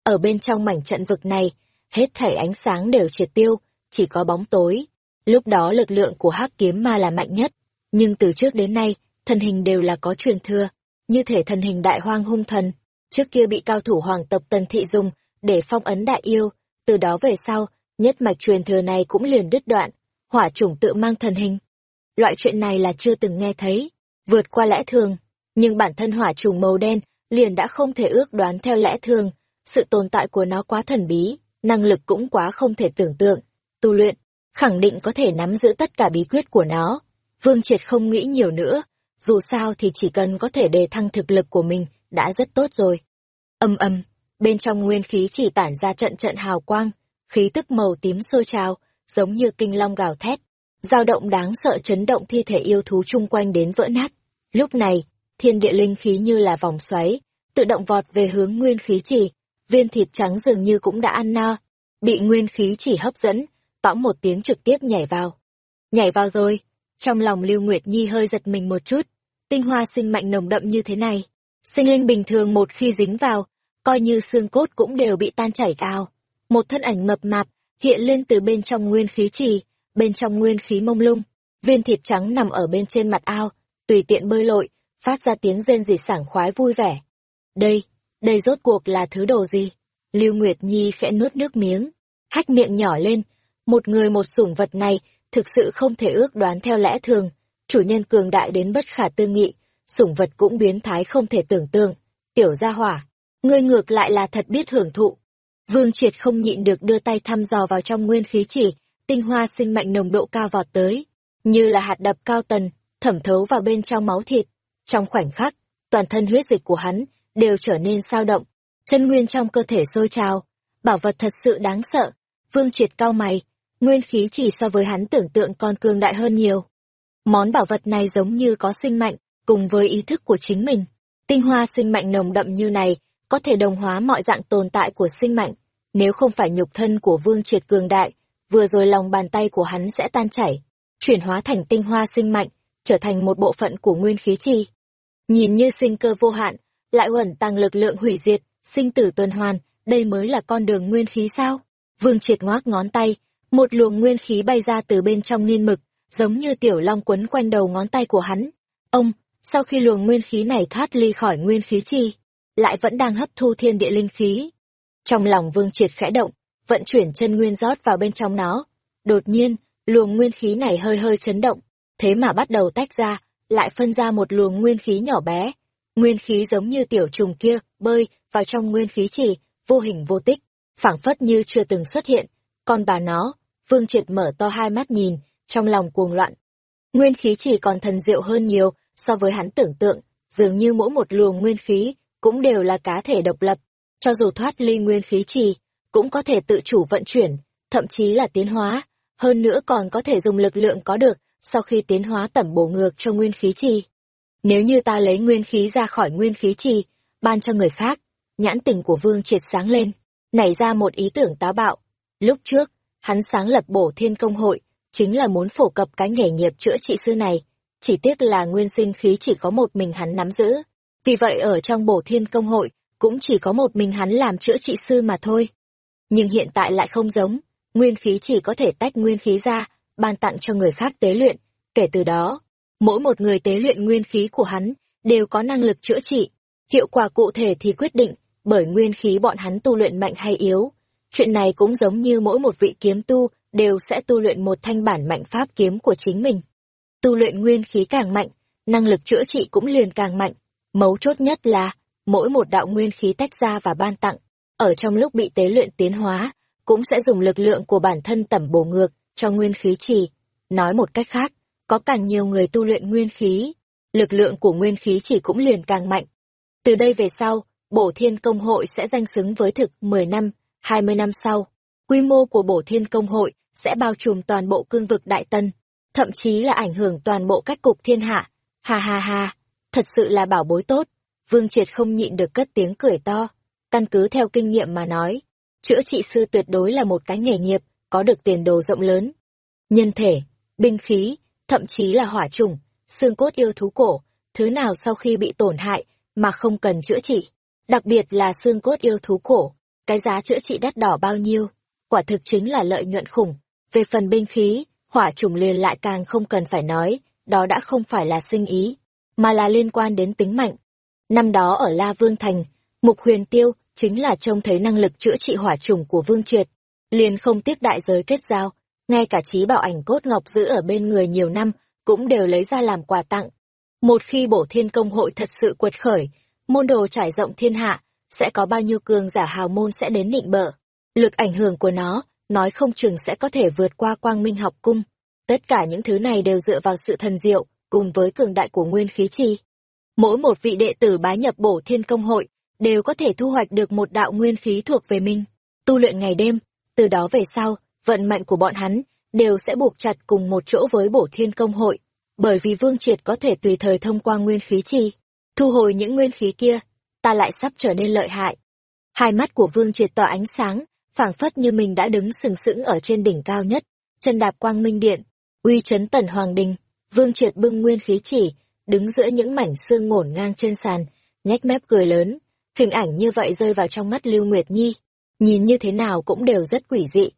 Ở bên trong mảnh trận vực này, hết thảy ánh sáng đều triệt tiêu, chỉ có bóng tối. Lúc đó lực lượng của hắc kiếm ma là mạnh nhất, nhưng từ trước đến nay, thần hình đều là có truyền thừa, như thể thần hình đại hoang hung thần, trước kia bị cao thủ hoàng tộc Tần Thị dùng để phong ấn đại yêu, từ đó về sau, nhất mạch truyền thừa này cũng liền đứt đoạn, hỏa chủng tự mang thần hình. Loại chuyện này là chưa từng nghe thấy, vượt qua lẽ thường, nhưng bản thân hỏa trùng màu đen liền đã không thể ước đoán theo lẽ thường, sự tồn tại của nó quá thần bí, năng lực cũng quá không thể tưởng tượng, tu luyện, khẳng định có thể nắm giữ tất cả bí quyết của nó. Vương Triệt không nghĩ nhiều nữa, dù sao thì chỉ cần có thể đề thăng thực lực của mình đã rất tốt rồi. Âm âm, bên trong nguyên khí chỉ tản ra trận trận hào quang, khí tức màu tím sôi trào, giống như kinh long gào thét, dao động đáng sợ chấn động thi thể yêu thú chung quanh đến vỡ nát. Lúc này, thiên địa linh khí như là vòng xoáy, tự động vọt về hướng nguyên khí trì viên thịt trắng dường như cũng đã ăn no, bị nguyên khí chỉ hấp dẫn, tõm một tiếng trực tiếp nhảy vào. nhảy vào rồi. Trong lòng Lưu Nguyệt Nhi hơi giật mình một chút, tinh hoa sinh mạnh nồng đậm như thế này. Sinh linh bình thường một khi dính vào, coi như xương cốt cũng đều bị tan chảy cao. Một thân ảnh mập mạp, hiện lên từ bên trong nguyên khí trì, bên trong nguyên khí mông lung. Viên thịt trắng nằm ở bên trên mặt ao, tùy tiện bơi lội, phát ra tiếng rên rỉ sảng khoái vui vẻ. Đây, đây rốt cuộc là thứ đồ gì? Lưu Nguyệt Nhi khẽ nuốt nước miếng, hách miệng nhỏ lên. Một người một sủng vật này, thực sự không thể ước đoán theo lẽ thường. Chủ nhân cường đại đến bất khả tư nghị, sủng vật cũng biến thái không thể tưởng tượng. Tiểu gia hỏa, ngươi ngược lại là thật biết hưởng thụ. Vương Triệt không nhịn được đưa tay thăm dò vào trong nguyên khí chỉ, tinh hoa sinh mạnh nồng độ cao vọt tới, như là hạt đập cao tần, thẩm thấu vào bên trong máu thịt. Trong khoảnh khắc, toàn thân huyết dịch của hắn đều trở nên sao động, chân nguyên trong cơ thể sôi trào, bảo vật thật sự đáng sợ. Vương Triệt cao mày, nguyên khí chỉ so với hắn tưởng tượng còn cường đại hơn nhiều. Món bảo vật này giống như có sinh mạnh, cùng với ý thức của chính mình. Tinh hoa sinh mạnh nồng đậm như này, có thể đồng hóa mọi dạng tồn tại của sinh mạnh. Nếu không phải nhục thân của Vương Triệt cường đại, vừa rồi lòng bàn tay của hắn sẽ tan chảy, chuyển hóa thành tinh hoa sinh mạnh, trở thành một bộ phận của nguyên khí chi. Nhìn như sinh cơ vô hạn, lại uẩn tăng lực lượng hủy diệt, sinh tử tuần hoàn, đây mới là con đường nguyên khí sao? Vương triệt ngoác ngón tay, một luồng nguyên khí bay ra từ bên trong nghiên mực, giống như tiểu long quấn quanh đầu ngón tay của hắn. Ông, sau khi luồng nguyên khí này thoát ly khỏi nguyên khí chi, lại vẫn đang hấp thu thiên địa linh khí. Trong lòng vương triệt khẽ động, vận chuyển chân nguyên rót vào bên trong nó. Đột nhiên, luồng nguyên khí này hơi hơi chấn động, thế mà bắt đầu tách ra, lại phân ra một luồng nguyên khí nhỏ bé. Nguyên khí giống như tiểu trùng kia, bơi vào trong nguyên khí chỉ, vô hình vô tích, phảng phất như chưa từng xuất hiện. Còn bà nó, Vương Triệt mở to hai mắt nhìn, trong lòng cuồng loạn. Nguyên khí chỉ còn thần diệu hơn nhiều so với hắn tưởng tượng, dường như mỗi một luồng nguyên khí cũng đều là cá thể độc lập, cho dù thoát ly nguyên khí trì, cũng có thể tự chủ vận chuyển, thậm chí là tiến hóa, hơn nữa còn có thể dùng lực lượng có được sau khi tiến hóa tẩm bổ ngược cho nguyên khí trì. Nếu như ta lấy nguyên khí ra khỏi nguyên khí trì, ban cho người khác, nhãn tình của Vương triệt sáng lên, nảy ra một ý tưởng táo bạo. Lúc trước, hắn sáng lập bổ thiên công hội, chính là muốn phổ cập cái nghề nghiệp chữa trị sư này. Chỉ tiếc là nguyên sinh khí chỉ có một mình hắn nắm giữ. Vì vậy ở trong bổ thiên công hội, cũng chỉ có một mình hắn làm chữa trị sư mà thôi. Nhưng hiện tại lại không giống, nguyên khí chỉ có thể tách nguyên khí ra, ban tặng cho người khác tế luyện. Kể từ đó, mỗi một người tế luyện nguyên khí của hắn đều có năng lực chữa trị. Hiệu quả cụ thể thì quyết định bởi nguyên khí bọn hắn tu luyện mạnh hay yếu. Chuyện này cũng giống như mỗi một vị kiếm tu đều sẽ tu luyện một thanh bản mạnh pháp kiếm của chính mình. Tu luyện nguyên khí càng mạnh, năng lực chữa trị cũng liền càng mạnh. Mấu chốt nhất là, mỗi một đạo nguyên khí tách ra và ban tặng, ở trong lúc bị tế luyện tiến hóa, cũng sẽ dùng lực lượng của bản thân tẩm bổ ngược cho nguyên khí trì. Nói một cách khác, có càng nhiều người tu luyện nguyên khí, lực lượng của nguyên khí chỉ cũng liền càng mạnh. Từ đây về sau, Bổ Thiên Công hội sẽ danh xứng với thực 10 năm, 20 năm sau. Quy mô của Bổ Thiên Công hội sẽ bao trùm toàn bộ cương vực Đại Tân, thậm chí là ảnh hưởng toàn bộ cách cục thiên hạ. Ha ha ha, thật sự là bảo bối tốt. Vương Triệt không nhịn được cất tiếng cười to. Căn cứ theo kinh nghiệm mà nói, chữa trị sư tuyệt đối là một cái nghề nghiệp, có được tiền đồ rộng lớn. Nhân thể, binh khí, thậm chí là hỏa trùng, xương cốt yêu thú cổ, thứ nào sau khi bị tổn hại mà không cần chữa trị. Đặc biệt là xương cốt yêu thú cổ, cái giá chữa trị đắt đỏ bao nhiêu, quả thực chính là lợi nhuận khủng. Về phần binh khí, hỏa trùng liền lại càng không cần phải nói, đó đã không phải là sinh ý, mà là liên quan đến tính mạnh. Năm đó ở La Vương Thành, Mục Huyền Tiêu chính là trông thấy năng lực chữa trị hỏa trùng của Vương Triệt, liền không tiếc đại giới kết giao, ngay cả trí bảo ảnh cốt ngọc giữ ở bên người nhiều năm, cũng đều lấy ra làm quà tặng. Một khi bổ thiên công hội thật sự quật khởi, môn đồ trải rộng thiên hạ, sẽ có bao nhiêu cường giả hào môn sẽ đến định bợ. Lực ảnh hưởng của nó, nói không chừng sẽ có thể vượt qua quang minh học cung. Tất cả những thứ này đều dựa vào sự thần diệu, cùng với cường đại của nguyên khí chi. Mỗi một vị đệ tử bái nhập bổ thiên công hội, đều có thể thu hoạch được một đạo nguyên khí thuộc về mình, tu luyện ngày đêm, từ đó về sau, vận mệnh của bọn hắn đều sẽ buộc chặt cùng một chỗ với bổ thiên công hội, bởi vì Vương Triệt có thể tùy thời thông qua nguyên khí chi, thu hồi những nguyên khí kia, ta lại sắp trở nên lợi hại. Hai mắt của Vương Triệt tỏa ánh sáng, phảng phất như mình đã đứng sừng sững ở trên đỉnh cao nhất, chân đạp quang minh điện, uy chấn tần hoàng đình, Vương Triệt bưng nguyên khí chỉ, đứng giữa những mảnh xương ngổn ngang trên sàn, nhếch mép cười lớn. Hình ảnh như vậy rơi vào trong mắt Lưu Nguyệt Nhi, nhìn như thế nào cũng đều rất quỷ dị.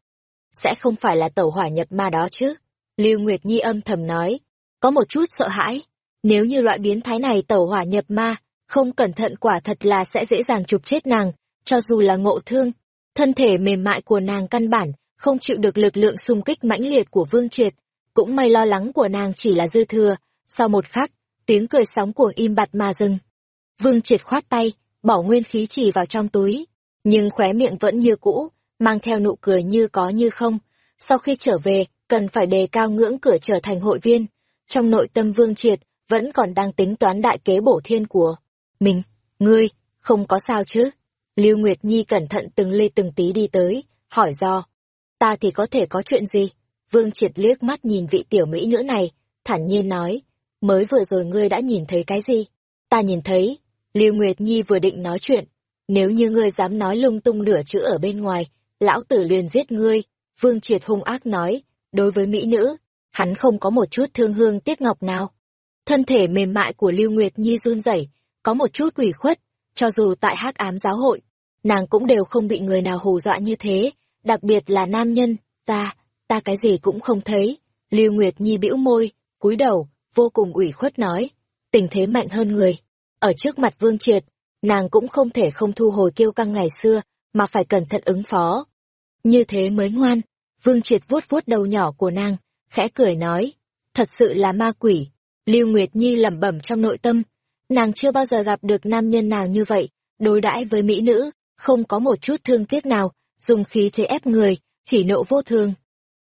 Sẽ không phải là tẩu hỏa nhập ma đó chứ? Lưu Nguyệt Nhi âm thầm nói, có một chút sợ hãi. Nếu như loại biến thái này tẩu hỏa nhập ma, không cẩn thận quả thật là sẽ dễ dàng chụp chết nàng, cho dù là ngộ thương. Thân thể mềm mại của nàng căn bản, không chịu được lực lượng xung kích mãnh liệt của Vương Triệt. Cũng may lo lắng của nàng chỉ là dư thừa, sau một khắc, tiếng cười sóng cuồng im bặt mà dừng. Vương Triệt khoát tay, bỏ nguyên khí chỉ vào trong túi, nhưng khóe miệng vẫn như cũ, mang theo nụ cười như có như không. Sau khi trở về, cần phải đề cao ngưỡng cửa trở thành hội viên. Trong nội tâm Vương Triệt, vẫn còn đang tính toán đại kế bổ thiên của mình. Ngươi, không có sao chứ? Lưu Nguyệt Nhi cẩn thận từng lê từng tí đi tới, hỏi do. Ta thì có thể có chuyện gì? Vương Triệt liếc mắt nhìn vị tiểu mỹ nữ này, thản nhiên nói. Mới vừa rồi ngươi đã nhìn thấy cái gì? Ta nhìn thấy. Lưu Nguyệt Nhi vừa định nói chuyện. Nếu như ngươi dám nói lung tung nửa chữ ở bên ngoài, lão tử liền giết ngươi. Vương Triệt hung ác nói. Đối với mỹ nữ, hắn không có một chút thương hương tiếc ngọc nào. Thân thể mềm mại của Lưu Nguyệt Nhi run rẩy, có một chút quỷ khuất, cho dù tại hắc ám giáo hội, nàng cũng đều không bị người nào hù dọa như thế, đặc biệt là nam nhân, ta, ta cái gì cũng không thấy. Lưu Nguyệt Nhi bĩu môi, cúi đầu, vô cùng ủy khuất nói, tình thế mạnh hơn người. Ở trước mặt Vương Triệt, nàng cũng không thể không thu hồi kiêu căng ngày xưa, mà phải cẩn thận ứng phó. Như thế mới ngoan, Vương Triệt vuốt vuốt đầu nhỏ của nàng, khẽ cười nói, thật sự là ma quỷ. Lưu Nguyệt Nhi lẩm bẩm trong nội tâm, nàng chưa bao giờ gặp được nam nhân nào như vậy, đối đãi với mỹ nữ, không có một chút thương tiếc nào, dùng khí thế ép người, hỉ nộ vô thường.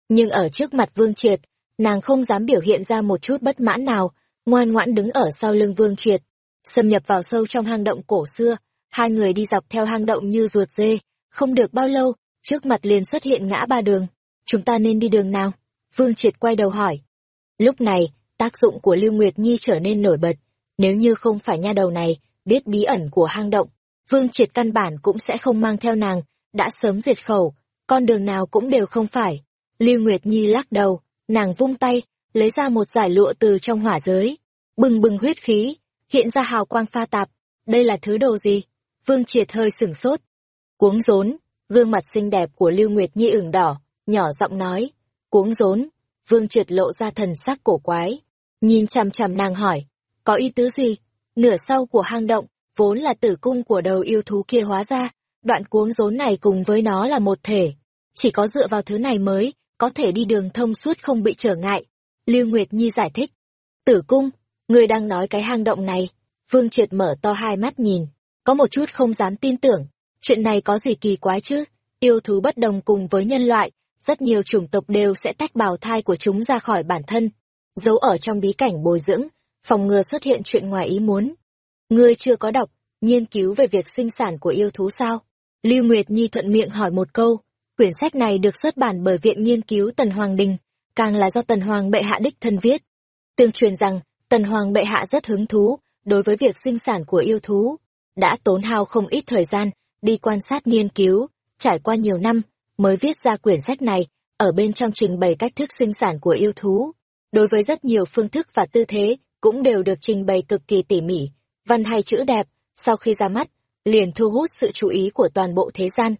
Nhưng ở trước mặt Vương Triệt, nàng không dám biểu hiện ra một chút bất mãn nào, ngoan ngoãn đứng ở sau lưng Vương Triệt. Xâm nhập vào sâu trong hang động cổ xưa, hai người đi dọc theo hang động như ruột dê, không được bao lâu, trước mặt liền xuất hiện ngã ba đường. Chúng ta nên đi đường nào? Vương Triệt quay đầu hỏi. Lúc này, tác dụng của Lưu Nguyệt Nhi trở nên nổi bật. Nếu như không phải nha đầu này, biết bí ẩn của hang động, Vương Triệt căn bản cũng sẽ không mang theo nàng, đã sớm diệt khẩu, con đường nào cũng đều không phải. Lưu Nguyệt Nhi lắc đầu, nàng vung tay, lấy ra một giải lụa từ trong hỏa giới, bừng bừng huyết khí, hiện ra hào quang pha tạp. Đây là thứ đồ gì? Vương Triệt hơi sửng sốt. Cuống rốn, gương mặt xinh đẹp của Lưu Nguyệt Nhi ửng đỏ, nhỏ giọng nói. Cuống rốn, Vương Triệt lộ ra thần sắc cổ quái. Nhìn chằm chằm nàng hỏi, có ý tứ gì? Nửa sau của hang động, vốn là tử cung của đầu yêu thú kia hóa ra, đoạn cuống rốn này cùng với nó là một thể. Chỉ có dựa vào thứ này mới, có thể đi đường thông suốt không bị trở ngại. Lưu Nguyệt Nhi giải thích. Tử cung, người đang nói cái hang động này. Vương Triệt mở to hai mắt nhìn, có một chút không dám tin tưởng. Chuyện này có gì kỳ quái chứ? Yêu thú bất đồng cùng với nhân loại, rất nhiều chủng tộc đều sẽ tách bào thai của chúng ra khỏi bản thân, giấu ở trong bí cảnh bồi dưỡng, phòng ngừa xuất hiện chuyện ngoài ý muốn. Ngươi chưa có đọc, nghiên cứu về việc sinh sản của yêu thú sao? Lưu Nguyệt Nhi thuận miệng hỏi một câu, quyển sách này được xuất bản bởi Viện Nghiên cứu Tần Hoàng Đình, càng là do Tần Hoàng bệ hạ đích thân viết. Tương truyền rằng, Tần Hoàng bệ hạ rất hứng thú đối với việc sinh sản của yêu thú, đã tốn hao không ít thời gian đi quan sát nghiên cứu, trải qua nhiều năm mới viết ra quyển sách này, ở bên trong trình bày cách thức sinh sản của yêu thú. Đối với rất nhiều phương thức và tư thế, cũng đều được trình bày cực kỳ tỉ mỉ, văn hay chữ đẹp, sau khi ra mắt, liền thu hút sự chú ý của toàn bộ thế gian.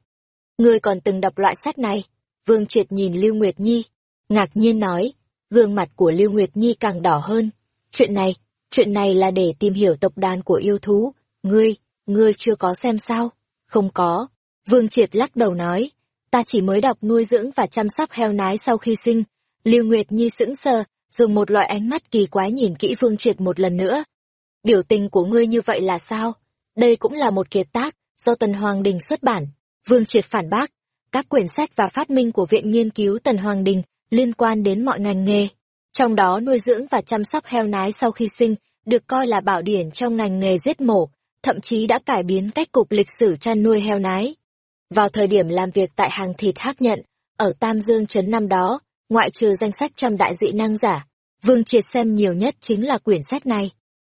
Ngươi còn từng đọc loại sách này? Vương Triệt nhìn Lưu Nguyệt Nhi, ngạc nhiên nói, gương mặt của Lưu Nguyệt Nhi càng đỏ hơn. Chuyện này, chuyện này là để tìm hiểu tộc đàn của yêu thú, ngươi, ngươi chưa có xem sao? Không có. Vương Triệt lắc đầu nói, ta chỉ mới đọc nuôi dưỡng và chăm sóc heo nái sau khi sinh. Lưu Nguyệt Nhi sững sờ, dùng một loại ánh mắt kỳ quái nhìn kỹ Vương Triệt một lần nữa. Biểu tình của ngươi như vậy là sao? Đây cũng là một kiệt tác, do Tần Hoàng Đình xuất bản. Vương Triệt phản bác, các quyển sách và phát minh của Viện Nghiên cứu Tần Hoàng Đình liên quan đến mọi ngành nghề. Trong đó nuôi dưỡng và chăm sóc heo nái sau khi sinh, được coi là bảo điển trong ngành nghề giết mổ, thậm chí đã cải biến cách cục lịch sử chăn nuôi heo nái. Vào thời điểm làm việc tại hàng thịt hắc nhận, ở Tam Dương Trấn năm đó, ngoại trừ danh sách trăm đại dị năng giả, Vương Triệt xem nhiều nhất chính là quyển sách này.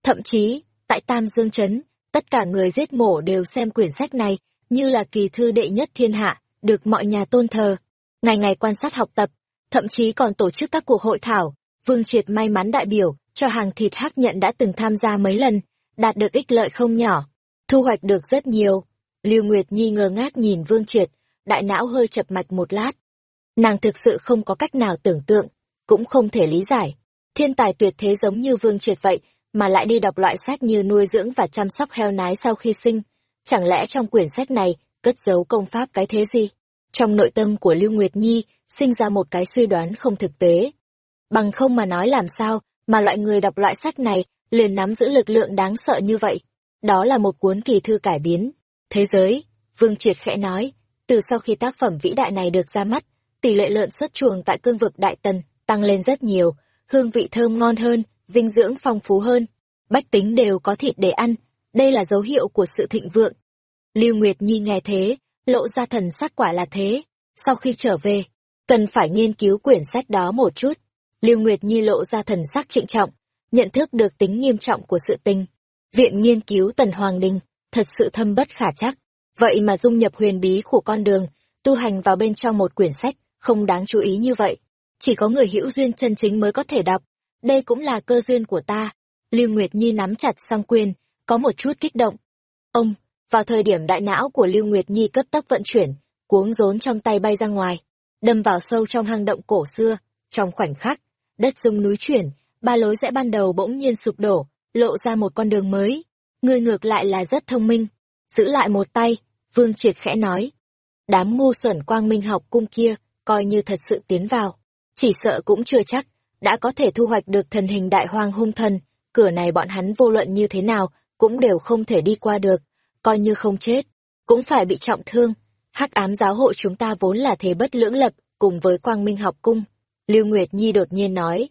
Thậm chí, tại Tam Dương Trấn, tất cả người giết mổ đều xem quyển sách này như là kỳ thư đệ nhất thiên hạ, được mọi nhà tôn thờ. Ngày ngày quan sát học tập, thậm chí còn tổ chức các cuộc hội thảo. Vương Triệt may mắn đại biểu cho hàng thịt hắc nhận đã từng tham gia mấy lần, đạt được ích lợi không nhỏ, thu hoạch được rất nhiều. Lưu Nguyệt Nhi ngơ ngác nhìn Vương Triệt, đại não hơi chập mạch một lát. Nàng thực sự không có cách nào tưởng tượng, cũng không thể lý giải. Thiên tài tuyệt thế giống như Vương Triệt vậy, mà lại đi đọc loại sách như nuôi dưỡng và chăm sóc heo nái sau khi sinh. Chẳng lẽ trong quyển sách này cất giấu công pháp cái thế gì? Trong nội tâm của Lưu Nguyệt Nhi sinh ra một cái suy đoán không thực tế. Bằng không mà nói làm sao mà loại người đọc loại sách này liền nắm giữ lực lượng đáng sợ như vậy. Đó là một cuốn kỳ thư cải biến. Thế giới, Vương Triệt khẽ nói, từ sau khi tác phẩm vĩ đại này được ra mắt, tỷ lệ lợn xuất chuồng tại cương vực Đại Tần tăng lên rất nhiều, hương vị thơm ngon hơn, dinh dưỡng phong phú hơn. Bách tính đều có thịt để ăn, đây là dấu hiệu của sự thịnh vượng. Lưu Nguyệt Nhi nghe thế, lộ ra thần sắc quả là thế. Sau khi trở về, cần phải nghiên cứu quyển sách đó một chút. Lưu Nguyệt Nhi lộ ra thần sắc trịnh trọng, nhận thức được tính nghiêm trọng của sự tình. Viện nghiên cứu Tần Hoàng Đình, thật sự thâm bất khả chắc. Vậy mà dung nhập huyền bí của con đường, tu hành vào bên trong một quyển sách, không đáng chú ý như vậy. Chỉ có người hữu duyên chân chính mới có thể đọc. Đây cũng là cơ duyên của ta. Lưu Nguyệt Nhi nắm chặt sang quyền, có một chút kích động. Ông, vào thời điểm đại não của Lưu Nguyệt Nhi cấp tốc vận chuyển, cuống rốn trong tay bay ra ngoài, đâm vào sâu trong hang động cổ xưa. Trong khoảnh khắc, đất rung núi chuyển, ba lối rẽ ban đầu bỗng nhiên sụp đổ, lộ ra một con đường mới. Ngươi ngược lại là rất thông minh. Giữ lại một tay, Vương Triệt khẽ nói. Đám ngu xuẩn quang minh học cung kia, coi như thật sự tiến vào. Chỉ sợ cũng chưa chắc, đã có thể thu hoạch được thần hình đại hoang hung thần. Cửa này bọn hắn vô luận như thế nào, cũng đều không thể đi qua được. Coi như không chết, cũng phải bị trọng thương. hắc ám giáo hội chúng ta vốn là thế bất lưỡng lập, cùng với quang minh học cung. Lưu Nguyệt Nhi đột nhiên nói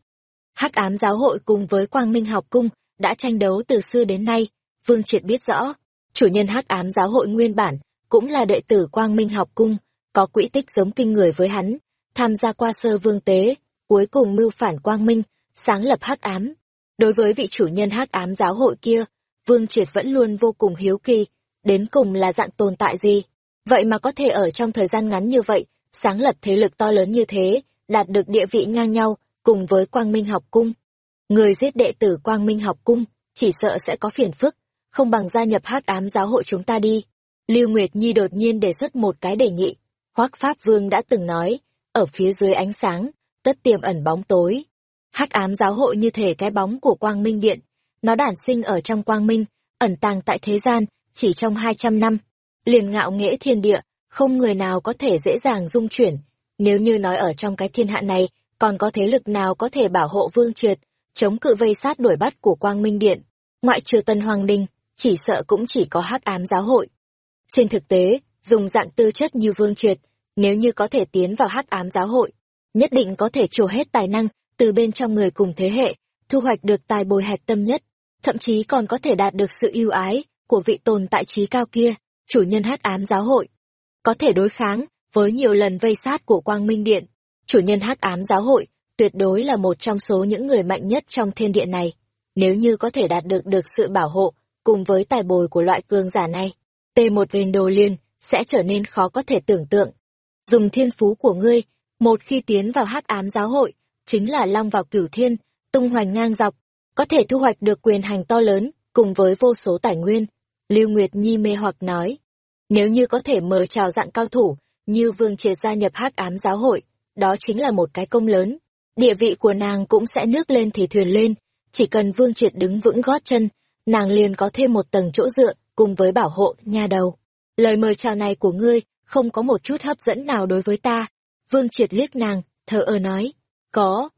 hắc ám giáo hội cùng với quang minh học cung đã tranh đấu từ xưa đến nay. Vương Triệt biết rõ, chủ nhân hắc ám giáo hội nguyên bản cũng là đệ tử quang minh học cung, có quỹ tích giống kinh người với hắn, tham gia qua sơ vương tế, cuối cùng mưu phản quang minh, sáng lập hắc ám. Đối với vị chủ nhân hắc ám giáo hội kia, Vương Triệt vẫn luôn vô cùng hiếu kỳ, đến cùng là dạng tồn tại gì. Vậy mà có thể ở trong thời gian ngắn như vậy, sáng lập thế lực to lớn như thế, đạt được địa vị ngang nhau, cùng với Quang Minh học cung. Người giết đệ tử Quang Minh học cung, chỉ sợ sẽ có phiền phức, không bằng gia nhập hắc ám giáo hội chúng ta đi. Lưu Nguyệt Nhi đột nhiên đề xuất một cái đề nghị. Hoác Pháp Vương đã từng nói, ở phía dưới ánh sáng, tất tiềm ẩn bóng tối. Hắc ám giáo hội như thể cái bóng của Quang Minh Điện, nó đản sinh ở trong Quang Minh, ẩn tàng tại thế gian, chỉ trong 200 năm. Liền ngạo nghễ thiên địa, không người nào có thể dễ dàng dung chuyển. Nếu như nói ở trong cái thiên hạ này, còn có thế lực nào có thể bảo hộ Vương Triệt, chống cự vây sát đuổi bắt của Quang Minh Điện, ngoại trừ Tân Hoàng Đình, chỉ sợ cũng chỉ có hắc ám giáo hội. Trên thực tế, dùng dạng tư chất như Vương Triệt, nếu như có thể tiến vào hắc ám giáo hội, nhất định có thể trổ hết tài năng từ bên trong người cùng thế hệ, thu hoạch được tài bồi hạch tâm nhất, thậm chí còn có thể đạt được sự yêu ái của vị tồn tại trí cao kia, chủ nhân hắc ám giáo hội. Có thể đối kháng với nhiều lần vây sát của Quang Minh Điện, chủ nhân hắc ám giáo hội tuyệt đối là một trong số những người mạnh nhất trong thiên địa này. Nếu như có thể đạt được được sự bảo hộ cùng với tài bồi của loại cường giả này, t một vền đồ liên sẽ trở nên khó có thể tưởng tượng. Dùng thiên phú của ngươi, một khi tiến vào hắc ám giáo hội, chính là long vào cửu thiên, tung hoành ngang dọc, có thể thu hoạch được quyền hành to lớn, cùng với vô số tài nguyên. Lưu Nguyệt Nhi mê hoặc nói, nếu như có thể mời chào dạng cao thủ, như vương triệt gia nhập hắc ám giáo hội, đó chính là một cái công lớn. Địa vị của nàng cũng sẽ nước lên thì thuyền lên, chỉ cần vương triệt đứng vững gót chân, nàng liền có thêm một tầng chỗ dựa, cùng với bảo hộ, nha đầu. Lời mời chào này của ngươi, không có một chút hấp dẫn nào đối với ta. Vương triệt liếc nàng, thờ ơ nói, có.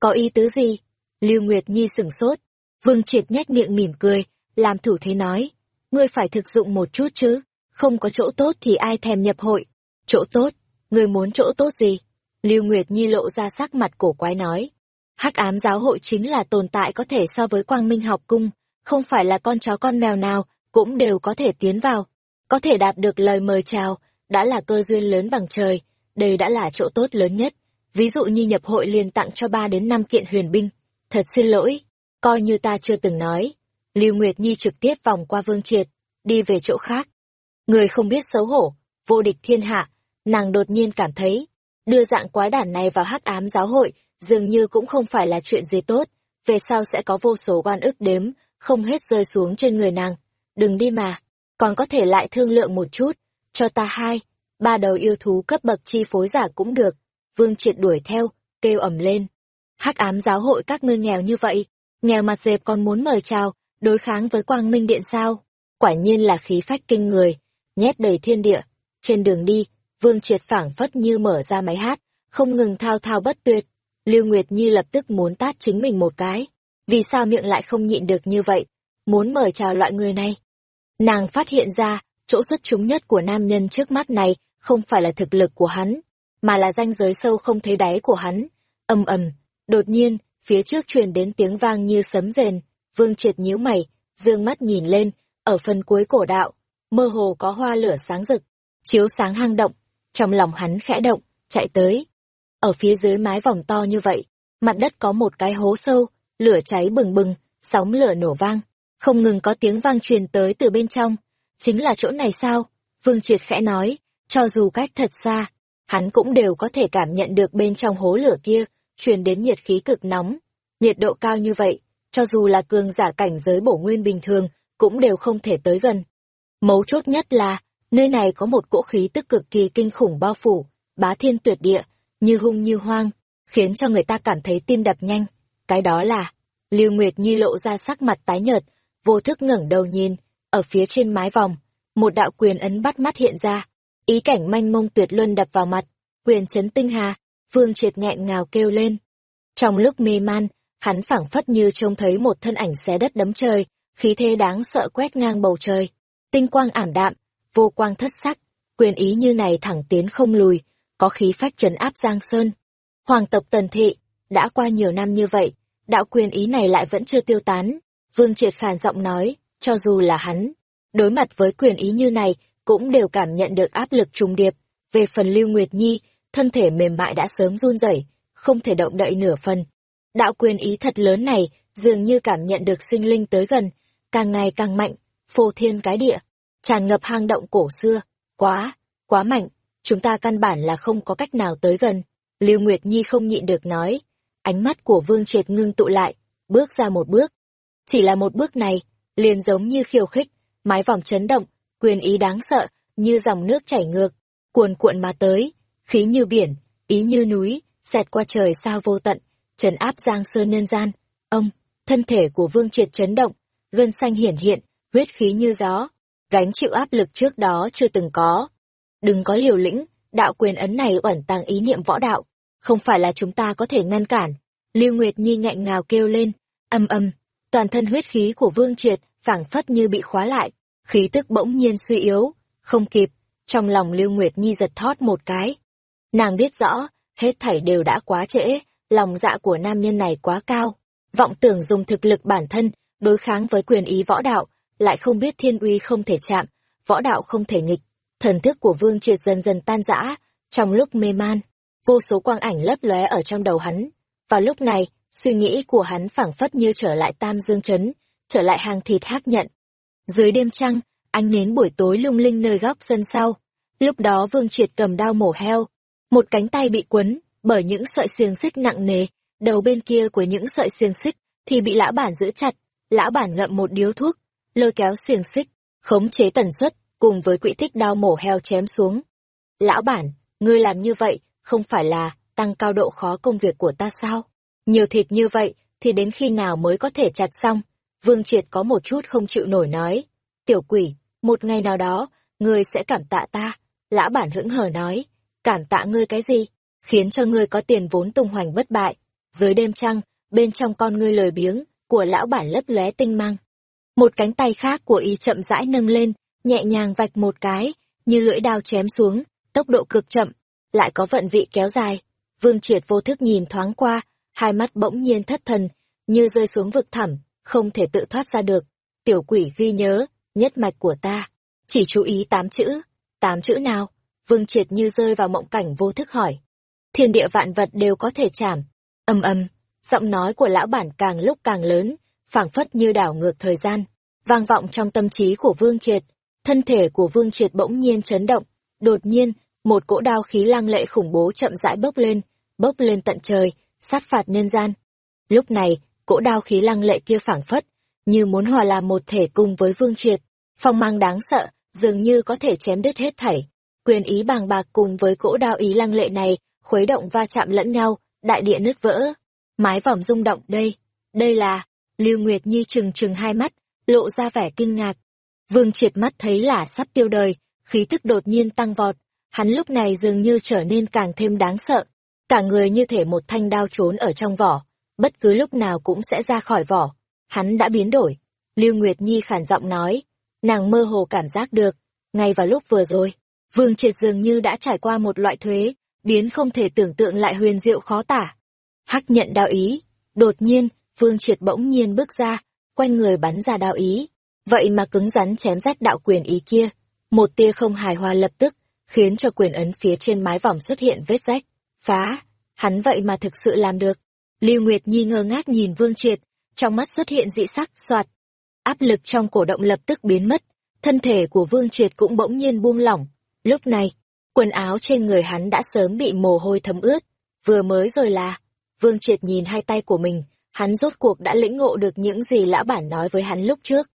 Có ý tứ gì? Lưu Nguyệt Nhi sửng sốt. Vương triệt nhếch miệng mỉm cười, làm thủ thế nói, ngươi phải thực dụng một chút chứ, không có chỗ tốt thì ai thèm nhập hội. Chỗ tốt, ngươi muốn chỗ tốt gì? Lưu Nguyệt Nhi lộ ra sắc mặt cổ quái nói. Hắc ám giáo hội chính là tồn tại có thể so với quang minh học cung, không phải là con chó con mèo nào cũng đều có thể tiến vào. Có thể đạt được lời mời chào, đã là cơ duyên lớn bằng trời, đây đã là chỗ tốt lớn nhất. Ví dụ như nhập hội liền tặng cho ba đến năm kiện huyền binh. Thật xin lỗi, coi như ta chưa từng nói. Lưu Nguyệt Nhi trực tiếp vòng qua Vương Triệt, đi về chỗ khác. Người không biết xấu hổ, vô địch thiên hạ, nàng đột nhiên cảm thấy, Đưa dạng quái đản này vào hắc ám giáo hội, dường như cũng không phải là chuyện gì tốt, về sau sẽ có vô số oan ức đếm, không hết rơi xuống trên người nàng. Đừng đi mà, còn có thể lại thương lượng một chút, cho ta hai, ba đầu yêu thú cấp bậc chi phối giả cũng được. Vương triệt đuổi theo, kêu ầm lên. Hắc ám giáo hội các ngươi nghèo như vậy, nghèo mặt dẹp còn muốn mời chào, đối kháng với quang minh điện sao? Quả nhiên là khí phách kinh người, nhét đầy thiên địa. Trên đường đi, Vương triệt phảng phất như mở ra máy hát, không ngừng thao thao bất tuyệt. Lưu Nguyệt Nhi lập tức muốn tát chính mình một cái. Vì sao miệng lại không nhịn được như vậy? Muốn mời chào loại người này. Nàng phát hiện ra, chỗ xuất chúng nhất của nam nhân trước mắt này không phải là thực lực của hắn, mà là danh giới sâu không thấy đáy của hắn. Âm ầm, đột nhiên, phía trước truyền đến tiếng vang như sấm rền, Vương Triệt nhíu mày, dương mắt nhìn lên, ở phần cuối cổ đạo, mơ hồ có hoa lửa sáng rực, chiếu sáng hang động, trong lòng hắn khẽ động, chạy tới. Ở phía dưới mái vòng to như vậy, mặt đất có một cái hố sâu, lửa cháy bừng bừng, sóng lửa nổ vang, không ngừng có tiếng vang truyền tới từ bên trong. Chính là chỗ này sao? Vương Triệt khẽ nói, cho dù cách thật xa, hắn cũng đều có thể cảm nhận được bên trong hố lửa kia, truyền đến nhiệt khí cực nóng. Nhiệt độ cao như vậy, cho dù là cường giả cảnh giới bổ nguyên bình thường, cũng đều không thể tới gần. Mấu chốt nhất là, nơi này có một cỗ khí tức cực kỳ kinh khủng bao phủ, bá thiên tuyệt địa, như hung như hoang, khiến cho người ta cảm thấy tim đập nhanh. Cái đó là, Lưu Nguyệt Nhi lộ ra sắc mặt tái nhợt, vô thức ngẩng đầu nhìn, ở phía trên mái vòng, một đạo quyền ấn bắt mắt hiện ra, ý cảnh manh mông tuyệt luân đập vào mặt, quyền chấn tinh hà, Vương Triệt nghẹn ngào kêu lên. Trong lúc mê man, hắn phảng phất như trông thấy một thân ảnh xé đất đấm trời, khí thế đáng sợ quét ngang bầu trời. Tinh quang ảm đạm, vô quang thất sắc, quyền ý như này thẳng tiến không lùi, có khí phách trấn áp Giang Sơn. Hoàng tộc Tần Thị, đã qua nhiều năm như vậy, đạo quyền ý này lại vẫn chưa tiêu tán. Vương Triệt khàn giọng nói, cho dù là hắn, đối mặt với quyền ý như này, cũng đều cảm nhận được áp lực trùng điệp. Về phần Lưu Nguyệt Nhi, thân thể mềm mại đã sớm run rẩy, không thể động đậy nửa phần. Đạo quyền ý thật lớn này, dường như cảm nhận được sinh linh tới gần, càng ngày càng mạnh, phô thiên cái địa, tràn ngập hang động cổ xưa, quá, quá mạnh, chúng ta căn bản là không có cách nào tới gần. Lưu Nguyệt Nhi không nhịn được nói, ánh mắt của Vương Triệt ngưng tụ lại, bước ra một bước. Chỉ là một bước này, liền giống như khiêu khích, mái vòng chấn động, quyền ý đáng sợ, như dòng nước chảy ngược, cuồn cuộn mà tới, khí như biển, ý như núi, xẹt qua trời sao vô tận, trấn áp giang sơn nhân gian. Ông, thân thể của Vương Triệt chấn động, gân xanh hiển hiện, huyết khí như gió, gánh chịu áp lực trước đó chưa từng có. Đừng có liều lĩnh, đạo quyền ấn này ẩn tàng ý niệm võ đạo, không phải là chúng ta có thể ngăn cản. Lưu Nguyệt Nhi ngạnh ngào kêu lên, âm âm, toàn thân huyết khí của Vương Triệt phảng phất như bị khóa lại, khí tức bỗng nhiên suy yếu, không kịp, trong lòng Lưu Nguyệt Nhi giật thót một cái. Nàng biết rõ, hết thảy đều đã quá trễ, lòng dạ của nam nhân này quá cao, vọng tưởng dùng thực lực bản thân đối kháng với quyền ý võ đạo, lại không biết thiên uy không thể chạm, võ đạo không thể nghịch. Thần thức của Vương Triệt dần dần tan rã, trong lúc mê man, vô số quang ảnh lấp lóe ở trong đầu hắn. Vào lúc này, suy nghĩ của hắn phảng phất như trở lại Tam Dương chấn trở lại hàng thịt hắc nhận. Dưới đêm trăng, ánh nến buổi tối lung linh nơi góc sân sau. Lúc đó Vương Triệt cầm đao mổ heo, một cánh tay bị quấn bởi những sợi xiềng xích nặng nề, đầu bên kia của những sợi xiềng xích thì bị lão bản giữ chặt, lão bản ngậm một điếu thuốc, lôi kéo xiềng xích, khống chế tần suất, cùng với quỹ tích đao mổ heo chém xuống. Lão bản, ngươi làm như vậy, không phải là tăng cao độ khó công việc của ta sao? Nhiều thịt như vậy, thì đến khi nào mới có thể chặt xong? Vương Triệt có một chút không chịu nổi nói. Tiểu quỷ, một ngày nào đó, ngươi sẽ cảm tạ ta. Lão bản hững hờ nói, cảm tạ ngươi cái gì? Khiến cho ngươi có tiền vốn tung hoành bất bại. Dưới đêm trăng, bên trong con ngươi lời biếng, của lão bản lấp lóe tinh mang. Một cánh tay khác của y chậm rãi nâng lên, nhẹ nhàng vạch một cái, như lưỡi đao chém xuống, tốc độ cực chậm, lại có vận vị kéo dài. Vương Triệt vô thức nhìn thoáng qua, hai mắt bỗng nhiên thất thần, như rơi xuống vực thẳm, không thể tự thoát ra được. Tiểu quỷ ghi nhớ, nhất mạch của ta. Chỉ chú ý tám chữ. Tám chữ nào? Vương Triệt như rơi vào mộng cảnh vô thức hỏi. Thiên địa vạn vật đều có thể chảm. Âm âm, giọng nói của lão bản càng lúc càng lớn, phảng phất như đảo ngược thời gian, vang vọng trong tâm trí của Vương Triệt. Thân thể của Vương Triệt bỗng nhiên chấn động, đột nhiên, một cỗ đao khí lăng lệ khủng bố chậm rãi bốc lên, bốc lên tận trời, sát phạt nhân gian. Lúc này, cỗ đao khí lăng lệ kia phảng phất, như muốn hòa làm một thể cùng với Vương Triệt, phong mang đáng sợ, dường như có thể chém đứt hết thảy. Quyền ý bàng bạc cùng với cỗ đao ý lăng lệ này, khuấy động va chạm lẫn nhau, đại địa nứt vỡ. Mái vòm rung động đây, đây là, Lưu Nguyệt Nhi trừng trừng hai mắt, lộ ra vẻ kinh ngạc. Vương triệt mắt thấy là sắp tiêu đời, khí tức đột nhiên tăng vọt, hắn lúc này dường như trở nên càng thêm đáng sợ. Cả người như thể một thanh đao trốn ở trong vỏ, bất cứ lúc nào cũng sẽ ra khỏi vỏ. Hắn đã biến đổi. Lưu Nguyệt Nhi khản giọng nói, nàng mơ hồ cảm giác được, ngay vào lúc vừa rồi, Vương Triệt dường như đã trải qua một loại thuế, biến không thể tưởng tượng lại huyền diệu khó tả. Hắc nhận đạo ý, đột nhiên, Vương Triệt bỗng nhiên bước ra, quanh người bắn ra đao ý. Vậy mà cứng rắn chém rách đạo quyền ý kia. Một tia không hài hòa lập tức, khiến cho quyền ấn phía trên mái vòng xuất hiện vết rách. Phá! Hắn vậy mà thực sự làm được. Lưu Nguyệt Nhi ngơ ngác nhìn Vương Triệt, trong mắt xuất hiện dị sắc, soạt. Áp lực trong cổ động lập tức biến mất, thân thể của Vương Triệt cũng bỗng nhiên buông lỏng. Lúc này, quần áo trên người hắn đã sớm bị mồ hôi thấm ướt. Vừa mới rồi là, Vương Triệt nhìn hai tay của mình, hắn rốt cuộc đã lĩnh ngộ được những gì lão bản nói với hắn lúc trước.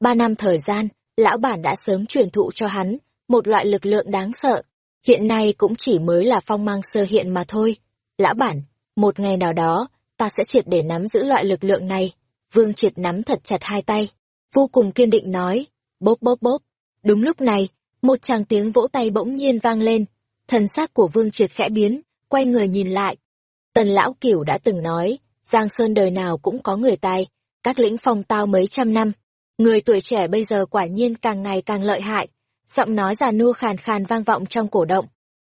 Ba năm thời gian, lão bản đã sớm truyền thụ cho hắn một loại lực lượng đáng sợ. Hiện nay cũng chỉ mới là phong mang sơ hiện mà thôi. Lão bản, một ngày nào đó, ta sẽ triệt để nắm giữ loại lực lượng này. Vương triệt nắm thật chặt hai tay, vô cùng kiên định nói, bốp bốp bốp. Đúng lúc này, một tràng tiếng vỗ tay bỗng nhiên vang lên, thần xác của Vương triệt khẽ biến, quay người nhìn lại. Tần lão cửu đã từng nói, Giang Sơn đời nào cũng có người tài, các lĩnh phong tao mấy trăm năm. Người tuổi trẻ bây giờ quả nhiên càng ngày càng lợi hại. Giọng nói già nua khàn khàn vang vọng trong cổ động.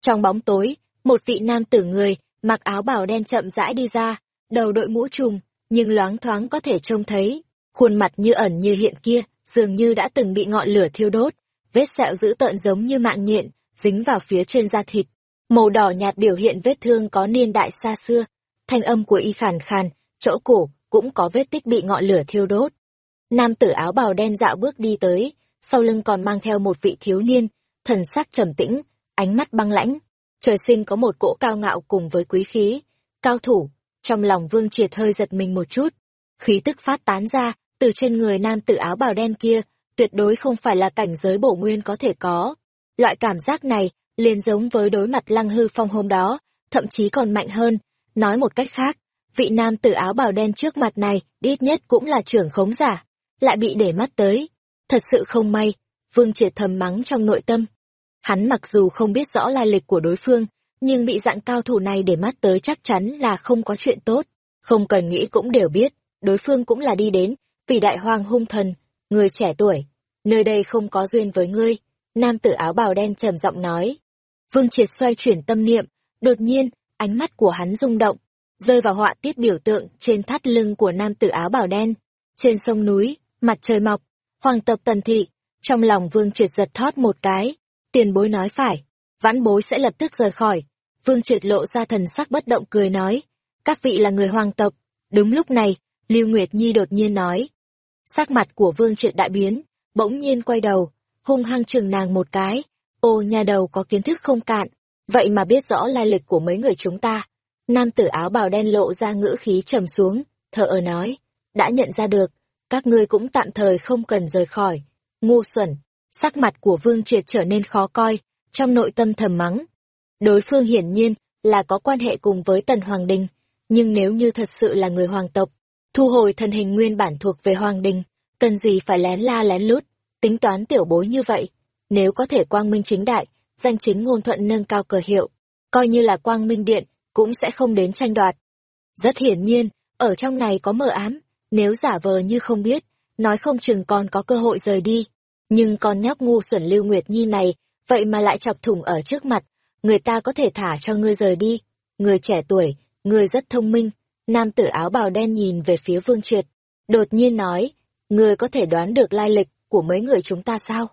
Trong bóng tối, một vị nam tử người, mặc áo bào đen chậm rãi đi ra, đầu đội mũ trùm, nhưng loáng thoáng có thể trông thấy. Khuôn mặt như ẩn như hiện kia, dường như đã từng bị ngọn lửa thiêu đốt. Vết sẹo dữ tợn giống như mạng nhện, dính vào phía trên da thịt. Màu đỏ nhạt biểu hiện vết thương có niên đại xa xưa, thanh âm của y khàn khàn, chỗ cổ cũng có vết tích bị ngọn lửa thiêu đốt. Nam tử áo bào đen dạo bước đi tới, sau lưng còn mang theo một vị thiếu niên, thần sắc trầm tĩnh, ánh mắt băng lãnh. Trời sinh có một cỗ cao ngạo cùng với quý khí, cao thủ, trong lòng Vương Triệt hơi giật mình một chút. Khí tức phát tán ra, từ trên người nam tử áo bào đen kia, tuyệt đối không phải là cảnh giới bổ nguyên có thể có. Loại cảm giác này, liền giống với đối mặt lăng hư phong hôm đó, thậm chí còn mạnh hơn, Nói một cách khác, vị nam tử áo bào đen trước mặt này ít nhất cũng là trưởng khống giả, lại bị để mắt tới. Thật sự không may, Vương Triệt thầm mắng trong nội tâm. Hắn mặc dù không biết rõ lai lịch của đối phương, nhưng bị dạng cao thủ này để mắt tới chắc chắn là không có chuyện tốt. Không cần nghĩ cũng đều biết, đối phương cũng là đi đến, vì đại hoàng hung thần, người trẻ tuổi. Nơi đây không có duyên với ngươi, nam tử áo bào đen trầm giọng nói. Vương Triệt xoay chuyển tâm niệm, đột nhiên, ánh mắt của hắn rung động, rơi vào họa tiết biểu tượng trên thắt lưng của nam tử áo bào đen. Trên sông núi, mặt trời mọc, hoàng tộc tần thị, trong lòng vương triệt giật thót một cái, tiền bối nói phải, vãn bối sẽ lập tức rời khỏi. Vương triệt lộ ra thần sắc bất động cười nói, các vị là người hoàng tộc. Đúng lúc này, Lưu Nguyệt Nhi đột nhiên nói. Sắc mặt của vương triệt đại biến, bỗng nhiên quay đầu, hung hăng chừng nàng một cái. Ô nhà đầu có kiến thức không cạn, Vậy mà biết rõ lai lịch của mấy người chúng ta. Nam tử áo bào đen lộ ra ngữ khí trầm xuống, thở ở nói, đã nhận ra được, các ngươi cũng tạm thời không cần rời khỏi. Ngu xuẩn, sắc mặt của Vương Triệt trở nên khó coi, trong nội tâm thầm mắng. Đối phương hiển nhiên là có quan hệ cùng với Tần Hoàng Đình, nhưng nếu như thật sự là người hoàng tộc, thu hồi thân hình nguyên bản thuộc về Hoàng Đình, cần gì phải lén la lén lút, tính toán tiểu bối như vậy. Nếu có thể quang minh chính đại, danh chính ngôn thuận nâng cao cờ hiệu, coi như là quang minh điện, cũng sẽ không đến tranh đoạt. Rất hiển nhiên, ở trong này có mờ ám, nếu giả vờ như không biết, nói không chừng còn có cơ hội rời đi. Nhưng con nhóc ngu xuẩn Lưu Nguyệt Nhi này, vậy mà lại chọc thủng ở trước mặt, người ta có thể thả cho ngươi rời đi. Người trẻ tuổi, người rất thông minh, nam tử áo bào đen nhìn về phía Vương Triệt, đột nhiên nói, ngươi có thể đoán được lai lịch của mấy người chúng ta sao?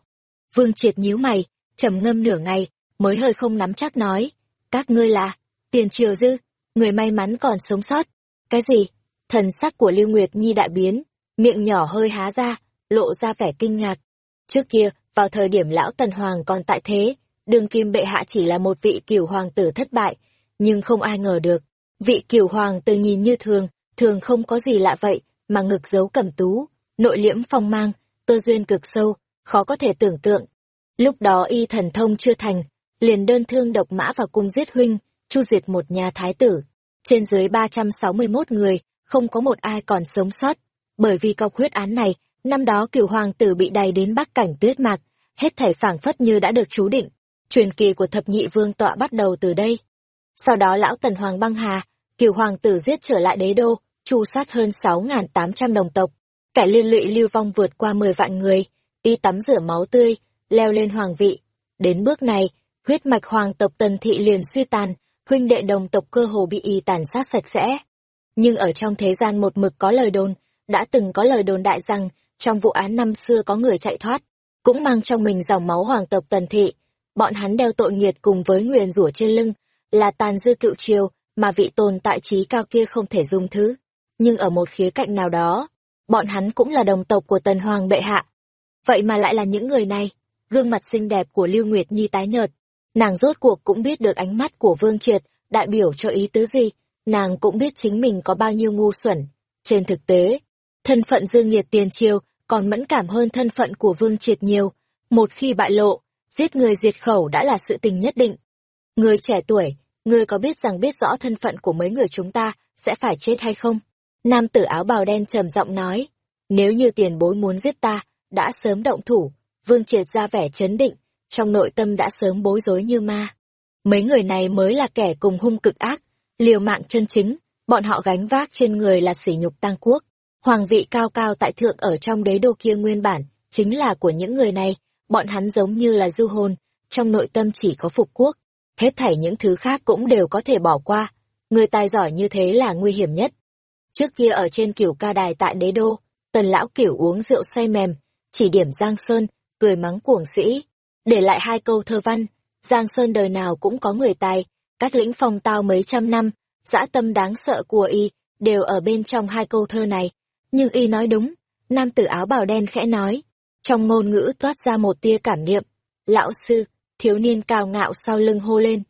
Vương Triệt nhíu mày, trầm ngâm nửa ngày, mới hơi không nắm chắc nói, các ngươi là, tiền triều dư, người may mắn còn sống sót. Cái gì? Thần sắc của Lưu Nguyệt Nhi đại biến, miệng nhỏ hơi há ra, lộ ra vẻ kinh ngạc. Trước kia, vào thời điểm lão Tần Hoàng còn tại thế, đường kim bệ hạ chỉ là một vị cửu hoàng tử thất bại, nhưng không ai ngờ được. Vị cửu hoàng tử nhìn như thường, thường không có gì lạ vậy, mà ngực giấu cẩm tú, nội liễm phong mang, cơ duyên cực sâu, khó có thể tưởng tượng. Lúc đó y thần thông chưa thành, liền đơn thương độc mã vào cung giết huynh, chu diệt một nhà thái tử. Trên dưới 361 người, không có một ai còn sống sót. Bởi vì cọc huyết án này, năm đó cửu hoàng tử bị đày đến bắc cảnh tuyết mạc, hết thảy phảng phất như đã được chú định. Truyền kỳ của thập nhị vương tọa bắt đầu từ đây. Sau đó lão tần hoàng băng hà, cửu hoàng tử giết trở lại đế đô, chu sát hơn 6.800 đồng tộc. Kẻ liên lụy lưu vong vượt qua 10 vạn người, y tắm rửa máu tươi, leo lên hoàng vị. Đến bước này, huyết mạch hoàng tộc tần thị liền suy tàn, huynh đệ đồng tộc cơ hồ bị y tàn sát sạch sẽ. Nhưng ở trong thế gian một mực có lời đồn, đã từng có lời đồn đại rằng, trong vụ án năm xưa có người chạy thoát, cũng mang trong mình dòng máu hoàng tộc tần thị. Bọn hắn đeo tội nghiệt cùng với nguyền rủa trên lưng, là tàn dư cựu triều mà vị tồn tại trí cao kia không thể dung thứ. Nhưng ở một khía cạnh nào đó, bọn hắn cũng là đồng tộc của tần hoàng bệ hạ. Vậy mà lại là những người này, gương mặt xinh đẹp của Lưu Nguyệt Nhi tái nhợt. Nàng rốt cuộc cũng biết được ánh mắt của Vương Triệt, đại biểu cho ý tứ gì, nàng cũng biết chính mình có bao nhiêu ngu xuẩn. Trên thực tế, thân phận Dương Nhiệt tiền triều còn mẫn cảm hơn thân phận của Vương Triệt nhiều. Một khi bại lộ, giết người diệt khẩu đã là sự tình nhất định. Người trẻ tuổi, người có biết rằng biết rõ thân phận của mấy người chúng ta sẽ phải chết hay không? Nam tử áo bào đen trầm giọng nói, nếu như tiền bối muốn giết ta, đã sớm động thủ, Vương Triệt ra vẻ chấn định, trong nội tâm đã sớm bối rối như ma. Mấy người này mới là kẻ cùng hung cực ác, liều mạng chân chính, bọn họ gánh vác trên người là sỉ nhục tăng quốc. Hoàng vị cao cao tại thượng ở trong đế đô kia nguyên bản, chính là của những người này, bọn hắn giống như là du hồn, trong nội tâm chỉ có phục quốc. Hết thảy những thứ khác cũng đều có thể bỏ qua, người tài giỏi như thế là nguy hiểm nhất. Trước kia ở trên kiểu ca đài tại đế đô, tần lão kiểu uống rượu say mềm, chỉ điểm Giang Sơn, cười mắng cuồng sĩ, để lại hai câu thơ văn, Giang Sơn đời nào cũng có người tài, các lĩnh phong tao mấy trăm năm, dã tâm đáng sợ của y, đều ở bên trong hai câu thơ này. Nhưng y nói đúng, nam tử áo bào đen khẽ nói, trong ngôn ngữ toát ra một tia cảm niệm. Lão sư, thiếu niên cao ngạo sau lưng hô lên.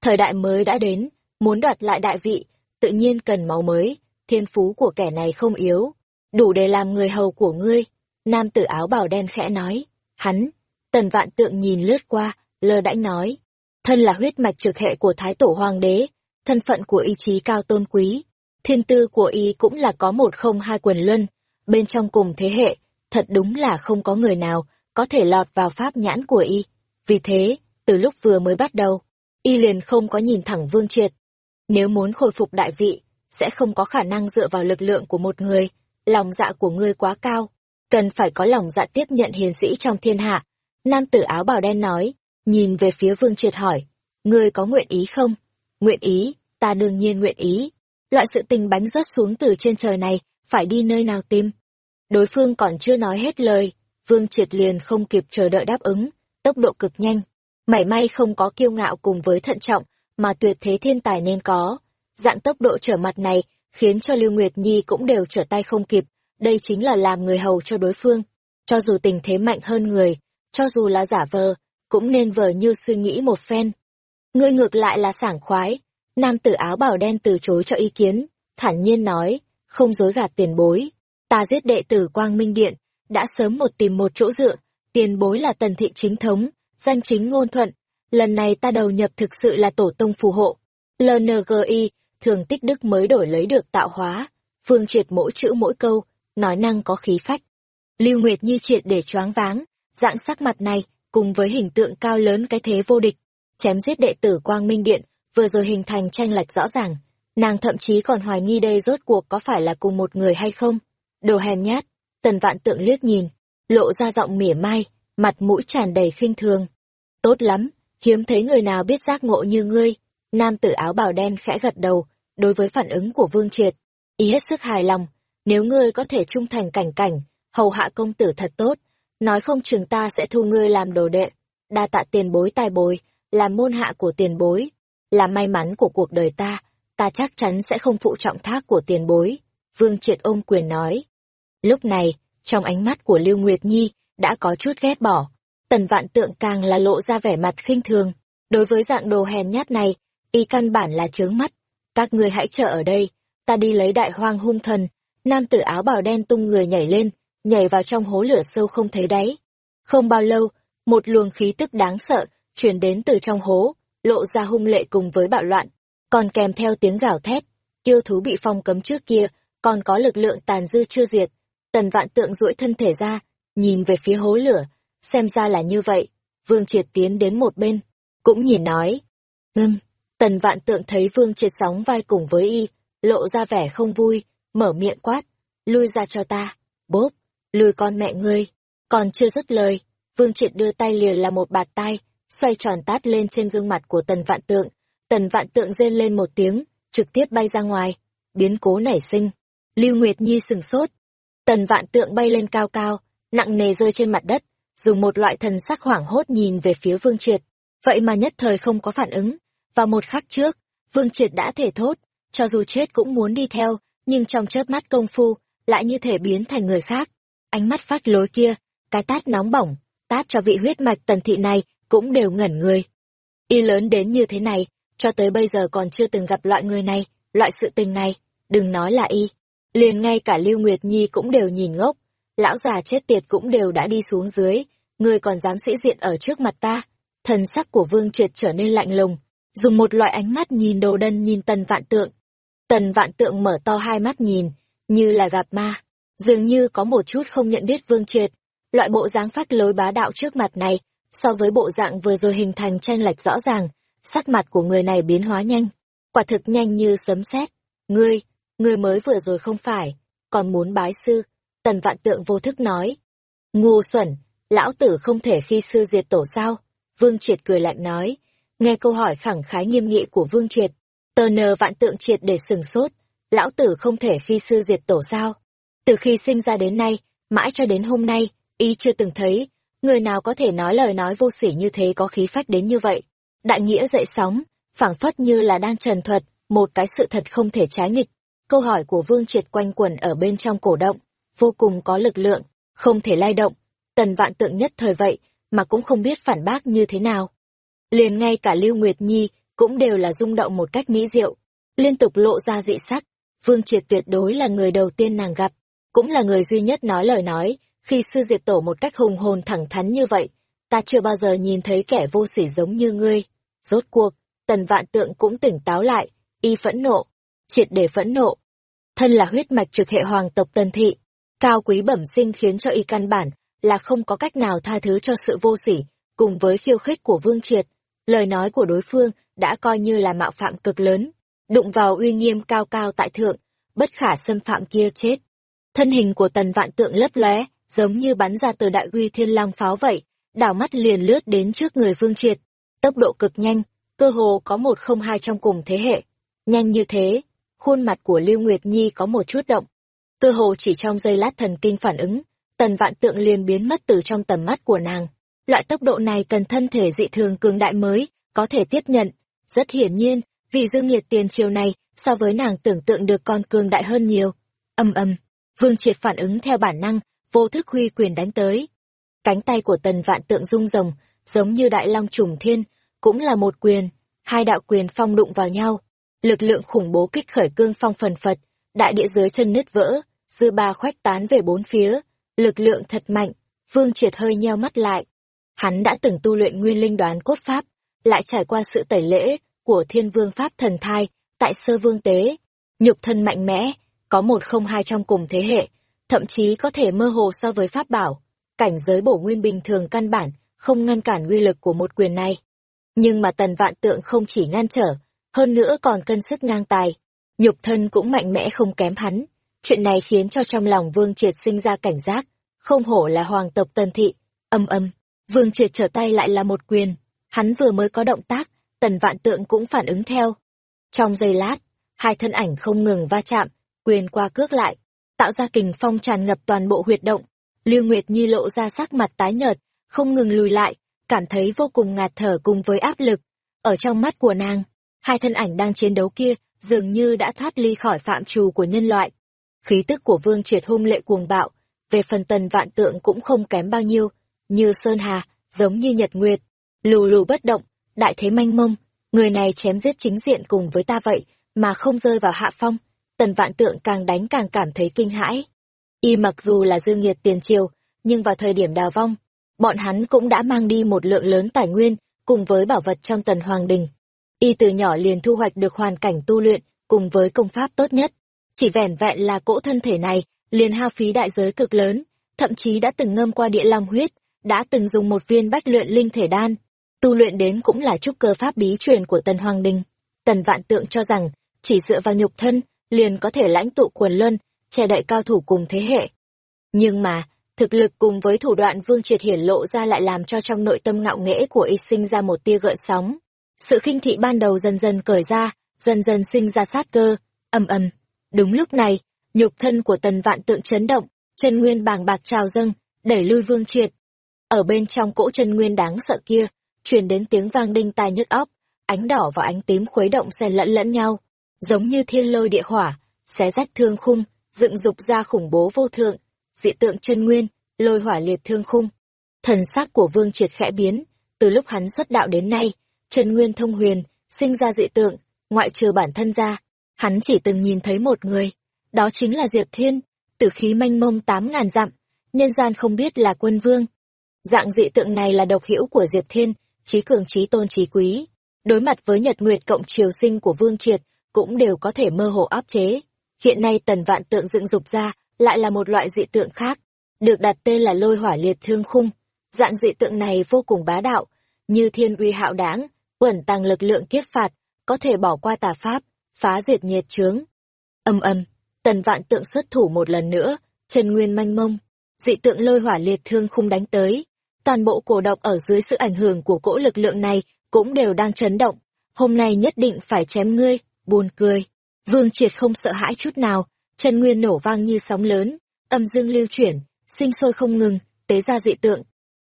Thời đại mới đã đến, muốn đoạt lại đại vị, tự nhiên cần máu mới, thiên phú của kẻ này không yếu, đủ để làm người hầu của ngươi. Nam tử áo bào đen khẽ nói, hắn, tần vạn tượng nhìn lướt qua, lơ đãnh nói, thân là huyết mạch trực hệ của thái tổ hoàng đế, thân phận của ý chí cao tôn quý, thiên tư của y cũng là có một không hai quần luân, bên trong cùng thế hệ, thật đúng là không có người nào có thể lọt vào pháp nhãn của y. Vì thế, từ lúc vừa mới bắt đầu, y liền không có nhìn thẳng Vương Triệt. Nếu muốn khôi phục đại vị, sẽ không có khả năng dựa vào lực lượng của một người, lòng dạ của ngươi quá cao, cần phải có lòng dạ tiếp nhận hiền sĩ trong thiên hạ. Nam tử áo bào đen nói, nhìn về phía Vương Triệt hỏi, ngươi có nguyện ý không? Nguyện ý, ta đương nhiên nguyện ý. Loại sự tình bánh rớt xuống từ trên trời này, phải đi nơi nào tìm? Đối phương còn chưa nói hết lời, Vương Triệt liền không kịp chờ đợi đáp ứng, tốc độ cực nhanh. Mảy may không có kiêu ngạo cùng với thận trọng, mà tuyệt thế thiên tài nên có. Dạng tốc độ trở mặt này, khiến cho Lưu Nguyệt Nhi cũng đều trở tay không kịp, đây chính là làm người hầu cho đối phương. Cho dù tình thế mạnh hơn người, cho dù là giả vờ, cũng nên vờ như suy nghĩ một phen. Ngươi ngược lại là sảng khoái. Nam tử áo bảo đen từ chối cho ý kiến, thản nhiên nói, không dối gạt tiền bối. Ta giết đệ tử Quang Minh Điện, đã sớm một tìm một chỗ dựa, tiền bối là tần thị chính thống, danh chính ngôn thuận. Lần này ta đầu nhập thực sự là tổ tông phù hộ. LNGI, thường tích đức mới đổi lấy được tạo hóa. Phương triệt mỗi chữ mỗi câu, nói năng có khí phách. Lưu Nguyệt như triệt để choáng váng, dạng sắc mặt này, cùng với hình tượng cao lớn cái thế vô địch, chém giết đệ tử Quang Minh Điện, vừa rồi hình thành tranh lệch rõ ràng. Nàng thậm chí còn hoài nghi đây rốt cuộc có phải là cùng một người hay không. Đồ hèn nhát, tần vạn tượng liếc nhìn, lộ ra giọng mỉa mai, mặt mũi tràn đầy khinh thường. Tốt lắm, hiếm thấy người nào biết giác ngộ như ngươi. Nam tử áo bào đen khẽ gật đầu, đối với phản ứng của Vương Triệt. Ý hết sức hài lòng, nếu ngươi có thể trung thành cảnh cảnh, hầu hạ công tử thật tốt, nói không chừng ta sẽ thu ngươi làm đồ đệ. Đa tạ tiền bối tài bối, làm môn hạ của tiền bối, là may mắn của cuộc đời ta, ta chắc chắn sẽ không phụ trọng thác của tiền bối. Vương Triệt ôm quyền nói. Lúc này, trong ánh mắt của Lưu Nguyệt Nhi, đã có chút ghét bỏ. Tần vạn tượng càng là lộ ra vẻ mặt khinh thường. Đối với dạng đồ hèn nhát này, y căn bản là trướng mắt. Các ngươi hãy chờ ở đây, ta đi lấy đại hoang hung thần. Nam tử áo bào đen tung người nhảy lên, nhảy vào trong hố lửa sâu không thấy đáy. Không bao lâu, một luồng khí tức đáng sợ, truyền đến từ trong hố, lộ ra hung lệ cùng với bạo loạn, còn kèm theo tiếng gào thét. Yêu thú bị phong cấm trước kia, còn có lực lượng tàn dư chưa diệt. Tần vạn tượng duỗi thân thể ra, nhìn về phía hố lửa, xem ra là như vậy. Vương Triệt tiến đến một bên, cũng nhìn nói. Ngưng. tần vạn tượng thấy Vương Triệt sóng vai cùng với y, lộ ra vẻ không vui, mở miệng quát, lui ra cho ta, bốp, lùi con mẹ ngươi. Còn chưa dứt lời, Vương Triệt đưa tay lìa là một bạt tay, xoay tròn tát lên trên gương mặt của tần vạn tượng. Tần vạn tượng rên lên một tiếng, trực tiếp bay ra ngoài. Biến cố nảy sinh. Lưu Nguyệt Nhi sừng sốt. Tần vạn tượng bay lên cao cao, nặng nề rơi trên mặt đất, dùng một loại thần sắc hoảng hốt nhìn về phía Vương Triệt. Vậy mà nhất thời không có phản ứng. Vào một khắc trước, Vương Triệt đã thể thốt, cho dù chết cũng muốn đi theo, nhưng trong chớp mắt công phu, lại như thể biến thành người khác. Ánh mắt phát lối kia, cái tát nóng bỏng, tát cho vị huyết mạch tần thị này cũng đều ngẩn người. Y lớn đến như thế này, cho tới bây giờ còn chưa từng gặp loại người này, loại sự tình này, đừng nói là y. Liền ngay cả Lưu Nguyệt Nhi cũng đều nhìn ngốc, lão già chết tiệt cũng đều đã đi xuống dưới, người còn dám sĩ diện ở trước mặt ta. Thần sắc của Vương Triệt trở nên lạnh lùng, dùng một loại ánh mắt nhìn đồ đân nhìn tần vạn tượng. Tần vạn tượng mở to hai mắt nhìn, như là gặp ma, dường như có một chút không nhận biết Vương Triệt. Loại bộ dáng phát lối bá đạo trước mặt này, so với bộ dạng vừa rồi hình thành tranh lệch rõ ràng, sắc mặt của người này biến hóa nhanh, quả thực nhanh như sấm sét. Ngươi, ngươi mới vừa rồi không phải, còn muốn bái sư, tần vạn tượng vô thức nói. Ngu xuẩn, lão tử không thể khi sư diệt tổ sao? Vương Triệt cười lạnh nói, nghe câu hỏi khẳng khái nghiêm nghị của Vương Triệt, tờ nờ vạn tượng triệt để sừng sốt, lão tử không thể khi sư diệt tổ sao? Từ khi sinh ra đến nay, mãi cho đến hôm nay, ý chưa từng thấy, người nào có thể nói lời nói vô sỉ như thế có khí phách đến như vậy. Đại nghĩa dậy sóng, phảng phất như là đang trần thuật, một cái sự thật không thể trái nghịch. Câu hỏi của Vương Triệt quanh quẩn ở bên trong cổ động, vô cùng có lực lượng, không thể lay động. Tần vạn tượng nhất thời vậy, mà cũng không biết phản bác như thế nào. Liền ngay cả Lưu Nguyệt Nhi cũng đều là rung động một cách mỹ diệu, liên tục lộ ra dị sắc. Vương Triệt tuyệt đối là người đầu tiên nàng gặp, cũng là người duy nhất nói lời nói, khi sư diệt tổ một cách hùng hồn thẳng thắn như vậy, ta chưa bao giờ nhìn thấy kẻ vô sỉ giống như ngươi. Rốt cuộc, tần vạn tượng cũng tỉnh táo lại, y phẫn nộ, triệt để phẫn nộ. Thân là huyết mạch trực hệ hoàng tộc tần thị, cao quý bẩm sinh khiến cho y căn bản là không có cách nào tha thứ cho sự vô sỉ, cùng với khiêu khích của vương triệt. Lời nói của đối phương đã coi như là mạo phạm cực lớn, đụng vào uy nghiêm cao cao tại thượng, bất khả xâm phạm kia chết. Thân hình của tần vạn tượng lấp lóe, giống như bắn ra từ đại uy thiên long pháo vậy, đảo mắt liền lướt đến trước người Vương Triệt. Tốc độ cực nhanh, cơ hồ có một không hai trong cùng thế hệ. Nhanh như thế, khuôn mặt của Lưu Nguyệt Nhi có một chút động. Cơ hồ chỉ trong giây lát thần kinh phản ứng, tần vạn tượng liền biến mất từ trong tầm mắt của nàng. Loại tốc độ này cần thân thể dị thường cường đại mới, có thể tiếp nhận. Rất hiển nhiên, vì dương nhiệt tiền triều này, so với nàng tưởng tượng được con cường đại hơn nhiều. Âm âm, Vương Triệt phản ứng theo bản năng, vô thức huy quyền đánh tới. Cánh tay của tần vạn tượng rung rồng, giống như đại long trùng thiên, cũng là một quyền, hai đạo quyền phong đụng vào nhau. Lực lượng khủng bố kích khởi cương phong phần phật, đại địa dưới chân nứt vỡ, dư ba khoách tán về bốn phía, lực lượng thật mạnh, vương triệt hơi nheo mắt lại. Hắn đã từng tu luyện nguyên linh đoán cốt pháp, lại trải qua sự tẩy lễ của thiên vương pháp thần thai tại sơ vương tế. Nhục thân mạnh mẽ, có một không hai trong cùng thế hệ, thậm chí có thể mơ hồ so với pháp bảo. Cảnh giới bổ nguyên bình thường căn bản, không ngăn cản uy lực của một quyền này. Nhưng mà tần vạn tượng không chỉ ngăn trở, hơn nữa còn cân sức ngang tài. Nhục thân cũng mạnh mẽ không kém hắn. Chuyện này khiến cho trong lòng Vương Triệt sinh ra cảnh giác, không hổ là hoàng tộc tần thị. Âm âm, Vương Triệt trở tay lại là một quyền. Hắn vừa mới có động tác, tần vạn tượng cũng phản ứng theo. Trong giây lát, hai thân ảnh không ngừng va chạm, quyền qua cước lại, tạo ra kình phong tràn ngập toàn bộ huyệt động. Lưu Nguyệt Nhi lộ ra sắc mặt tái nhợt, không ngừng lùi lại, cảm thấy vô cùng ngạt thở cùng với áp lực. Ở trong mắt của nàng, hai thân ảnh đang chiến đấu kia dường như đã thoát ly khỏi phạm trù của nhân loại. Khí tức của Vương Triệt hung lệ cuồng bạo, về phần tần vạn tượng cũng không kém bao nhiêu, như Sơn Hà, giống như nhật nguyệt, lù lù bất động, đại thế manh mông, người này chém giết chính diện cùng với ta vậy, mà không rơi vào hạ phong. Tần vạn tượng càng đánh càng cảm thấy kinh hãi. Y mặc dù là dương nhiệt tiền triều, nhưng vào thời điểm đào vong, bọn hắn cũng đã mang đi một lượng lớn tài nguyên, cùng với bảo vật trong tần hoàng đình. Y từ nhỏ liền thu hoạch được hoàn cảnh tu luyện, cùng với công pháp tốt nhất. Chỉ vẻn vẹn là cỗ thân thể này, liền hao phí đại giới cực lớn, thậm chí đã từng ngâm qua địa long huyết, đã từng dùng một viên bách luyện linh thể đan, tu luyện đến cũng là trúc cơ pháp bí truyền của Tần Hoàng Đình. Tần Vạn Tượng cho rằng, chỉ dựa vào nhục thân, liền có thể lãnh tụ quần luân, che đậy cao thủ cùng thế hệ. Nhưng mà, thực lực cùng với thủ đoạn Vương Triệt hiển lộ ra lại làm cho trong nội tâm ngạo nghễ của y sinh ra một tia gợn sóng. Sự khinh thị ban đầu dần dần cởi ra, dần dần sinh ra sát cơ, ầm ầm. Đúng lúc này, nhục thân của Tần Vạn Tượng chấn động, chân nguyên bàng bạc trào dâng, đẩy lui Vương Triệt. Ở bên trong cỗ chân nguyên đáng sợ kia, truyền đến tiếng vang đinh tai nhức óc, ánh đỏ và ánh tím khuấy động xen lẫn lẫn nhau, giống như thiên lôi địa hỏa, xé rách thương khung, dựng dục ra khủng bố vô thượng, dị tượng chân nguyên, lôi hỏa liệt thương khung. Thần sắc của Vương Triệt khẽ biến, từ lúc hắn xuất đạo đến nay, chân nguyên thông huyền, sinh ra dị tượng, ngoại trừ bản thân ra, hắn chỉ từng nhìn thấy một người, đó chính là Diệp Thiên, tử khí manh mông tám ngàn dặm, nhân gian không biết là quân vương. Dạng dị tượng này là độc hữu của Diệp Thiên, trí cường trí tôn trí quý. Đối mặt với nhật nguyệt cộng triều sinh của Vương Triệt, cũng đều có thể mơ hồ áp chế. Hiện nay tần vạn tượng dựng dục ra, lại là một loại dị tượng khác, được đặt tên là lôi hỏa liệt thương khung. Dạng dị tượng này vô cùng bá đạo, như thiên uy hạo đáng, quẩn tăng lực lượng kiếp phạt, có thể bỏ qua tà pháp, phá diệt nhiệt chướng. Âm âm, tần vạn tượng xuất thủ một lần nữa, chân nguyên manh mông, dị tượng lôi hỏa liệt thương khung đánh tới. Toàn bộ cổ động ở dưới sự ảnh hưởng của cỗ lực lượng này cũng đều đang chấn động. Hôm nay nhất định phải chém ngươi, buồn cười. Vương triệt không sợ hãi chút nào, chân nguyên nổ vang như sóng lớn, âm dương lưu chuyển, sinh sôi không ngừng, tế ra dị tượng.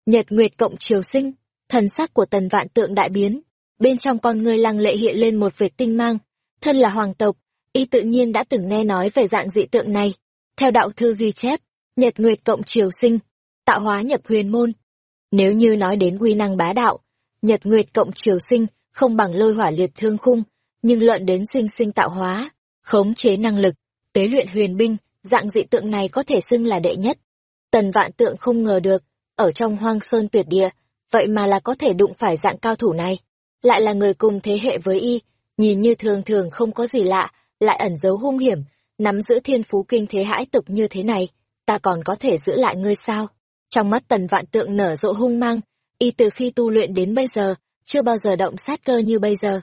Nhật nguyệt cộng chiều sinh, thần sắc của tần vạn tượng đại biến, bên trong con ngươi lăng lệ hiện lên một vệt tinh mang. Thân là hoàng tộc, y tự nhiên đã từng nghe nói về dạng dị tượng này. Theo đạo thư ghi chép, Nhật Nguyệt cộng triều sinh, tạo hóa nhập huyền môn. Nếu như nói đến quy năng bá đạo, Nhật Nguyệt cộng triều sinh không bằng lôi hỏa liệt thương khung, nhưng luận đến sinh sinh tạo hóa, khống chế năng lực, tế luyện huyền binh, dạng dị tượng này có thể xưng là đệ nhất. Tần vạn tượng không ngờ được, ở trong hoang sơn tuyệt địa, vậy mà là có thể đụng phải dạng cao thủ này. Lại là người cùng thế hệ với y, nhìn như thường thường không có gì lạ, lại ẩn giấu hung hiểm, nắm giữ thiên phú kinh thế hãi tục như thế này, ta còn có thể giữ lại ngươi sao? Trong mắt tần vạn tượng nở rộ hung mang, y từ khi tu luyện đến bây giờ, chưa bao giờ động sát cơ như bây giờ.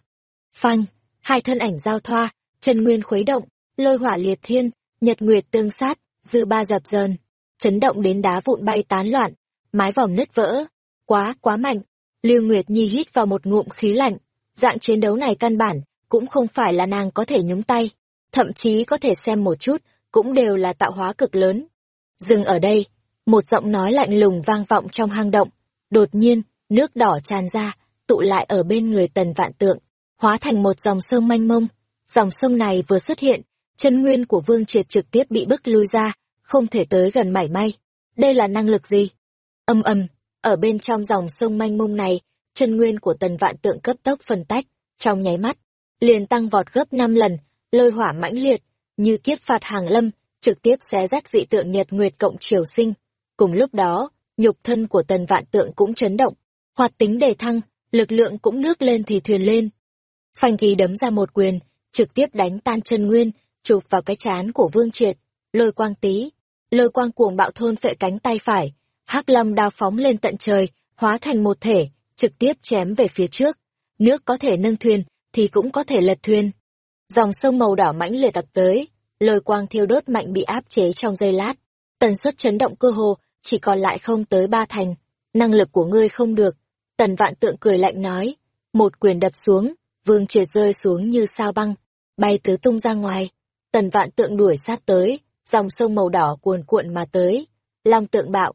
Phanh, hai thân ảnh giao thoa, trần nguyên khuấy động, lôi hỏa liệt thiên, nhật nguyệt tương sát, dư ba dập dờn, chấn động đến đá vụn bay tán loạn, mái vòm nứt vỡ. Quá, quá mạnh. Lưu Nguyệt Nhi hít vào một ngụm khí lạnh. Dạng chiến đấu này căn bản, cũng không phải là nàng có thể nhúng tay. Thậm chí có thể xem một chút, cũng đều là tạo hóa cực lớn. Dừng ở đây, một giọng nói lạnh lùng vang vọng trong hang động. Đột nhiên, nước đỏ tràn ra, tụ lại ở bên người tần vạn tượng, hóa thành một dòng sông manh mông. Dòng sông này vừa xuất hiện, chân nguyên của Vương Triệt trực tiếp bị bức lui ra, không thể tới gần mảy may. Đây là năng lực gì? Âm âm, ở bên trong dòng sông manh mông này, chân nguyên của tần vạn tượng cấp tốc phân tách, trong nháy mắt, liền tăng vọt gấp năm lần, lôi hỏa mãnh liệt, như kiếp phạt hàng lâm, trực tiếp xé rách dị tượng nhật nguyệt cộng triều sinh. Cùng lúc đó, nhục thân của tần vạn tượng cũng chấn động, hoạt tính đề thăng, lực lượng cũng nước lên thì thuyền lên. Phanh khí đấm ra một quyền, trực tiếp đánh tan chân nguyên, chụp vào cái chán của Vương Triệt, lôi quang tí, lôi quang cuồng bạo thôn phệ cánh tay phải, hắc long đao phóng lên tận trời, hóa thành một thể, trực tiếp chém về phía trước. Nước có thể nâng thuyền, thì cũng có thể lật thuyền. Dòng sông màu đỏ mãnh liệt tập tới, lôi quang thiêu đốt mạnh bị áp chế trong giây lát. Tần suất chấn động cơ hồ, chỉ còn lại không tới ba thành. Năng lực của ngươi không được. Tần vạn tượng cười lạnh nói. Một quyền đập xuống, vương triệt rơi xuống như sao băng, bay tứ tung ra ngoài. Tần vạn tượng đuổi sát tới, dòng sông màu đỏ cuồn cuộn mà tới. Long tượng bạo,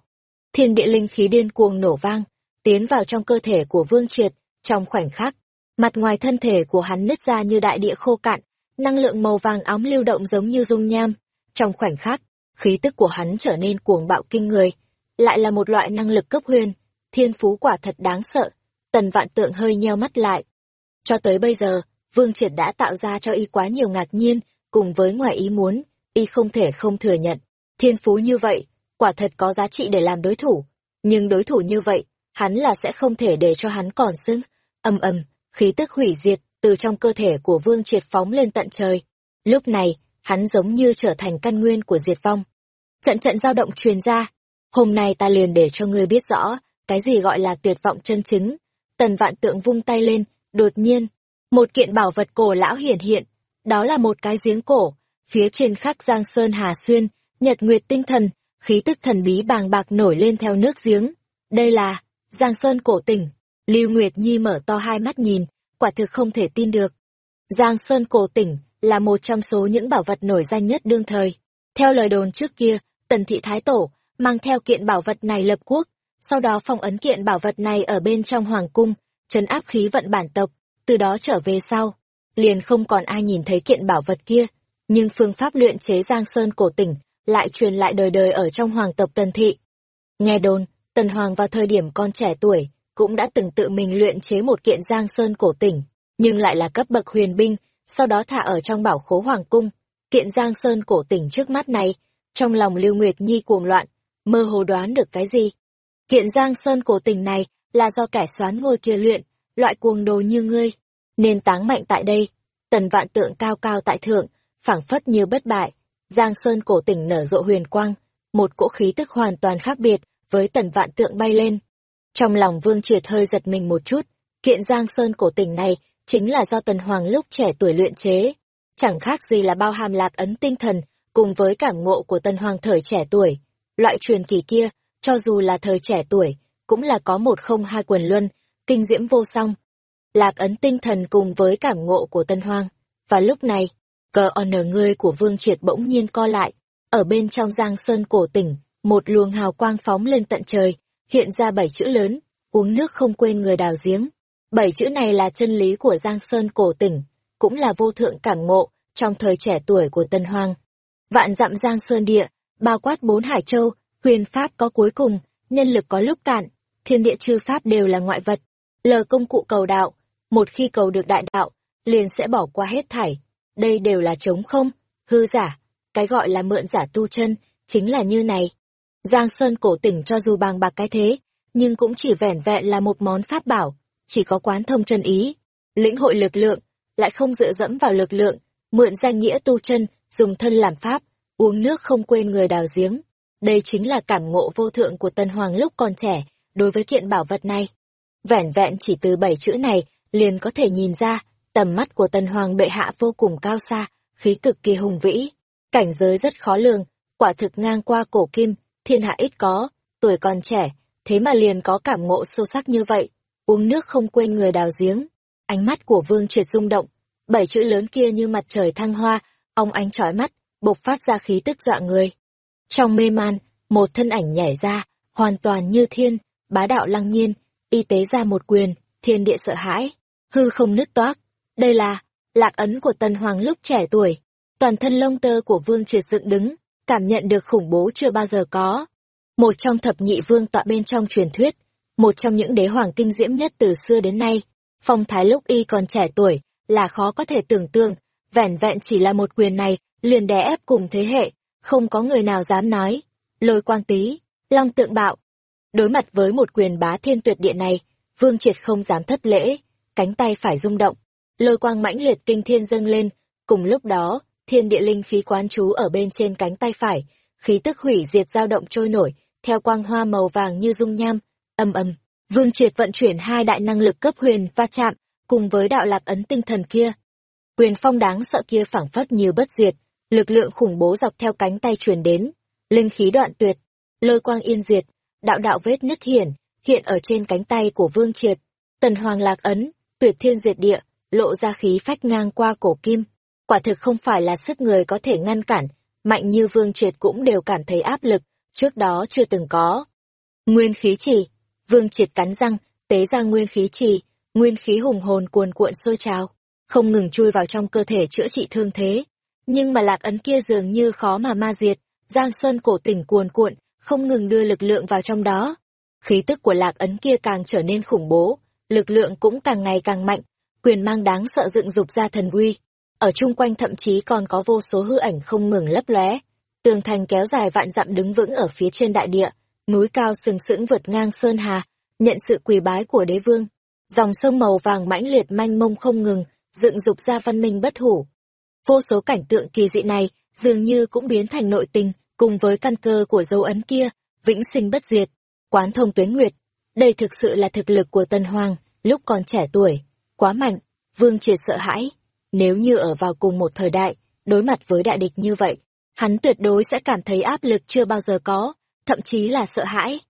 thiên địa linh khí điên cuồng nổ vang, tiến vào trong cơ thể của vương triệt, trong khoảnh khắc. Mặt ngoài thân thể của hắn nứt ra như đại địa khô cạn, năng lượng màu vàng óng lưu động giống như dung nham. Trong khoảnh khắc, khí tức của hắn trở nên cuồng bạo kinh người, lại là một loại năng lực cấp huyền. thiên phú quả thật đáng sợ. Tần vạn tượng hơi nheo mắt lại. Cho tới bây giờ, Vương Triệt đã tạo ra cho y quá nhiều ngạc nhiên, cùng với ngoài ý muốn, y không thể không thừa nhận. Thiên phú như vậy, quả thật có giá trị để làm đối thủ. Nhưng đối thủ như vậy, hắn là sẽ không thể để cho hắn còn sưng. Âm ầm, khí tức hủy diệt từ trong cơ thể của Vương Triệt phóng lên tận trời. Lúc này, hắn giống như trở thành căn nguyên của diệt vong. Trận trận dao động truyền ra. Hôm nay ta liền để cho ngươi biết rõ, cái gì gọi là tuyệt vọng chân chính. Tần vạn tượng vung tay lên, đột nhiên, một kiện bảo vật cổ lão hiển hiện. Đó là một cái giếng cổ, phía trên khắc Giang Sơn Hà Xuyên, Nhật Nguyệt Tinh Thần, khí tức thần bí bàng bạc nổi lên theo nước giếng. Đây là Giang Sơn cổ tỉnh. Lưu Nguyệt Nhi mở to hai mắt nhìn, quả thực không thể tin được. Giang Sơn cổ tỉnh là một trong số những bảo vật nổi danh nhất đương thời. Theo lời đồn trước kia, Tần Thị Thái Tổ mang theo kiện bảo vật này lập quốc, sau đó phong ấn kiện bảo vật này ở bên trong hoàng cung, trấn áp khí vận bản tộc, từ đó trở về sau. Liền không còn ai nhìn thấy kiện bảo vật kia, nhưng phương pháp luyện chế Giang Sơn cổ tỉnh lại truyền lại đời đời ở trong hoàng tộc Tần Thị. Nghe đồn, Tần Hoàng vào thời điểm con trẻ tuổi, cũng đã từng tự mình luyện chế một kiện Giang Sơn cổ tỉnh, nhưng lại là cấp bậc huyền binh, sau đó thả ở trong bảo khố hoàng cung. Kiện Giang Sơn cổ tỉnh trước mắt này, trong lòng Lưu Nguyệt Nhi cuồng loạn, mơ hồ đoán được cái gì. Kiện Giang Sơn cổ tỉnh này là do kẻ xoán ngôi kia luyện, loại cuồng đồ như ngươi, nên táng mạnh tại đây. Tần vạn tượng cao cao tại thượng, phảng phất như bất bại, Giang Sơn cổ tỉnh nở rộ huyền quang, một cỗ khí tức hoàn toàn khác biệt với tần vạn tượng bay lên. Trong lòng Vương Triệt hơi giật mình một chút, kiện Giang Sơn cổ tỉnh này chính là do tần hoàng lúc trẻ tuổi luyện chế. Chẳng khác gì là bao hàm lạc ấn tinh thần, cùng với cảm ngộ của tần hoàng thời trẻ tuổi. Loại truyền kỳ kia, cho dù là thời trẻ tuổi, cũng là có một không hai quần luân, kinh diễm vô song. Lạc ấn tinh thần cùng với cảm ngộ của tân hoàng. Và lúc này, cờ on ngươi của Vương Triệt bỗng nhiên co lại. Ở bên trong giang sơn cổ tỉnh, một luồng hào quang phóng lên tận trời, hiện ra bảy chữ lớn, uống nước không quên người đào giếng. Bảy chữ này là chân lý của Giang Sơn cổ tỉnh, cũng là vô thượng cảm ngộ trong thời trẻ tuổi của Tân Hoàng. Vạn dặm Giang Sơn địa, bao quát bốn hải châu, huyền pháp có cuối cùng, nhân lực có lúc cạn, thiên địa chư pháp đều là ngoại vật. Lờ công cụ cầu đạo, một khi cầu được đại đạo, liền sẽ bỏ qua hết thảy. Đây đều là trống không, hư giả, cái gọi là mượn giả tu chân, chính là như này. Giang Sơn cổ tỉnh cho dù bằng bạc cái thế, nhưng cũng chỉ vẻn vẹn là một món pháp bảo, chỉ có quán thông chân ý, lĩnh hội lực lượng, lại không dựa dẫm vào lực lượng, mượn danh nghĩa tu chân, dùng thân làm pháp, uống nước không quên người đào giếng. Đây chính là cảm ngộ vô thượng của Tân Hoàng lúc còn trẻ, đối với kiện bảo vật này. Vẻn vẹn chỉ từ bảy chữ này, liền có thể nhìn ra, tầm mắt của Tân Hoàng bệ hạ vô cùng cao xa, khí cực kỳ hùng vĩ. Cảnh giới rất khó lường, quả thực ngang qua cổ kim, thiên hạ ít có, tuổi còn trẻ, thế mà liền có cảm ngộ sâu sắc như vậy uống nước không quên người đào giếng. Ánh mắt của Vương Triệt rung động, bảy chữ lớn kia như mặt trời thăng hoa, ông ánh trói mắt, bộc phát ra khí tức dọa người. Trong mê man, một thân ảnh nhảy ra, hoàn toàn như thiên, bá đạo lăng nhiên, y tế ra một quyền, thiên địa sợ hãi, hư không nứt toác. Đây là lạc ấn của Tần Hoàng lúc trẻ tuổi. Toàn thân lông tơ của Vương Triệt dựng đứng, cảm nhận được khủng bố chưa bao giờ có. Một trong thập nhị vương tọa bên trong truyền thuyết, một trong những đế hoàng kinh diễm nhất từ xưa đến nay. Phong thái lúc y còn trẻ tuổi, là khó có thể tưởng tượng, vẻn vẹn chỉ là một quyền này, liền đè ép cùng thế hệ, không có người nào dám nói. Lôi quang tý, long tượng bạo. Đối mặt với một quyền bá thiên tuyệt địa này, Vương Triệt không dám thất lễ, cánh tay phải rung động. Lôi quang mãnh liệt kinh thiên dâng lên, cùng lúc đó, thiên địa linh khí quán trú ở bên trên cánh tay phải, khí tức hủy diệt dao động trôi nổi, theo quang hoa màu vàng như dung nham, âm âm. Vương triệt vận chuyển hai đại năng lực cấp huyền va chạm cùng với đạo lạc ấn tinh thần kia. Quyền phong đáng sợ kia phảng phất như bất diệt, lực lượng khủng bố dọc theo cánh tay truyền đến, linh khí đoạn tuyệt, lôi quang yên diệt, đạo đạo vết nứt hiển, hiện ở trên cánh tay của vương triệt. Tần hoàng lạc ấn, tuyệt thiên diệt địa, lộ ra khí phách ngang qua cổ kim. Quả thực không phải là sức người có thể ngăn cản, mạnh như vương triệt cũng đều cảm thấy áp lực, trước đó chưa từng có. Nguyên khí chỉ Vương triệt cắn răng, tế ra nguyên khí trì, nguyên khí hùng hồn cuồn cuộn sôi trào, không ngừng chui vào trong cơ thể chữa trị thương thế. Nhưng mà lạc ấn kia dường như khó mà ma diệt, Giang Sơn cổ tỉnh cuồn cuộn, không ngừng đưa lực lượng vào trong đó. Khí tức của lạc ấn kia càng trở nên khủng bố, lực lượng cũng càng ngày càng mạnh, quyền mang đáng sợ dựng dục ra thần uy. Ở chung quanh thậm chí còn có vô số hư ảnh không ngừng lấp lóe. Tường thành kéo dài vạn dặm đứng vững ở phía trên đại địa, núi cao sừng sững vượt ngang sơn hà, nhận sự quỳ bái của đế vương. Dòng sông màu vàng mãnh liệt manh mông không ngừng, dựng dục ra văn minh bất hủ. Vô số cảnh tượng kỳ dị này dường như cũng biến thành nội tình, cùng với căn cơ của dấu ấn kia, vĩnh sinh bất diệt, quán thông tuyến nguyệt. Đây thực sự là thực lực của Tân Hoàng, lúc còn trẻ tuổi, quá mạnh, Vương Triệt sợ hãi. Nếu như ở vào cùng một thời đại, đối mặt với đại địch như vậy, hắn tuyệt đối sẽ cảm thấy áp lực chưa bao giờ có, thậm chí là sợ hãi.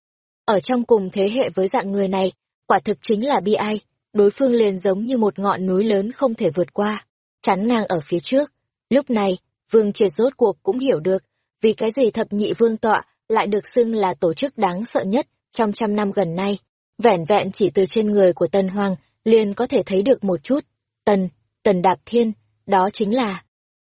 Ở trong cùng thế hệ với dạng người này, quả thực chính là bi ai, đối phương liền giống như một ngọn núi lớn không thể vượt qua, chắn ngang ở phía trước. Lúc này, Vương Triệt rốt cuộc cũng hiểu được, vì cái gì thập nhị vương tọa lại được xưng là tổ chức đáng sợ nhất trong trăm năm gần nay. Vẻn vẹn chỉ từ trên người của Tân Hoàng liền có thể thấy được một chút. Tần, Tần Đạp Thiên, đó chính là...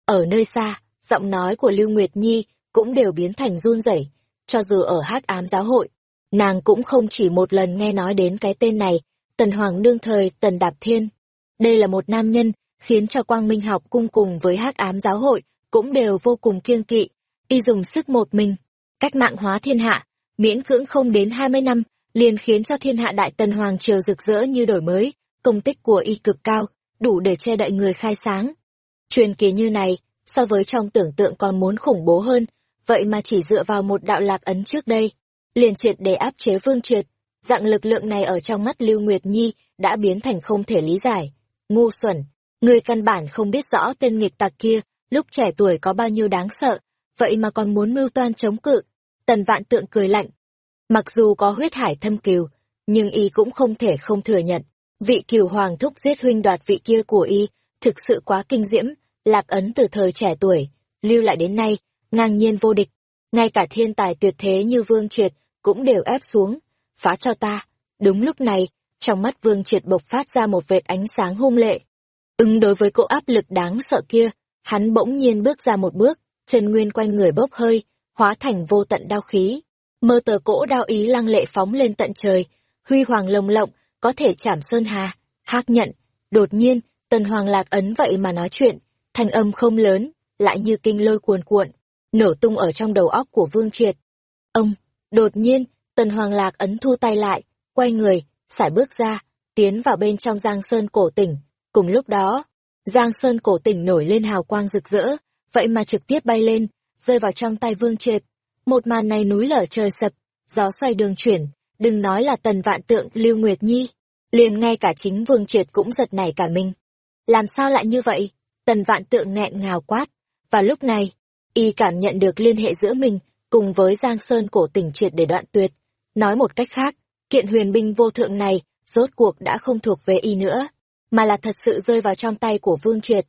Ở nơi xa, giọng nói của Lưu Nguyệt Nhi cũng đều biến thành run rẩy cho dù ở hắc ám giáo hội, nàng cũng không chỉ một lần nghe nói đến cái tên này, Tần Hoàng đương thời Tần Đạp Thiên. Đây là một nam nhân, khiến cho quang minh học cung cùng với hắc ám giáo hội, cũng đều vô cùng kiêng kỵ, y dùng sức một mình, cách mạng hóa thiên hạ, miễn cưỡng không đến 20 năm, liền khiến cho thiên hạ đại tần hoàng triều rực rỡ như đổi mới, công tích của y cực cao, đủ để che đậy người khai sáng. Truyền kỳ như này, so với trong tưởng tượng còn muốn khủng bố hơn, vậy mà chỉ dựa vào một đạo lạc ấn trước đây, liền triệt để áp chế vương triệt, dạng lực lượng này ở trong mắt Lưu Nguyệt Nhi đã biến thành không thể lý giải. Ngu xuẩn, người căn bản không biết rõ tên nghịch tặc kia, lúc trẻ tuổi có bao nhiêu đáng sợ, vậy mà còn muốn mưu toan chống cự. Tần vạn tượng cười lạnh. Mặc dù có huyết hải thâm kiều, nhưng y cũng không thể không thừa nhận. Vị kiều hoàng thúc giết huynh đoạt vị kia của y, thực sự quá kinh diễm, lạc ấn từ thời trẻ tuổi, lưu lại đến nay, ngang nhiên vô địch. Ngay cả thiên tài tuyệt thế như Vương Triệt cũng đều ép xuống, phá cho ta. Đúng lúc này, trong mắt Vương Triệt bộc phát ra một vệt ánh sáng hung lệ. Ứng đối với cỗ áp lực đáng sợ kia, hắn bỗng nhiên bước ra một bước, chân nguyên quanh người bốc hơi, hóa thành vô tận đao khí. Mơ tờ cỗ đao ý lăng lệ phóng lên tận trời, huy hoàng lồng lộng, có thể chảm sơn hà, hắc nhận. Đột nhiên, tần hoàng lạc ấn vậy mà nói chuyện, thanh âm không lớn, lại như kinh lôi cuồn cuộn, nổ tung ở trong đầu óc của Vương Triệt. Ông, đột nhiên, tần hoàng lạc ấn thu tay lại, quay người, sải bước ra, tiến vào bên trong giang sơn cổ tỉnh. Cùng lúc đó, giang sơn cổ tỉnh nổi lên hào quang rực rỡ, vậy mà trực tiếp bay lên, rơi vào trong tay Vương Triệt. Một màn này núi lở trời sập, gió xoay đường chuyển, đừng nói là tần vạn tượng Lưu Nguyệt Nhi, liền ngay cả chính Vương Triệt cũng giật nảy cả mình. Làm sao lại như vậy? Tần vạn tượng nghẹn ngào quát. Và lúc này, y cảm nhận được liên hệ giữa mình cùng với Giang Sơn cổ tỉnh triệt để đoạn tuyệt. Nói một cách khác, kiện huyền binh vô thượng này rốt cuộc đã không thuộc về y nữa, mà là thật sự rơi vào trong tay của Vương Triệt.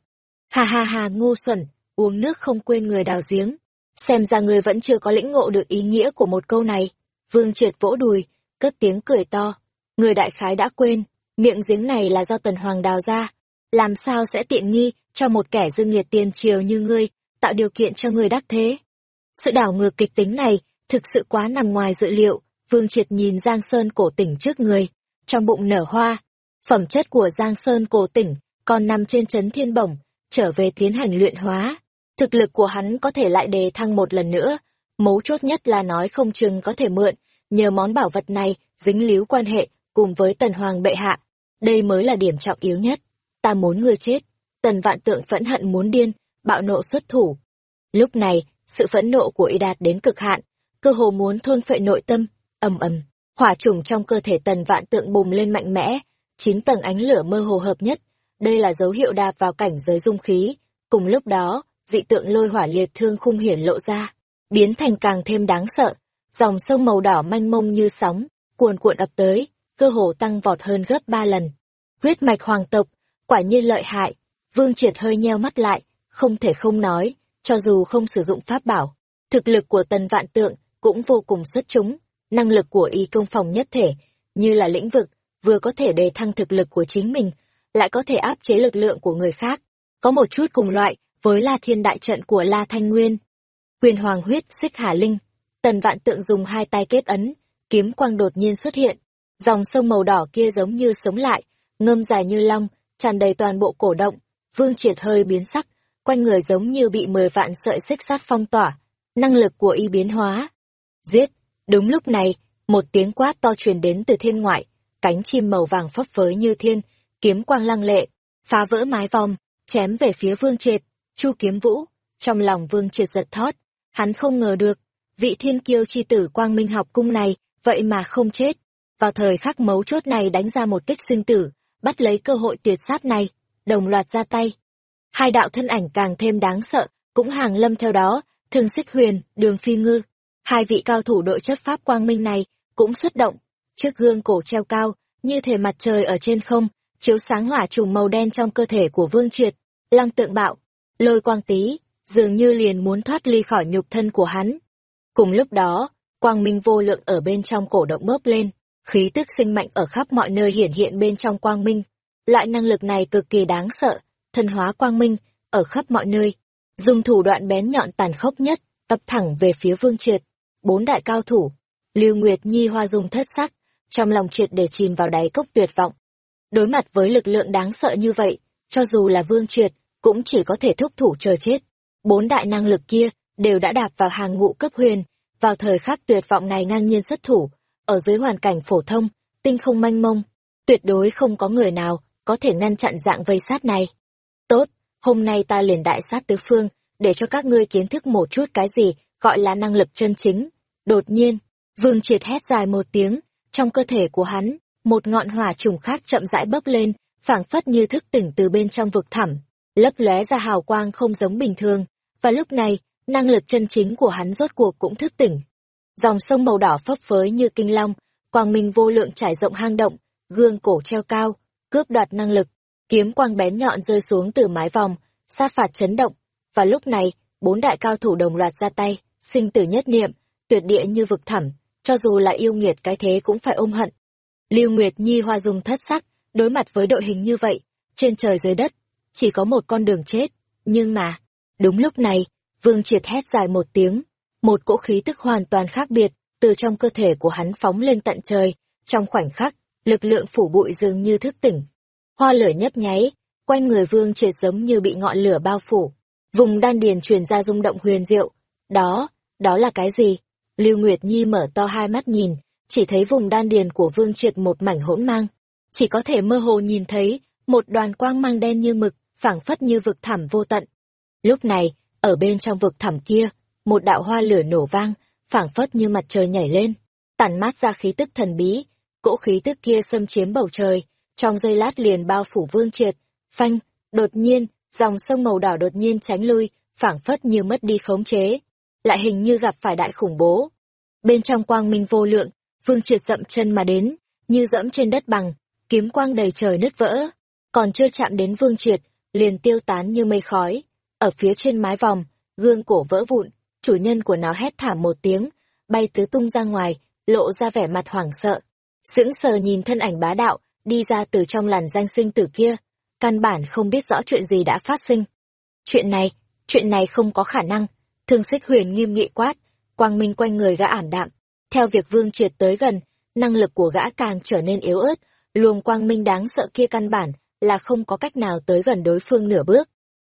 Hà hà hà ngu xuẩn, uống nước không quên người đào giếng. Xem ra người vẫn chưa có lĩnh ngộ được ý nghĩa của một câu này. Vương triệt vỗ đùi, cất tiếng cười to. Người đại khái đã quên, miệng giếng này là do tần hoàng đào ra. Làm sao sẽ tiện nghi cho một kẻ dương nghiệt tiền triều như ngươi, tạo điều kiện cho người đắc thế. Sự đảo ngược kịch tính này thực sự quá nằm ngoài dự liệu. Vương triệt nhìn Giang Sơn cổ tỉnh trước người, trong bụng nở hoa. Phẩm chất của Giang Sơn cổ tỉnh còn nằm trên chấn thiên bổng, trở về tiến hành luyện hóa thực lực của hắn có thể lại đề thăng một lần nữa. Mấu chốt nhất là nói không chừng có thể mượn, nhờ món bảo vật này dính líu quan hệ cùng với tần hoàng bệ hạ. Đây mới là điểm trọng yếu nhất. Ta muốn ngươi chết. Tần vạn tượng phẫn hận muốn điên, bạo nộ xuất thủ. Lúc này, sự phẫn nộ của y đạt đến cực hạn, cơ hồ muốn thôn phệ nội tâm, ầm ầm, hỏa trùng trong cơ thể tần vạn tượng bùng lên mạnh mẽ, chín tầng ánh lửa mơ hồ hợp nhất. Đây là dấu hiệu đạp vào cảnh giới dung khí. Cùng lúc đó, dị tượng lôi hỏa liệt thương khung hiển lộ ra, biến thành càng thêm đáng sợ. Dòng sông màu đỏ manh mông như sóng, cuồn cuộn ập tới, cơ hồ tăng vọt hơn gấp ba lần. Huyết mạch hoàng tộc, quả nhiên lợi hại. Vương Triệt hơi nheo mắt lại, không thể không nói, cho dù không sử dụng pháp bảo, thực lực của tần vạn tượng cũng vô cùng xuất chúng, năng lực của y công phòng nhất thể, như là lĩnh vực, vừa có thể đề thăng thực lực của chính mình, lại có thể áp chế lực lượng của người khác. Có một chút cùng loại với La Thiên đại trận của La Thanh Nguyên. Quyền Hoàng huyết xích Hà Linh, Tần Vạn Tượng dùng hai tay kết ấn, kiếm quang đột nhiên xuất hiện. Dòng sông màu đỏ kia giống như sống lại, ngâm dài như long, tràn đầy toàn bộ cổ động. Vương Triệt hơi biến sắc, quanh người giống như bị mười vạn sợi xích sắt phong tỏa, năng lực của y biến hóa. Giết! Đúng lúc này, một tiếng quát to truyền đến từ thiên ngoại, cánh chim màu vàng phấp phới như thiên, kiếm quang lăng lệ, phá vỡ mái vòng, chém về phía Vương Triệt, Chu Kiếm Vũ. Trong lòng Vương Triệt giật thót, hắn không ngờ được, vị thiên kiêu chi tử quang minh học cung này, vậy mà không chết. Vào thời khắc mấu chốt này đánh ra một kích sinh tử, bắt lấy cơ hội tuyệt sát này, đồng loạt ra tay. Hai đạo thân ảnh càng thêm đáng sợ, cũng hàng lâm theo đó, thường xích huyền, đường phi ngư. Hai vị cao thủ đội chấp pháp quang minh này cũng xuất động, trước gương cổ treo cao, như thể mặt trời ở trên không, chiếu sáng hỏa trùng màu đen trong cơ thể của Vương Triệt, lăng tượng bạo, lôi quang tí, dường như liền muốn thoát ly khỏi nhục thân của hắn. Cùng lúc đó, quang minh vô lượng ở bên trong cổ động bớp lên, khí tức sinh mạnh ở khắp mọi nơi hiển hiện bên trong quang minh. Loại năng lực này cực kỳ đáng sợ, thân hóa quang minh, ở khắp mọi nơi. Dùng thủ đoạn bén nhọn tàn khốc nhất, tập thẳng về phía vương triệt. Bốn đại cao thủ, Lưu Nguyệt Nhi hoa dùng thất sắc, trong lòng triệt để chìm vào đáy cốc tuyệt vọng. Đối mặt với lực lượng đáng sợ như vậy, cho dù là vương triệt, cũng chỉ có thể thúc thủ chờ chết. Bốn đại năng lực kia đều đã đạp vào hàng ngũ cấp huyền, vào thời khắc tuyệt vọng này ngang nhiên xuất thủ, ở dưới hoàn cảnh phổ thông, tinh không manh mông, tuyệt đối không có người nào có thể ngăn chặn dạng vây sát này. Tốt, hôm nay ta liền đại sát tứ phương, để cho các ngươi kiến thức một chút cái gì gọi là năng lực chân chính. Đột nhiên, Vương Triệt hét dài một tiếng, trong cơ thể của hắn, một ngọn hỏa trùng khác chậm rãi bốc lên, phảng phất như thức tỉnh từ bên trong vực thẳm, lấp lóe ra hào quang không giống bình thường, và lúc này, năng lực chân chính của hắn rốt cuộc cũng thức tỉnh. Dòng sông màu đỏ phấp phới như kinh long, quang minh vô lượng trải rộng hang động, gương cổ treo cao, cướp đoạt năng lực, kiếm quang bén nhọn rơi xuống từ mái vòng, sát phạt chấn động, và lúc này, bốn đại cao thủ đồng loạt ra tay, sinh tử nhất niệm, tuyệt địa như vực thẳm, cho dù là yêu nghiệt cái thế cũng phải ôm hận. Lưu Nguyệt Nhi hoa dung thất sắc, đối mặt với đội hình như vậy, trên trời dưới đất, chỉ có một con đường chết, nhưng mà, đúng lúc này, Vương Triệt hét dài một tiếng, một cỗ khí tức hoàn toàn khác biệt, từ trong cơ thể của hắn phóng lên tận trời, trong khoảnh khắc, lực lượng phủ bụi dường như thức tỉnh. Hoa lửa nhấp nháy, quanh người Vương Triệt giống như bị ngọn lửa bao phủ, vùng đan điền truyền ra rung động huyền diệu. Đó, đó là cái gì? Lưu Nguyệt Nhi mở to hai mắt nhìn, chỉ thấy vùng đan điền của Vương Triệt một mảnh hỗn mang, chỉ có thể mơ hồ nhìn thấy một đoàn quang mang đen như mực, phảng phất như vực thẳm vô tận. Lúc này, ở bên trong vực thẳm kia, một đạo hoa lửa nổ vang, phảng phất như mặt trời nhảy lên, tản mát ra khí tức thần bí, cỗ khí tức kia xâm chiếm bầu trời, trong giây lát liền bao phủ Vương Triệt, phanh, đột nhiên, dòng sông màu đỏ đột nhiên tránh lui, phảng phất như mất đi khống chế, lại hình như gặp phải đại khủng bố. Bên trong quang minh vô lượng, Vương Triệt dậm chân mà đến, như dẫm trên đất bằng, kiếm quang đầy trời nứt vỡ, còn chưa chạm đến Vương Triệt, liền tiêu tán như mây khói. Ở phía trên mái vòng, gương cổ vỡ vụn, chủ nhân của nó hét thảm một tiếng, bay tứ tung ra ngoài, lộ ra vẻ mặt hoảng sợ. Sững sờ nhìn thân ảnh bá đạo, đi ra từ trong làn danh sinh tử kia, căn bản không biết rõ chuyện gì đã phát sinh. Chuyện này, chuyện này không có khả năng, thương xích huyền nghiêm nghị quát, quang minh quanh người gã ảm đạm. Theo việc vương triệt tới gần, năng lực của gã càng trở nên yếu ớt, luồng quang minh đáng sợ kia căn bản là không có cách nào tới gần đối phương nửa bước.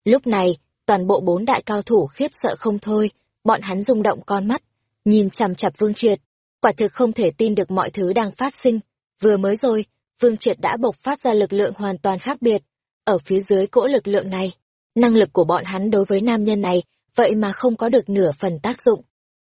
Lúc này, toàn bộ bốn đại cao thủ khiếp sợ không thôi, bọn hắn rung động con mắt, nhìn chằm chặp Vương Triệt, quả thực không thể tin được mọi thứ đang phát sinh. Vừa mới rồi, Vương Triệt đã bộc phát ra lực lượng hoàn toàn khác biệt. Ở phía dưới cỗ lực lượng này, năng lực của bọn hắn đối với nam nhân này, vậy mà không có được nửa phần tác dụng.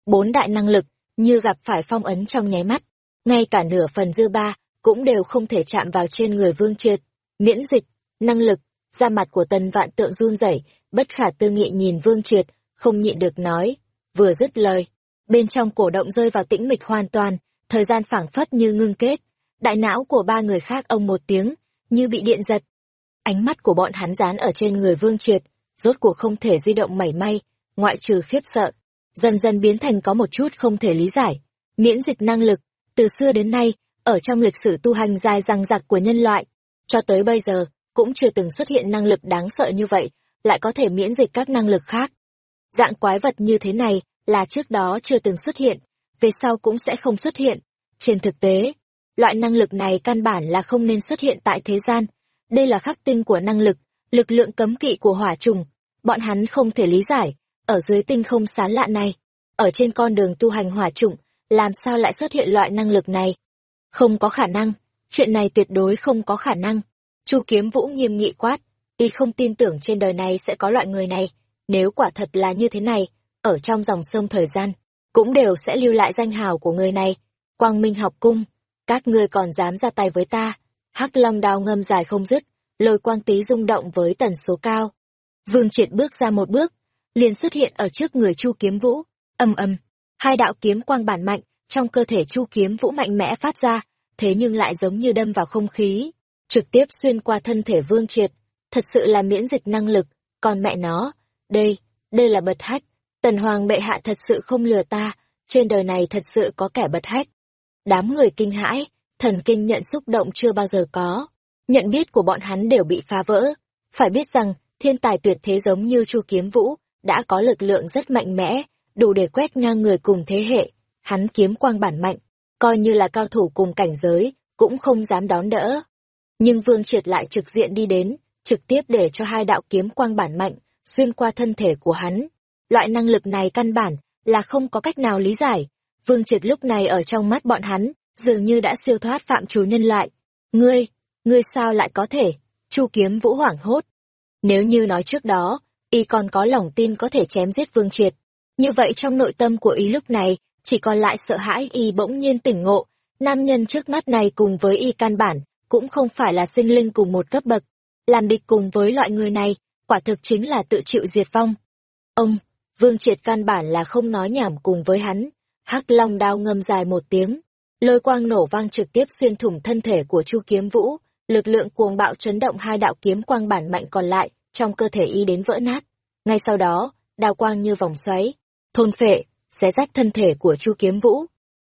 Bốn đại năng lực, như gặp phải phong ấn trong nháy mắt, ngay cả nửa phần dư ba, cũng đều không thể chạm vào trên người Vương Triệt. Miễn dịch, năng lực, da mặt của tần vạn tượng run rẩy bất khả tư nghị nhìn Vương Triệt, không nhịn được nói, vừa dứt lời. Bên trong cổ động rơi vào tĩnh mịch hoàn toàn, thời gian phảng phất như ngưng kết. Đại não của ba người khác ông một tiếng, như bị điện giật. Ánh mắt của bọn hắn dán ở trên người Vương Triệt, rốt cuộc không thể di động mảy may, ngoại trừ khiếp sợ. Dần dần biến thành có một chút không thể lý giải. Miễn dịch năng lực, từ xưa đến nay, ở trong lịch sử tu hành dài răng giặc của nhân loại, cho tới bây giờ, cũng chưa từng xuất hiện năng lực đáng sợ như vậy, lại có thể miễn dịch các năng lực khác. Dạng quái vật như thế này là trước đó chưa từng xuất hiện, về sau cũng sẽ không xuất hiện. Trên thực tế, loại năng lực này căn bản là không nên xuất hiện tại thế gian. Đây là khắc tinh của năng lực, lực lượng cấm kỵ của hỏa trùng. Bọn hắn không thể lý giải, ở dưới tinh không sán lạ này, ở trên con đường tu hành hỏa trùng, làm sao lại xuất hiện loại năng lực này? Không có khả năng, chuyện này tuyệt đối không có khả năng. Chu Kiếm Vũ nghiêm nghị quát, y không tin tưởng trên đời này sẽ có loại người này. Nếu quả thật là như thế này, ở trong dòng sông thời gian, cũng đều sẽ lưu lại danh hào của người này. Quang Minh học cung, các ngươi còn dám ra tay với ta. Hắc Long đao ngâm dài không dứt, lôi quang tý rung động với tần số cao. Vương Triệt bước ra một bước, liền xuất hiện ở trước người Chu Kiếm Vũ, âm âm, hai đạo kiếm quang bản mạnh trong cơ thể Chu Kiếm Vũ mạnh mẽ phát ra, thế nhưng lại giống như đâm vào không khí, trực tiếp xuyên qua thân thể Vương Triệt, thật sự là miễn dịch năng lực, còn mẹ nó, đây, đây là bật hách, Tần Hoàng bệ hạ thật sự không lừa ta, trên đời này thật sự có kẻ bật hách. Đám người kinh hãi, thần kinh nhận xúc động chưa bao giờ có, nhận biết của bọn hắn đều bị phá vỡ. Phải biết rằng, thiên tài tuyệt thế giống như Chu Kiếm Vũ, đã có lực lượng rất mạnh mẽ, đủ để quét ngang người cùng thế hệ. Hắn kiếm quang bản mạnh, coi như là cao thủ cùng cảnh giới, cũng không dám đón đỡ. Nhưng Vương Triệt lại trực diện đi đến, trực tiếp để cho hai đạo kiếm quang bản mạnh, xuyên qua thân thể của hắn. Loại năng lực này căn bản là không có cách nào lý giải. Vương Triệt lúc này ở trong mắt bọn hắn, dường như đã siêu thoát phạm trù nhân loại. Ngươi, ngươi sao lại có thể? Chu kiếm vũ hoảng hốt. Nếu như nói trước đó, y còn có lòng tin có thể chém giết Vương Triệt. Như vậy trong nội tâm của y lúc này, chỉ còn lại sợ hãi y bỗng nhiên tỉnh ngộ. Nam nhân trước mắt này cùng với y căn bản, cũng không phải là sinh linh cùng một cấp bậc. Làm địch cùng với loại người này, quả thực chính là tự chịu diệt vong. Ông, Vương Triệt căn bản là không nói nhảm cùng với hắn. Hắc Long đao ngâm dài một tiếng, lôi quang nổ vang trực tiếp xuyên thủng thân thể của Chu Kiếm Vũ, lực lượng cuồng bạo chấn động hai đạo kiếm quang bản mạnh còn lại, trong cơ thể y đến vỡ nát. Ngay sau đó, đao quang như vòng xoáy, thôn phệ, xé rách thân thể của Chu Kiếm Vũ.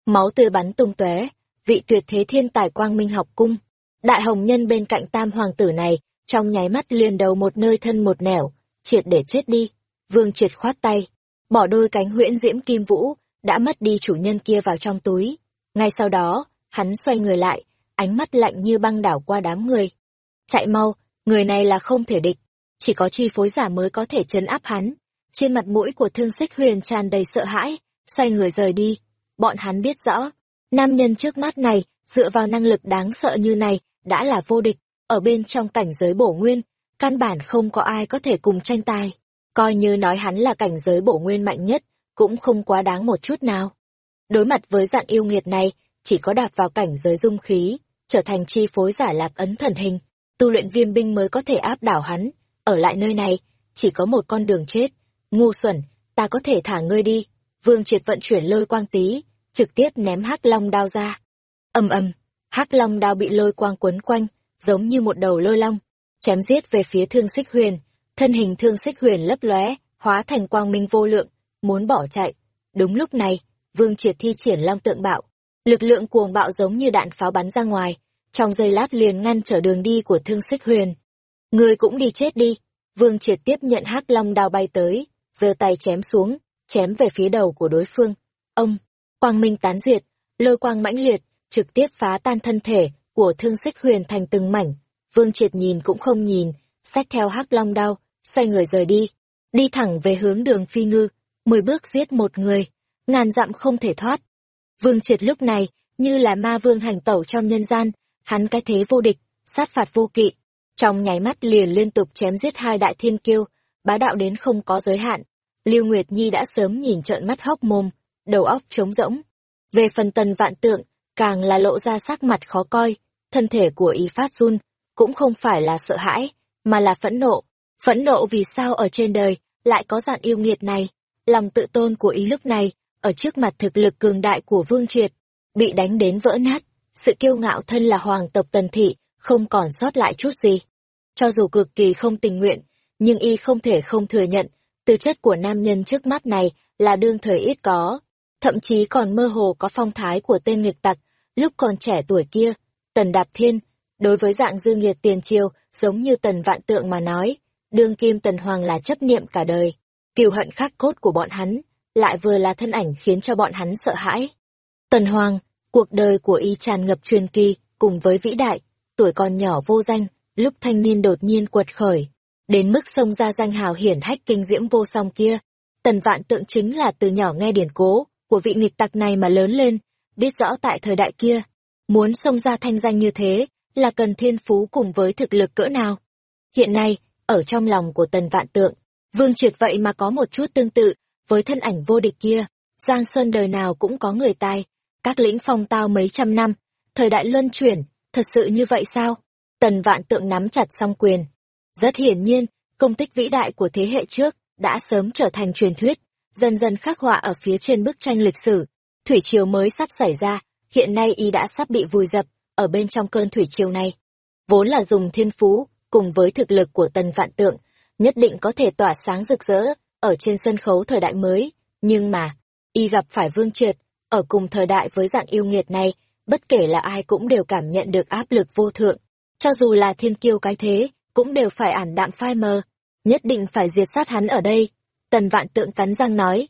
Máu tươi bắn tung tóe, vị tuyệt thế thiên tài quang minh học cung. Đại hồng nhân bên cạnh tam hoàng tử này, trong nháy mắt liền đầu một nơi thân một nẻo, triệt để chết đi. Vương triệt khoát tay, bỏ đôi cánh huyễn diễm kim vũ, đã mất đi chủ nhân kia vào trong túi. Ngay sau đó, hắn xoay người lại, ánh mắt lạnh như băng đảo qua đám người. Chạy mau, người này là không thể địch, chỉ có chi phối giả mới có thể chấn áp hắn. Trên mặt mũi của thương xích huyền tràn đầy sợ hãi, xoay người rời đi. Bọn hắn biết rõ, nam nhân trước mắt này, dựa vào năng lực đáng sợ như này, đã là vô địch, ở bên trong cảnh giới bổ nguyên, căn bản không có ai có thể cùng tranh tài. Coi như nói hắn là cảnh giới bổ nguyên mạnh nhất, cũng không quá đáng một chút nào. Đối mặt với dạng yêu nghiệt này, chỉ có đạp vào cảnh giới dung khí, trở thành chi phối giả lạc ấn thần hình, tu luyện viêm binh mới có thể áp đảo hắn. Ở lại nơi này, chỉ có một con đường chết. Ngu xuẩn, ta có thể thả ngươi đi. Vương triệt vận chuyển lôi quang tí, trực tiếp ném hắc long đao ra. ầm ầm, hắc long đao bị lôi quang quấn quanh, giống như một đầu lôi long, chém giết về phía thương xích huyền thân hình thương xích huyền lấp lóe hóa thành quang minh vô lượng muốn bỏ chạy. Đúng lúc này vương triệt thi triển long tượng bạo. Lực lượng cuồng bạo giống như đạn pháo bắn ra ngoài trong giây lát liền ngăn trở đường đi của thương xích huyền. Người cũng đi chết đi. Vương triệt tiếp nhận hắc long đao bay tới giơ tay chém xuống chém về phía đầu của đối phương. Ông quang minh tán diệt lôi quang mãnh liệt trực tiếp phá tan thân thể của thương xích huyền thành từng mảnh. Vương triệt nhìn cũng không nhìn xách theo hắc long đao xoay người rời đi, đi thẳng về hướng đường phi ngư, mười bước giết một người, ngàn dặm không thể thoát. Vương triệt lúc này, như là ma vương hành tẩu trong nhân gian, hắn cái thế vô địch, sát phạt vô kỵ, trong nháy mắt liền liên tục chém giết hai đại thiên kiêu, bá đạo đến không có giới hạn. Lưu Nguyệt Nhi đã sớm nhìn trợn mắt hốc mồm, đầu óc trống rỗng. Về phần tần vạn tượng, càng là lộ ra sắc mặt khó coi, thân thể của ý phát run, cũng không phải là sợ hãi, mà là phẫn nộ. Phẫn nộ vì sao ở trên đời lại có dạng yêu nghiệt này. Lòng tự tôn của ý lúc này, ở trước mặt thực lực cường đại của Vương Triệt, bị đánh đến vỡ nát. Sự kiêu ngạo thân là hoàng tộc tần thị, không còn sót lại chút gì. Cho dù cực kỳ không tình nguyện, nhưng y không thể không thừa nhận, tư chất của nam nhân trước mắt này là đương thời ít có. Thậm chí còn mơ hồ có phong thái của tên nghịch tặc, lúc còn trẻ tuổi kia, tần đạp thiên, đối với dạng dư nghiệt tiền triều, giống như tần vạn tượng mà nói, đương kim tần hoàng là chấp niệm cả đời kiều hận khắc cốt của bọn hắn lại vừa là thân ảnh khiến cho bọn hắn sợ hãi tần hoàng Cuộc đời của y tràn ngập truyền kỳ, cùng với vĩ đại, tuổi còn nhỏ vô danh, lúc thanh niên đột nhiên quật khởi, đến mức xông ra danh hào hiển hách kinh diễm vô song kia. Tần vạn tượng chính là từ nhỏ nghe điển cố của vị nghịch tặc này mà lớn lên, biết rõ tại thời đại kia, muốn xông ra thanh danh như thế là cần thiên phú cùng với thực lực cỡ nào. Hiện nay, ở trong lòng của tần vạn tượng, vương triệt vậy mà có một chút tương tự với thân ảnh vô địch kia, Giang Sơn đời nào cũng có người tài, các lĩnh phong tao mấy trăm năm, thời đại luân chuyển, thật sự như vậy sao? Tần vạn tượng nắm chặt song quyền. Rất hiển nhiên, công tích vĩ đại của thế hệ trước đã sớm trở thành truyền thuyết, dần dần khắc họa ở phía trên bức tranh lịch sử. Thủy triều mới sắp xảy ra, hiện nay y đã sắp bị vùi dập ở bên trong cơn thủy triều này. Vốn là dùng thiên phú, cùng với thực lực của tần vạn tượng, nhất định có thể tỏa sáng rực rỡ ở trên sân khấu thời đại mới. Nhưng mà, y gặp phải vương triệt, ở cùng thời đại với dạng yêu nghiệt này, bất kể là ai cũng đều cảm nhận được áp lực vô thượng. Cho dù là thiên kiêu cái thế, cũng đều phải ảm đạm phai mờ. Nhất định phải diệt sát hắn ở đây. Tần vạn tượng cắn răng nói.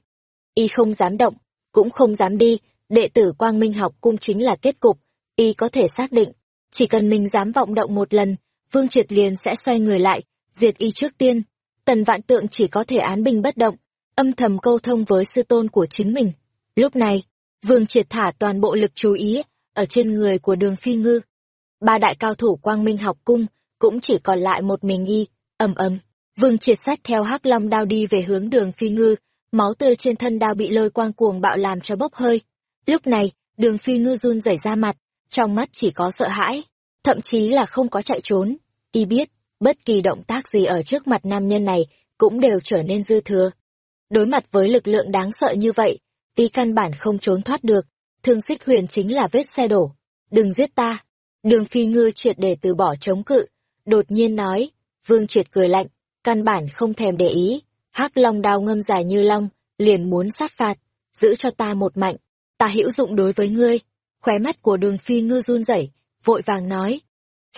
Y không dám động, cũng không dám đi, đệ tử quang minh học cung chính là kết cục. Y có thể xác định, chỉ cần mình dám vọng động một lần, Vương Triệt liền sẽ xoay người lại, diệt y trước tiên. Tần vạn tượng chỉ có thể án binh bất động, âm thầm câu thông với sư tôn của chính mình. Lúc này, Vương Triệt thả toàn bộ lực chú ý ở trên người của đường phi ngư. Ba đại cao thủ quang minh học cung cũng chỉ còn lại một mình y, ầm ầm. Vương Triệt sách theo hắc long đao đi về hướng đường phi ngư, máu tươi trên thân đao bị lôi quang cuồng bạo làm cho bốc hơi. Lúc này, đường phi ngư run rẩy ra mặt, trong mắt chỉ có sợ hãi, thậm chí là không có chạy trốn. Y biết, bất kỳ động tác gì ở trước mặt nam nhân này cũng đều trở nên dư thừa. Đối mặt với lực lượng đáng sợ như vậy, y căn bản không trốn thoát được, thương xích huyền chính là vết xe đổ. Đừng giết ta. Đường phi ngư triệt để từ bỏ chống cự, đột nhiên nói, vương triệt cười lạnh, căn bản không thèm để ý, hắc long đao ngâm dài như long, liền muốn sát phạt, giữ cho ta một mạnh, ta hữu dụng đối với ngươi. Khóe mắt của đường phi ngư run rẩy, vội vàng nói,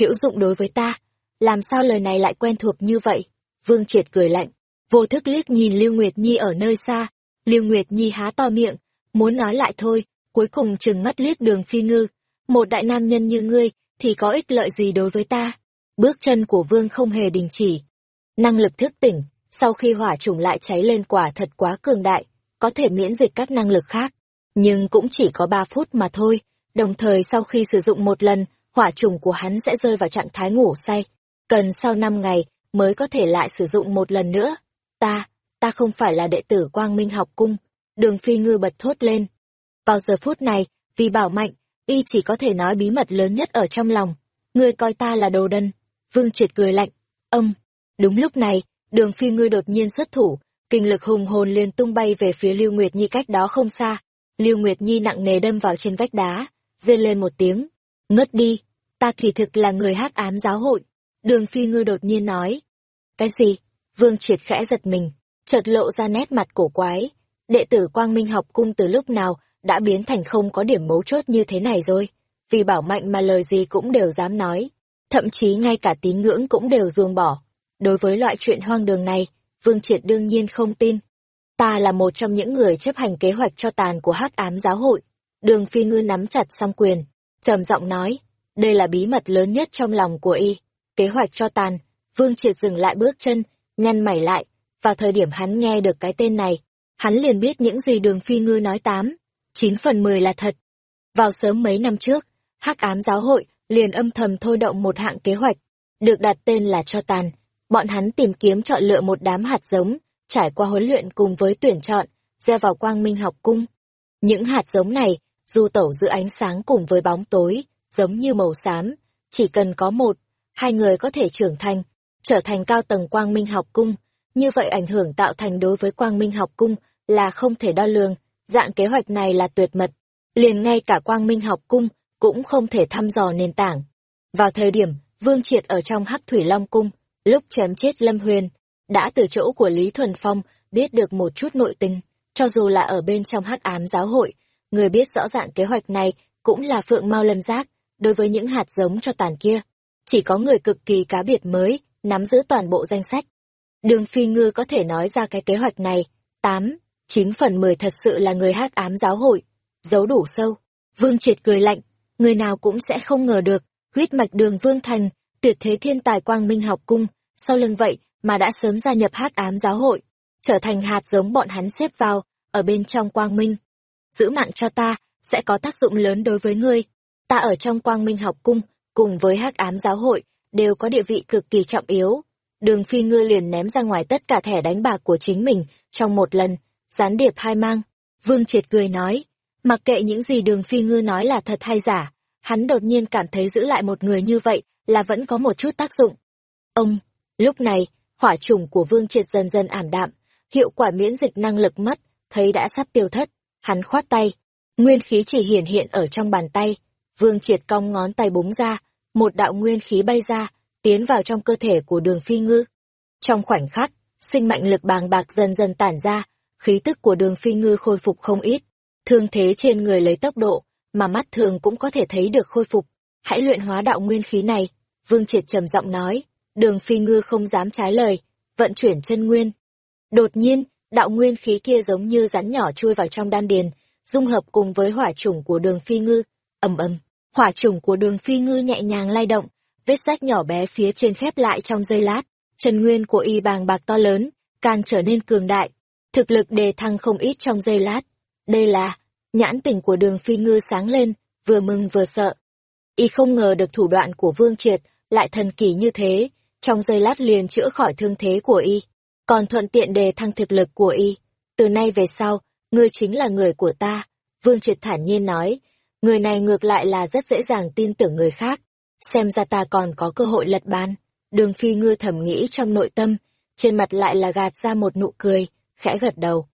hữu dụng đối với ta, làm sao lời này lại quen thuộc như vậy? Vương triệt cười lạnh, vô thức liếc nhìn Lưu Nguyệt Nhi ở nơi xa, Lưu Nguyệt Nhi há to miệng, muốn nói lại thôi, cuối cùng trừng mắt liếc đường phi ngư, một đại nam nhân như ngươi, thì có ích lợi gì đối với ta? Bước chân của vương không hề đình chỉ. Năng lực thức tỉnh, sau khi hỏa trùng lại cháy lên quả thật quá cường đại, có thể miễn dịch các năng lực khác. Nhưng cũng chỉ có 3 phút mà thôi, đồng thời sau khi sử dụng một lần, hỏa trùng của hắn sẽ rơi vào trạng thái ngủ say. Cần sau năm ngày mới có thể lại sử dụng một lần nữa. Ta, ta không phải là đệ tử Quang Minh học cung. Đường Phi Ngư bật thốt lên. Vào giờ phút này, vì bảo mạnh, y chỉ có thể nói bí mật lớn nhất ở trong lòng. Ngươi coi ta là đồ đần. Vương triệt cười lạnh. Ông. Đúng lúc này, đường Phi Ngư đột nhiên xuất thủ, kinh lực hùng hồn liền tung bay về phía Lưu Nguyệt Nhi cách đó không xa. Lưu Nguyệt Nhi nặng nề đâm vào trên vách đá, rên lên một tiếng. Ngất đi, ta kỳ thực là người hắc ám giáo hội. Đường Phi Ngư đột nhiên nói. Cái gì? Vương triệt khẽ giật mình, chợt lộ ra nét mặt cổ quái. Đệ tử Quang Minh học cung từ lúc nào đã biến thành không có điểm mấu chốt như thế này rồi. Vì bảo mạnh mà lời gì cũng đều dám nói. Thậm chí ngay cả tín ngưỡng cũng đều ruông bỏ. Đối với loại chuyện hoang đường này, Vương Triệt đương nhiên không tin. Ta là một trong những người chấp hành kế hoạch cho tàn của hắc ám giáo hội. Đường Phi Ngư nắm chặt song quyền, trầm giọng nói, đây là bí mật lớn nhất trong lòng của y. Kế hoạch cho tàn, Vương Triệt dừng lại bước chân, nhăn mày lại, vào thời điểm hắn nghe được cái tên này, hắn liền biết những gì đường phi ngư nói tám, chín phần mười là thật. Vào sớm mấy năm trước, hắc ám giáo hội liền âm thầm thôi động một hạng kế hoạch, được đặt tên là cho tàn. Bọn hắn tìm kiếm chọn lựa một đám hạt giống, trải qua huấn luyện cùng với tuyển chọn, gieo vào quang minh học cung. Những hạt giống này, dù tẩu giữa ánh sáng cùng với bóng tối, giống như màu xám, chỉ cần có một, hai người có thể trưởng thành, trở thành cao tầng quang minh học cung, như vậy ảnh hưởng tạo thành đối với quang minh học cung là không thể đo lường, dạng kế hoạch này là tuyệt mật, liền ngay cả quang minh học cung cũng không thể thăm dò nền tảng. Vào thời điểm, Vương Triệt ở trong hắc thủy long cung, lúc chém chết Lâm Huyền, đã từ chỗ của Lý Thuần Phong biết được một chút nội tình, cho dù là ở bên trong hắc ám giáo hội, người biết rõ ràng kế hoạch này cũng là Phượng Mao lâm Giác, đối với những hạt giống cho tàn kia. Chỉ có người cực kỳ cá biệt mới, nắm giữ toàn bộ danh sách. Đường Phi Ngư có thể nói ra cái kế hoạch này, tám, chín phần mười thật sự là người hắc ám giáo hội, giấu đủ sâu. Vương Triệt cười lạnh, người nào cũng sẽ không ngờ được, huyết mạch đường Vương Thành, tuyệt thế thiên tài quang minh học cung, sau lưng vậy mà đã sớm gia nhập hắc ám giáo hội, trở thành hạt giống bọn hắn xếp vào, ở bên trong quang minh. Giữ mạng cho ta, sẽ có tác dụng lớn đối với ngươi. Ta ở trong quang minh học cung, cùng với hắc ám giáo hội, đều có địa vị cực kỳ trọng yếu. Đường phi ngư liền ném ra ngoài tất cả thẻ đánh bạc của chính mình, trong một lần, gián điệp hai mang. Vương triệt cười nói, mặc kệ những gì đường phi ngư nói là thật hay giả, hắn đột nhiên cảm thấy giữ lại một người như vậy là vẫn có một chút tác dụng. Ông, lúc này, hỏa trùng của vương triệt dần dần ảm đạm, hiệu quả miễn dịch năng lực mất, thấy đã sắp tiêu thất, hắn khoát tay, nguyên khí chỉ hiển hiện ở trong bàn tay, vương triệt cong ngón tay búng ra, một đạo nguyên khí bay ra, tiến vào trong cơ thể của đường phi ngư. Trong khoảnh khắc, sinh mạnh lực bàng bạc dần dần tản ra, khí tức của đường phi ngư khôi phục không ít, thương thế trên người lấy tốc độ, mà mắt thường cũng có thể thấy được khôi phục. Hãy luyện hóa đạo nguyên khí này, Vương Triệt trầm giọng nói, đường phi ngư không dám trái lời, vận chuyển chân nguyên. Đột nhiên, đạo nguyên khí kia giống như rắn nhỏ chui vào trong đan điền, dung hợp cùng với hỏa chủng của đường phi ngư, ầm ầm, hỏa chủng của đường phi ngư nhẹ nhàng lay động, vết rách nhỏ bé phía trên khép lại trong giây lát, chân nguyên của y bàng bạc to lớn, càng trở nên cường đại, thực lực đề thăng không ít trong giây lát. Đây là, nhãn tình của đường phi ngư sáng lên, vừa mừng vừa sợ. Y không ngờ được thủ đoạn của Vương Triệt lại thần kỳ như thế, trong giây lát liền chữa khỏi thương thế của Y, còn thuận tiện đề thăng thực lực của Y. Từ nay về sau, ngươi chính là người của ta, Vương Triệt thản nhiên nói, người này ngược lại là rất dễ dàng tin tưởng người khác, xem ra ta còn có cơ hội lật bàn. Đường phi ngư thầm nghĩ trong nội tâm, trên mặt lại là gạt ra một nụ cười, khẽ gật đầu.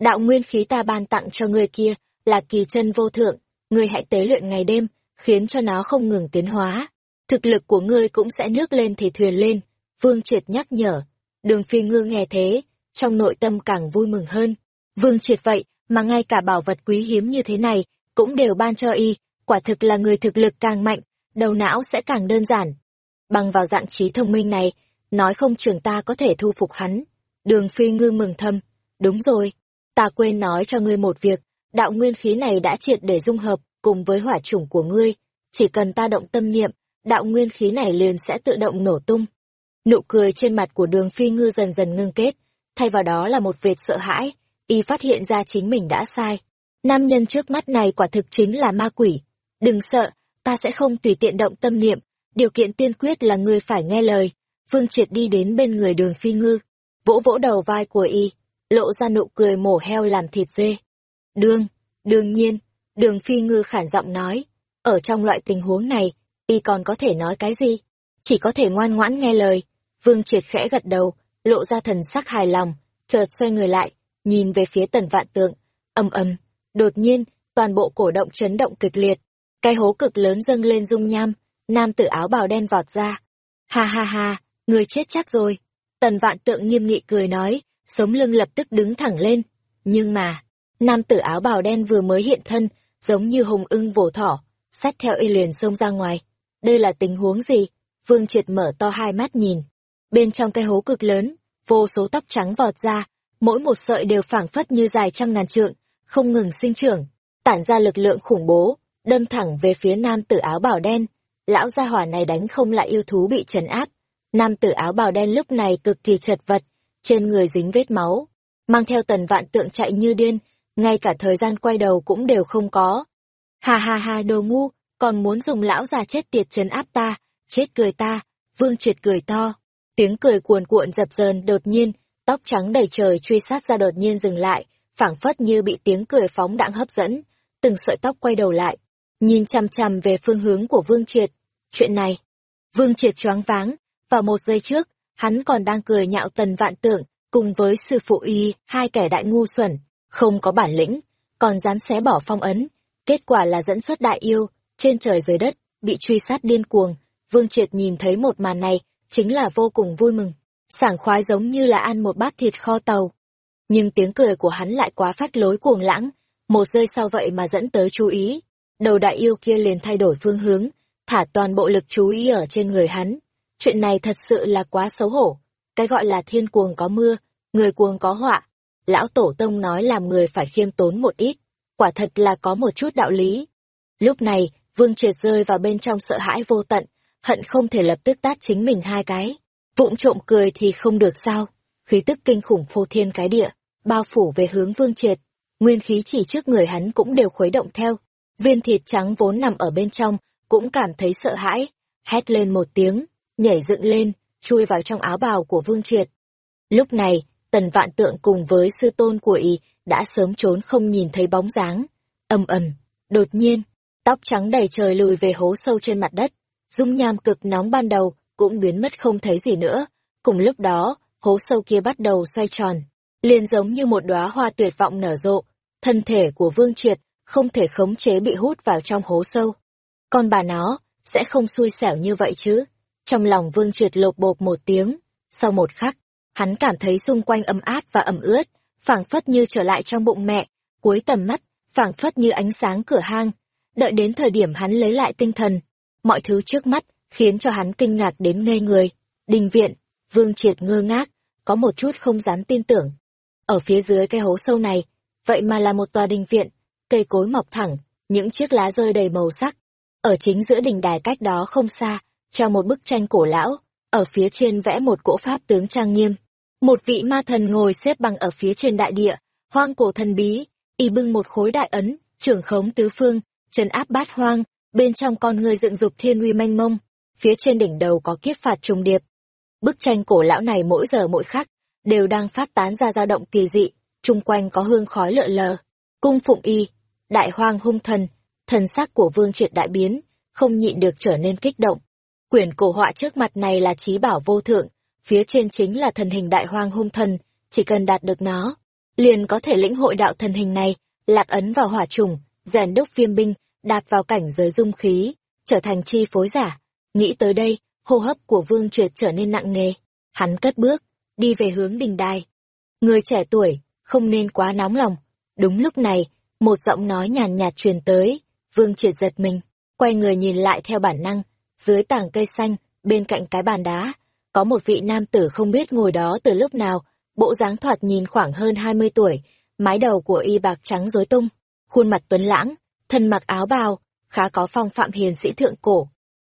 Đạo nguyên khí ta ban tặng cho ngươi kia, là kỳ chân vô thượng, ngươi hãy tế luyện ngày đêm, khiến cho nó không ngừng tiến hóa. Thực lực của ngươi cũng sẽ nước lên thì thuyền lên, Vương Triệt nhắc nhở. Đường phi ngư nghe thế, trong nội tâm càng vui mừng hơn. Vương Triệt vậy, mà ngay cả bảo vật quý hiếm như thế này, cũng đều ban cho y, quả thực là người thực lực càng mạnh, đầu não sẽ càng đơn giản. Bằng vào dạng trí thông minh này, nói không trường ta có thể thu phục hắn. Đường phi ngư mừng thầm, đúng rồi, ta quên nói cho ngươi một việc, đạo nguyên khí này đã triệt để dung hợp cùng với hỏa chủng của ngươi, chỉ cần ta động tâm niệm, đạo nguyên khí này liền sẽ tự động nổ tung. Nụ cười trên mặt của đường phi ngư dần dần ngưng kết, thay vào đó là một vệt sợ hãi, y phát hiện ra chính mình đã sai. Nam nhân trước mắt này quả thực chính là ma quỷ. Đừng sợ, ta sẽ không tùy tiện động tâm niệm, điều kiện tiên quyết là ngươi phải nghe lời. Vương Triệt đi đến bên người đường phi ngư, vỗ vỗ đầu vai của y, lộ ra nụ cười mổ heo làm thịt dê. Đương, đương nhiên, đường phi ngư khản giọng nói, ở trong loại tình huống này, y còn có thể nói cái gì? Chỉ có thể ngoan ngoãn nghe lời. Vương Triệt khẽ gật đầu, lộ ra thần sắc hài lòng, chợt xoay người lại, nhìn về phía tần vạn tượng, ầm ầm, đột nhiên, toàn bộ cổ động chấn động kịch liệt, cái hố cực lớn dâng lên dung nham, nam tử áo bào đen vọt ra. Ha ha ha, người chết chắc rồi. Tần vạn tượng nghiêm nghị cười nói, sống lưng lập tức đứng thẳng lên. Nhưng mà, nam tử áo bào đen vừa mới hiện thân, giống như hùng ưng vồ thỏ, sát theo y liền xông ra ngoài. Đây là tình huống gì? Vương triệt mở to hai mắt nhìn. Bên trong cái hố cực lớn, vô số tóc trắng vọt ra, mỗi một sợi đều phảng phất như dài trăm ngàn trượng, không ngừng sinh trưởng, tản ra lực lượng khủng bố, đâm thẳng về phía nam tử áo bào đen. Lão gia hỏa này đánh không lại yêu thú bị trấn áp. Nam tử áo bào đen lúc này cực kỳ chật vật, trên người dính vết máu, mang theo tần vạn tượng chạy như điên, ngay cả thời gian quay đầu cũng đều không có. Ha ha ha đồ ngu, còn muốn dùng lão già chết tiệt trấn áp ta, chết cười ta, vương triệt cười to. Tiếng cười cuồn cuộn dập dờn đột nhiên, tóc trắng đầy trời truy sát ra đột nhiên dừng lại, phảng phất như bị tiếng cười phóng đãng hấp dẫn, từng sợi tóc quay đầu lại, nhìn chằm chằm về phương hướng của Vương Triệt. Chuyện này, Vương Triệt choáng váng, vào một giây trước, hắn còn đang cười nhạo tần vạn tượng, cùng với sư phụ y, hai kẻ đại ngu xuẩn, không có bản lĩnh, còn dám xé bỏ phong ấn. Kết quả là dẫn xuất đại yêu, trên trời dưới đất, bị truy sát điên cuồng. Vương Triệt nhìn thấy một màn này, chính là vô cùng vui mừng, sảng khoái giống như là ăn một bát thịt kho tàu. Nhưng tiếng cười của hắn lại quá phát lối cuồng lãng, một giây sau vậy mà dẫn tới chú ý. Đầu đại yêu kia liền thay đổi phương hướng, thả toàn bộ lực chú ý ở trên người hắn. Chuyện này thật sự là quá xấu hổ. Cái gọi là thiên cuồng có mưa, người cuồng có họa. Lão Tổ Tông nói làm người phải khiêm tốn một ít, quả thật là có một chút đạo lý. Lúc này, Vương Triệt rơi vào bên trong sợ hãi vô tận, hận không thể lập tức tát chính mình hai cái. Vụng trộm cười thì không được sao. Khí tức kinh khủng phô thiên cái địa, bao phủ về hướng Vương Triệt. Nguyên khí chỉ trước người hắn cũng đều khuấy động theo. Viên thịt trắng vốn nằm ở bên trong, cũng cảm thấy sợ hãi, hét lên một tiếng, nhảy dựng lên, chui vào trong áo bào của Vương Triệt. Lúc này, tần vạn tượng cùng với sư tôn của y đã sớm trốn không nhìn thấy bóng dáng. ầm ầm, đột nhiên, tóc trắng đầy trời lùi về hố sâu trên mặt đất, dung nham cực nóng ban đầu cũng biến mất không thấy gì nữa. Cùng lúc đó, hố sâu kia bắt đầu xoay tròn, liền giống như một đóa hoa tuyệt vọng nở rộ, thân thể của Vương Triệt không thể khống chế bị hút vào trong hố sâu. Còn bà nó, sẽ không xui xẻo như vậy chứ. Trong lòng Vương Triệt lột bột một tiếng, sau một khắc, hắn cảm thấy xung quanh ấm áp và ẩm ướt, phảng phất như trở lại trong bụng mẹ, cuối tầm mắt, phảng phất như ánh sáng cửa hang. Đợi đến thời điểm hắn lấy lại tinh thần, mọi thứ trước mắt khiến cho hắn kinh ngạc đến ngây người. Đình viện, Vương Triệt ngơ ngác, có một chút không dám tin tưởng. Ở phía dưới cái hố sâu này, vậy mà là một tòa đình viện, cây cối mọc thẳng, những chiếc lá rơi đầy màu sắc. Ở chính giữa đình đài cách đó không xa, treo một bức tranh cổ lão, ở phía trên vẽ một cỗ pháp tướng trang nghiêm. Một vị ma thần ngồi xếp bằng ở phía trên đại địa, hoang cổ thần bí, y bưng một khối đại ấn, trưởng khống tứ phương, trấn áp bát hoang, bên trong con người dựng dục thiên uy manh mông, phía trên đỉnh đầu có kiếp phạt trùng điệp. Bức tranh cổ lão này mỗi giờ mỗi khắc, đều đang phát tán ra dao động kỳ dị, chung quanh có hương khói lợ lờ. Cung phụng y, đại hoang hung thần, thần sắc của vương triệt đại biến, không nhịn được trở nên kích động. Quyển cổ họa trước mặt này là trí bảo vô thượng, phía trên chính là thần hình đại hoang hung thần, chỉ cần đạt được nó, liền có thể lĩnh hội đạo thần hình này, lạc ấn vào hỏa trùng, rèn đúc viêm binh, đạp vào cảnh giới dung khí, trở thành chi phối giả. Nghĩ tới đây, hô hấp của Vương Triệt trở nên nặng nề. Hắn cất bước, đi về hướng đình đài. Người trẻ tuổi, không nên quá nóng lòng. Đúng lúc này, một giọng nói nhàn nhạt truyền tới, Vương Triệt giật mình, quay người nhìn lại theo bản năng, dưới tảng cây xanh, bên cạnh cái bàn đá, có một vị nam tử không biết ngồi đó từ lúc nào, bộ dáng thoạt nhìn khoảng hơn 20 tuổi, mái đầu của y bạc trắng rối tung, khuôn mặt tuấn lãng, thân mặc áo bào, khá có phong phạm hiền sĩ thượng cổ.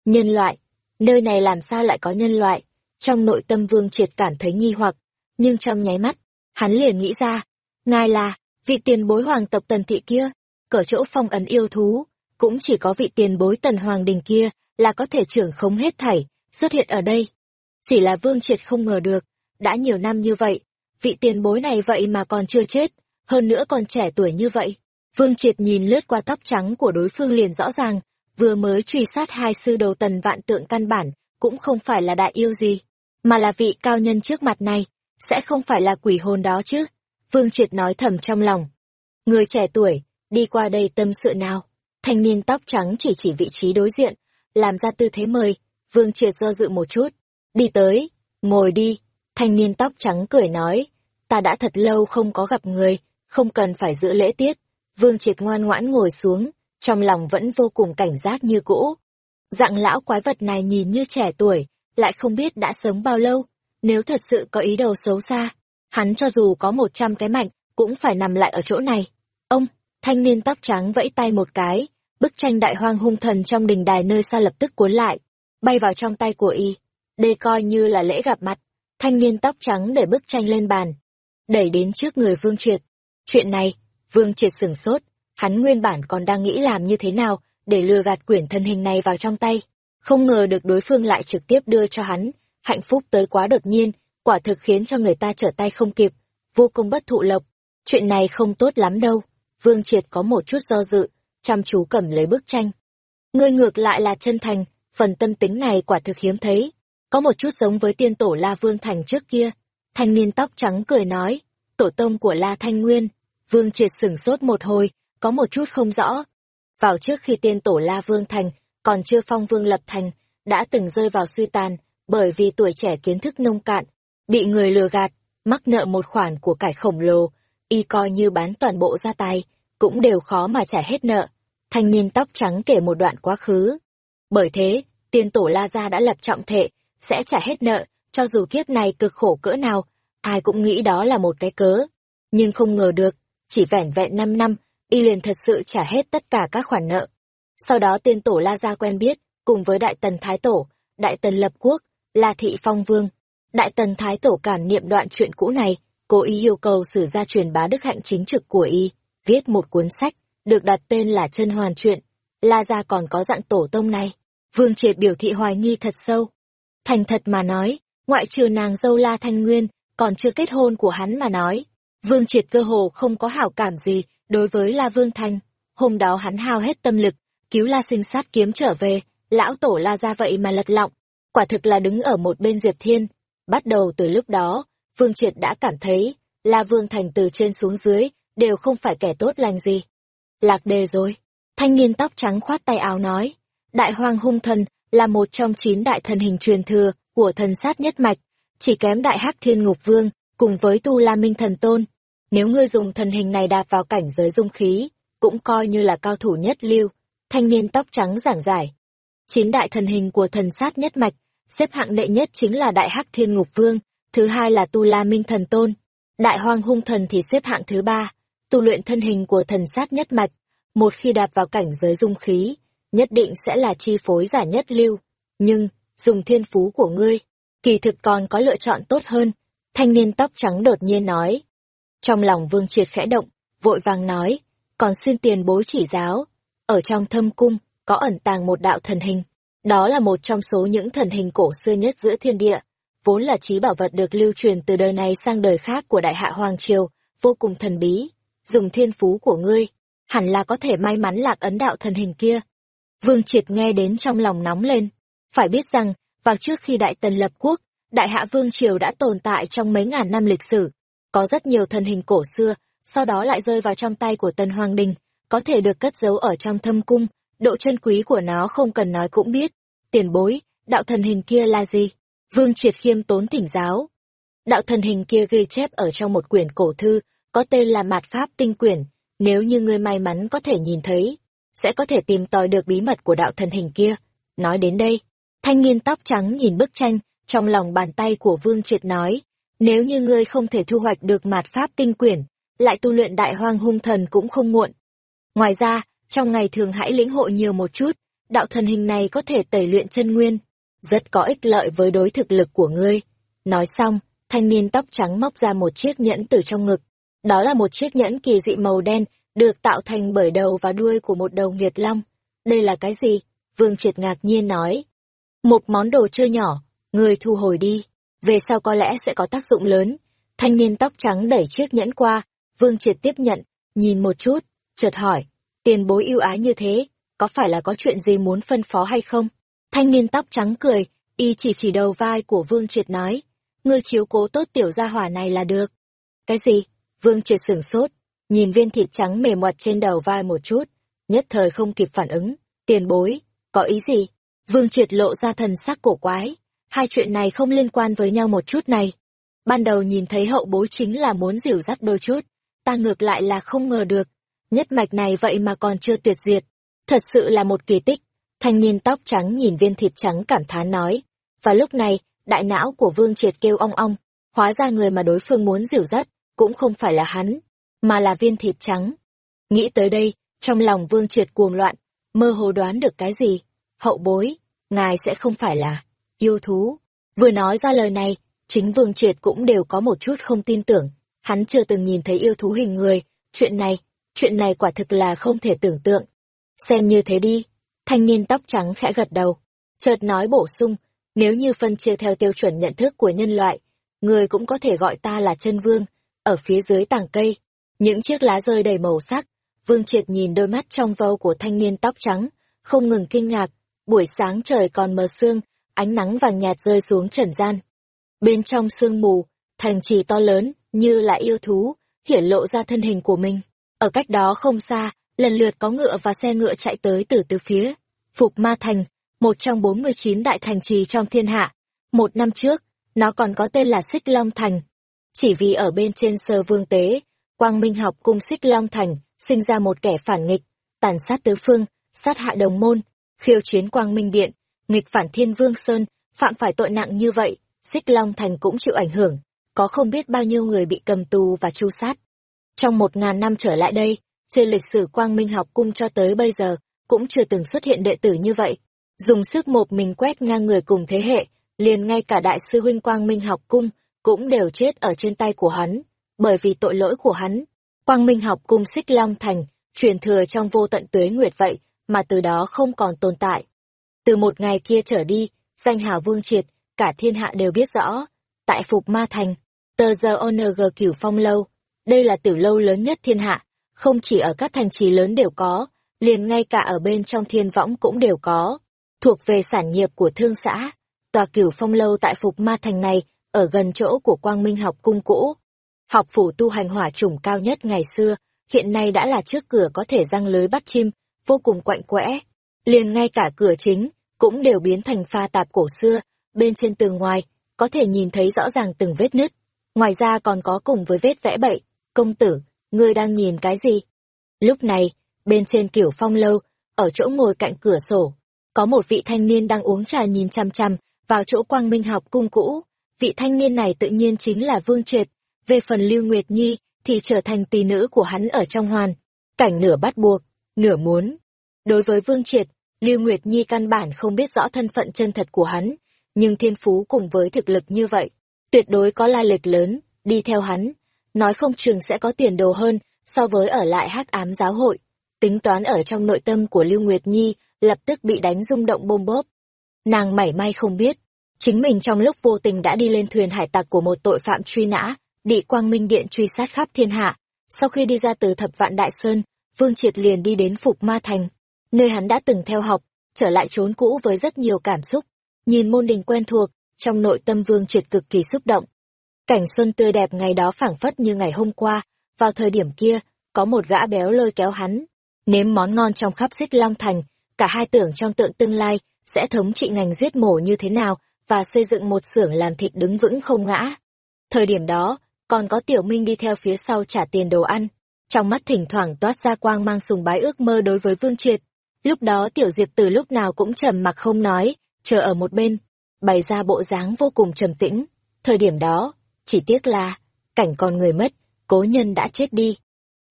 Nhân loại, nơi này làm sao lại có nhân loại? Trong nội tâm Vương Triệt cảm thấy nghi hoặc, nhưng trong nháy mắt, hắn liền nghĩ ra, ngài là vị tiền bối hoàng tộc tần thị kia, cở chỗ phong ấn yêu thú, cũng chỉ có vị tiền bối tần hoàng đình kia là có thể trưởng khống hết thảy, xuất hiện ở đây. Chỉ là Vương Triệt không ngờ được, đã nhiều năm như vậy, vị tiền bối này vậy mà còn chưa chết, hơn nữa còn trẻ tuổi như vậy. Vương Triệt nhìn lướt qua tóc trắng của đối phương liền rõ ràng, vừa mới truy sát hai sư đầu tần vạn tượng căn bản, cũng không phải là đại yêu gì, mà là vị cao nhân trước mặt này, sẽ không phải là quỷ hồn đó chứ. Vương Triệt nói thầm trong lòng. Người trẻ tuổi, đi qua đây tâm sự nào. Thanh niên tóc trắng chỉ chỉ vị trí đối diện, làm ra tư thế mời. Vương Triệt do dự một chút. Đi tới, ngồi đi. Thanh niên tóc trắng cười nói. Ta đã thật lâu không có gặp người, không cần phải giữ lễ tiết. Vương Triệt ngoan ngoãn ngồi xuống, trong lòng vẫn vô cùng cảnh giác như cũ. Dạng lão quái vật này nhìn như trẻ tuổi, lại không biết đã sống bao lâu. Nếu thật sự có ý đồ xấu xa, hắn cho dù có một trăm cái mạnh, cũng phải nằm lại ở chỗ này. Ông, thanh niên tóc trắng vẫy tay một cái, bức tranh đại hoang hung thần trong đình đài nơi xa lập tức cuốn lại, bay vào trong tay của y. Đây coi như là lễ gặp mặt. Thanh niên tóc trắng để bức tranh lên bàn, đẩy đến trước người Vương Triệt. Chuyện này, Vương Triệt sửng sốt, hắn nguyên bản còn đang nghĩ làm như thế nào để lừa gạt quyển thân hình này vào trong tay. Không ngờ được đối phương lại trực tiếp đưa cho hắn, hạnh phúc tới quá đột nhiên, quả thực khiến cho người ta trở tay không kịp, vô cùng bất thụ lộc. Chuyện này không tốt lắm đâu. Vương Triệt có một chút do dự, chăm chú cầm lấy bức tranh. Ngươi ngược lại là chân thành, phần tâm tính này quả thực hiếm thấy, có một chút giống với tiên tổ La Vương Thành trước kia. Thanh niên tóc trắng cười nói, tổ tông của La Thanh Nguyên, Vương Triệt sửng sốt một hồi, có một chút không rõ. Vào trước khi tiên tổ La Vương Thành, còn chưa phong vương lập thành, đã từng rơi vào suy tàn, bởi vì tuổi trẻ kiến thức nông cạn, bị người lừa gạt, mắc nợ một khoản của cải khổng lồ, y coi như bán toàn bộ gia tài, cũng đều khó mà trả hết nợ. Thanh niên tóc trắng kể một đoạn quá khứ. Bởi thế, tiên tổ La Gia đã lập trọng thệ, sẽ trả hết nợ, cho dù kiếp này cực khổ cỡ nào, ai cũng nghĩ đó là một cái cớ. Nhưng không ngờ được, chỉ vẻn vẹn 5 năm, y liền thật sự trả hết tất cả các khoản nợ. Sau đó tiên tổ La Gia quen biết, cùng với Đại Tần Thái Tổ, Đại Tần Lập Quốc, La Thị Phong Vương. Đại Tần Thái Tổ cản niệm đoạn chuyện cũ này, cố ý yêu cầu sử gia truyền bá đức hạnh chính trực của y, viết một cuốn sách, được đặt tên là Chân Hoàn Truyện. La Gia còn có dạng tổ tông này. Vương Triệt biểu thị hoài nghi thật sâu. Thành thật mà nói, ngoại trừ nàng dâu La Thanh Nguyên, còn chưa kết hôn của hắn mà nói. Vương Triệt cơ hồ không có hảo cảm gì đối với La Vương Thanh. Hôm đó hắn hao hết tâm lực, cứu La sinh sát kiếm trở về, lão tổ La ra vậy mà lật lọng. Quả thực là đứng ở một bên Diệp Thiên. Bắt đầu từ lúc đó, Vương Triệt đã cảm thấy, La Vương Thành từ trên xuống dưới, đều không phải kẻ tốt lành gì. Lạc đề rồi. Thanh niên tóc trắng khoát tay áo nói. Đại hoàng hung thần là một trong chín đại thần hình truyền thừa của thần sát nhất mạch, chỉ kém đại hắc thiên ngục vương, cùng với tu la minh thần tôn. Nếu ngươi dùng thần hình này đạp vào cảnh giới dung khí, cũng coi như là cao thủ nhất lưu. Thanh niên tóc trắng giảng giải. Chín đại thần hình của thần sát nhất mạch, xếp hạng đệ nhất chính là đại hắc thiên ngục vương, thứ hai là tu la minh thần tôn. Đại hoang hung thần thì xếp hạng thứ ba, tu luyện thân hình của thần sát nhất mạch. Một khi đạp vào cảnh giới dung khí, nhất định sẽ là chi phối giả nhất lưu. Nhưng, dùng thiên phú của ngươi, kỳ thực còn có lựa chọn tốt hơn. Thanh niên tóc trắng đột nhiên nói. Trong lòng vương triệt khẽ động, vội vàng nói, còn xin tiền bối chỉ giáo. Ở trong thâm cung, có ẩn tàng một đạo thần hình. Đó là một trong số những thần hình cổ xưa nhất giữa thiên địa, vốn là trí bảo vật được lưu truyền từ đời này sang đời khác của đại hạ Hoàng Triều, vô cùng thần bí. Dùng thiên phú của ngươi, hẳn là có thể may mắn lạc ấn đạo thần hình kia. Vương Triệt nghe đến trong lòng nóng lên. Phải biết rằng, vào trước khi Đại Tần lập quốc, Đại Hạ Vương Triều đã tồn tại trong mấy ngàn năm lịch sử. Có rất nhiều thần hình cổ xưa, sau đó lại rơi vào trong tay của Tần Hoàng Đình, có thể được cất giấu ở trong thâm cung, độ chân quý của nó không cần nói cũng biết. Tiền bối, đạo thần hình kia là gì? Vương Triệt khiêm tốn thỉnh giáo. Đạo thần hình kia ghi chép ở trong một quyển cổ thư, có tên là Mạt Pháp Tinh Quyển. Nếu như ngươi may mắn có thể nhìn thấy, sẽ có thể tìm tòi được bí mật của đạo thần hình kia. Nói đến đây, thanh niên tóc trắng nhìn bức tranh, trong lòng bàn tay của Vương Triệt nói, nếu như ngươi không thể thu hoạch được mạt pháp tinh quyển, lại tu luyện đại hoang hung thần cũng không muộn. Ngoài ra, trong ngày thường hãy lĩnh hội nhiều một chút, đạo thần hình này có thể tẩy luyện chân nguyên, rất có ích lợi với đối thực lực của ngươi. Nói xong, thanh niên tóc trắng móc ra một chiếc nhẫn từ trong ngực. Đó là một chiếc nhẫn kỳ dị màu đen, được tạo thành bởi đầu và đuôi của một đầu nghiệt long. Đây là cái gì? Vương Triệt ngạc nhiên nói. Một món đồ chơi nhỏ, người thu hồi đi, về sau có lẽ sẽ có tác dụng lớn. Thanh niên tóc trắng đẩy chiếc nhẫn qua, Vương Triệt tiếp nhận, nhìn một chút, chợt hỏi, tiền bối yêu ái như thế, có phải là có chuyện gì muốn phân phó hay không? Thanh niên tóc trắng cười, y chỉ chỉ đầu vai của Vương Triệt nói, ngươi chiếu cố tốt tiểu gia hỏa này là được. Cái gì? Vương Triệt sửng sốt, nhìn viên thịt trắng mềm ngoặt trên đầu vai một chút, nhất thời không kịp phản ứng, tiền bối, có ý gì? Vương Triệt lộ ra thần sắc cổ quái, hai chuyện này không liên quan với nhau một chút này. Ban đầu nhìn thấy hậu bối chính là muốn dìu dắt đôi chút, ta ngược lại là không ngờ được, nhất mạch này vậy mà còn chưa tuyệt diệt, thật sự là một kỳ tích. Thanh niên tóc trắng nhìn viên thịt trắng cảm thán nói, và lúc này, đại não của Vương Triệt kêu ong ong, hóa ra người mà đối phương muốn dìu dắt, cũng không phải là hắn, mà là viên thịt trắng. Nghĩ tới đây, trong lòng Vương Triệt cuồng loạn, mơ hồ đoán được cái gì. Hậu bối, ngài sẽ không phải là yêu thú. Vừa nói ra lời này, chính Vương Triệt cũng đều có một chút không tin tưởng. Hắn chưa từng nhìn thấy yêu thú hình người. Chuyện này, chuyện này quả thực là không thể tưởng tượng. Xem như thế đi. Thanh niên tóc trắng khẽ gật đầu. Chợt nói bổ sung, nếu như phân chia theo tiêu chuẩn nhận thức của nhân loại, người cũng có thể gọi ta là chân vương, ở phía dưới tảng cây. Những chiếc lá rơi đầy màu sắc, Vương Triệt nhìn đôi mắt trong vâu của thanh niên tóc trắng, không ngừng kinh ngạc, buổi sáng trời còn mờ sương, ánh nắng vàng nhạt rơi xuống trần gian. Bên trong sương mù, thành trì to lớn, như là yêu thú, hiển lộ ra thân hình của mình. Ở cách đó không xa, lần lượt có ngựa và xe ngựa chạy tới từ từ phía. Phục Ma Thành, một trong 49 đại thành trì trong thiên hạ. Một năm trước, nó còn có tên là Xích Long Thành. Chỉ vì ở bên trên sơ vương tế, Quang Minh học cung Xích Long Thành, sinh ra một kẻ phản nghịch, tàn sát tứ phương, sát hại đồng môn, khiêu chiến Quang Minh Điện, nghịch phản Thiên Vương Sơn, phạm phải tội nặng như vậy, Xích Long Thành cũng chịu ảnh hưởng, có không biết bao nhiêu người bị cầm tù và tru sát. Trong một ngàn năm trở lại đây, trên lịch sử Quang Minh học cung cho tới bây giờ, cũng chưa từng xuất hiện đệ tử như vậy. Dùng sức một mình quét ngang người cùng thế hệ, liền ngay cả đại sư huynh Quang Minh học cung, cũng đều chết ở trên tay của hắn, bởi vì tội lỗi của hắn. Quang Minh học cung xích long thành, truyền thừa trong vô tận tuế nguyệt vậy, mà từ đó không còn tồn tại. Từ một ngày kia trở đi, danh hào vương triệt, cả thiên hạ đều biết rõ. Tại Phục Ma Thành, tờ giờ ONG cửu phong lâu, đây là tiểu lâu lớn nhất thiên hạ, không chỉ ở các thành trì lớn đều có, liền ngay cả ở bên trong thiên võng cũng đều có. Thuộc về sản nghiệp của thương xã, tòa cửu phong lâu tại Phục Ma Thành này, ở gần chỗ của Quang Minh học cung cũ. Học phủ tu hành hỏa chủng cao nhất ngày xưa, hiện nay đã là trước cửa có thể răng lưới bắt chim, vô cùng quạnh quẽ. Liền ngay cả cửa chính, cũng đều biến thành pha tạp cổ xưa, bên trên tường ngoài, có thể nhìn thấy rõ ràng từng vết nứt. Ngoài ra còn có cùng với vết vẽ bậy, công tử, ngươi đang nhìn cái gì? Lúc này, bên trên kiểu phong lâu, ở chỗ ngồi cạnh cửa sổ, có một vị thanh niên đang uống trà nhìn chăm chăm vào chỗ quang minh học cung cũ. Vị thanh niên này tự nhiên chính là Vương Triệt, về phần Lưu Nguyệt Nhi thì trở thành tỷ nữ của hắn ở trong hoàn. Cảnh nửa bắt buộc, nửa muốn. Đối với Vương Triệt, Lưu Nguyệt Nhi căn bản không biết rõ thân phận chân thật của hắn, nhưng thiên phú cùng với thực lực như vậy, tuyệt đối có lai lịch lớn, đi theo hắn, nói không chừng sẽ có tiền đồ hơn so với ở lại hắc ám giáo hội. Tính toán ở trong nội tâm của Lưu Nguyệt Nhi lập tức bị đánh rung động bôm bốp. Nàng mảy may không biết, chính mình trong lúc vô tình đã đi lên thuyền hải tặc của một tội phạm truy nã, bị Quang Minh Điện truy sát khắp thiên hạ. Sau khi đi ra từ thập vạn Đại Sơn, Vương Triệt liền đi đến Phục Ma Thành, nơi hắn đã từng theo học, trở lại trốn cũ với rất nhiều cảm xúc. Nhìn môn đình quen thuộc, trong nội tâm Vương Triệt cực kỳ xúc động. Cảnh xuân tươi đẹp ngày đó phảng phất như ngày hôm qua, vào thời điểm kia, có một gã béo lôi kéo hắn, nếm món ngon trong khắp xích Long Thành, cả hai tưởng trong tượng tương lai sẽ thống trị ngành giết mổ như thế nào và xây dựng một xưởng làm thịt đứng vững không ngã. Thời điểm đó, còn có Tiểu Minh đi theo phía sau trả tiền đồ ăn, trong mắt thỉnh thoảng toát ra quang mang sùng bái ước mơ đối với Vương Triệt. Lúc đó Tiểu Diệp từ lúc nào cũng trầm mặc không nói, chờ ở một bên, bày ra bộ dáng vô cùng trầm tĩnh. Thời điểm đó, chỉ tiếc là, cảnh còn người mất, cố nhân đã chết đi.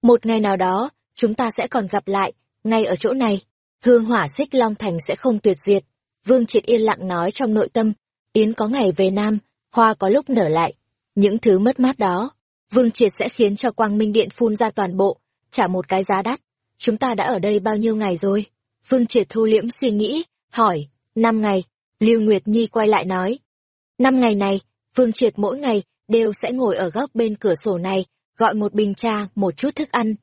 Một ngày nào đó, chúng ta sẽ còn gặp lại, ngay ở chỗ này. Hương hỏa xích Long Thành sẽ không tuyệt diệt. Vương Triệt yên lặng nói trong nội tâm, Yến có ngày về Nam, hoa có lúc nở lại. Những thứ mất mát đó, Vương Triệt sẽ khiến cho Quang Minh Điện phun ra toàn bộ, trả một cái giá đắt. Chúng ta đã ở đây bao nhiêu ngày rồi? Vương Triệt thu liễm suy nghĩ, hỏi, năm ngày. Lưu Nguyệt Nhi quay lại nói. Năm ngày này, Vương Triệt mỗi ngày đều sẽ ngồi ở góc bên cửa sổ này, gọi một bình trà, một chút thức ăn,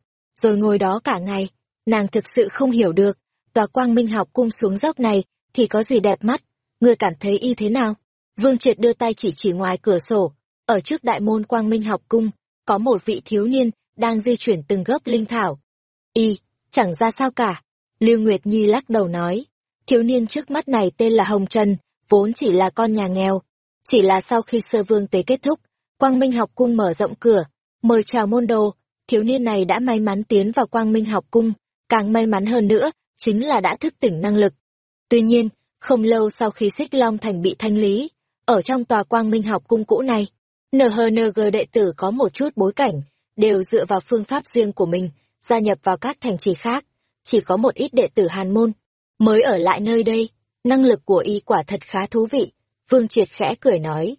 rồi ngồi đó cả ngày. Nàng thực sự không hiểu được, tòa quang minh học cung xuống dốc này thì có gì đẹp mắt, người cảm thấy y thế nào? Vương Triệt đưa tay chỉ chỉ ngoài cửa sổ, ở trước đại môn quang minh học cung, có một vị thiếu niên đang di chuyển từng gốc linh thảo. Y, chẳng ra sao cả. Lưu Nguyệt Nhi lắc đầu nói, thiếu niên trước mắt này tên là Hồng Trần, vốn chỉ là con nhà nghèo. Chỉ là sau khi sơ vương tế kết thúc, Quang Minh học cung mở rộng cửa, mời chào môn đồ, thiếu niên này đã may mắn tiến vào Quang Minh học cung, càng may mắn hơn nữa, chính là đã thức tỉnh năng lực. Tuy nhiên, không lâu sau khi Xích Long Thành bị thanh lý, ở trong tòa Quang Minh học cung cũ này, NHNG đệ tử có một chút bối cảnh, đều dựa vào phương pháp riêng của mình, gia nhập vào các thành trì khác, chỉ có một ít đệ tử Hàn Môn, mới ở lại nơi đây, năng lực của y quả thật khá thú vị, Vương Triệt khẽ cười nói.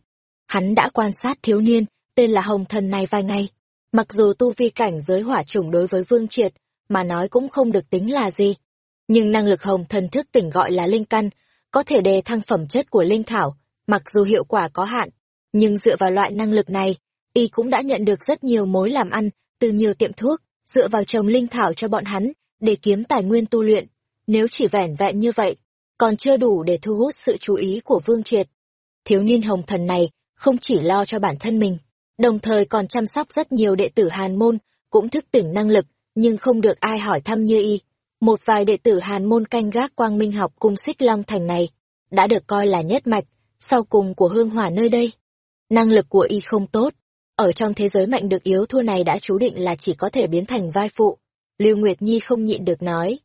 Hắn đã quan sát thiếu niên, tên là Hồng Thần này vài ngày, mặc dù tu vi cảnh giới hỏa chủng đối với Vương Triệt, mà nói cũng không được tính là gì. Nhưng năng lực Hồng Thần thức tỉnh gọi là linh căn, có thể đề thăng phẩm chất của linh thảo, mặc dù hiệu quả có hạn, nhưng dựa vào loại năng lực này, y cũng đã nhận được rất nhiều mối làm ăn từ nhiều tiệm thuốc, dựa vào trồng linh thảo cho bọn hắn để kiếm tài nguyên tu luyện. Nếu chỉ vẻn vẹn như vậy, còn chưa đủ để thu hút sự chú ý của Vương Triệt. Thiếu niên hồng thần này không chỉ lo cho bản thân mình, đồng thời còn chăm sóc rất nhiều đệ tử Hàn Môn, cũng thức tỉnh năng lực, nhưng không được ai hỏi thăm như y. Một vài đệ tử Hàn Môn canh gác quang minh học cung xích long thành này, đã được coi là nhất mạch, sau cùng của hương hỏa nơi đây. Năng lực của y không tốt, ở trong thế giới mạnh được yếu thua này đã chú định là chỉ có thể biến thành vai phụ. Lưu Nguyệt Nhi không nhịn được nói.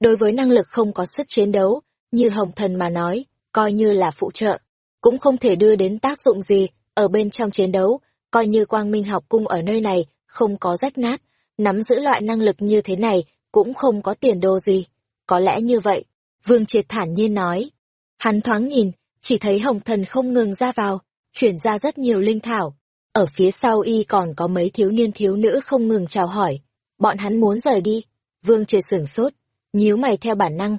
Đối với năng lực không có sức chiến đấu, như Hồng Thần mà nói, coi như là phụ trợ, cũng không thể đưa đến tác dụng gì ở bên trong chiến đấu, coi như Quang Minh học cung ở nơi này không có rách nát, nắm giữ loại năng lực như thế này cũng không có tiền đồ gì. Có lẽ như vậy, Vương Triệt thản nhiên nói. Hắn thoáng nhìn, chỉ thấy hồng thần không ngừng ra vào, chuyển ra rất nhiều linh thảo. Ở phía sau y còn có mấy thiếu niên thiếu nữ không ngừng chào hỏi. Bọn hắn muốn rời đi. Vương Triệt sửng sốt, nhíu mày theo bản năng.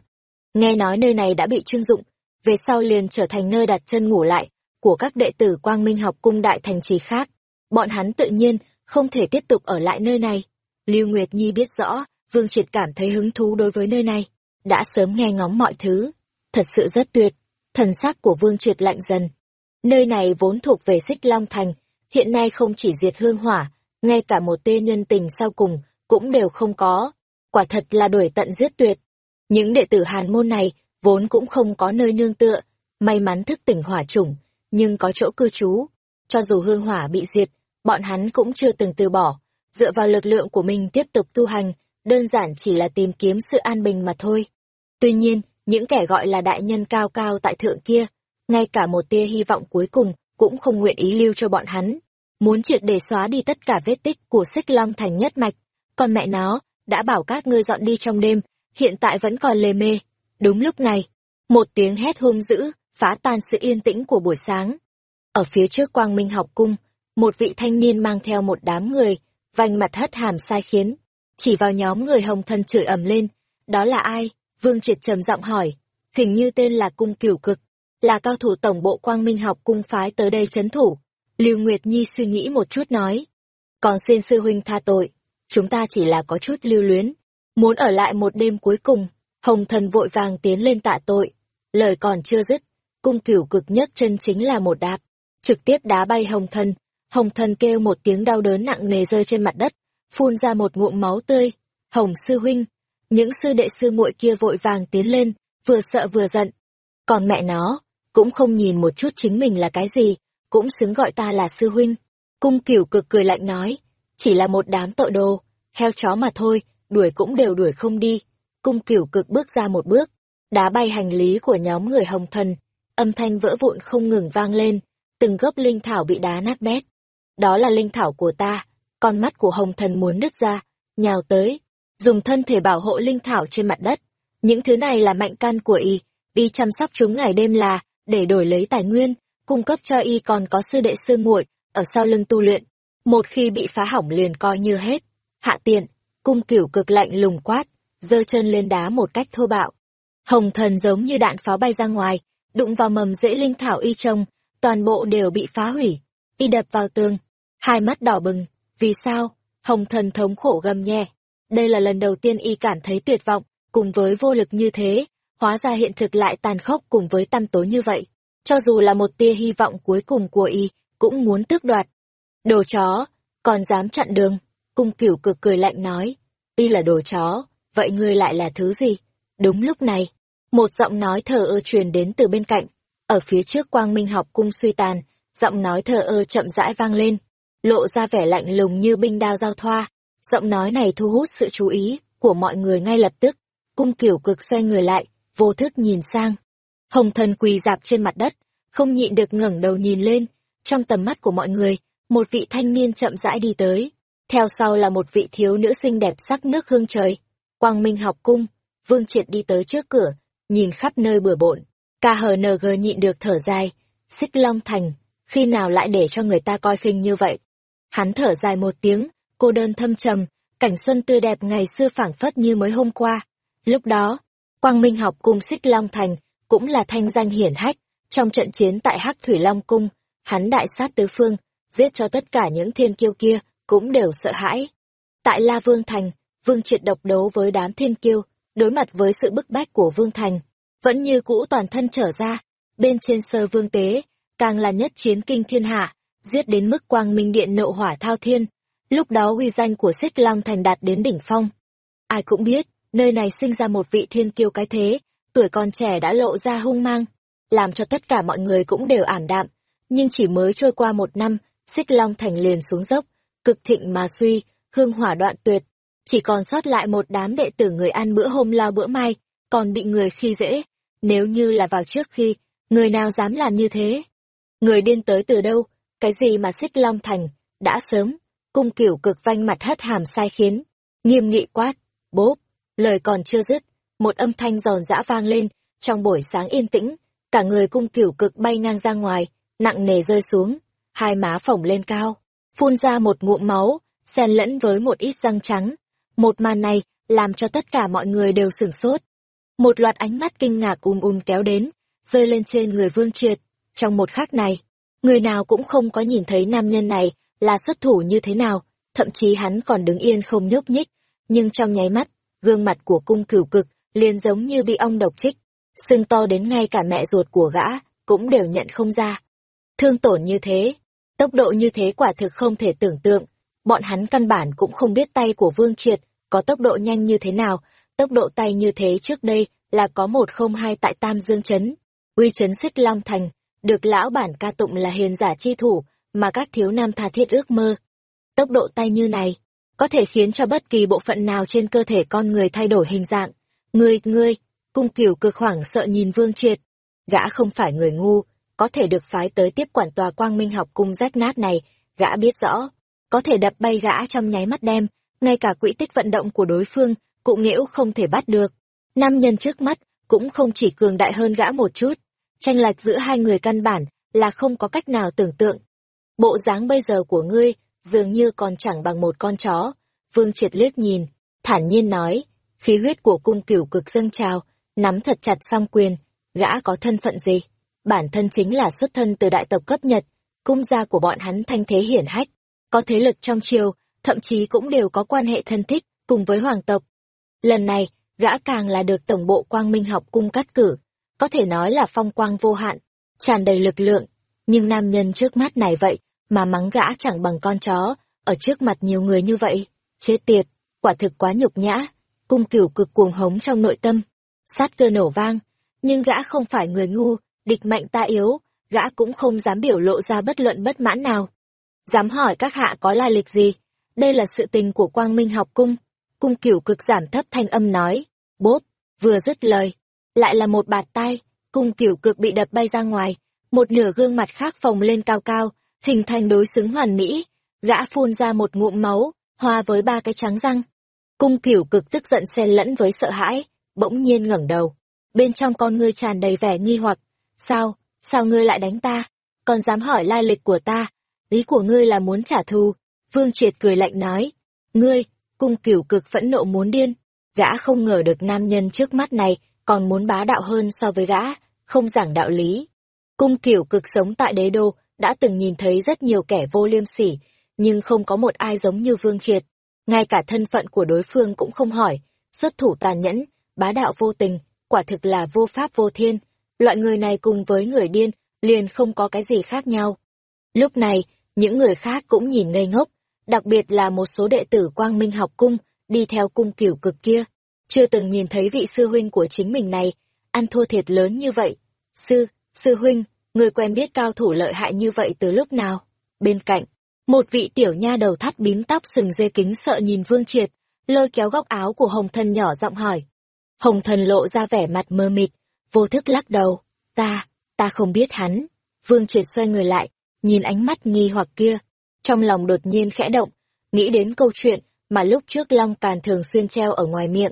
Nghe nói nơi này đã bị trưng dụng, về sau liền trở thành nơi đặt chân ngủ lại của các đệ tử Quang Minh học cung đại thành trì khác. Bọn hắn tự nhiên không thể tiếp tục ở lại nơi này. Lưu Nguyệt Nhi biết rõ, Vương Triệt cảm thấy hứng thú đối với nơi này, đã sớm nghe ngóng mọi thứ, thật sự rất tuyệt. Thần sắc của Vương Triệt lạnh dần. Nơi này vốn thuộc về Xích Long Thành, hiện nay không chỉ diệt hương hỏa, ngay cả một tê nhân tình sau cùng cũng đều không có. Quả thật là đuổi tận giết tuyệt. Những đệ tử Hàn môn này vốn cũng không có nơi nương tựa, may mắn thức tỉnh hỏa chủng, nhưng có chỗ cư trú. Cho dù hương hỏa bị diệt, bọn hắn cũng chưa từng từ bỏ, dựa vào lực lượng của mình tiếp tục tu hành, đơn giản chỉ là tìm kiếm sự an bình mà thôi. Tuy nhiên, những kẻ gọi là đại nhân cao cao tại thượng kia, ngay cả một tia hy vọng cuối cùng cũng không nguyện ý lưu cho bọn hắn, muốn triệt để xóa đi tất cả vết tích của xích long thành nhất mạch. Còn mẹ nó, đã bảo các ngươi dọn đi trong đêm, hiện tại vẫn còn lề mê. Đúng lúc này, một tiếng hét hung dữ, phá tan sự yên tĩnh của buổi sáng. Ở phía trước quang minh học cung, một vị thanh niên mang theo một đám người, vành mặt hất hàm sai khiến, chỉ vào nhóm người hồng thân chửi ầm lên. Đó là ai? Vương Triệt trầm giọng hỏi. Hình như tên là Cung Cửu Cực, là cao thủ tổng bộ quang minh học cung phái tới đây chấn thủ. Lưu Nguyệt Nhi suy nghĩ một chút nói. Còn xin sư huynh tha tội, chúng ta chỉ là có chút lưu luyến. Muốn ở lại một đêm cuối cùng, hồng thần vội vàng tiến lên tạ tội. Lời còn chưa dứt, cung cửu cực nhất chân chính là một đạp, trực tiếp đá bay hồng thần. Hồng thần kêu một tiếng đau đớn nặng nề rơi trên mặt đất, phun ra một ngụm máu tươi. Hồng sư huynh, những sư đệ sư muội kia vội vàng tiến lên, vừa sợ vừa giận. Còn mẹ nó, cũng không nhìn một chút chính mình là cái gì, cũng xứng gọi ta là sư huynh. Cung cửu cực cười lạnh nói, chỉ là một đám tội đồ, heo chó mà thôi, đuổi cũng đều đuổi không đi. Cung cửu cực bước ra một bước, đá bay hành lý của nhóm người hồng thần, âm thanh vỡ vụn không ngừng vang lên, từng gốc linh thảo bị đá nát bét. Đó là linh thảo của ta, con mắt của hồng thần muốn nứt ra, nhào tới, dùng thân thể bảo hộ linh thảo trên mặt đất. Những thứ này là mạnh căn của y, y chăm sóc chúng ngày đêm là để đổi lấy tài nguyên, cung cấp cho y còn có sư đệ sư muội ở sau lưng tu luyện. Một khi bị phá hỏng liền coi như hết. Hạ tiện, cung cửu cực lạnh lùng quát, giơ chân lên đá một cách thô bạo. Hồng thần giống như đạn pháo bay ra ngoài, đụng vào mầm dễ linh thảo y trông, toàn bộ đều bị phá hủy. Y đập vào tường, hai mắt đỏ bừng, vì sao? Hồng thần thống khổ gầm nhẹ. Đây là lần đầu tiên y cảm thấy tuyệt vọng, cùng với vô lực như thế, hóa ra hiện thực lại tàn khốc cùng với tăm tối như vậy. Cho dù là một tia hy vọng cuối cùng của y, cũng muốn tước đoạt. Đồ chó, còn dám chặn đường. Cung cửu cực cười lạnh nói, y là đồ chó, vậy ngươi lại là thứ gì? Đúng lúc này, một giọng nói thờ ơ truyền đến từ bên cạnh. Ở phía trước quang minh học cung suy tàn, giọng nói thờ ơ chậm rãi vang lên, lộ ra vẻ lạnh lùng như binh đao giao thoa. Giọng nói này thu hút sự chú ý của mọi người ngay lập tức. Cung kiểu cực xoay người lại, vô thức nhìn sang. Hồng thần quỳ dạp trên mặt đất, không nhịn được ngẩng đầu nhìn lên. Trong tầm mắt của mọi người, một vị thanh niên chậm rãi đi tới. Theo sau là một vị thiếu nữ xinh đẹp sắc nước hương trời. Quang Minh học cung, Vương Triệt đi tới trước cửa, nhìn khắp nơi bừa bộn. KHNG nhịn được thở dài, xích long thành, khi nào lại để cho người ta coi khinh như vậy. Hắn thở dài một tiếng, cô đơn thâm trầm, cảnh xuân tươi đẹp ngày xưa phảng phất như mới hôm qua. Lúc đó, Quang Minh học cung xích long thành cũng là thanh danh hiển hách, trong trận chiến tại Hắc Thủy Long Cung, hắn đại sát tứ phương, giết cho tất cả những thiên kiêu kia, cũng đều sợ hãi. Tại La Vương Thành, Vương triệt độc đấu với đám thiên kiêu, đối mặt với sự bức bách của Vương Thành, vẫn như cũ toàn thân trở ra, bên trên sơ vương tế, càng là nhất chiến kinh thiên hạ, giết đến mức quang minh điện nộ hỏa thao thiên. Lúc đó uy danh của xích long thành đạt đến đỉnh phong. Ai cũng biết, nơi này sinh ra một vị thiên kiêu cái thế, tuổi còn trẻ đã lộ ra hung mang, làm cho tất cả mọi người cũng đều ảm đạm. Nhưng chỉ mới trôi qua một năm, xích long thành liền xuống dốc, cực thịnh mà suy, hương hỏa đoạn tuyệt. Chỉ còn sót lại một đám đệ tử người ăn bữa hôm lao bữa mai, còn bị người khi dễ. Nếu như là vào trước khi, người nào dám làm như thế? Người điên tới từ đâu? Cái gì mà xích long thành? Đã sớm, cung kiểu cực vanh mặt hất hàm sai khiến. Nghiêm nghị quát, bốp, lời còn chưa dứt. một âm thanh giòn giã vang lên, trong buổi sáng yên tĩnh, cả người cung kiểu cực bay ngang ra ngoài, nặng nề rơi xuống, hai má phồng lên cao, phun ra một ngụm máu, xen lẫn với một ít răng trắng. Một màn này làm cho tất cả mọi người đều sửng sốt. Một loạt ánh mắt kinh ngạc um um kéo đến, rơi lên trên người Vương Triệt. Trong một khắc này, người nào cũng không có nhìn thấy nam nhân này là xuất thủ như thế nào, thậm chí hắn còn đứng yên không nhúc nhích, nhưng trong nháy mắt, gương mặt của cung cửu cực liền giống như bị ong độc trích, sưng to đến ngay cả mẹ ruột của gã cũng đều nhận không ra. Thương tổn như thế, tốc độ như thế quả thực không thể tưởng tượng, bọn hắn căn bản cũng không biết tay của Vương Triệt có tốc độ nhanh như thế nào, tốc độ tay như thế trước đây là có một không hai tại Tam Dương Trấn, uy trấn xích Long Thành, được lão bản ca tụng là hiền giả chi thủ, mà các thiếu nam tha thiết ước mơ. Tốc độ tay như này, có thể khiến cho bất kỳ bộ phận nào trên cơ thể con người thay đổi hình dạng. Ngươi, ngươi, cung cửu cực hoảng sợ nhìn Vương Triệt. Gã không phải người ngu, có thể được phái tới tiếp quản tòa quang minh học cung rách nát này, gã biết rõ. Có thể đập bay gã trong nháy mắt đem, ngay cả quỹ tích vận động của đối phương, cũng nghẽo không thể bắt được. Nam nhân trước mắt, cũng không chỉ cường đại hơn gã một chút. Tranh lệch giữa hai người căn bản, là không có cách nào tưởng tượng. Bộ dáng bây giờ của ngươi, dường như còn chẳng bằng một con chó. Vương triệt liếc nhìn, thản nhiên nói, khí huyết của cung cửu cực dâng trào, nắm thật chặt song quyền, gã có thân phận gì? Bản thân chính là xuất thân từ đại tộc cấp Nhật, cung gia của bọn hắn thanh thế hiển hách, có thế lực trong triều, thậm chí cũng đều có quan hệ thân thích cùng với hoàng tộc. Lần này, gã càng là được tổng bộ quang minh học cung cắt cử, có thể nói là phong quang vô hạn, tràn đầy lực lượng, nhưng nam nhân trước mắt này vậy, mà mắng gã chẳng bằng con chó, ở trước mặt nhiều người như vậy, chết tiệt, quả thực quá nhục nhã, cung cửu cực cuồng hống trong nội tâm, sát cơ nổ vang, nhưng gã không phải người ngu, địch mạnh ta yếu, gã cũng không dám biểu lộ ra bất luận bất mãn nào. Dám hỏi các hạ có lai lịch gì? Đây là sự tình của quang minh học cung. Cung cửu cực giảm thấp thanh âm nói. Bốp, vừa dứt lời. Lại là một bạt tay, cung cửu cực bị đập bay ra ngoài. Một nửa gương mặt khác phồng lên cao cao, hình thành đối xứng hoàn mỹ. Gã phun ra một ngụm máu, hòa với ba cái trắng răng. Cung cửu cực tức giận xen lẫn với sợ hãi, bỗng nhiên ngẩng đầu. Bên trong con ngươi tràn đầy vẻ nghi hoặc. Sao, sao ngươi lại đánh ta? Còn dám hỏi lai lịch của ta? Ý của ngươi là muốn trả thù? Vương Triệt cười lạnh nói. Ngươi, cung cửu cực phẫn nộ muốn điên. Gã không ngờ được nam nhân trước mắt này còn muốn bá đạo hơn so với gã, không giảng đạo lý. Cung cửu cực sống tại đế đô, đã từng nhìn thấy rất nhiều kẻ vô liêm sỉ, nhưng không có một ai giống như Vương Triệt. Ngay cả thân phận của đối phương cũng không hỏi, xuất thủ tàn nhẫn, bá đạo vô tình, quả thực là vô pháp vô thiên. Loại người này cùng với người điên, liền không có cái gì khác nhau. Lúc này, những người khác cũng nhìn ngây ngốc, đặc biệt là một số đệ tử Quang Minh học cung, đi theo cung kiểu cực kia. Chưa từng nhìn thấy vị sư huynh của chính mình này, ăn thua thiệt lớn như vậy. Sư, sư huynh, người quen biết cao thủ lợi hại như vậy từ lúc nào? Bên cạnh, một vị tiểu nha đầu thắt bím tóc sừng dê kính sợ nhìn Vương Triệt, lôi kéo góc áo của Hồng Thần nhỏ giọng hỏi. Hồng Thần lộ ra vẻ mặt mơ mịt, vô thức lắc đầu. Ta, ta không biết hắn. Vương Triệt xoay người lại, nhìn ánh mắt nghi hoặc kia. Trong lòng đột nhiên khẽ động, nghĩ đến câu chuyện mà lúc trước Long Càn thường xuyên treo ở ngoài miệng.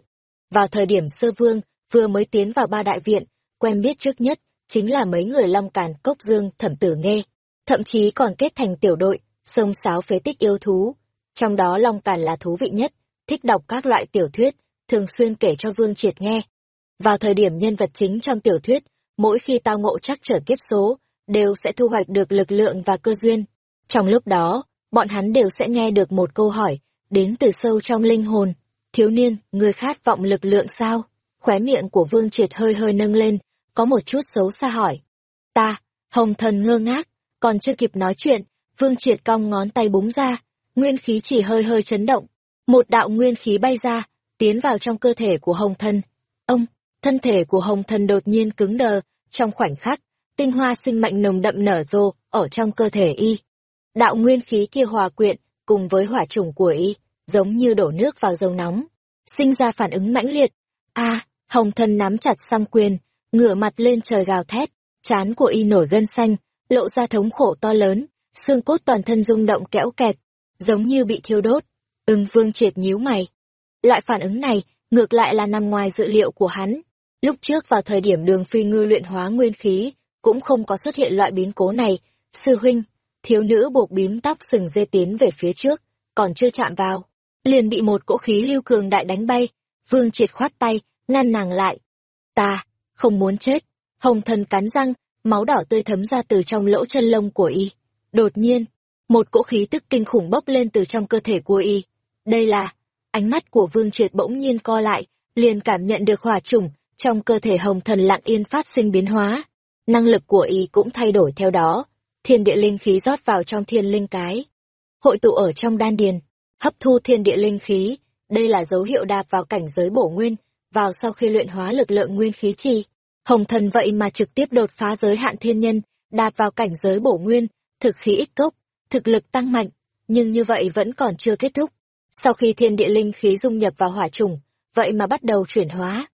Vào thời điểm sơ vương, vừa mới tiến vào ba đại viện, quen biết trước nhất, chính là mấy người Long Càn Cốc Dương thẩm tử nghe. Thậm chí còn kết thành tiểu đội, sông sáo phế tích yêu thú. Trong đó Long Càn là thú vị nhất, thích đọc các loại tiểu thuyết, thường xuyên kể cho Vương Triệt nghe. Vào thời điểm nhân vật chính trong tiểu thuyết, mỗi khi tao ngộ chắc trở kiếp số, đều sẽ thu hoạch được lực lượng và cơ duyên. Trong lúc đó, bọn hắn đều sẽ nghe được một câu hỏi, đến từ sâu trong linh hồn. Thiếu niên, người khát vọng lực lượng sao? Khóe miệng của Vương Triệt hơi hơi nâng lên, có một chút xấu xa hỏi. Ta, hồng thần ngơ ngác, còn chưa kịp nói chuyện, Vương Triệt cong ngón tay búng ra, nguyên khí chỉ hơi hơi chấn động. Một đạo nguyên khí bay ra, tiến vào trong cơ thể của hồng thân. Ông, thân thể của hồng thân đột nhiên cứng đờ, trong khoảnh khắc, tinh hoa sinh mệnh nồng đậm nở rộ ở trong cơ thể y. Đạo nguyên khí kia hòa quyện, cùng với hỏa trùng của y, giống như đổ nước vào dầu nóng, sinh ra phản ứng mãnh liệt. A, hồng thân nắm chặt song quyền, ngửa mặt lên trời gào thét, chán của y nổi gân xanh, lộ ra thống khổ to lớn, xương cốt toàn thân rung động kẽo kẹt, giống như bị thiêu đốt. Ưng vương triệt nhíu mày. Loại phản ứng này, ngược lại là nằm ngoài dự liệu của hắn. Lúc trước vào thời điểm đường phi ngư luyện hóa nguyên khí, cũng không có xuất hiện loại biến cố này. Sư huynh, thiếu nữ buộc bím tóc sừng dê tiến về phía trước, còn chưa chạm vào. Liền bị một cỗ khí lưu cường đại đánh bay, vương triệt khoát tay, ngăn nàng lại. Ta, không muốn chết. Hồng thần cắn răng, máu đỏ tươi thấm ra từ trong lỗ chân lông của y. Đột nhiên, một cỗ khí tức kinh khủng bốc lên từ trong cơ thể của y. Đây là, ánh mắt của vương triệt bỗng nhiên co lại, liền cảm nhận được hỏa trùng trong cơ thể hồng thần lặng yên phát sinh biến hóa. Năng lực của y cũng thay đổi theo đó, thiên địa linh khí rót vào trong thiên linh cái. Hội tụ ở trong đan điền, hấp thu thiên địa linh khí, đây là dấu hiệu đạp vào cảnh giới bổ nguyên, vào sau khi luyện hóa lực lượng nguyên khí chi. Hồng thần vậy mà trực tiếp đột phá giới hạn thiên nhân, đạp vào cảnh giới bổ nguyên, thực khí ích cốc, thực lực tăng mạnh, nhưng như vậy vẫn còn chưa kết thúc. Sau khi thiên địa linh khí dung nhập vào hỏa trùng, vậy mà bắt đầu chuyển hóa.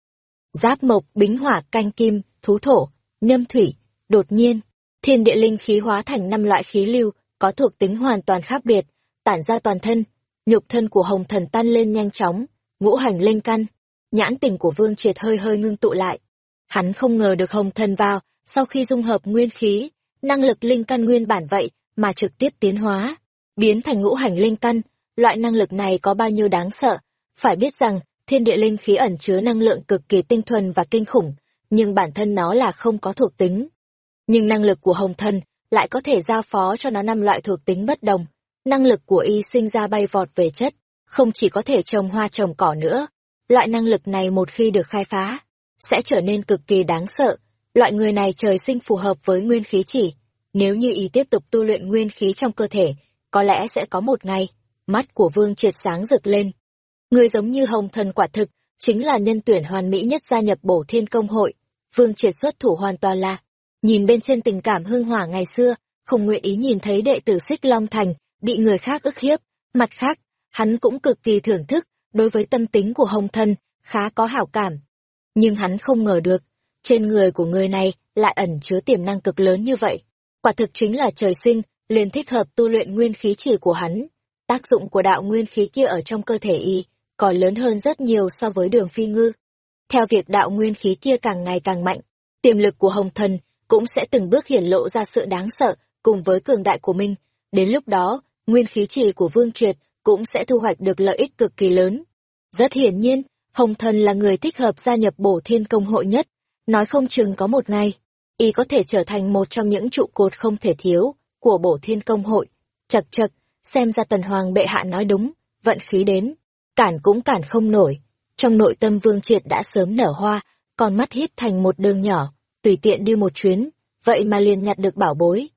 Giáp mộc, bính hỏa, canh kim, thú thổ, nhâm thủy, đột nhiên, thiên địa linh khí hóa thành năm loại khí lưu, có thuộc tính hoàn toàn khác biệt, tản ra toàn thân, nhục thân của hồng thần tan lên nhanh chóng, ngũ hành linh căn, nhãn tình của vương triệt hơi hơi ngưng tụ lại. Hắn không ngờ được hồng thần vào, sau khi dung hợp nguyên khí, năng lực linh căn nguyên bản vậy, mà trực tiếp tiến hóa, biến thành ngũ hành linh căn, loại năng lực này có bao nhiêu đáng sợ. Phải biết rằng, thiên địa linh khí ẩn chứa năng lượng cực kỳ tinh thuần và kinh khủng, nhưng bản thân nó là không có thuộc tính. Nhưng năng lực của hồng thần lại có thể giao phó cho nó năm loại thuộc tính bất đồng. Năng lực của y sinh ra bay vọt về chất, không chỉ có thể trồng hoa trồng cỏ nữa. Loại năng lực này một khi được khai phá, sẽ trở nên cực kỳ đáng sợ. Loại người này trời sinh phù hợp với nguyên khí chỉ. Nếu như y tiếp tục tu luyện nguyên khí trong cơ thể, có lẽ sẽ có một ngày, mắt của vương triệt sáng rực lên. Người giống như hồng thần quả thực, chính là nhân tuyển hoàn mỹ nhất gia nhập bổ thiên công hội. Vương triệt xuất thủ hoàn toàn là, nhìn bên trên tình cảm hương hỏa ngày xưa, không nguyện ý nhìn thấy đệ tử xích Long Thành, bị người khác ức hiếp. Mặt khác, hắn cũng cực kỳ thưởng thức, đối với tâm tính của hồng thân, khá có hảo cảm. Nhưng hắn không ngờ được, trên người của người này lại ẩn chứa tiềm năng cực lớn như vậy. Quả thực chính là trời sinh, liền thích hợp tu luyện nguyên khí chỉ của hắn. Tác dụng của đạo nguyên khí kia ở trong cơ thể y, còn lớn hơn rất nhiều so với đường phi ngư. Theo việc đạo nguyên khí kia càng ngày càng mạnh, tiềm lực của hồng thần cũng sẽ từng bước hiển lộ ra sự đáng sợ cùng với cường đại của mình. Đến lúc đó, nguyên khí trì của Vương Triệt cũng sẽ thu hoạch được lợi ích cực kỳ lớn. Rất hiển nhiên, Hồng Thần là người thích hợp gia nhập bổ thiên công hội nhất, nói không chừng có một ngày, y có thể trở thành một trong những trụ cột không thể thiếu của bổ thiên công hội. Chật chật, xem ra tần hoàng bệ hạ nói đúng, vận khí đến, cản cũng cản không nổi. Trong nội tâm vương triệt đã sớm nở hoa, còn mắt híp thành một đường nhỏ, tùy tiện đi một chuyến, vậy mà liền nhặt được bảo bối.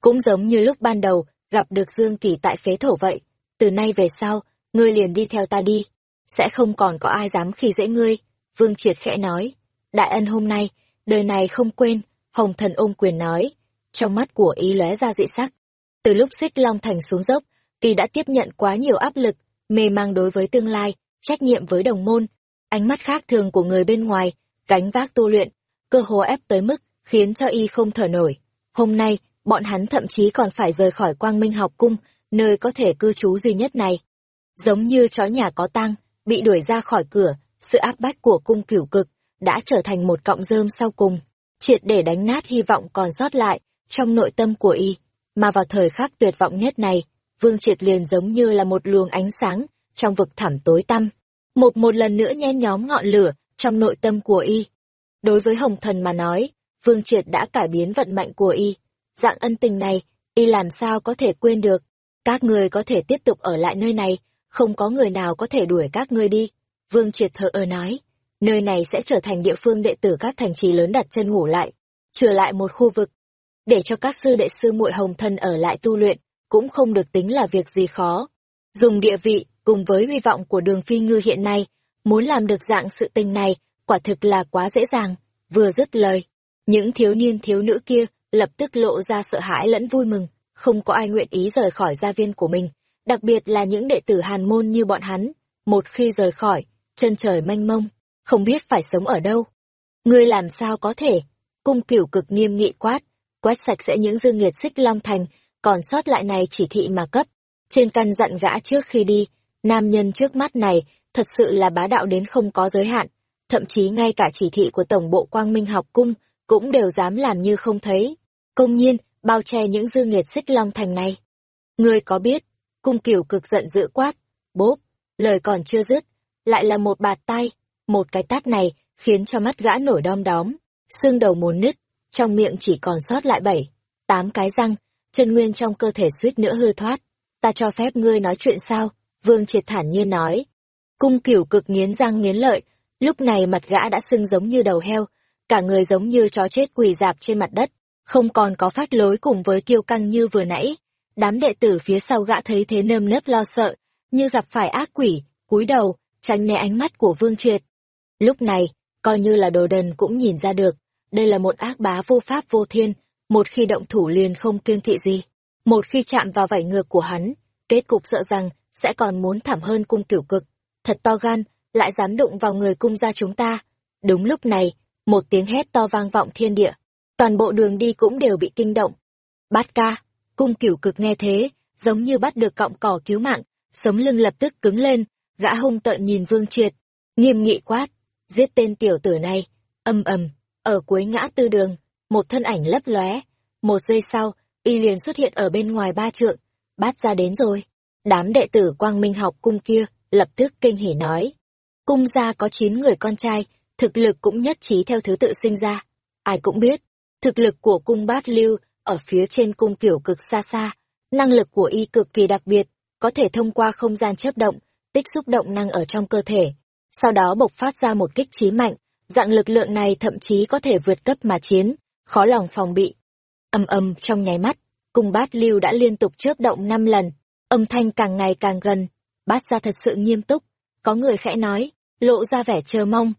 Cũng giống như lúc ban đầu, gặp được Dương Kỳ tại phế thổ vậy, từ nay về sau, ngươi liền đi theo ta đi, sẽ không còn có ai dám khi dễ ngươi. Vương Triệt khẽ nói, đại ân hôm nay, đời này không quên, Hồng Thần ôm quyền nói, trong mắt của ý lóe ra dị sắc. Từ lúc xích Long Thành xuống dốc, Kỳ đã tiếp nhận quá nhiều áp lực, mê mang đối với tương lai, trách nhiệm với đồng môn, ánh mắt khác thường của người bên ngoài, gánh vác tu luyện, cơ hồ ép tới mức khiến cho y không thở nổi. Hôm nay, bọn hắn thậm chí còn phải rời khỏi quang minh học cung, nơi có thể cư trú duy nhất này. Giống như chó nhà có tang, bị đuổi ra khỏi cửa, sự áp bách của cung cửu cực đã trở thành một cọng rơm sau cùng, triệt để đánh nát hy vọng còn sót lại trong nội tâm của y. Mà vào thời khắc tuyệt vọng nhất này, Vương Triệt liền giống như là một luồng ánh sáng trong vực thẳm tối tăm. Một một lần nữa nhen nhóm ngọn lửa trong nội tâm của y. Đối với Hồng Thần mà nói, Vương Triệt đã cải biến vận mệnh của y. Dạng ân tình này, y làm sao có thể quên được. Các người có thể tiếp tục ở lại nơi này, không có người nào có thể đuổi các ngươi đi. Vương Triệt thở ơ nói, nơi này sẽ trở thành địa phương đệ tử các thành trì lớn đặt chân ngủ lại, trở lại một khu vực. Để cho các sư đệ sư muội hồng thần ở lại tu luyện, cũng không được tính là việc gì khó. Dùng địa vị, cùng với hy vọng của đường phi ngư hiện nay, muốn làm được dạng sự tình này, quả thực là quá dễ dàng. Vừa dứt lời, những thiếu niên thiếu nữ kia lập tức lộ ra sợ hãi lẫn vui mừng, không có ai nguyện ý rời khỏi gia viên của mình, đặc biệt là những đệ tử hàn môn như bọn hắn, một khi rời khỏi, chân trời mênh mông, không biết phải sống ở đâu. Ngươi làm sao có thể? Cung cửu cực nghiêm nghị quát, quét sạch sẽ những dư nghiệt xích long thành, còn sót lại này chỉ thị mà cấp. Trên căn dặn gã trước khi đi, nam nhân trước mắt này thật sự là bá đạo đến không có giới hạn, thậm chí ngay cả chỉ thị của Tổng bộ Quang Minh học cung cũng đều dám làm như không thấy. Công nhiên, bao che những dư nghiệt xích long thành này. Ngươi có biết, cung cửu cực giận dữ quát, bốp, lời còn chưa dứt, lại là một bạt tay, một cái tát này khiến cho mắt gã nổi đom đóm, xương đầu muốn nứt, trong miệng chỉ còn sót lại bảy, tám cái răng, chân nguyên trong cơ thể suýt nữa hư thoát. Ta cho phép ngươi nói chuyện sao? Vương triệt thản nhiên nói. Cung cửu cực nghiến răng nghiến lợi, lúc này mặt gã đã sưng giống như đầu heo, cả người giống như chó chết quỳ dạp trên mặt đất, không còn có phát lối cùng với kiêu căng như vừa nãy. Đám đệ tử phía sau gã thấy thế nơm nớp lo sợ, như gặp phải ác quỷ, cúi đầu, tránh né ánh mắt của Vương Triệt. Lúc này, coi như là đồ đần cũng nhìn ra được, đây là một ác bá vô pháp vô thiên, một khi động thủ liền không kiêng kỵ gì. Một khi chạm vào vảy ngược của hắn, kết cục sợ rằng sẽ còn muốn thảm hơn cung cửu cực. Thật to gan, lại dám đụng vào người cung gia chúng ta. Đúng lúc này, một tiếng hét to vang vọng thiên địa. Toàn bộ đường đi cũng đều bị kinh động. Bát ca, cung cửu cực nghe thế, giống như bắt được cọng cỏ cứu mạng, sống lưng lập tức cứng lên, gã hung tợn nhìn vương triệt, nghiêm nghị quát, giết tên tiểu tử này, âm ầm, ở cuối ngã tư đường, một thân ảnh lấp lóe, một giây sau, y liền xuất hiện ở bên ngoài ba trượng, bát ra đến rồi. Đám đệ tử quang minh học cung kia, lập tức kinh hỉ nói. Cung gia có chín người con trai, thực lực cũng nhất trí theo thứ tự sinh ra. Ai cũng biết, thực lực của cung bát lưu, ở phía trên cung kiểu cực xa xa, năng lực của y cực kỳ đặc biệt, có thể thông qua không gian chớp động, tích xúc động năng ở trong cơ thể. Sau đó bộc phát ra một kích trí mạnh, dạng lực lượng này thậm chí có thể vượt cấp mà chiến, khó lòng phòng bị. Âm âm trong nháy mắt, cung bát lưu đã liên tục chớp động năm lần, âm thanh càng ngày càng gần, bát ra thật sự nghiêm túc, có người khẽ nói, lộ ra vẻ chờ mong.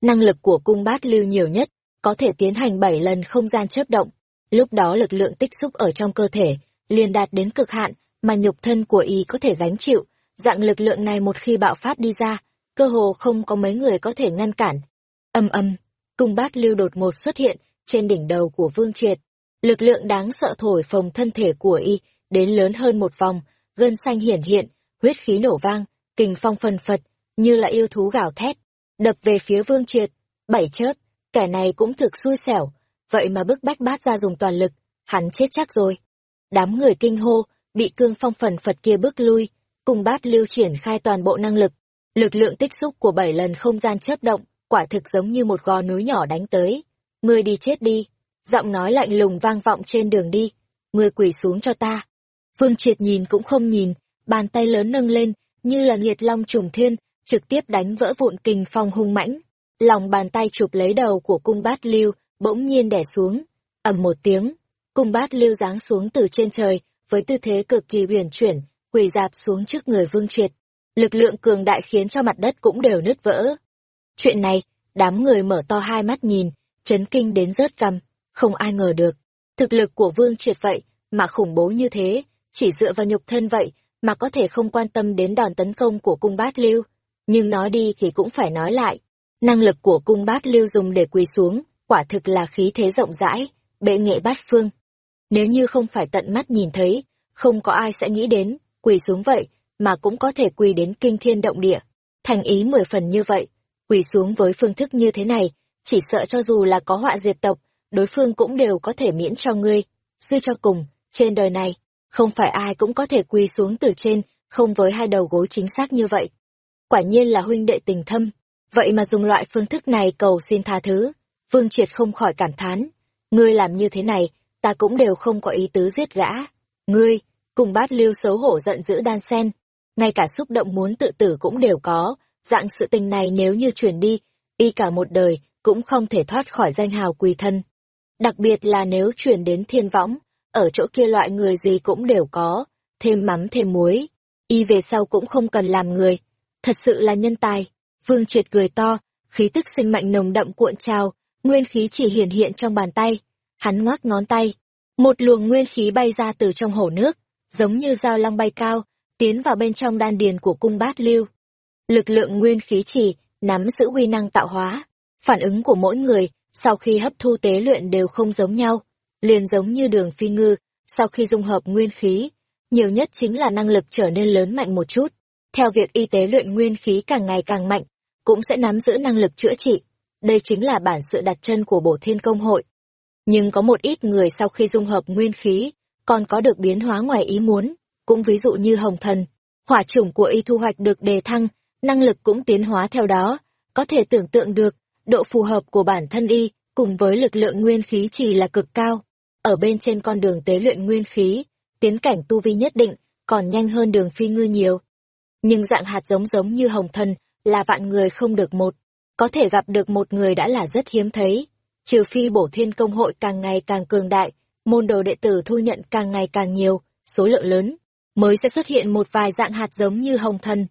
Năng lực của cung bát lưu nhiều nhất, có thể tiến hành bảy lần không gian chớp động, lúc đó lực lượng tích xúc ở trong cơ thể, liền đạt đến cực hạn, mà nhục thân của y có thể gánh chịu, dạng lực lượng này một khi bạo phát đi ra, cơ hồ không có mấy người có thể ngăn cản. Âm âm, cung bát lưu đột ngột xuất hiện trên đỉnh đầu của Vương Triệt. Lực lượng đáng sợ thổi phồng thân thể của y đến lớn hơn một vòng, gân xanh hiển hiện, huyết khí nổ vang, kình phong phần phật, như là yêu thú gào thét, đập về phía Vương Triệt. Bảy chớp, kẻ này cũng thực xui xẻo, vậy mà bức bách bát ra dùng toàn lực, hắn chết chắc rồi. Đám người kinh hô, bị cương phong phần phật kia bước lui, cùng bát lưu triển khai toàn bộ năng lực. Lực lượng tích xúc của bảy lần không gian chớp động, quả thực giống như một gò núi nhỏ đánh tới. Ngươi đi chết đi. Giọng nói lạnh lùng vang vọng trên đường đi. Ngươi quỳ xuống cho ta. Phương Triệt nhìn cũng không nhìn, bàn tay lớn nâng lên, như là nghiệt long trùng thiên, trực tiếp đánh vỡ vụn kình phong hung mãnh. Lòng bàn tay chụp lấy đầu của cung bát lưu, bỗng nhiên đẻ xuống. ầm một tiếng, cung bát lưu giáng xuống từ trên trời, với tư thế cực kỳ uyển chuyển, quỳ dạp xuống trước người Vương Triệt. Lực lượng cường đại khiến cho mặt đất cũng đều nứt vỡ. Chuyện này, đám người mở to hai mắt nhìn, chấn kinh đến rớt cằm, không ai ngờ được. Thực lực của Vương Triệt vậy, mà khủng bố như thế, chỉ dựa vào nhục thân vậy, mà có thể không quan tâm đến đòn tấn công của cung bát lưu. Nhưng nói đi thì cũng phải nói lại. Năng lực của cung bát lưu dùng để quỳ xuống, quả thực là khí thế rộng rãi, bệ nghệ bát phương. Nếu như không phải tận mắt nhìn thấy, không có ai sẽ nghĩ đến, quỳ xuống vậy, mà cũng có thể quỳ đến kinh thiên động địa. Thành ý mười phần như vậy, quỳ xuống với phương thức như thế này, chỉ sợ cho dù là có họa diệt tộc, đối phương cũng đều có thể miễn cho ngươi. Suy cho cùng, trên đời này, không phải ai cũng có thể quỳ xuống từ trên, không với hai đầu gối chính xác như vậy. Quả nhiên là huynh đệ tình thâm, vậy mà dùng loại phương thức này cầu xin tha thứ. Vương Triệt không khỏi cảm thán, ngươi làm như thế này, ta cũng đều không có ý tứ giết gã. Ngươi, cùng bát lưu xấu hổ giận dữ đan sen, ngay cả xúc động muốn tự tử cũng đều có, dạng sự tình này nếu như chuyển đi, y cả một đời cũng không thể thoát khỏi danh hào quỳ thân. Đặc biệt là nếu chuyển đến thiên võng, ở chỗ kia loại người gì cũng đều có, thêm mắm thêm muối, y về sau cũng không cần làm người. Thật sự là nhân tài. Vương triệt cười to, khí tức sinh mạnh nồng đậm cuộn trào, nguyên khí chỉ hiển hiện trong bàn tay. Hắn ngoác ngón tay, một luồng nguyên khí bay ra từ trong hồ nước, giống như dao long bay cao, tiến vào bên trong đan điền của cung bát lưu. Lực lượng nguyên khí chỉ, nắm giữ uy năng tạo hóa. Phản ứng của mỗi người, sau khi hấp thu tế luyện đều không giống nhau, liền giống như đường phi ngư, sau khi dung hợp nguyên khí, nhiều nhất chính là năng lực trở nên lớn mạnh một chút, theo việc y tế luyện nguyên khí càng ngày càng mạnh, cũng sẽ nắm giữ năng lực chữa trị. Đây chính là bản sự đặt chân của bổ thiên công hội. Nhưng có một ít người sau khi dung hợp nguyên khí, còn có được biến hóa ngoài ý muốn, cũng ví dụ như hồng thần, hỏa chủng của y thu hoạch được đề thăng, năng lực cũng tiến hóa theo đó, có thể tưởng tượng được, độ phù hợp của bản thân y cùng với lực lượng nguyên khí chỉ là cực cao. Ở bên trên con đường tế luyện nguyên khí, tiến cảnh tu vi nhất định còn nhanh hơn đường phi ngư nhiều. Nhưng dạng hạt giống giống như hồng thần là vạn người không được một, có thể gặp được một người đã là rất hiếm thấy. Trừ phi bổ thiên công hội càng ngày càng cường đại, môn đồ đệ tử thu nhận càng ngày càng nhiều, số lượng lớn, mới sẽ xuất hiện một vài dạng hạt giống như hồng thần.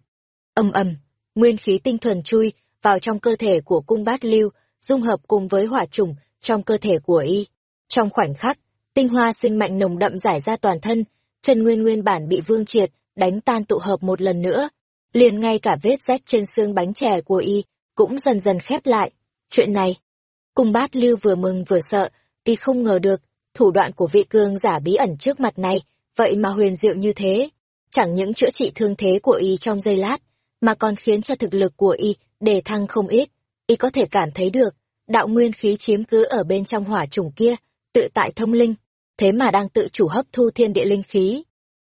ầm ầm, nguyên khí tinh thuần chui vào trong cơ thể của cung bát lưu, dung hợp cùng với hỏa chủng trong cơ thể của y. Trong khoảnh khắc, tinh hoa sinh mạnh nồng đậm giải ra toàn thân, chân nguyên nguyên bản bị vương triệt, đánh tan tụ hợp một lần nữa. Liền ngay cả vết rách trên xương bánh chè của y, cũng dần dần khép lại. Chuyện này, cùng bát lưu vừa mừng vừa sợ, y không ngờ được, thủ đoạn của vị cương giả bí ẩn trước mặt này, vậy mà huyền diệu như thế. Chẳng những chữa trị thương thế của y trong giây lát, mà còn khiến cho thực lực của y đề thăng không ít. Y có thể cảm thấy được, đạo nguyên khí chiếm cứ ở bên trong hỏa chủng kia, tự tại thông linh, thế mà đang tự chủ hấp thu thiên địa linh khí.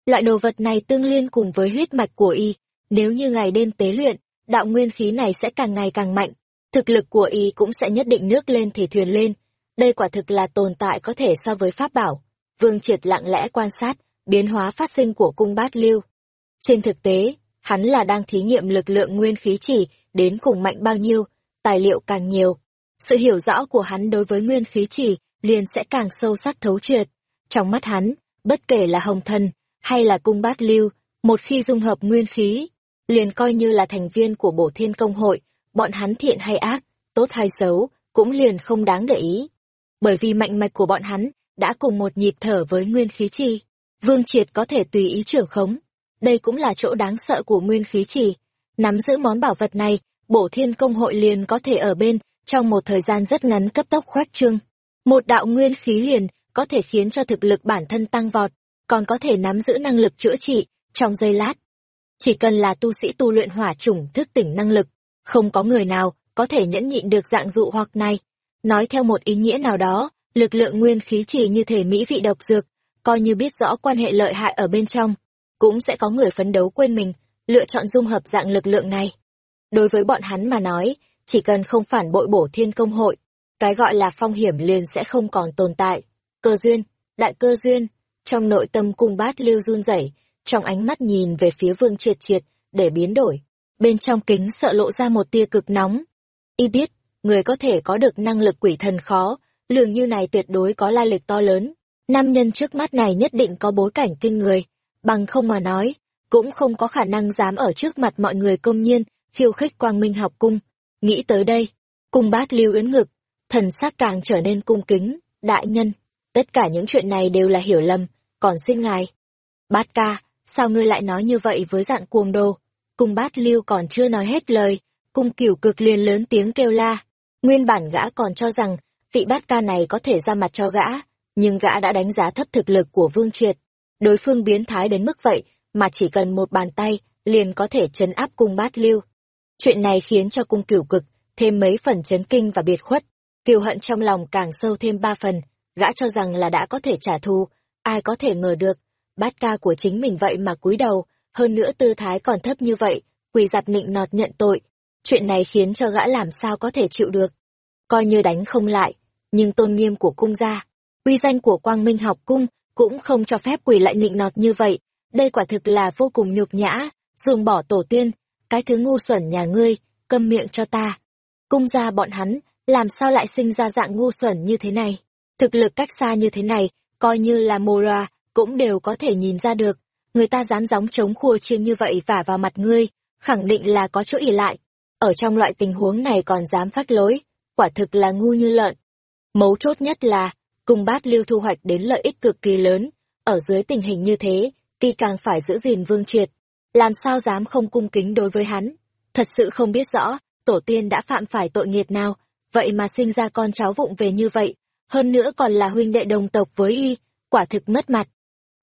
Loại đồ vật này tương liên cùng với huyết mạch của y, nếu như ngày đêm tế luyện, đạo nguyên khí này sẽ càng ngày càng mạnh, thực lực của y cũng sẽ nhất định nước lên thì thuyền lên. Đây quả thực là tồn tại có thể so với pháp bảo. Vương Triệt lặng lẽ quan sát, biến hóa phát sinh của cung bát lưu. Trên thực tế, hắn là đang thí nghiệm lực lượng nguyên khí chỉ đến cùng mạnh bao nhiêu, tài liệu càng nhiều. Sự hiểu rõ của hắn đối với nguyên khí chỉ liền sẽ càng sâu sắc thấu triệt. Trong mắt hắn, bất kể là hồng thần hay là cung bát lưu, một khi dung hợp nguyên khí, liền coi như là thành viên của bổ thiên công hội, bọn hắn thiện hay ác, tốt hay xấu, cũng liền không đáng để ý. Bởi vì mạnh mạch của bọn hắn đã cùng một nhịp thở với nguyên khí chi, Vương Triệt có thể tùy ý trưởng khống. Đây cũng là chỗ đáng sợ của nguyên khí trì. Nắm giữ món bảo vật này, bổ thiên công hội liền có thể ở bên, trong một thời gian rất ngắn cấp tốc khoác trương. Một đạo nguyên khí liền có thể khiến cho thực lực bản thân tăng vọt, còn có thể nắm giữ năng lực chữa trị trong giây lát. Chỉ cần là tu sĩ tu luyện hỏa chủng thức tỉnh năng lực, không có người nào có thể nhẫn nhịn được dạng dụ hoặc này. Nói theo một ý nghĩa nào đó, lực lượng nguyên khí chỉ như thể mỹ vị độc dược, coi như biết rõ quan hệ lợi hại ở bên trong, cũng sẽ có người phấn đấu quên mình, lựa chọn dung hợp dạng lực lượng này. Đối với bọn hắn mà nói, chỉ cần không phản bội bổ thiên công hội, cái gọi là phong hiểm liền sẽ không còn tồn tại. Cơ duyên, đại cơ duyên, trong nội tâm cung bát lưu run rẩy, trong ánh mắt nhìn về phía vương triệt triệt, để biến đổi. Bên trong kính sợ lộ ra một tia cực nóng. Y biết, người có thể có được năng lực quỷ thần khó, lường như này tuyệt đối có lai lịch to lớn. Nam nhân trước mắt này nhất định có bối cảnh kinh người, bằng không mà nói, cũng không có khả năng dám ở trước mặt mọi người công nhiên, khiêu khích quang minh học cung. Nghĩ tới đây, cung bát lưu yến ngực, thần sắc càng trở nên cung kính, đại nhân. Tất cả những chuyện này đều là hiểu lầm, còn xin ngài. Bát ca, sao ngươi lại nói như vậy với dạng cuồng đồ? Cung bát lưu còn chưa nói hết lời, cung cửu cực liền lớn tiếng kêu la. Nguyên bản gã còn cho rằng, vị bát ca này có thể ra mặt cho gã, nhưng gã đã đánh giá thấp thực lực của Vương Triệt. Đối phương biến thái đến mức vậy, mà chỉ cần một bàn tay, liền có thể chấn áp cung bát lưu. Chuyện này khiến cho cung cửu cực thêm mấy phần chấn kinh và biệt khuất. Kiều hận trong lòng càng sâu thêm ba phần, gã cho rằng là đã có thể trả thù, ai có thể ngờ được, bát ca của chính mình vậy mà cúi đầu, hơn nữa tư thái còn thấp như vậy, quỳ dạp nịnh nọt nhận tội. Chuyện này khiến cho gã làm sao có thể chịu được. Coi như đánh không lại, nhưng tôn nghiêm của cung gia, uy danh của quang minh học cung cũng không cho phép quỳ lại nịnh nọt như vậy. Đây quả thực là vô cùng nhục nhã, dùng bỏ tổ tiên, cái thứ ngu xuẩn nhà ngươi, câm miệng cho ta. Cung gia bọn hắn, làm sao lại sinh ra dạng ngu xuẩn như thế này? Thực lực cách xa như thế này, coi như là Mora, cũng đều có thể nhìn ra được. Người ta dám gióng chống khua chiêng như vậy vả vào mặt ngươi, khẳng định là có chỗ ỉ lại. Ở trong loại tình huống này còn dám phát lối, quả thực là ngu như lợn. Mấu chốt nhất là, cùng bát lưu thu hoạch đến lợi ích cực kỳ lớn, ở dưới tình hình như thế, kỳ càng phải giữ gìn vương triệt. Làm sao dám không cung kính đối với hắn? Thật sự không biết rõ, tổ tiên đã phạm phải tội nghiệt nào, vậy mà sinh ra con cháu vụng về như vậy, hơn nữa còn là huynh đệ đồng tộc với y, quả thực mất mặt.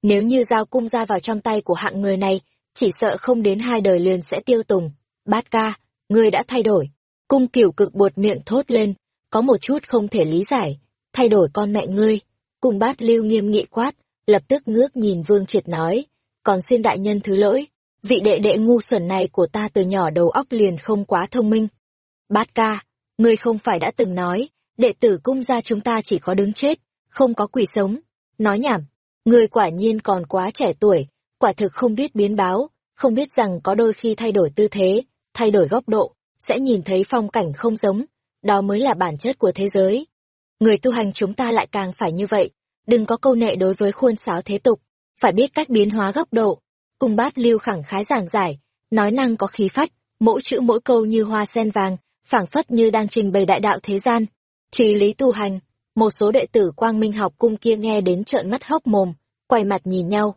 Nếu như giao cung ra vào trong tay của hạng người này, chỉ sợ không đến hai đời liền sẽ tiêu tùng. Bát ca, ngươi đã thay đổi. Cung cửu cực buột miệng thốt lên, có một chút không thể lý giải. Thay đổi con mẹ ngươi. Cung bát lưu nghiêm nghị quát, lập tức ngước nhìn Vương Triệt nói, còn xin đại nhân thứ lỗi, vị đệ đệ ngu xuẩn này của ta từ nhỏ đầu óc liền không quá thông minh. Bát ca, ngươi không phải đã từng nói, đệ tử cung gia chúng ta chỉ có đứng chết, không có quỷ sống. Nói nhảm, ngươi quả nhiên còn quá trẻ tuổi, quả thực không biết biến báo, không biết rằng có đôi khi thay đổi tư thế, thay đổi góc độ, sẽ nhìn thấy phong cảnh không giống, đó mới là bản chất của thế giới. Người tu hành chúng ta lại càng phải như vậy, đừng có câu nệ đối với khuôn sáo thế tục, phải biết cách biến hóa góc độ. Cùng bát lưu khẳng khái giảng giải, nói năng có khí phách, mỗi chữ mỗi câu như hoa sen vàng, phảng phất như đang trình bày đại đạo thế gian. Trí lý tu hành, một số đệ tử quang minh học cung kia nghe đến trợn mắt hốc mồm, quay mặt nhìn nhau.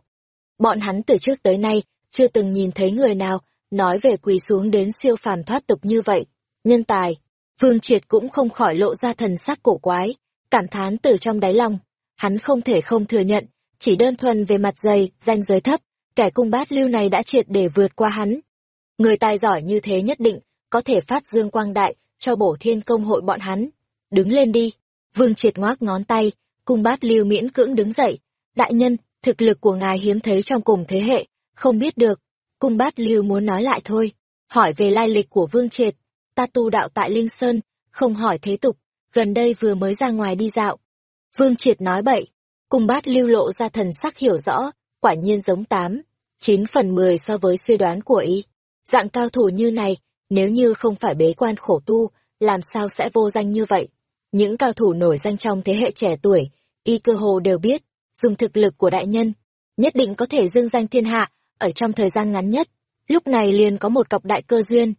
Bọn hắn từ trước tới nay, chưa từng nhìn thấy người nào nói về quỳ xuống đến siêu phàm thoát tục như vậy. Nhân tài, Vương Triệt cũng không khỏi lộ ra thần sắc cổ quái, cảm thán từ trong đáy lòng. Hắn không thể không thừa nhận, chỉ đơn thuần về mặt dày, danh giới thấp, kẻ cung bát lưu này đã triệt để vượt qua hắn. Người tài giỏi như thế nhất định, có thể phát dương quang đại, cho bổ thiên công hội bọn hắn. Đứng lên đi. Vương triệt ngoác ngón tay, cung bát lưu miễn cưỡng đứng dậy. Đại nhân, thực lực của ngài hiếm thấy trong cùng thế hệ, không biết được. Cung bát lưu muốn nói lại thôi. Hỏi về lai lịch của vương triệt. Ta tu đạo tại Linh Sơn, không hỏi thế tục, gần đây vừa mới ra ngoài đi dạo. Vương triệt nói bậy, cung bát lưu lộ ra thần sắc hiểu rõ, quả nhiên giống tám, chín phần mười so với suy đoán của y. Dạng cao thủ như này, nếu như không phải bế quan khổ tu, làm sao sẽ vô danh như vậy? Những cao thủ nổi danh trong thế hệ trẻ tuổi, y cơ hồ đều biết, dùng thực lực của đại nhân, nhất định có thể dương danh thiên hạ, ở trong thời gian ngắn nhất. Lúc này liền có một cọc đại cơ duyên.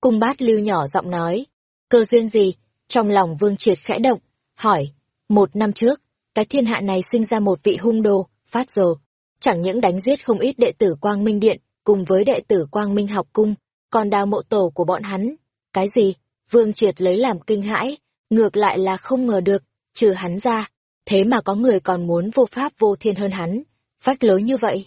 Cung bát lưu nhỏ giọng nói, cơ duyên gì? Trong lòng vương triệt khẽ động, hỏi, một năm trước, cái thiên hạ này sinh ra một vị hung đồ, phát rồ. Chẳng những đánh giết không ít đệ tử Quang Minh Điện, cùng với đệ tử Quang Minh học cung, còn đào mộ tổ của bọn hắn. Cái gì? Vương Triệt lấy làm kinh hãi, ngược lại là không ngờ được, trừ hắn ra. Thế mà có người còn muốn vô pháp vô thiên hơn hắn, phách lối như vậy.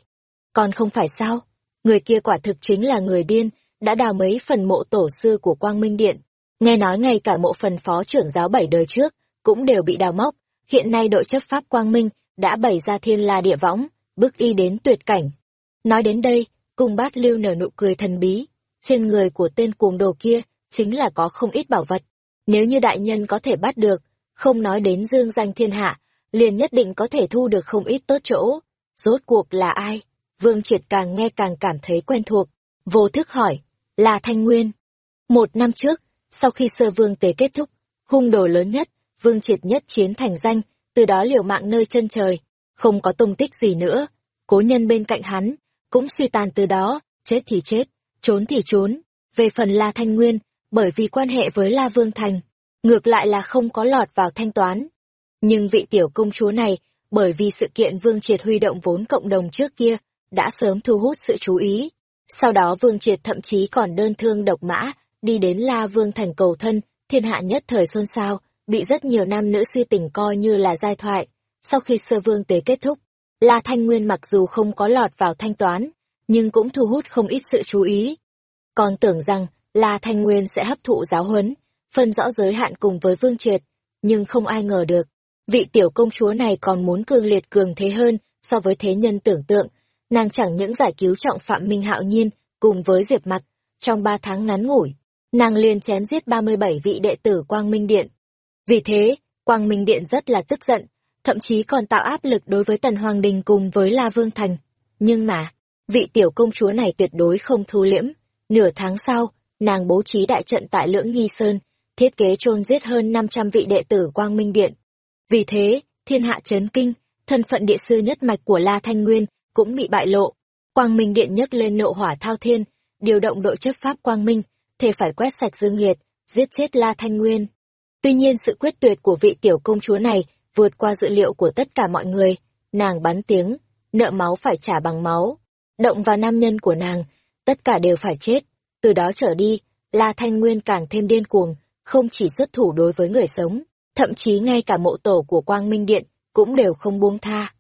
Còn không phải sao? Người kia quả thực chính là người điên, đã đào mấy phần mộ tổ sư của Quang Minh Điện. Nghe nói ngay cả mộ phần phó trưởng giáo bảy đời trước, cũng đều bị đào móc. Hiện nay đội chấp pháp Quang Minh đã bày ra thiên la địa võng, bước y đến tuyệt cảnh. Nói đến đây, cung bát lưu nở nụ cười thần bí. Trên người của tên cuồng đồ kia, chính là có không ít bảo vật. Nếu như đại nhân có thể bắt được, không nói đến dương danh thiên hạ, liền nhất định có thể thu được không ít tốt chỗ. Rốt cuộc là ai? Vương Triệt càng nghe càng cảm thấy quen thuộc. Vô thức hỏi, là Thanh Nguyên. Một năm trước, sau khi sơ vương tế kết thúc, hung đồ lớn nhất, Vương Triệt nhất chiến thành danh, từ đó liều mạng nơi chân trời, không có tung tích gì nữa. Cố nhân bên cạnh hắn, cũng suy tàn từ đó, chết thì chết, trốn thì trốn. Về phần La Thanh Nguyên, bởi vì quan hệ với La Vương Thành, ngược lại là không có lọt vào thanh toán. Nhưng vị tiểu công chúa này, bởi vì sự kiện Vương Triệt huy động vốn cộng đồng trước kia, đã sớm thu hút sự chú ý. Sau đó Vương Triệt thậm chí còn đơn thương độc mã, đi đến La Vương Thành cầu thân, thiên hạ nhất thời xôn xao, bị rất nhiều nam nữ si tình coi như là giai thoại. Sau khi sơ vương tế kết thúc, La Thanh Nguyên mặc dù không có lọt vào thanh toán, nhưng cũng thu hút không ít sự chú ý. Còn tưởng rằng La Thanh Nguyên sẽ hấp thụ giáo huấn, phân rõ giới hạn cùng với Vương Triệt, nhưng không ai ngờ được. Vị tiểu công chúa này còn muốn cương liệt cường thế hơn so với thế nhân tưởng tượng, nàng chẳng những giải cứu trọng phạm Minh Hạo Nhiên cùng với Diệp Mặc, trong ba tháng ngắn ngủi, nàng liền chém giết 37 vị đệ tử Quang Minh Điện. Vì thế, Quang Minh Điện rất là tức giận, thậm chí còn tạo áp lực đối với Tần Hoàng Đình cùng với La Vương Thành. Nhưng mà, vị tiểu công chúa này tuyệt đối không thu liễm. Nửa tháng sau, nàng bố trí đại trận tại Lưỡng Nghi Sơn, thiết kế chôn giết hơn 500 vị đệ tử Quang Minh Điện. Vì thế, thiên hạ chấn kinh, thân phận địa sư nhất mạch của La Thanh Nguyên cũng bị bại lộ. Quang Minh Điện nhấc lên nộ hỏa thao thiên, điều động đội chấp pháp Quang Minh, thể phải quét sạch dương nghiệt, giết chết La Thanh Nguyên. Tuy nhiên sự quyết tuyệt của vị tiểu công chúa này vượt qua dự liệu của tất cả mọi người. Nàng bắn tiếng, nợ máu phải trả bằng máu. Động vào nam nhân của nàng, tất cả đều phải chết. Từ đó trở đi, La Thanh Nguyên càng thêm điên cuồng, không chỉ xuất thủ đối với người sống, thậm chí ngay cả mộ tổ của Quang Minh Điện cũng đều không buông tha.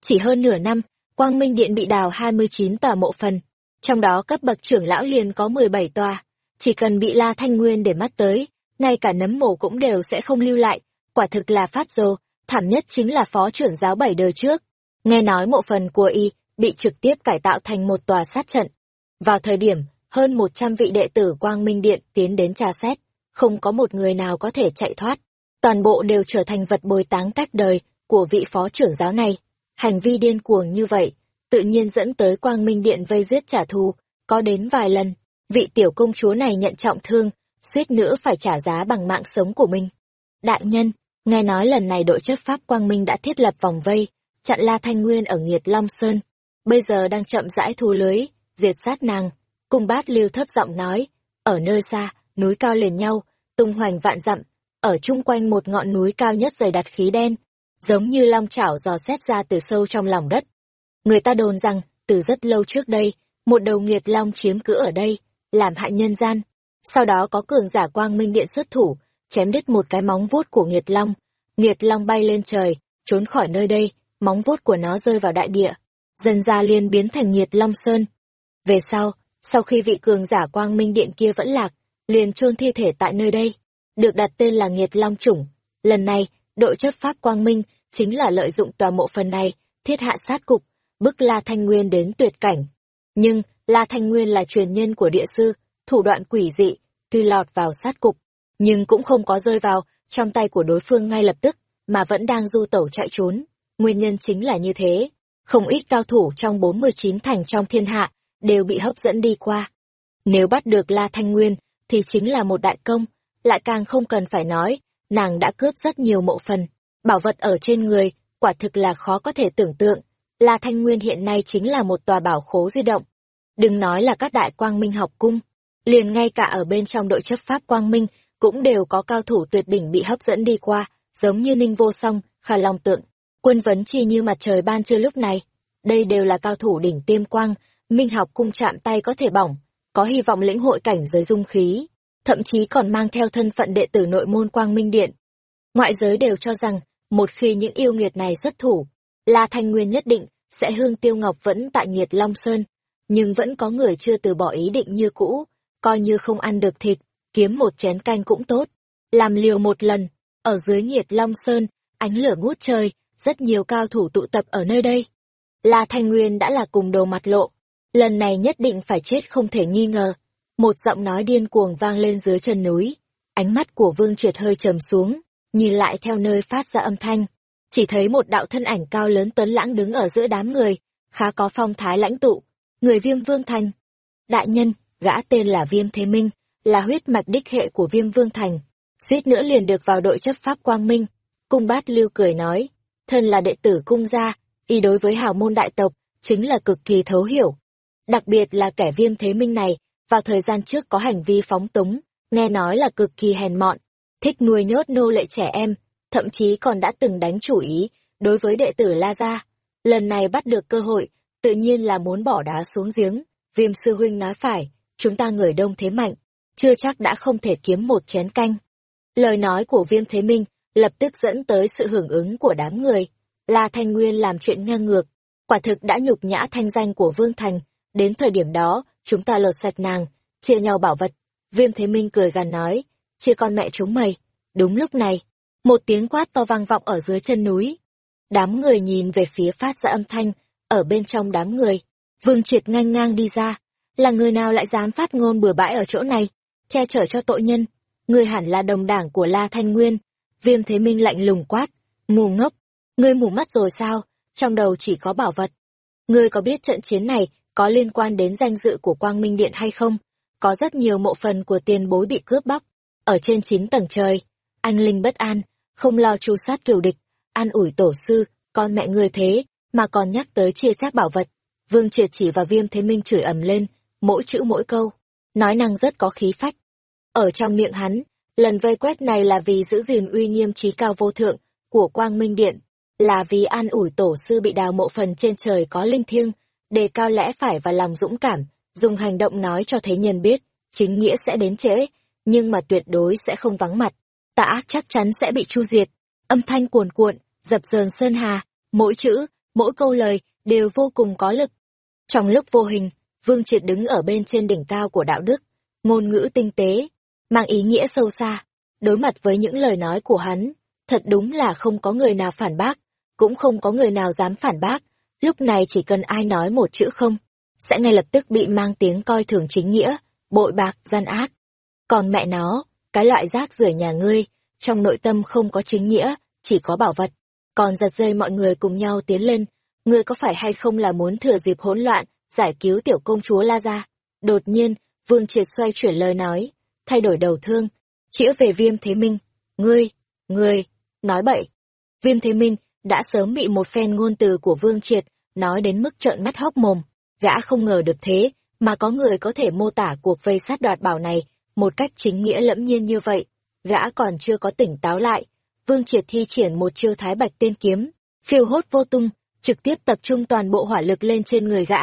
Chỉ hơn nửa năm, Quang Minh Điện bị đào 29 tòa mộ phần. Trong đó cấp bậc trưởng lão liền có 17 tòa, chỉ cần bị La Thanh Nguyên để mắt tới, ngay cả nấm mồ cũng đều sẽ không lưu lại, quả thực là phát rồ, thảm nhất chính là phó trưởng giáo bảy đời trước. Nghe nói mộ phần của y bị trực tiếp cải tạo thành một tòa sát trận. Vào thời điểm, hơn 100 vị đệ tử Quang Minh Điện tiến đến tra xét, không có một người nào có thể chạy thoát. Toàn bộ đều trở thành vật bồi táng tách đời của vị phó trưởng giáo này. Hành vi điên cuồng như vậy, tự nhiên dẫn tới Quang Minh Điện vây giết trả thù, có đến vài lần, vị tiểu công chúa này nhận trọng thương, suýt nữa phải trả giá bằng mạng sống của mình. Đại nhân, nghe nói lần này đội chấp pháp Quang Minh đã thiết lập vòng vây, chặn La Thanh Nguyên ở Nghiệt Long Sơn, bây giờ đang chậm rãi thu lưới, diệt sát nàng. Cung bát lưu thấp giọng nói, ở nơi xa, núi cao liền nhau, tung hoành vạn dặm, ở chung quanh một ngọn núi cao nhất dày đặt khí đen, giống như long chảo dò xét ra từ sâu trong lòng đất. Người ta đồn rằng, từ rất lâu trước đây, một đầu nghiệt long chiếm cứ ở đây, làm hại nhân gian. Sau đó có cường giả quang minh điện xuất thủ, chém đứt một cái móng vuốt của nghiệt long. Nghiệt long bay lên trời, trốn khỏi nơi đây, móng vuốt của nó rơi vào đại địa. Dần ra liền biến thành nghiệt long sơn. Về sau, sau khi vị cường giả quang minh điện kia vẫn lạc, liền chôn thi thể tại nơi đây, được đặt tên là nghiệt long chủng. Lần này, đội chấp pháp quang minh chính là lợi dụng tòa mộ phần này, thiết hạ sát cục, bức La Thanh Nguyên đến tuyệt cảnh. Nhưng, La Thanh Nguyên là truyền nhân của địa sư, thủ đoạn quỷ dị, tuy lọt vào sát cục, nhưng cũng không có rơi vào trong tay của đối phương ngay lập tức, mà vẫn đang du tẩu chạy trốn. Nguyên nhân chính là như thế. Không ít cao thủ trong 49 thành trong thiên hạ đều bị hấp dẫn đi qua. Nếu bắt được La Thanh Nguyên thì chính là một đại công, lại càng không cần phải nói, nàng đã cướp rất nhiều mộ phần, bảo vật ở trên người, quả thực là khó có thể tưởng tượng. La Thanh Nguyên hiện nay chính là một tòa bảo khố di động. Đừng nói là các đại quang minh học cung, liền ngay cả ở bên trong đội chấp pháp quang minh cũng đều có cao thủ tuyệt đỉnh bị hấp dẫn đi qua, giống như Ninh Vô Song, Khả Long Tượng, quân vấn chi như mặt trời ban trưa lúc này. Đây đều là cao thủ đỉnh tiêm quang, minh học cung chạm tay có thể bỏng, có hy vọng lĩnh hội cảnh giới dung khí, thậm chí còn mang theo thân phận đệ tử nội môn quang minh điện. Ngoại giới đều cho rằng, một khi những yêu nghiệt này xuất thủ, La Thanh Nguyên nhất định sẽ hương tiêu ngọc vẫn tại nghiệt Long Sơn, nhưng vẫn có người chưa từ bỏ ý định như cũ, coi như không ăn được thịt, kiếm một chén canh cũng tốt. Làm liều một lần, ở dưới nhiệt Long Sơn, ánh lửa ngút trời, rất nhiều cao thủ tụ tập ở nơi đây. La Thanh Nguyên đã là cùng đồ mặt lộ, lần này nhất định phải chết không thể nghi ngờ. Một giọng nói điên cuồng vang lên dưới chân núi, ánh mắt của Vương Triệt hơi trầm xuống, nhìn lại theo nơi phát ra âm thanh, chỉ thấy một đạo thân ảnh cao lớn tuấn lãng đứng ở giữa đám người, khá có phong thái lãnh tụ, người Viêm Vương Thành. Đại nhân, gã tên là Viêm Thế Minh, là huyết mạch đích hệ của Viêm Vương Thành, suýt nữa liền được vào đội chấp pháp Quang Minh. Cung Bát Lưu cười nói, thân là đệ tử cung gia, y đối với hào môn đại tộc, chính là cực kỳ thấu hiểu. Đặc biệt là kẻ viêm thế minh này, vào thời gian trước có hành vi phóng túng, nghe nói là cực kỳ hèn mọn, thích nuôi nhốt nô lệ trẻ em, thậm chí còn đã từng đánh chủ ý đối với đệ tử La Gia. Lần này bắt được cơ hội, tự nhiên là muốn bỏ đá xuống giếng. Viêm sư huynh nói phải, chúng ta người đông thế mạnh, chưa chắc đã không thể kiếm một chén canh. Lời nói của viêm thế minh lập tức dẫn tới sự hưởng ứng của đám người. La Thanh Nguyên làm chuyện ngang ngược, quả thực đã nhục nhã thanh danh của Vương Thành. Đến thời điểm đó, chúng ta lột sạch nàng, chia nhau bảo vật. Viêm Thế Minh cười gằn nói, chia con mẹ chúng mày. Đúng lúc này, một tiếng quát to vang vọng ở dưới chân núi. Đám người nhìn về phía phát ra âm thanh, ở bên trong đám người. Vương Triệt ngang ngang đi ra. Là người nào lại dám phát ngôn bừa bãi ở chỗ này, che chở cho tội nhân. ngươi hẳn là đồng đảng của La Thanh Nguyên. Viêm Thế Minh lạnh lùng quát, mù ngốc, Ngươi mù mắt rồi sao? Trong đầu chỉ có bảo vật. Ngươi có biết trận chiến này có liên quan đến danh dự của Quang Minh Điện hay không? Có rất nhiều mộ phần của tiền bối bị cướp bóc. Ở trên chín tầng trời, anh Linh bất an, không lo tru sát kiều địch, an ủi tổ sư, con mẹ ngươi thế, mà còn nhắc tới chia chác bảo vật. Vương triệt chỉ và viêm thế minh chửi ầm lên, mỗi chữ mỗi câu, nói năng rất có khí phách. Ở trong miệng hắn, lần vây quét này là vì giữ gìn uy nghiêm trí cao vô thượng của Quang Minh Điện, là vì an ủi tổ sư bị đào mộ phần trên trời có linh thiêng, đề cao lẽ phải và lòng dũng cảm, dùng hành động nói cho thế nhân biết, chính nghĩa sẽ đến trễ, nhưng mà tuyệt đối sẽ không vắng mặt. Tà ác chắc chắn sẽ bị chu diệt. Âm thanh cuồn cuộn, dập dờn sơn hà, mỗi chữ, mỗi câu lời đều vô cùng có lực. Trong lúc vô hình, Vương Triệt đứng ở bên trên đỉnh cao của đạo đức, ngôn ngữ tinh tế, mang ý nghĩa sâu xa. Đối mặt với những lời nói của hắn, thật đúng là không có người nào phản bác, cũng không có người nào dám phản bác. Lúc này chỉ cần ai nói một chữ không, sẽ ngay lập tức bị mang tiếng coi thường chính nghĩa, bội bạc, gian ác. Còn mẹ nó, cái loại rác rưởi nhà ngươi, trong nội tâm không có chính nghĩa, chỉ có bảo vật. Còn giật dây mọi người cùng nhau tiến lên, ngươi có phải hay không là muốn thừa dịp hỗn loạn, giải cứu tiểu công chúa La Gia? Đột nhiên, Vương Triệt xoay chuyển lời nói, thay đổi đầu thương, chĩa về viêm thế minh. Ngươi, ngươi, nói bậy. Viêm thế minh đã sớm bị một phen ngôn từ của Vương Triệt, nói đến mức trợn mắt hốc mồm. Gã không ngờ được thế, mà có người có thể mô tả cuộc vây sát đoạt bảo này một cách chính nghĩa lẫm nhiên như vậy. Gã còn chưa có tỉnh táo lại. Vương Triệt thi triển một chiêu thái bạch tiên kiếm, phiêu hốt vô tung, trực tiếp tập trung toàn bộ hỏa lực lên trên người gã.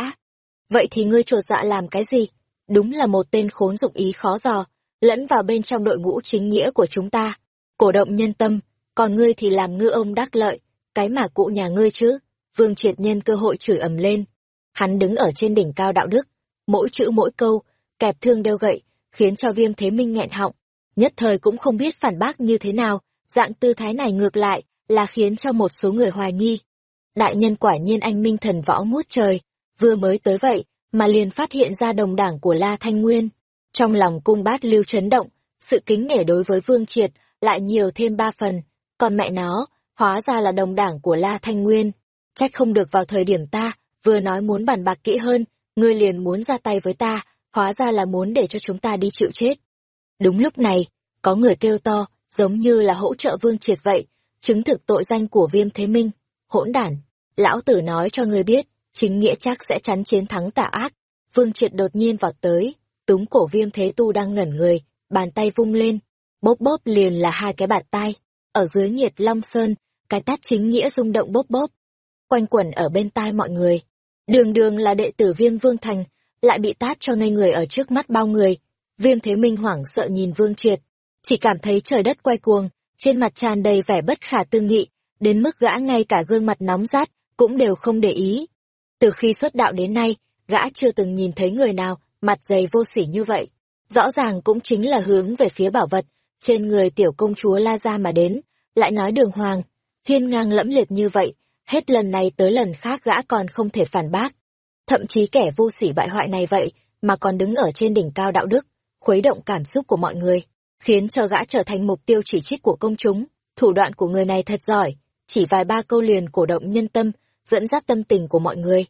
Vậy thì ngươi trột dạ làm cái gì? Đúng là một tên khốn dụng ý khó dò, lẫn vào bên trong đội ngũ chính nghĩa của chúng ta. Cổ động nhân tâm, còn ngươi thì làm ngư ông đắc lợi, cái mà cụ nhà ngươi chứ. Vương triệt nhân cơ hội chửi ầm lên. Hắn đứng ở trên đỉnh cao đạo đức, mỗi chữ mỗi câu, kẹp thương đeo gậy, khiến cho viêm thế minh nghẹn họng. Nhất thời cũng không biết phản bác như thế nào, dạng tư thái này ngược lại, là khiến cho một số người hoài nghi. Đại nhân quả nhiên anh minh thần võ mút trời, vừa mới tới vậy, mà liền phát hiện ra đồng đảng của La Thanh Nguyên. Trong lòng cung bát lưu chấn động, sự kính nể đối với Vương Triệt lại nhiều thêm ba phần, còn mẹ nó, hóa ra là đồng đảng của La Thanh Nguyên. Trách không được vào thời điểm ta, vừa nói muốn bàn bạc kỹ hơn, ngươi liền muốn ra tay với ta, hóa ra là muốn để cho chúng ta đi chịu chết. Đúng lúc này, có người kêu to, giống như là hỗ trợ Vương Triệt vậy, chứng thực tội danh của Viêm Thế Minh. Hỗn đản, lão tử nói cho ngươi biết, chính nghĩa chắc sẽ chắn chiến thắng tà ác. Vương Triệt đột nhiên vọt tới, túng cổ viêm thế tu đang ngẩn người, bàn tay vung lên, bóp bóp liền là hai cái bạt tay. Ở dưới nhiệt long sơn, cái tát chính nghĩa rung động bóp bóp. Quanh quẩn ở bên tai mọi người. Đường đường là đệ tử viêm vương thành, lại bị tát cho ngây người ở trước mắt bao người. Viêm thế minh hoảng sợ nhìn vương triệt, chỉ cảm thấy trời đất quay cuồng, trên mặt tràn đầy vẻ bất khả tư nghị, đến mức gã ngay cả gương mặt nóng rát, cũng đều không để ý. Từ khi xuất đạo đến nay, gã chưa từng nhìn thấy người nào mặt dày vô sỉ như vậy. Rõ ràng cũng chính là hướng về phía bảo vật, trên người tiểu công chúa La Gia mà đến, lại nói đường hoàng, thiên ngang lẫm liệt như vậy, hết lần này tới lần khác gã còn không thể phản bác. Thậm chí kẻ vô sỉ bại hoại này vậy, mà còn đứng ở trên đỉnh cao đạo đức, khuấy động cảm xúc của mọi người, khiến cho gã trở thành mục tiêu chỉ trích của công chúng. Thủ đoạn của người này thật giỏi, chỉ vài ba câu liền cổ động nhân tâm, dẫn dắt tâm tình của mọi người.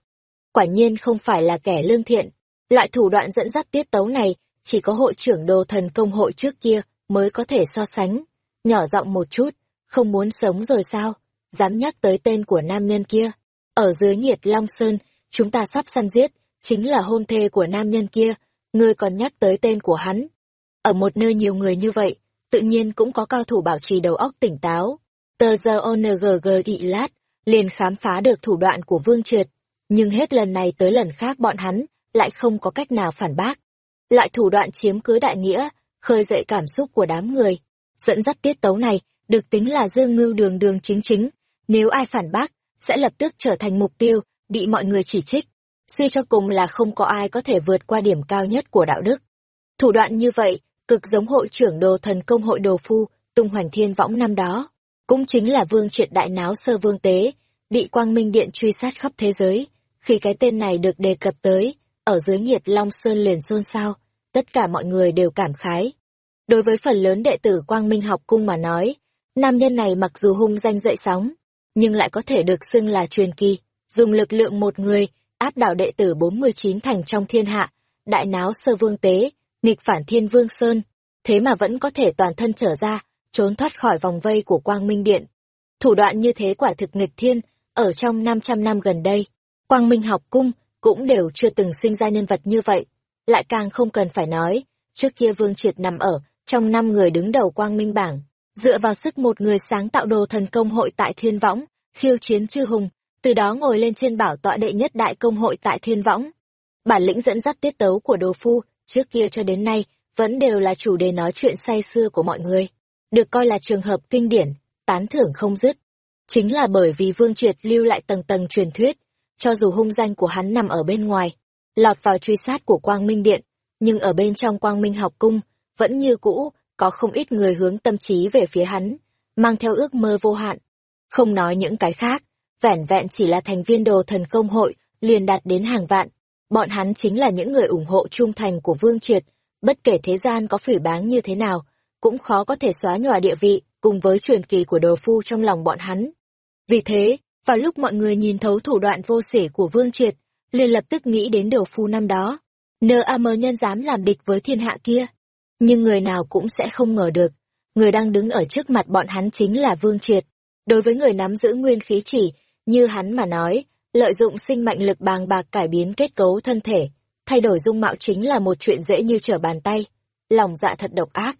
Quả nhiên không phải là kẻ lương thiện. Loại thủ đoạn dẫn dắt tiết tấu này, chỉ có hội trưởng đồ thần công hội trước kia mới có thể so sánh. Nhỏ giọng một chút, không muốn sống rồi sao? Dám nhắc tới tên của nam nhân kia. Ở dưới nhiệt Long Sơn, chúng ta sắp săn giết, chính là hôn thê của nam nhân kia, ngươi còn nhắc tới tên của hắn. Ở một nơi nhiều người như vậy, tự nhiên cũng có cao thủ bảo trì đầu óc tỉnh táo. Tờ giờ ONGG ị lát, liền khám phá được thủ đoạn của Vương Triệt, nhưng hết lần này tới lần khác bọn hắn lại không có cách nào phản bác. Loại thủ đoạn chiếm cứ đại nghĩa, khơi dậy cảm xúc của đám người. Dẫn dắt tiết tấu này, được tính là dương ngưu đường đường chính chính, nếu ai phản bác, sẽ lập tức trở thành mục tiêu, bị mọi người chỉ trích. Suy cho cùng là không có ai có thể vượt qua điểm cao nhất của đạo đức. Thủ đoạn như vậy, cực giống hội trưởng đồ thần công hội đồ phu, tung hoành thiên võng năm đó cũng chính là vương triệt đại náo sơ vương tế, bị quang minh điện truy sát khắp thế giới. Khi cái tên này được đề cập tới, ở dưới nhiệt Long Sơn liền xôn xao, tất cả mọi người đều cảm khái. Đối với phần lớn đệ tử quang minh học cung mà nói, nam nhân này mặc dù hung danh dậy sóng, nhưng lại có thể được xưng là truyền kỳ, dùng lực lượng một người, áp đảo đệ tử 49 thành trong thiên hạ, đại náo sơ vương tế, nghịch phản thiên vương sơn, thế mà vẫn có thể toàn thân trở ra, trốn thoát khỏi vòng vây của Quang Minh Điện. Thủ đoạn như thế quả thực nghịch thiên, ở trong 500 năm gần đây, Quang Minh học cung cũng đều chưa từng sinh ra nhân vật như vậy. Lại càng không cần phải nói, trước kia Vương Triệt nằm ở trong năm người đứng đầu Quang Minh bảng, dựa vào sức một người sáng tạo đồ thần công hội tại Thiên Võng, khiêu chiến chư hùng, từ đó ngồi lên trên bảo tọa đệ nhất đại công hội tại Thiên Võng. Bản lĩnh dẫn dắt tiết tấu của đồ phu, trước kia cho đến nay, vẫn đều là chủ đề nói chuyện say xưa của mọi người được coi là trường hợp kinh điển, tán thưởng không dứt. Chính là bởi vì Vương Triệt lưu lại tầng tầng truyền thuyết, cho dù hung danh của hắn nằm ở bên ngoài, lọt vào truy sát của Quang Minh Điện, nhưng ở bên trong Quang Minh học cung, vẫn như cũ, có không ít người hướng tâm trí về phía hắn, mang theo ước mơ vô hạn. Không nói những cái khác, vẻn vẹn chỉ là thành viên đồ thần công hội, liền đạt đến hàng vạn. Bọn hắn chính là những người ủng hộ trung thành của Vương Triệt, bất kể thế gian có phỉ báng như thế nào, cũng khó có thể xóa nhòa địa vị, cùng với truyền kỳ của đồ phu trong lòng bọn hắn. Vì thế, vào lúc mọi người nhìn thấu thủ đoạn vô sỉ của Vương Triệt, liền lập tức nghĩ đến đồ phu năm đó. Nơ a mơ nhân dám làm địch với thiên hạ kia. Nhưng người nào cũng sẽ không ngờ được, người đang đứng ở trước mặt bọn hắn chính là Vương Triệt. Đối với người nắm giữ nguyên khí chỉ, như hắn mà nói, lợi dụng sinh mệnh lực bàng bạc cải biến kết cấu thân thể, thay đổi dung mạo chính là một chuyện dễ như trở bàn tay. Lòng dạ thật độc ác.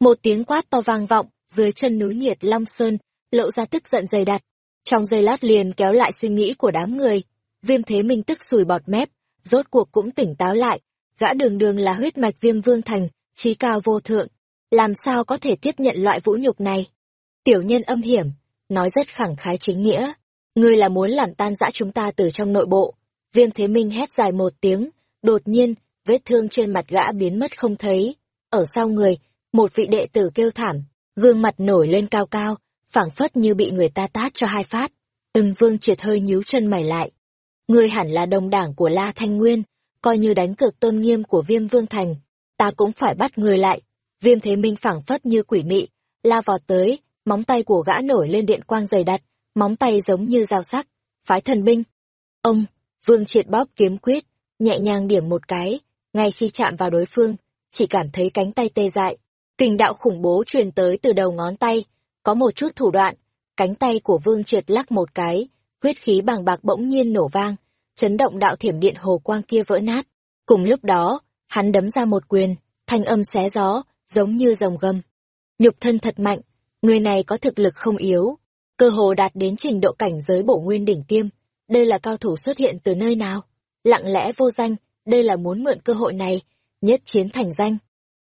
Một tiếng quát to vang vọng, dưới chân núi nhiệt Long Sơn, lộ ra tức giận dày đặc. Trong giây lát liền kéo lại suy nghĩ của đám người. Viêm thế minh tức sùi bọt mép, rốt cuộc cũng tỉnh táo lại. Gã đường đường là huyết mạch viêm vương thành, trí cao vô thượng. Làm sao có thể tiếp nhận loại vũ nhục này? Tiểu nhân âm hiểm, nói rất khẳng khái chính nghĩa. Ngươi là muốn làm tan rã chúng ta từ trong nội bộ. Viêm thế minh hét dài một tiếng, đột nhiên, vết thương trên mặt gã biến mất không thấy. Ở sau người, một vị đệ tử kêu thảm, gương mặt nổi lên cao cao, phảng phất như bị người ta tát cho hai phát. Ưng vương triệt hơi nhíu chân mày lại. Ngươi hẳn là đồng đảng của La Thanh Nguyên, coi như đánh cược tôn nghiêm của viêm vương thành. Ta cũng phải bắt người lại. Viêm thế minh phảng phất như quỷ mị, la vọt tới, móng tay của gã nổi lên điện quang dày đặt, móng tay giống như dao sắc, phái thần binh. Ông, vương triệt bóp kiếm quyết, nhẹ nhàng điểm một cái, ngay khi chạm vào đối phương, chỉ cảm thấy cánh tay tê dại. Kình đạo khủng bố truyền tới từ đầu ngón tay, có một chút thủ đoạn, cánh tay của vương triệt lắc một cái, huyết khí bằng bạc bỗng nhiên nổ vang, chấn động đạo thiểm điện hồ quang kia vỡ nát. Cùng lúc đó, hắn đấm ra một quyền, thanh âm xé gió, giống như rồng gầm. Nhục thân thật mạnh, người này có thực lực không yếu, cơ hồ đạt đến trình độ cảnh giới bổ nguyên đỉnh tiêm. Đây là cao thủ xuất hiện từ nơi nào? Lặng lẽ vô danh, đây là muốn mượn cơ hội này, nhất chiến thành danh.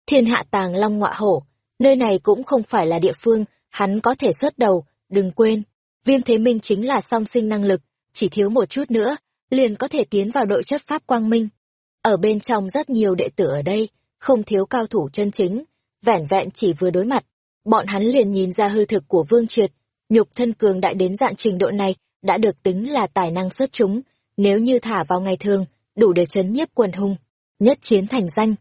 Thiên hạ tàng long ngọa hổ, nơi này cũng không phải là địa phương, hắn có thể xuất đầu, đừng quên. Viêm Thế Minh chính là song sinh năng lực, chỉ thiếu một chút nữa, liền có thể tiến vào đội chấp pháp quang minh. Ở bên trong rất nhiều đệ tử ở đây, không thiếu cao thủ chân chính, vẻn vẹn chỉ vừa đối mặt. Bọn hắn liền nhìn ra hư thực của Vương Triệt, nhục thân cường đại đến dạng trình độ này, đã được tính là tài năng xuất chúng, nếu như thả vào ngày thường, đủ để chấn nhiếp quần hùng, nhất chiến thành danh.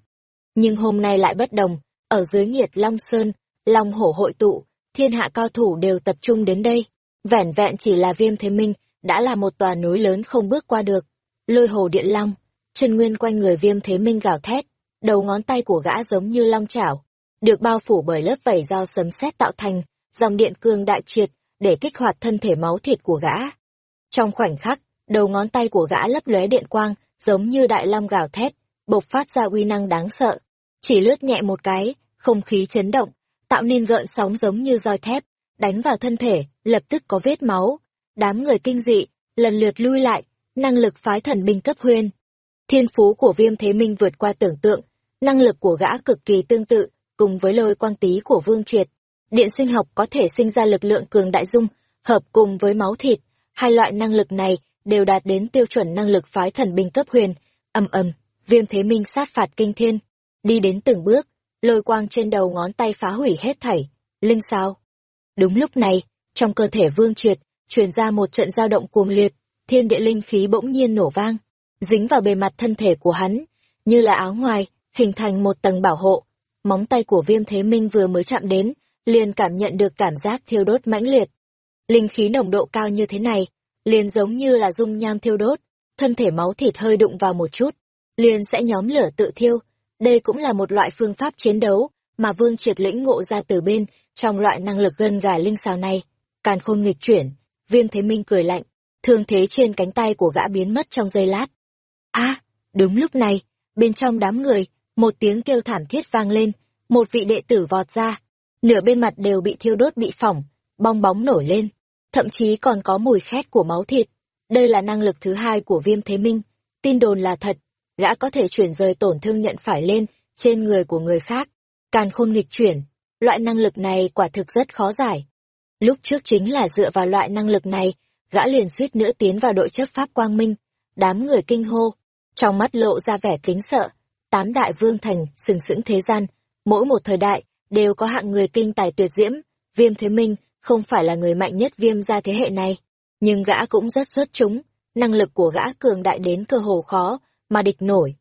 Nhưng hôm nay lại bất đồng, ở dưới nghiệt Long Sơn, Long Hổ hội tụ, thiên hạ cao thủ đều tập trung đến đây. Vẻn vẹn chỉ là viêm thế minh, đã là một tòa núi lớn không bước qua được. Lôi hồ điện long, chân nguyên quanh người viêm thế minh gào thét, đầu ngón tay của gã giống như long chảo, được bao phủ bởi lớp vảy do sấm sét tạo thành, dòng điện cương đại triệt, để kích hoạt thân thể máu thịt của gã. Trong khoảnh khắc, đầu ngón tay của gã lấp lóe điện quang, giống như đại long gào thét, bộc phát ra uy năng đáng sợ. Chỉ lướt nhẹ một cái, không khí chấn động, tạo nên gợn sóng giống như roi thép, đánh vào thân thể, lập tức có vết máu. Đám người kinh dị, lần lượt lui lại, năng lực phái thần binh cấp huyền. Thiên phú của viêm thế minh vượt qua tưởng tượng, năng lực của gã cực kỳ tương tự, cùng với lôi quang tí của vương triệt. Điện sinh học có thể sinh ra lực lượng cường đại dung, hợp cùng với máu thịt, hai loại năng lực này đều đạt đến tiêu chuẩn năng lực phái thần binh cấp huyền, ầm ầm, viêm thế minh sát phạt kinh thiên, đi đến từng bước, lôi quang trên đầu ngón tay phá hủy hết thảy, linh sao. Đúng lúc này, trong cơ thể vương triệt, truyền ra một trận dao động cuồng liệt, thiên địa linh khí bỗng nhiên nổ vang, dính vào bề mặt thân thể của hắn, như là áo ngoài, hình thành một tầng bảo hộ. Móng tay của viêm thế minh vừa mới chạm đến, liền cảm nhận được cảm giác thiêu đốt mãnh liệt. Linh khí nồng độ cao như thế này, liền giống như là dung nham thiêu đốt, thân thể máu thịt hơi đụng vào một chút, liền sẽ nhóm lửa tự thiêu. Đây cũng là một loại phương pháp chiến đấu mà Vương Triệt lĩnh ngộ ra từ bên trong loại năng lực gân gà linh xào này. Càn khôn nghịch chuyển, Viêm Thế Minh cười lạnh, thương thế trên cánh tay của gã biến mất trong giây lát. A, à, đúng lúc này, bên trong đám người, một tiếng kêu thảm thiết vang lên, một vị đệ tử vọt ra, nửa bên mặt đều bị thiêu đốt bị phỏng, bong bóng nổi lên, thậm chí còn có mùi khét của máu thịt. Đây là năng lực thứ hai của viêm thế minh, tin đồn là thật, gã có thể chuyển rời tổn thương nhận phải lên trên người của người khác. Càn khôn nghịch chuyển, loại năng lực này quả thực rất khó giải. Lúc trước chính là dựa vào loại năng lực này, gã liền suýt nữa tiến vào đội chấp pháp quang minh. Đám người kinh hô, trong mắt lộ ra vẻ kính sợ. Tám đại vương thành, sừng sững thế gian, mỗi một thời đại, đều có hạng người kinh tài tuyệt diễm. Viêm Thế Minh không phải là người mạnh nhất viêm gia thế hệ này, nhưng gã cũng rất xuất chúng, năng lực của gã cường đại đến cơ hồ khó, mà địch nổi.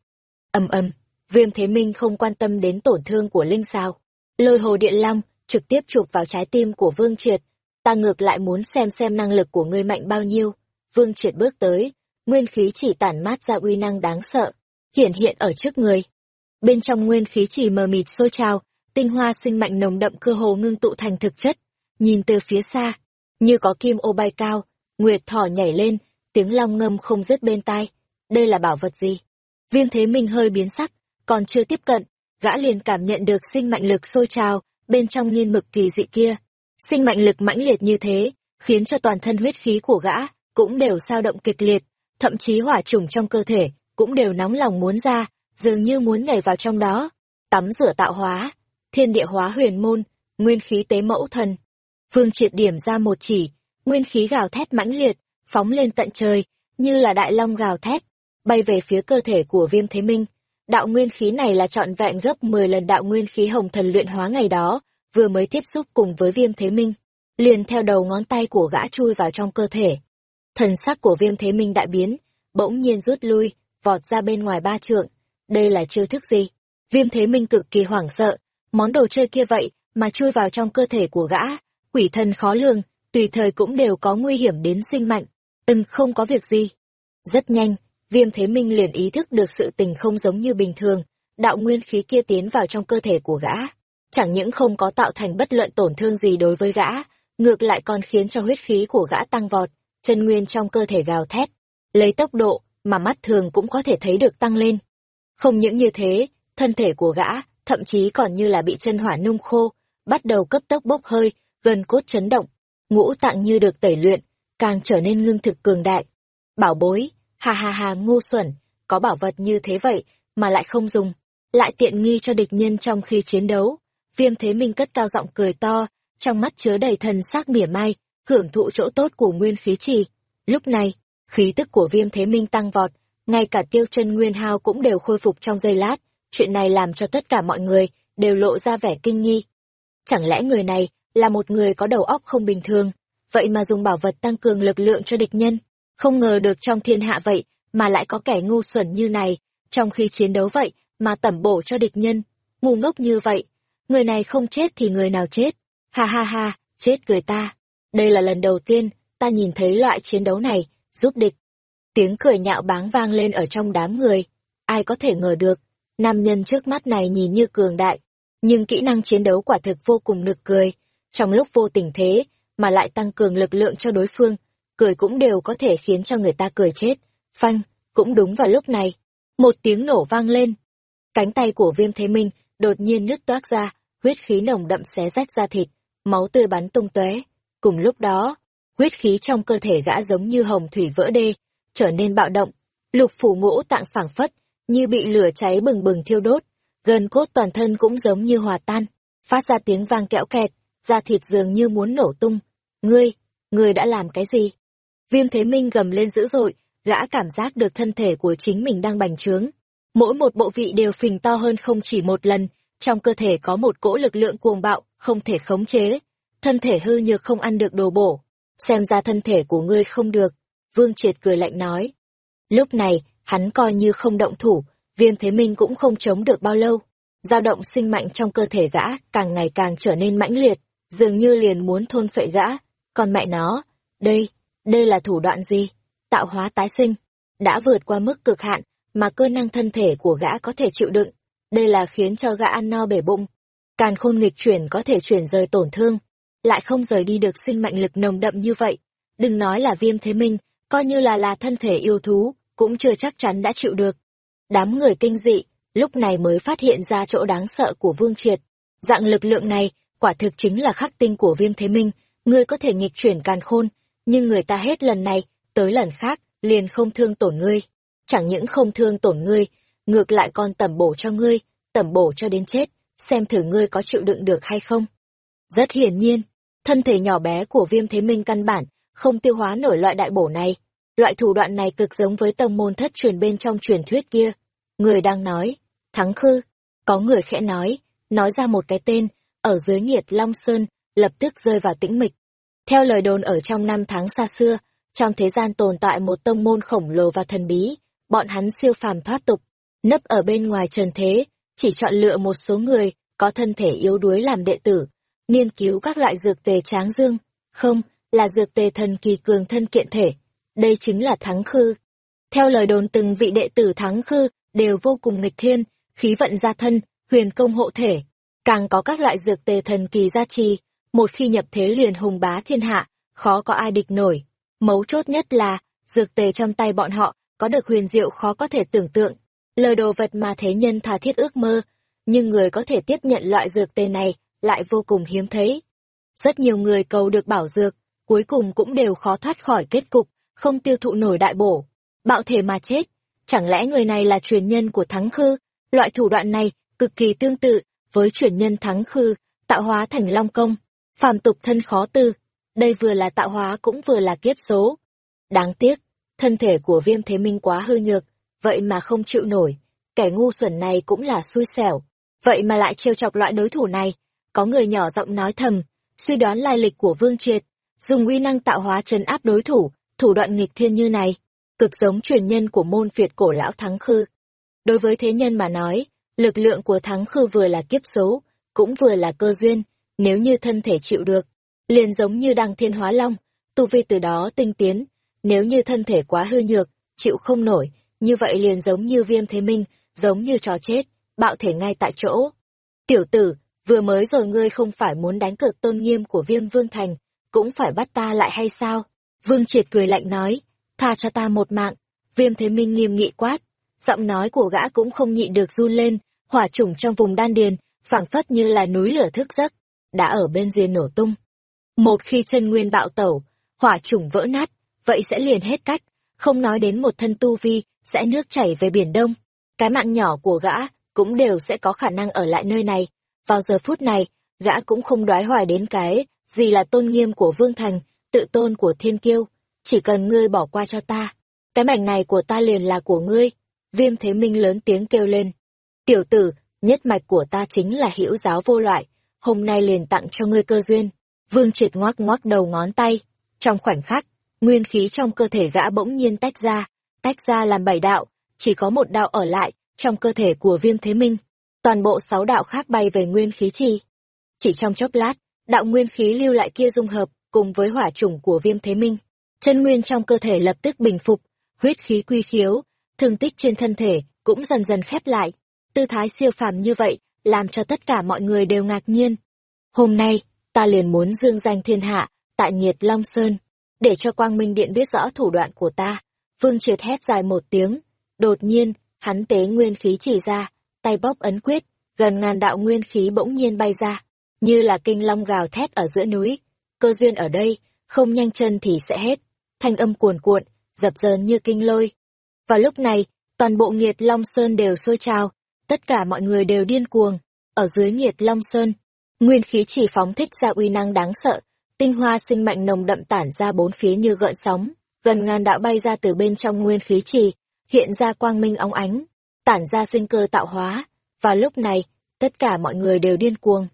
Âm âm, viêm thế minh không quan tâm đến tổn thương của Linh sao. Lôi hồ điện long, trực tiếp chụp vào trái tim của Vương Triệt. Ta ngược lại muốn xem xem năng lực của ngươi mạnh bao nhiêu. Vương Triệt bước tới, nguyên khí chỉ tản mát ra uy năng đáng sợ, hiển hiện ở trước người. Bên trong nguyên khí chỉ mờ mịt sôi trào, tinh hoa sinh mạnh nồng đậm cơ hồ ngưng tụ thành thực chất. Nhìn từ phía xa, như có kim ô bay cao, nguyệt thỏ nhảy lên, tiếng long ngâm không dứt bên tai. Đây là bảo vật gì? Viêm thế minh hơi biến sắc, còn chưa tiếp cận, gã liền cảm nhận được sinh mạnh lực sôi trào bên trong nghiên mực kỳ dị kia. Sinh mạnh lực mãnh liệt như thế, khiến cho toàn thân huyết khí của gã cũng đều sao động kịch liệt, thậm chí hỏa trùng trong cơ thể cũng đều nóng lòng muốn ra, dường như muốn nhảy vào trong đó. Tắm rửa tạo hóa, thiên địa hóa huyền môn, nguyên khí tế mẫu thần. Phương triệt điểm ra một chỉ, nguyên khí gào thét mãnh liệt, phóng lên tận trời, như là đại long gào thét, bay về phía cơ thể của viêm thế minh. Đạo nguyên khí này là trọn vẹn gấp 10 lần đạo nguyên khí hồng thần luyện hóa ngày đó, vừa mới tiếp xúc cùng với viêm thế minh. Liền theo đầu ngón tay của gã chui vào trong cơ thể. Thần sắc của viêm thế minh đại biến, bỗng nhiên rút lui, vọt ra bên ngoài ba trượng. Đây là chiêu thức gì? Viêm thế minh cực kỳ hoảng sợ, món đồ chơi kia vậy mà chui vào trong cơ thể của gã, quỷ thần khó lường, tùy thời cũng đều có nguy hiểm đến sinh mạnh. Ừm không có việc gì. Rất nhanh, viêm thế minh liền ý thức được sự tình không giống như bình thường, đạo nguyên khí kia tiến vào trong cơ thể của gã. Chẳng những không có tạo thành bất luận tổn thương gì đối với gã, ngược lại còn khiến cho huyết khí của gã tăng vọt, chân nguyên trong cơ thể gào thét, lấy tốc độ mà mắt thường cũng có thể thấy được tăng lên. Không những như thế, thân thể của gã thậm chí còn như là bị chân hỏa nung khô, bắt đầu cấp tốc bốc hơi, gần cốt chấn động, ngũ tạng như được tẩy luyện, càng trở nên ngưng thực cường đại. Bảo bối, hà hà hà ngu xuẩn, có bảo vật như thế vậy mà lại không dùng, lại tiện nghi cho địch nhân trong khi chiến đấu. Viêm Thế Minh cất cao giọng cười to, trong mắt chứa đầy thần sắc mỉa mai, hưởng thụ chỗ tốt của nguyên khí trì. Lúc này, khí tức của Viêm Thế Minh tăng vọt, ngay cả tiêu chân nguyên hao cũng đều khôi phục trong giây lát, chuyện này làm cho tất cả mọi người đều lộ ra vẻ kinh nghi. Chẳng lẽ người này là một người có đầu óc không bình thường, vậy mà dùng bảo vật tăng cường lực lượng cho địch nhân, không ngờ được trong thiên hạ vậy mà lại có kẻ ngu xuẩn như này, trong khi chiến đấu vậy mà tẩm bổ cho địch nhân, ngu ngốc như vậy, người này không chết thì người nào chết, ha ha ha, chết cười ta, đây là lần đầu tiên ta nhìn thấy loại chiến đấu này, giúp địch. Tiếng cười nhạo báng vang lên ở trong đám người, ai có thể ngờ được, nam nhân trước mắt này nhìn như cường đại, nhưng kỹ năng chiến đấu quả thực vô cùng nực cười, trong lúc vô tình thế, mà lại tăng cường lực lượng cho đối phương, cười cũng đều có thể khiến cho người ta cười chết. Phanh, cũng đúng vào lúc này, một tiếng nổ vang lên. Cánh tay của viêm thế minh đột nhiên nứt toác ra, huyết khí nồng đậm xé rách ra thịt, máu tươi bắn tung tóe. Cùng lúc đó, huyết khí trong cơ thể gã giống như hồng thủy vỡ đê, trở nên bạo động, lục phủ ngũ tạng phảng phất, như bị lửa cháy bừng bừng thiêu đốt, gần cốt toàn thân cũng giống như hòa tan, phát ra tiếng vang kẽo kẹt, da thịt dường như muốn nổ tung. Ngươi, ngươi đã làm cái gì? Viêm Thế Minh gầm lên dữ dội, gã cảm giác được thân thể của chính mình đang bành trướng. Mỗi một bộ vị đều phình to hơn không chỉ một lần, trong cơ thể có một cỗ lực lượng cuồng bạo, không thể khống chế. Thân thể hư nhược không ăn được đồ bổ. Xem ra thân thể của ngươi không được. Vương Triệt cười lạnh nói. Lúc này, hắn coi như không động thủ, viêm thế minh cũng không chống được bao lâu. dao động sinh mạnh trong cơ thể gã càng ngày càng trở nên mãnh liệt, dường như liền muốn thôn phệ gã. Còn mẹ nó, đây, đây là thủ đoạn gì? Tạo hóa tái sinh, đã vượt qua mức cực hạn mà cơ năng thân thể của gã có thể chịu đựng. Đây là khiến cho gã ăn no bể bụng. Càn khôn nghịch chuyển có thể chuyển rời tổn thương, lại không rời đi được sinh mạnh lực nồng đậm như vậy. Đừng nói là viêm thế minh, coi như là là thân thể yêu thú, cũng chưa chắc chắn đã chịu được. Đám người kinh dị, lúc này mới phát hiện ra chỗ đáng sợ của Vương Triệt. Dạng lực lượng này, quả thực chính là khắc tinh của viêm thế minh, ngươi có thể nghịch chuyển càn khôn, nhưng người ta hết lần này, tới lần khác, liền không thương tổn ngươi. Chẳng những không thương tổn ngươi, ngược lại còn tẩm bổ cho ngươi, tẩm bổ cho đến chết, xem thử ngươi có chịu đựng được hay không. Rất hiển nhiên, thân thể nhỏ bé của viêm thế minh căn bản, không tiêu hóa nổi loại đại bổ này. Loại thủ đoạn này cực giống với tông môn thất truyền bên trong truyền thuyết kia. Người đang nói, thắng khư. Có người khẽ nói, nói ra một cái tên, ở dưới nghiệt Long Sơn, lập tức rơi vào tĩnh mịch. Theo lời đồn ở trong năm tháng xa xưa, trong thế gian tồn tại một tông môn khổng lồ và thần bí, bọn hắn siêu phàm thoát tục, nấp ở bên ngoài trần thế, chỉ chọn lựa một số người có thân thể yếu đuối làm đệ tử, nghiên cứu các loại dược tề tráng dương, không, là dược tề thần kỳ cường thân kiện thể. Đây chính là thắng khư. Theo lời đồn từng vị đệ tử thắng khư đều vô cùng nghịch thiên, khí vận gia thân, huyền công hộ thể, càng có các loại dược tề thần kỳ gia trì, một khi nhập thế liền hùng bá thiên hạ, khó có ai địch nổi. Mấu chốt nhất là, dược tề trong tay bọn họ có được huyền diệu khó có thể tưởng tượng, lời đồ vật mà thế nhân thà thiết ước mơ, nhưng người có thể tiếp nhận loại dược tề này lại vô cùng hiếm thấy. Rất nhiều người cầu được bảo dược, cuối cùng cũng đều khó thoát khỏi kết cục, không tiêu thụ nổi đại bổ, bạo thể mà chết. Chẳng lẽ người này là truyền nhân của Thắng Khư? Loại thủ đoạn này cực kỳ tương tự với truyền nhân Thắng Khư, tạo hóa thành Long Công, phàm tục thân khó tư. Đây vừa là tạo hóa cũng vừa là kiếp số. Đáng tiếc, thân thể của viêm thế minh quá hư nhược, vậy mà không chịu nổi. Kẻ ngu xuẩn này cũng là xui xẻo, vậy mà lại trêu chọc loại đối thủ này. Có người nhỏ giọng nói thầm, suy đoán lai lịch của Vương Triệt, dùng uy năng tạo hóa trấn áp đối thủ, thủ đoạn nghịch thiên như này, cực giống truyền nhân của môn phiệt cổ lão Thắng Khư. Đối với thế nhân mà nói, lực lượng của Thắng Khư vừa là kiếp số, cũng vừa là cơ duyên, nếu như thân thể chịu được, liền giống như đăng thiên hóa long, tu vi từ đó tinh tiến, nếu như thân thể quá hư nhược, chịu không nổi, như vậy liền giống như viêm thế minh, giống như trò chết, bạo thể ngay tại chỗ. Tiểu tử, vừa mới rồi ngươi không phải muốn đánh cược tôn nghiêm của viêm vương thành, cũng phải bắt ta lại hay sao? Vương triệt cười lạnh nói, tha cho ta một mạng, viêm thế minh nghiêm nghị quát, giọng nói của gã cũng không nhịn được run lên, hỏa chủng trong vùng đan điền, phảng phất như là núi lửa thức giấc, đã ở bên dưới nổ tung. Một khi chân nguyên bạo tẩu, hỏa chủng vỡ nát, vậy sẽ liền hết cách, không nói đến một thân tu vi, sẽ nước chảy về biển đông. Cái mạng nhỏ của gã cũng đều sẽ có khả năng ở lại nơi này. Vào giờ phút này, gã cũng không đoái hoài đến cái gì là tôn nghiêm của Vương Thành, tự tôn của Thiên Kiêu. Chỉ cần ngươi bỏ qua cho ta, cái mảnh này của ta liền là của ngươi. Viêm Thế Minh lớn tiếng kêu lên. Tiểu tử, nhất mạch của ta chính là hiểu giáo vô loại, hôm nay liền tặng cho ngươi cơ duyên. Vương triệt ngoác ngoác đầu ngón tay. Trong khoảnh khắc, nguyên khí trong cơ thể gã bỗng nhiên tách ra, tách ra làm bảy đạo, chỉ có một đạo ở lại, trong cơ thể của viêm thế minh. Toàn bộ sáu đạo khác bay về nguyên khí chi. Chỉ trong chốc lát, đạo nguyên khí lưu lại kia dung hợp, cùng với hỏa chủng của viêm thế minh. Chân nguyên trong cơ thể lập tức bình phục, huyết khí quy khiếu, thương tích trên thân thể cũng dần dần khép lại. Tư thái siêu phàm như vậy, làm cho tất cả mọi người đều ngạc nhiên. Hôm nay, ta liền muốn dương danh thiên hạ, tại nhiệt Long Sơn, để cho Quang Minh Điện biết rõ thủ đoạn của ta. Vương Triệt hét dài một tiếng, đột nhiên, hắn tế nguyên khí chỉ ra, tay bóp ấn quyết, gần ngàn đạo nguyên khí bỗng nhiên bay ra, như là kinh long gào thét ở giữa núi. Cơ duyên ở đây, không nhanh chân thì sẽ hết. Thanh âm cuồn cuộn, dập dờn như kinh lôi. Vào lúc này, toàn bộ nghiệt Long Sơn đều sôi trào, tất cả mọi người đều điên cuồng. Ở dưới nghiệt Long Sơn, nguyên khí chỉ phóng thích ra uy năng đáng sợ, tinh hoa sinh mạnh nồng đậm tản ra bốn phía như gợn sóng, gần ngàn đạo bay ra từ bên trong nguyên khí trì, hiện ra quang minh óng ánh, tản ra sinh cơ tạo hóa. Và lúc này, tất cả mọi người đều điên cuồng.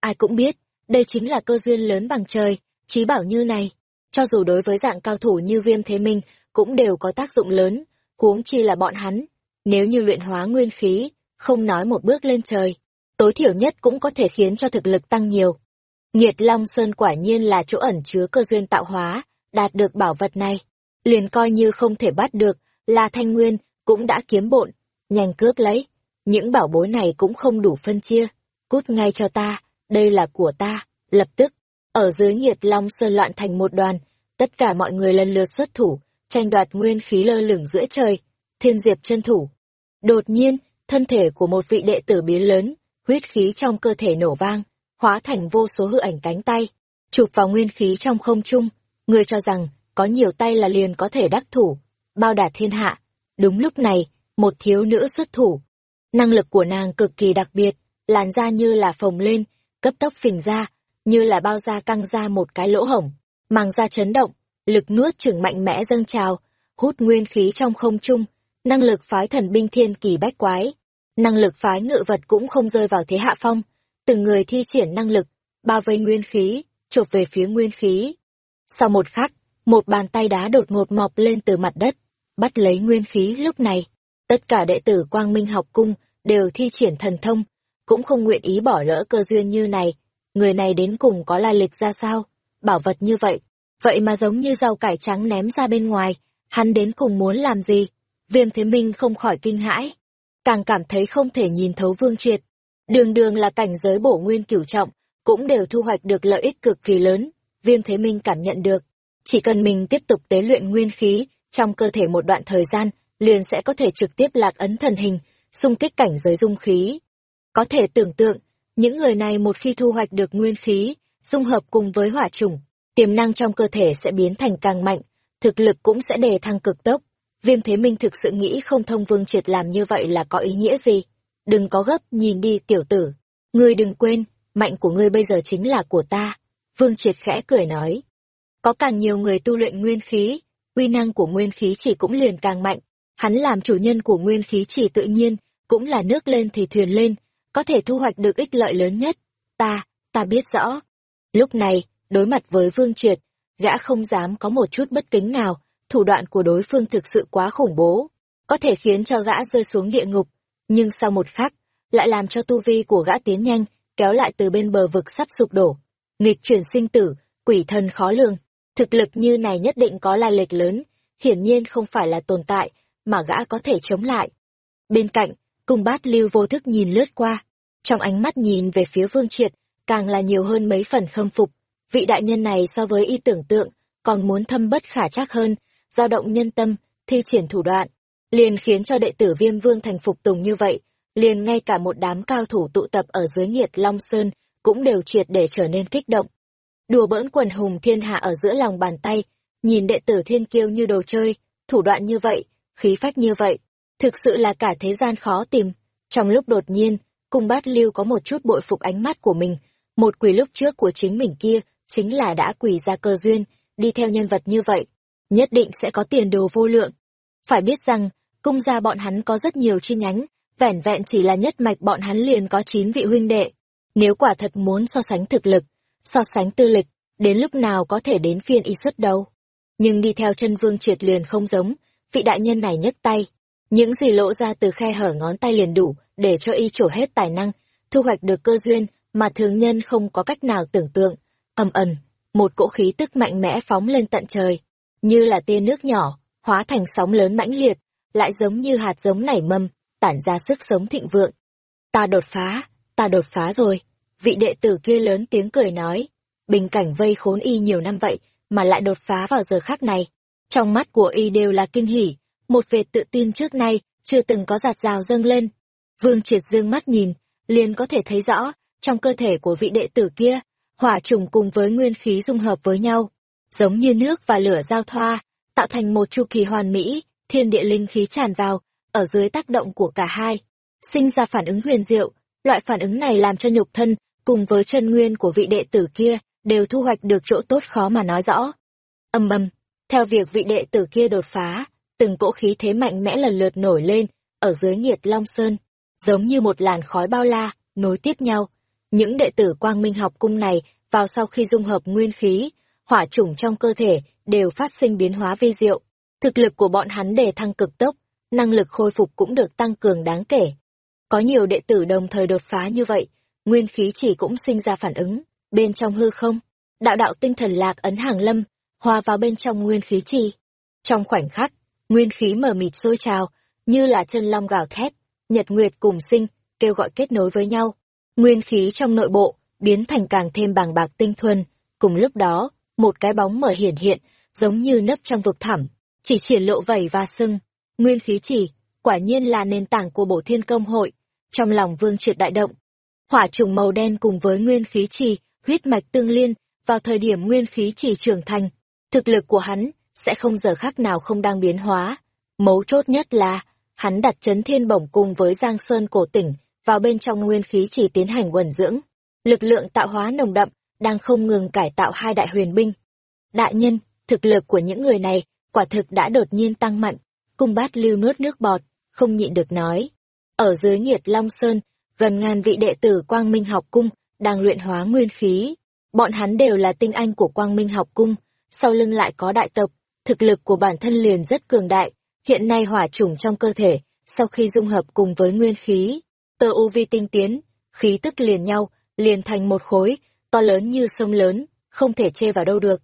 Ai cũng biết, đây chính là cơ duyên lớn bằng trời, trí bảo như này. Cho dù đối với dạng cao thủ như viêm thế minh, cũng đều có tác dụng lớn, huống chi là bọn hắn. Nếu như luyện hóa nguyên khí, không nói một bước lên trời, tối thiểu nhất cũng có thể khiến cho thực lực tăng nhiều. nhiệt Long Sơn quả nhiên là chỗ ẩn chứa cơ duyên tạo hóa, đạt được bảo vật này. Liền coi như không thể bắt được, là thanh nguyên, cũng đã kiếm bộn, nhanh cướp lấy. Những bảo bối này cũng không đủ phân chia. Cút ngay cho ta, đây là của ta. Lập tức, ở dưới nhiệt Long Sơn loạn thành một đoàn, tất cả mọi người lần lượt xuất thủ, tranh đoạt nguyên khí lơ lửng giữa trời. Thiên Diệp chân thủ. Đột nhiên, thân thể của một vị đệ tử biến lớn, huyết khí trong cơ thể nổ vang, hóa thành vô số hư ảnh cánh tay, chụp vào nguyên khí trong không trung. Người cho rằng, có nhiều tay là liền có thể đắc thủ, bao đạt thiên hạ. Đúng lúc này, một thiếu nữ xuất thủ. Năng lực của nàng cực kỳ đặc biệt, làn da như là phồng lên, cấp tốc phình ra, như là bao da căng ra một cái lỗ hổng, màng da chấn động, lực nuốt chừng mạnh mẽ dâng trào, hút nguyên khí trong không trung, năng lực phái thần binh thiên kỳ bách quái. Năng lực phái ngự vật cũng không rơi vào thế hạ phong, từng người thi triển năng lực, bao vây nguyên khí, chộp về phía nguyên khí. Sau một khắc, một bàn tay đá đột ngột mọc lên từ mặt đất, bắt lấy nguyên khí lúc này. Tất cả đệ tử Quang Minh học cung đều thi triển thần thông, cũng không nguyện ý bỏ lỡ cơ duyên như này. Người này đến cùng có lai lịch ra sao? Bảo vật như vậy, vậy mà giống như rau cải trắng ném ra bên ngoài, hắn đến cùng muốn làm gì? Viêm Thế Minh không khỏi kinh hãi, càng cảm thấy không thể nhìn thấu Vương Triệt. Đường đường là cảnh giới bổ nguyên cửu trọng, cũng đều thu hoạch được lợi ích cực kỳ lớn, Viêm Thế Minh cảm nhận được. Chỉ cần mình tiếp tục tế luyện nguyên khí, trong cơ thể một đoạn thời gian, liền sẽ có thể trực tiếp lạc ấn thần hình, xung kích cảnh giới dung khí. Có thể tưởng tượng, những người này một khi thu hoạch được nguyên khí, dung hợp cùng với hỏa chủng, tiềm năng trong cơ thể sẽ biến thành càng mạnh, thực lực cũng sẽ đề thăng cực tốc. Viêm Thế Minh thực sự nghĩ không thông Vương Triệt làm như vậy là có ý nghĩa gì. Đừng có gấp, nhìn đi tiểu tử. Ngươi đừng quên, mạnh của ngươi bây giờ chính là của ta. Vương Triệt khẽ cười nói. Có càng nhiều người tu luyện nguyên khí, uy năng của nguyên khí chỉ cũng liền càng mạnh. Hắn làm chủ nhân của nguyên khí chỉ tự nhiên, cũng là nước lên thì thuyền lên, có thể thu hoạch được ích lợi lớn nhất. Ta, ta biết rõ. Lúc này, đối mặt với Vương Triệt, gã không dám có một chút bất kính nào, thủ đoạn của đối phương thực sự quá khủng bố, có thể khiến cho gã rơi xuống địa ngục, nhưng sau một khắc, lại làm cho tu vi của gã tiến nhanh, kéo lại từ bên bờ vực sắp sụp đổ. Nghịch chuyển sinh tử, quỷ thần khó lường, thực lực như này nhất định có là lệch lớn, hiển nhiên không phải là tồn tại, mà gã có thể chống lại. Bên cạnh, cung bát lưu vô thức nhìn lướt qua, trong ánh mắt nhìn về phía vương triệt, càng là nhiều hơn mấy phần khâm phục. Vị đại nhân này so với y tưởng tượng, còn muốn thâm bất khả chắc hơn, dao động nhân tâm, thi triển thủ đoạn, liền khiến cho đệ tử viêm vương thành phục tùng như vậy, liền ngay cả một đám cao thủ tụ tập ở dưới nhiệt Long Sơn cũng đều triệt để trở nên kích động. Đùa bỡn quần hùng thiên hạ ở giữa lòng bàn tay, nhìn đệ tử thiên kiêu như đồ chơi, thủ đoạn như vậy, khí phách như vậy, thực sự là cả thế gian khó tìm. Trong lúc đột nhiên, cung bát lưu có một chút bội phục ánh mắt của mình, một quỷ lúc trước của chính mình kia, chính là đã quỳ ra cơ duyên, đi theo nhân vật như vậy, nhất định sẽ có tiền đồ vô lượng. Phải biết rằng, cung gia bọn hắn có rất nhiều chi nhánh, vẻn vẹn chỉ là nhất mạch bọn hắn liền có 9 vị huynh đệ. Nếu quả thật muốn so sánh thực lực, so sánh tư lịch, đến lúc nào có thể đến phiên y xuất đâu. Nhưng đi theo chân vương triệt liền không giống, vị đại nhân này nhấc tay. Những gì lộ ra từ khe hở ngón tay liền đủ để cho y trổ hết tài năng, thu hoạch được cơ duyên mà thường nhân không có cách nào tưởng tượng. ầm ầm, một cỗ khí tức mạnh mẽ phóng lên tận trời, như là tia nước nhỏ, hóa thành sóng lớn mãnh liệt, lại giống như hạt giống nảy mầm, tản ra sức sống thịnh vượng. Ta đột phá, ta đột phá rồi. Vị đệ tử kia lớn tiếng cười nói, bình cảnh vây khốn y nhiều năm vậy, mà lại đột phá vào giờ khắc này. Trong mắt của y đều là kinh hỉ, một vệt tự tin trước nay, chưa từng có giạt rào dâng lên. Vương triệt dương mắt nhìn, liền có thể thấy rõ, trong cơ thể của vị đệ tử kia, hỏa trùng cùng với nguyên khí dung hợp với nhau, giống như nước và lửa giao thoa, tạo thành một chu kỳ hoàn mỹ, thiên địa linh khí tràn vào, ở dưới tác động của cả hai, sinh ra phản ứng huyền diệu, loại phản ứng này làm cho nhục thân, cùng với chân nguyên của vị đệ tử kia, đều thu hoạch được chỗ tốt khó mà nói rõ. Âm âm, theo việc vị đệ tử kia đột phá, từng cỗ khí thế mạnh mẽ lần lượt nổi lên, ở dưới nhiệt Long Sơn, giống như một làn khói bao la, nối tiếp nhau. Những đệ tử quang minh học cung này, vào sau khi dung hợp nguyên khí, hỏa chủng trong cơ thể, đều phát sinh biến hóa vi diệu. Thực lực của bọn hắn đề thăng cực tốc, năng lực khôi phục cũng được tăng cường đáng kể. Có nhiều đệ tử đồng thời đột phá như vậy, nguyên khí chỉ cũng sinh ra phản ứng, bên trong hư không, đạo đạo tinh thần lạc ấn hàng lâm, hòa vào bên trong nguyên khí chi. Trong khoảnh khắc, nguyên khí mờ mịt sôi trào, như là chân long gào thét, nhật nguyệt cùng sinh, kêu gọi kết nối với nhau. Nguyên khí trong nội bộ, biến thành càng thêm bàng bạc tinh thuần. Cùng lúc đó, một cái bóng mở hiển hiện, giống như nấp trong vực thẳm, chỉ triển lộ vảy và sưng. Nguyên khí chỉ, quả nhiên là nền tảng của bổ thiên công hội. Trong lòng vương triệt đại động, hỏa trùng màu đen cùng với nguyên khí trì, huyết mạch tương liên, vào thời điểm nguyên khí trì trưởng thành, thực lực của hắn sẽ không giờ khác nào không đang biến hóa. Mấu chốt nhất là, hắn đặt chấn thiên bổng cùng với Giang Sơn cổ tỉnh vào bên trong nguyên khí trì tiến hành quẩn dưỡng. Lực lượng tạo hóa nồng đậm, đang không ngừng cải tạo hai đại huyền binh. Đại nhân, thực lực của những người này quả thực đã đột nhiên tăng mạnh. Cung bát lưu nuốt nước bọt, không nhịn được nói. Ở dưới nghiệt Long Sơn, gần ngàn vị đệ tử Quang Minh học cung đang luyện hóa nguyên khí. Bọn hắn đều là tinh anh của Quang Minh học cung, sau lưng lại có đại tộc, thực lực của bản thân liền rất cường đại. Hiện nay hỏa chủng trong cơ thể, sau khi dung hợp cùng với nguyên khí, tơ u vi tinh tiến, khí tức liền nhau, liền thành một khối, to lớn như sông lớn, không thể chê vào đâu được.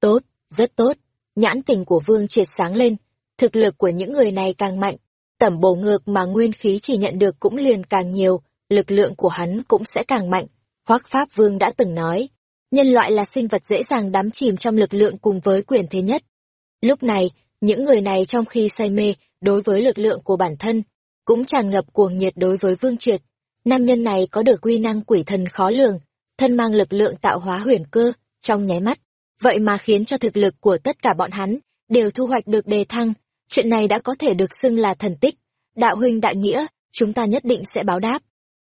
Tốt, rất tốt, nhãn tình của Vương triệt sáng lên, thực lực của những người này càng mạnh, tẩm bổ ngược mà nguyên khí chỉ nhận được cũng liền càng nhiều, lực lượng của hắn cũng sẽ càng mạnh. Hoác Pháp Vương đã từng nói, nhân loại là sinh vật dễ dàng đắm chìm trong lực lượng cùng với quyền thế nhất. Lúc này, những người này trong khi say mê đối với lực lượng của bản thân, cũng tràn ngập cuồng nhiệt đối với Vương Triệt. Nam nhân này có được quy năng quỷ thần khó lường, thân mang lực lượng tạo hóa huyền cơ, trong nháy mắt. Vậy mà khiến cho thực lực của tất cả bọn hắn đều thu hoạch được đề thăng, chuyện này đã có thể được xưng là thần tích. Đạo huynh đại nghĩa, chúng ta nhất định sẽ báo đáp.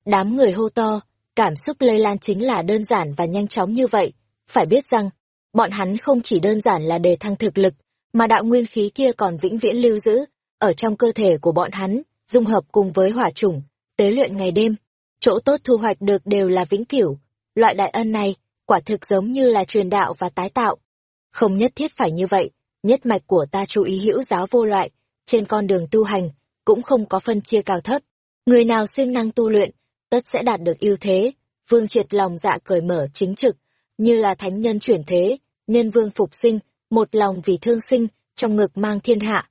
Đám người hô to, cảm xúc lây lan chính là đơn giản và nhanh chóng như vậy. Phải biết rằng, bọn hắn không chỉ đơn giản là đề thăng thực lực, mà đạo nguyên khí kia còn vĩnh viễn lưu giữ, ở trong cơ thể của bọn hắn, dung hợp cùng với hỏa chủng, tế luyện ngày đêm. Chỗ tốt thu hoạch được đều là vĩnh cửu. Loại đại ân này, quả thực giống như là truyền đạo và tái tạo. Không nhất thiết phải như vậy, nhất mạch của ta chú ý hữu giáo vô loại, trên con đường tu hành, cũng không có phân chia cao thấp. Người nào siêng năng tu luyện, tất sẽ đạt được ưu thế. Vương triệt lòng dạ cởi mở chính trực, như là thánh nhân chuyển thế, nhân vương phục sinh, một lòng vì thương sinh, trong ngực mang thiên hạ.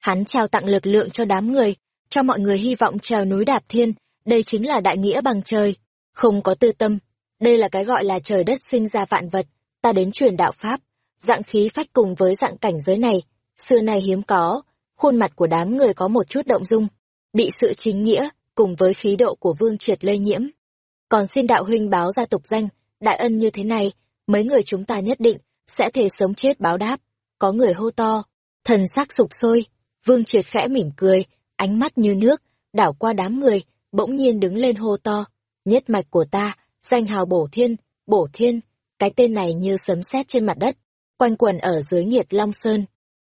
Hắn trao tặng lực lượng cho đám người, cho mọi người hy vọng trèo núi đạp thiên, đây chính là đại nghĩa bằng trời, không có tư tâm. Đây là cái gọi là trời đất sinh ra vạn vật, ta đến truyền đạo Pháp, dạng khí phách cùng với dạng cảnh giới này, xưa nay hiếm có, khuôn mặt của đám người có một chút động dung, bị sự chính nghĩa, cùng với khí độ của vương triệt lây nhiễm. Còn xin đạo huynh báo ra tục danh, đại ân như thế này, mấy người chúng ta nhất định sẽ thể sống chết báo đáp. Có người hô to, thần sắc sụp sôi, vương triệt khẽ mỉm cười, ánh mắt như nước, đảo qua đám người, bỗng nhiên đứng lên hô to, nhất mạch của ta, danh hào bổ thiên, bổ thiên, cái tên này như sấm sét trên mặt đất, quanh quần ở dưới nghiệt Long Sơn.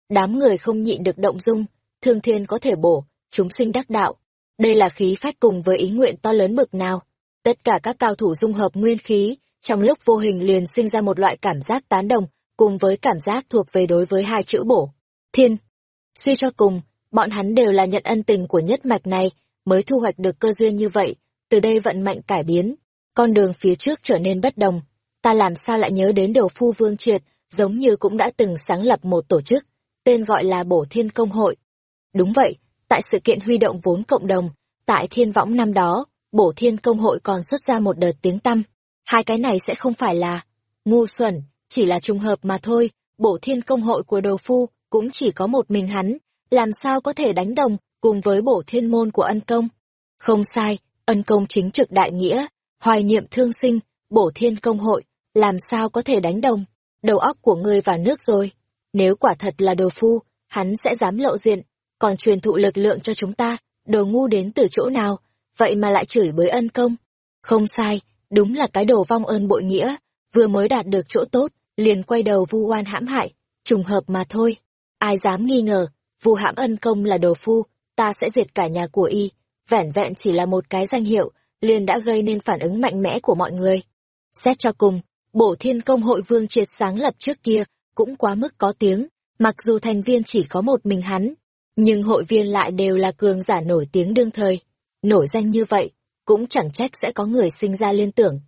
Đám người không nhịn được động dung, thương thiên có thể bổ, chúng sinh đắc đạo. Đây là khí phách cùng với ý nguyện to lớn bực nào. Tất cả các cao thủ dung hợp nguyên khí, trong lúc vô hình liền sinh ra một loại cảm giác tán đồng, cùng với cảm giác thuộc về đối với hai chữ bổ. Thiên. Suy cho cùng, bọn hắn đều là nhận ân tình của nhất mạch này, mới thu hoạch được cơ duyên như vậy, từ đây vận mệnh cải biến. Con đường phía trước trở nên bất đồng. Ta làm sao lại nhớ đến đầu phu vương triệt, giống như cũng đã từng sáng lập một tổ chức, tên gọi là Bổ Thiên Công Hội. Đúng vậy, tại sự kiện huy động vốn cộng đồng, tại Thiên Võng năm đó, Bổ Thiên Công Hội còn xuất ra một đợt tiếng tăm. Hai cái này sẽ không phải là ngu xuẩn, chỉ là trùng hợp mà thôi, Bổ Thiên Công Hội của đầu Phu cũng chỉ có một mình hắn, làm sao có thể đánh đồng cùng với Bổ Thiên Môn của ân công. Không sai, ân công chính trực đại nghĩa, hoài niệm thương sinh, Bổ Thiên Công Hội, làm sao có thể đánh đồng đầu óc của ngươi vào nước rồi. Nếu quả thật là đồ phu, hắn sẽ dám lộ diện, còn truyền thụ lực lượng cho chúng ta, đồ ngu đến từ chỗ nào, vậy mà lại chửi bới ân công. Không sai, đúng là cái đồ vong ơn bội nghĩa, vừa mới đạt được chỗ tốt, liền quay đầu vu oan hãm hại, trùng hợp mà thôi. Ai dám nghi ngờ, vu hãm ân công là đồ phu, ta sẽ diệt cả nhà của y, vẻn vẹn chỉ là một cái danh hiệu, liền đã gây nên phản ứng mạnh mẽ của mọi người. Xét cho cùng, Bổ Thiên Công hội Vương Triệt sáng lập trước kia cũng quá mức có tiếng, mặc dù thành viên chỉ có một mình hắn, nhưng hội viên lại đều là cường giả nổi tiếng đương thời. Nổi danh như vậy, cũng chẳng trách sẽ có người sinh ra liên tưởng.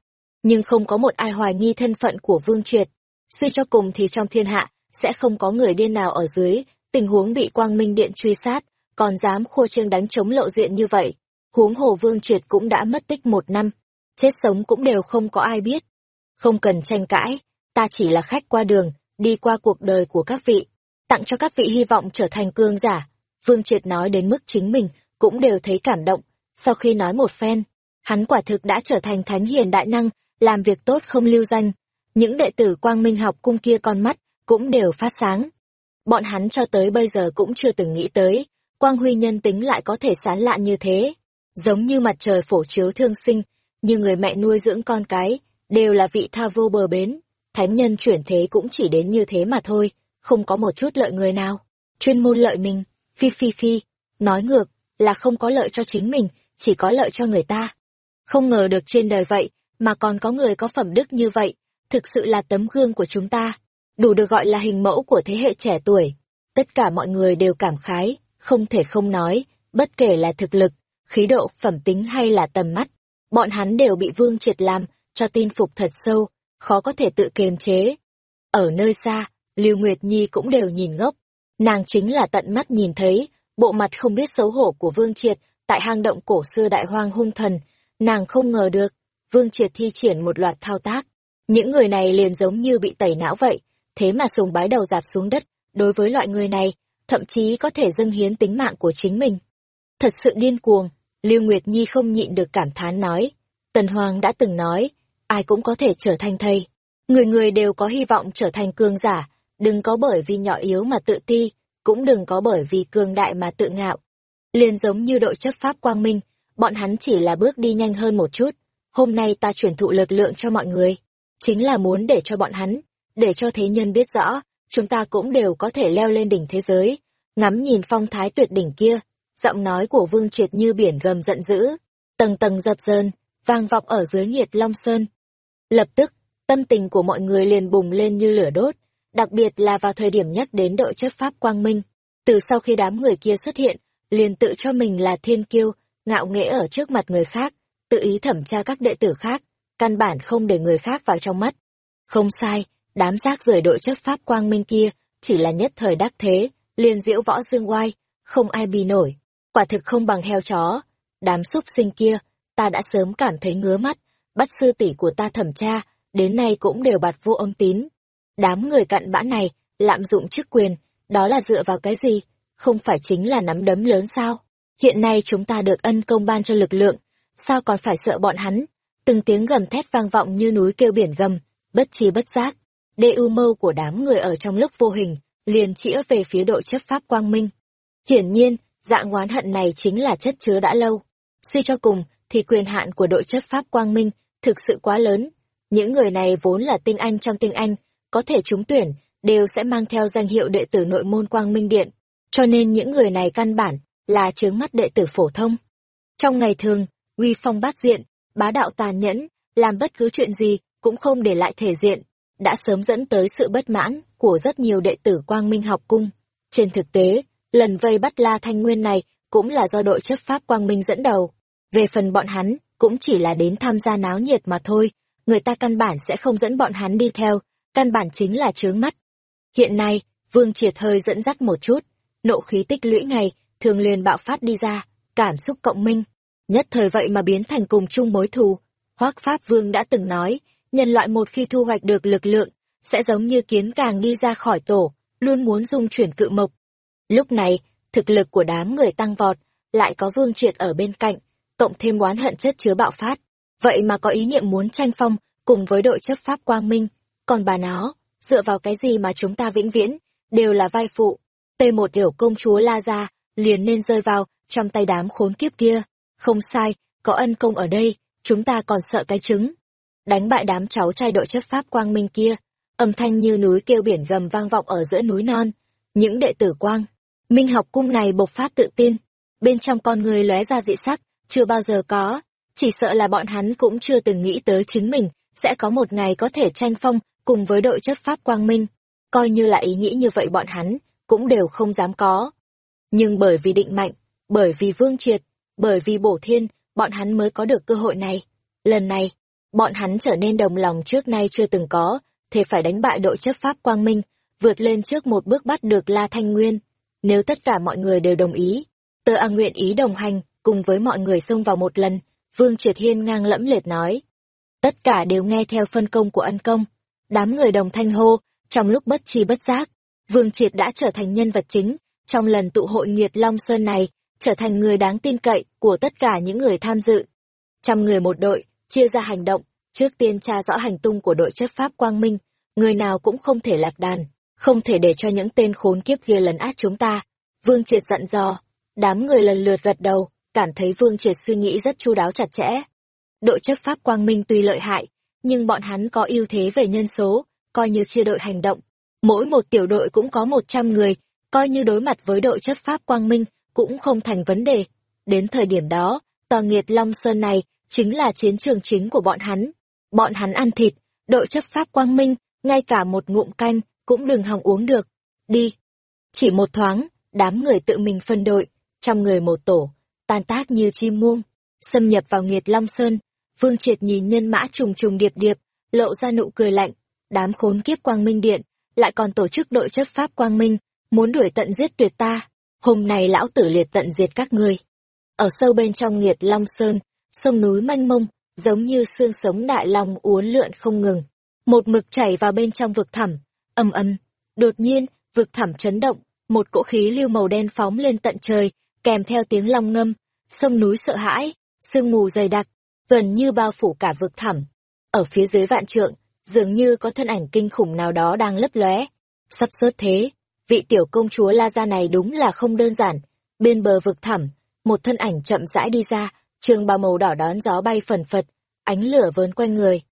Nhưng không có một ai hoài nghi thân phận của Vương Triệt. Suy cho cùng thì trong thiên hạ, sẽ không có người điên nào ở dưới, tình huống bị Quang Minh Điện truy sát, còn dám khua trương đánh chống lộ diện như vậy. Huống hồ Vương Triệt cũng đã mất tích một năm, chết sống cũng đều không có ai biết. Không cần tranh cãi, ta chỉ là khách qua đường, đi qua cuộc đời của các vị, tặng cho các vị hy vọng trở thành cương giả. Vương Triệt nói đến mức chính mình cũng đều thấy cảm động, sau khi nói một phen, hắn quả thực đã trở thành thánh hiền đại năng, làm việc tốt không lưu danh. Những đệ tử quang minh học cung kia con mắt cũng đều phát sáng. Bọn hắn cho tới bây giờ cũng chưa từng nghĩ tới, quang huy nhân tính lại có thể sán lạn như thế. Giống như mặt trời phổ chiếu thương sinh, như người mẹ nuôi dưỡng con cái, đều là vị tha vô bờ bến. Thánh nhân chuyển thế cũng chỉ đến như thế mà thôi, không có một chút lợi người nào. Chuyên môn lợi mình, phi phi phi, nói ngược, là không có lợi cho chính mình, chỉ có lợi cho người ta. Không ngờ được trên đời vậy, mà còn có người có phẩm đức như vậy, thực sự là tấm gương của chúng ta, đủ được gọi là hình mẫu của thế hệ trẻ tuổi. Tất cả mọi người đều cảm khái, không thể không nói, bất kể là thực lực, khí độ, phẩm tính hay là tầm mắt, bọn hắn đều bị Vương Triệt làm cho tin phục thật sâu, khó có thể tự kiềm chế. Ở nơi xa, Lưu Nguyệt Nhi cũng đều nhìn ngốc, nàng chính là tận mắt nhìn thấy, bộ mặt không biết xấu hổ của Vương Triệt tại hang động cổ xưa đại hoang hung thần, nàng không ngờ được, Vương Triệt thi triển một loạt thao tác. Những người này liền giống như bị tẩy não vậy, thế mà sùng bái đầu dạp xuống đất, đối với loại người này, thậm chí có thể dâng hiến tính mạng của chính mình. Thật sự điên cuồng, Lưu Nguyệt Nhi không nhịn được cảm thán nói. Tần Hoàng đã từng nói, ai cũng có thể trở thành thầy. Người người đều có hy vọng trở thành cương giả, đừng có bởi vì nhỏ yếu mà tự ti, cũng đừng có bởi vì cường đại mà tự ngạo. Liền giống như đội chấp pháp quang minh, bọn hắn chỉ là bước đi nhanh hơn một chút. Hôm nay ta chuyển thụ lực lượng cho mọi người, chính là muốn để cho bọn hắn, để cho thế nhân biết rõ, chúng ta cũng đều có thể leo lên đỉnh thế giới, ngắm nhìn phong thái tuyệt đỉnh kia. Giọng nói của Vương Triệt như biển gầm giận dữ, tầng tầng dập dơn, vang vọng ở dưới nhiệt long sơn. Lập tức, tâm tình của mọi người liền bùng lên như lửa đốt, đặc biệt là vào thời điểm nhắc đến đội chấp pháp quang minh. Từ sau khi đám người kia xuất hiện, liền tự cho mình là thiên kiêu, ngạo nghễ ở trước mặt người khác, tự ý thẩm tra các đệ tử khác, căn bản không để người khác vào trong mắt. Không sai, đám rác rưởi đội chấp pháp quang minh kia, chỉ là nhất thời đắc thế, liền diễu võ dương oai, không ai bì nổi, quả thực không bằng heo chó. Đám súc sinh kia, ta đã sớm cảm thấy ngứa mắt, bắt sư tỷ của ta thẩm tra, đến nay cũng đều bạt vô âm tín. Đám người cặn bã này, lạm dụng chức quyền, đó là dựa vào cái gì? Không phải chính là nắm đấm lớn sao? Hiện nay chúng ta được ân công ban cho lực lượng, sao còn phải sợ bọn hắn? Từng tiếng gầm thét vang vọng như núi kêu biển gầm, bất chi bất giác. Đê ưu mâu của đám người ở trong lúc vô hình, liền chĩa về phía đội chấp pháp quang minh. Hiển nhiên, dạng oán hận này chính là chất chứa đã lâu. Suy cho cùng, thì quyền hạn của đội chấp pháp quang minh thực sự quá lớn. Những người này vốn là tinh anh trong tinh anh, có thể trúng tuyển, đều sẽ mang theo danh hiệu đệ tử nội môn quang minh điện. Cho nên những người này căn bản là chướng mắt đệ tử phổ thông. Trong ngày thường, uy phong bát diện, bá đạo tàn nhẫn, làm bất cứ chuyện gì cũng không để lại thể diện, đã sớm dẫn tới sự bất mãn của rất nhiều đệ tử quang minh học cung. Trên thực tế, lần vây bắt La Thanh Nguyên này cũng là do đội chấp pháp quang minh dẫn đầu. Về phần bọn hắn, cũng chỉ là đến tham gia náo nhiệt mà thôi, người ta căn bản sẽ không dẫn bọn hắn đi theo, căn bản chính là chướng mắt. Hiện nay, Vương Triệt hơi dẫn dắt một chút, nộ khí tích lũy ngày, thường liền bạo phát đi ra, cảm xúc cộng minh. Nhất thời vậy mà biến thành cùng chung mối thù. Hoác Pháp Vương đã từng nói, nhân loại một khi thu hoạch được lực lượng, sẽ giống như kiến càng đi ra khỏi tổ, luôn muốn dung chuyển cự mộc. Lúc này, thực lực của đám người tăng vọt, lại có Vương Triệt ở bên cạnh, cộng thêm oán hận chất chứa bạo phát. Vậy mà có ý niệm muốn tranh phong, cùng với đội chấp pháp quang minh. Còn bà nó, dựa vào cái gì mà chúng ta vĩnh viễn, đều là vai phụ. Tê một hiểu công chúa la ra, liền nên rơi vào, trong tay đám khốn kiếp kia. Không sai, có ân công ở đây, chúng ta còn sợ cái trứng. Đánh bại đám cháu trai đội chấp pháp quang minh kia, âm thanh như núi kêu biển gầm vang vọng ở giữa núi non. Những đệ tử quang, minh học cung này bộc phát tự tin, bên trong con người lóe ra dị sắc, chưa bao giờ có, chỉ sợ là bọn hắn cũng chưa từng nghĩ tới chính mình sẽ có một ngày có thể tranh phong cùng với đội chấp pháp quang minh, coi như là ý nghĩ như vậy bọn hắn cũng đều không dám có. Nhưng bởi vì định mạnh, bởi vì vương triệt, bởi vì bổ thiên, bọn hắn mới có được cơ hội này. Lần này, bọn hắn trở nên đồng lòng trước nay chưa từng có, thể phải đánh bại đội chấp pháp quang minh, vượt lên trước một bước bắt được La Thanh Nguyên. Nếu tất cả mọi người đều đồng ý, tớ A nguyện ý đồng hành, cùng với mọi người xông vào một lần, Vương Triệt Hiên ngang lẫm liệt nói. Tất cả đều nghe theo phân công của ân công. Đám người đồng thanh hô, trong lúc bất chi bất giác, Vương Triệt đã trở thành nhân vật chính, trong lần tụ hội nghiệt Long Sơn này, trở thành người đáng tin cậy của tất cả những người tham dự. Trăm người một đội, chia ra hành động, trước tiên tra rõ hành tung của đội chấp pháp Quang Minh, người nào cũng không thể lạc đàn, không thể để cho những tên khốn kiếp kia lấn át chúng ta. Vương Triệt dặn dò, đám người lần lượt gật đầu, cảm thấy Vương Triệt suy nghĩ rất chu đáo chặt chẽ. Đội chấp pháp Quang Minh tuy lợi hại, nhưng bọn hắn có ưu thế về nhân số, coi như chia đội hành động. Mỗi một tiểu đội cũng có 100 người, coi như đối mặt với đội chấp pháp quang minh, cũng không thành vấn đề. Đến thời điểm đó, tòa nghiệt Long Sơn này chính là chiến trường chính của bọn hắn. Bọn hắn ăn thịt, đội chấp pháp quang minh, ngay cả một ngụm canh cũng đừng hòng uống được. Đi. Chỉ một thoáng, đám người tự mình phân đội, trong người một tổ, tan tác như chim muông, xâm nhập vào nghiệt Long Sơn. Vương Triệt nhìn nhân mã trùng trùng điệp điệp, lộ ra nụ cười lạnh, đám khốn kiếp quang minh điện, lại còn tổ chức đội chấp pháp quang minh, muốn đuổi tận giết tuyệt ta. Hôm nay lão tử liệt tận diệt các ngươi. Ở sâu bên trong nghiệt Long Sơn, sông núi manh mông, giống như xương sống đại long uốn lượn không ngừng. Một mực chảy vào bên trong vực thẳm, âm âm. Đột nhiên, vực thẳm chấn động, một cỗ khí lưu màu đen phóng lên tận trời, kèm theo tiếng long ngâm, sông núi sợ hãi, sương mù dày đặc, gần như bao phủ cả vực thẳm. Ở phía dưới vạn trượng, dường như có thân ảnh kinh khủng nào đó đang lấp lóe. Sắp sớt thế, vị tiểu công chúa La Gia này đúng là không đơn giản. Bên bờ vực thẳm, một thân ảnh chậm rãi đi ra, trường bào màu đỏ đón gió bay phần phật, ánh lửa vớn quanh người.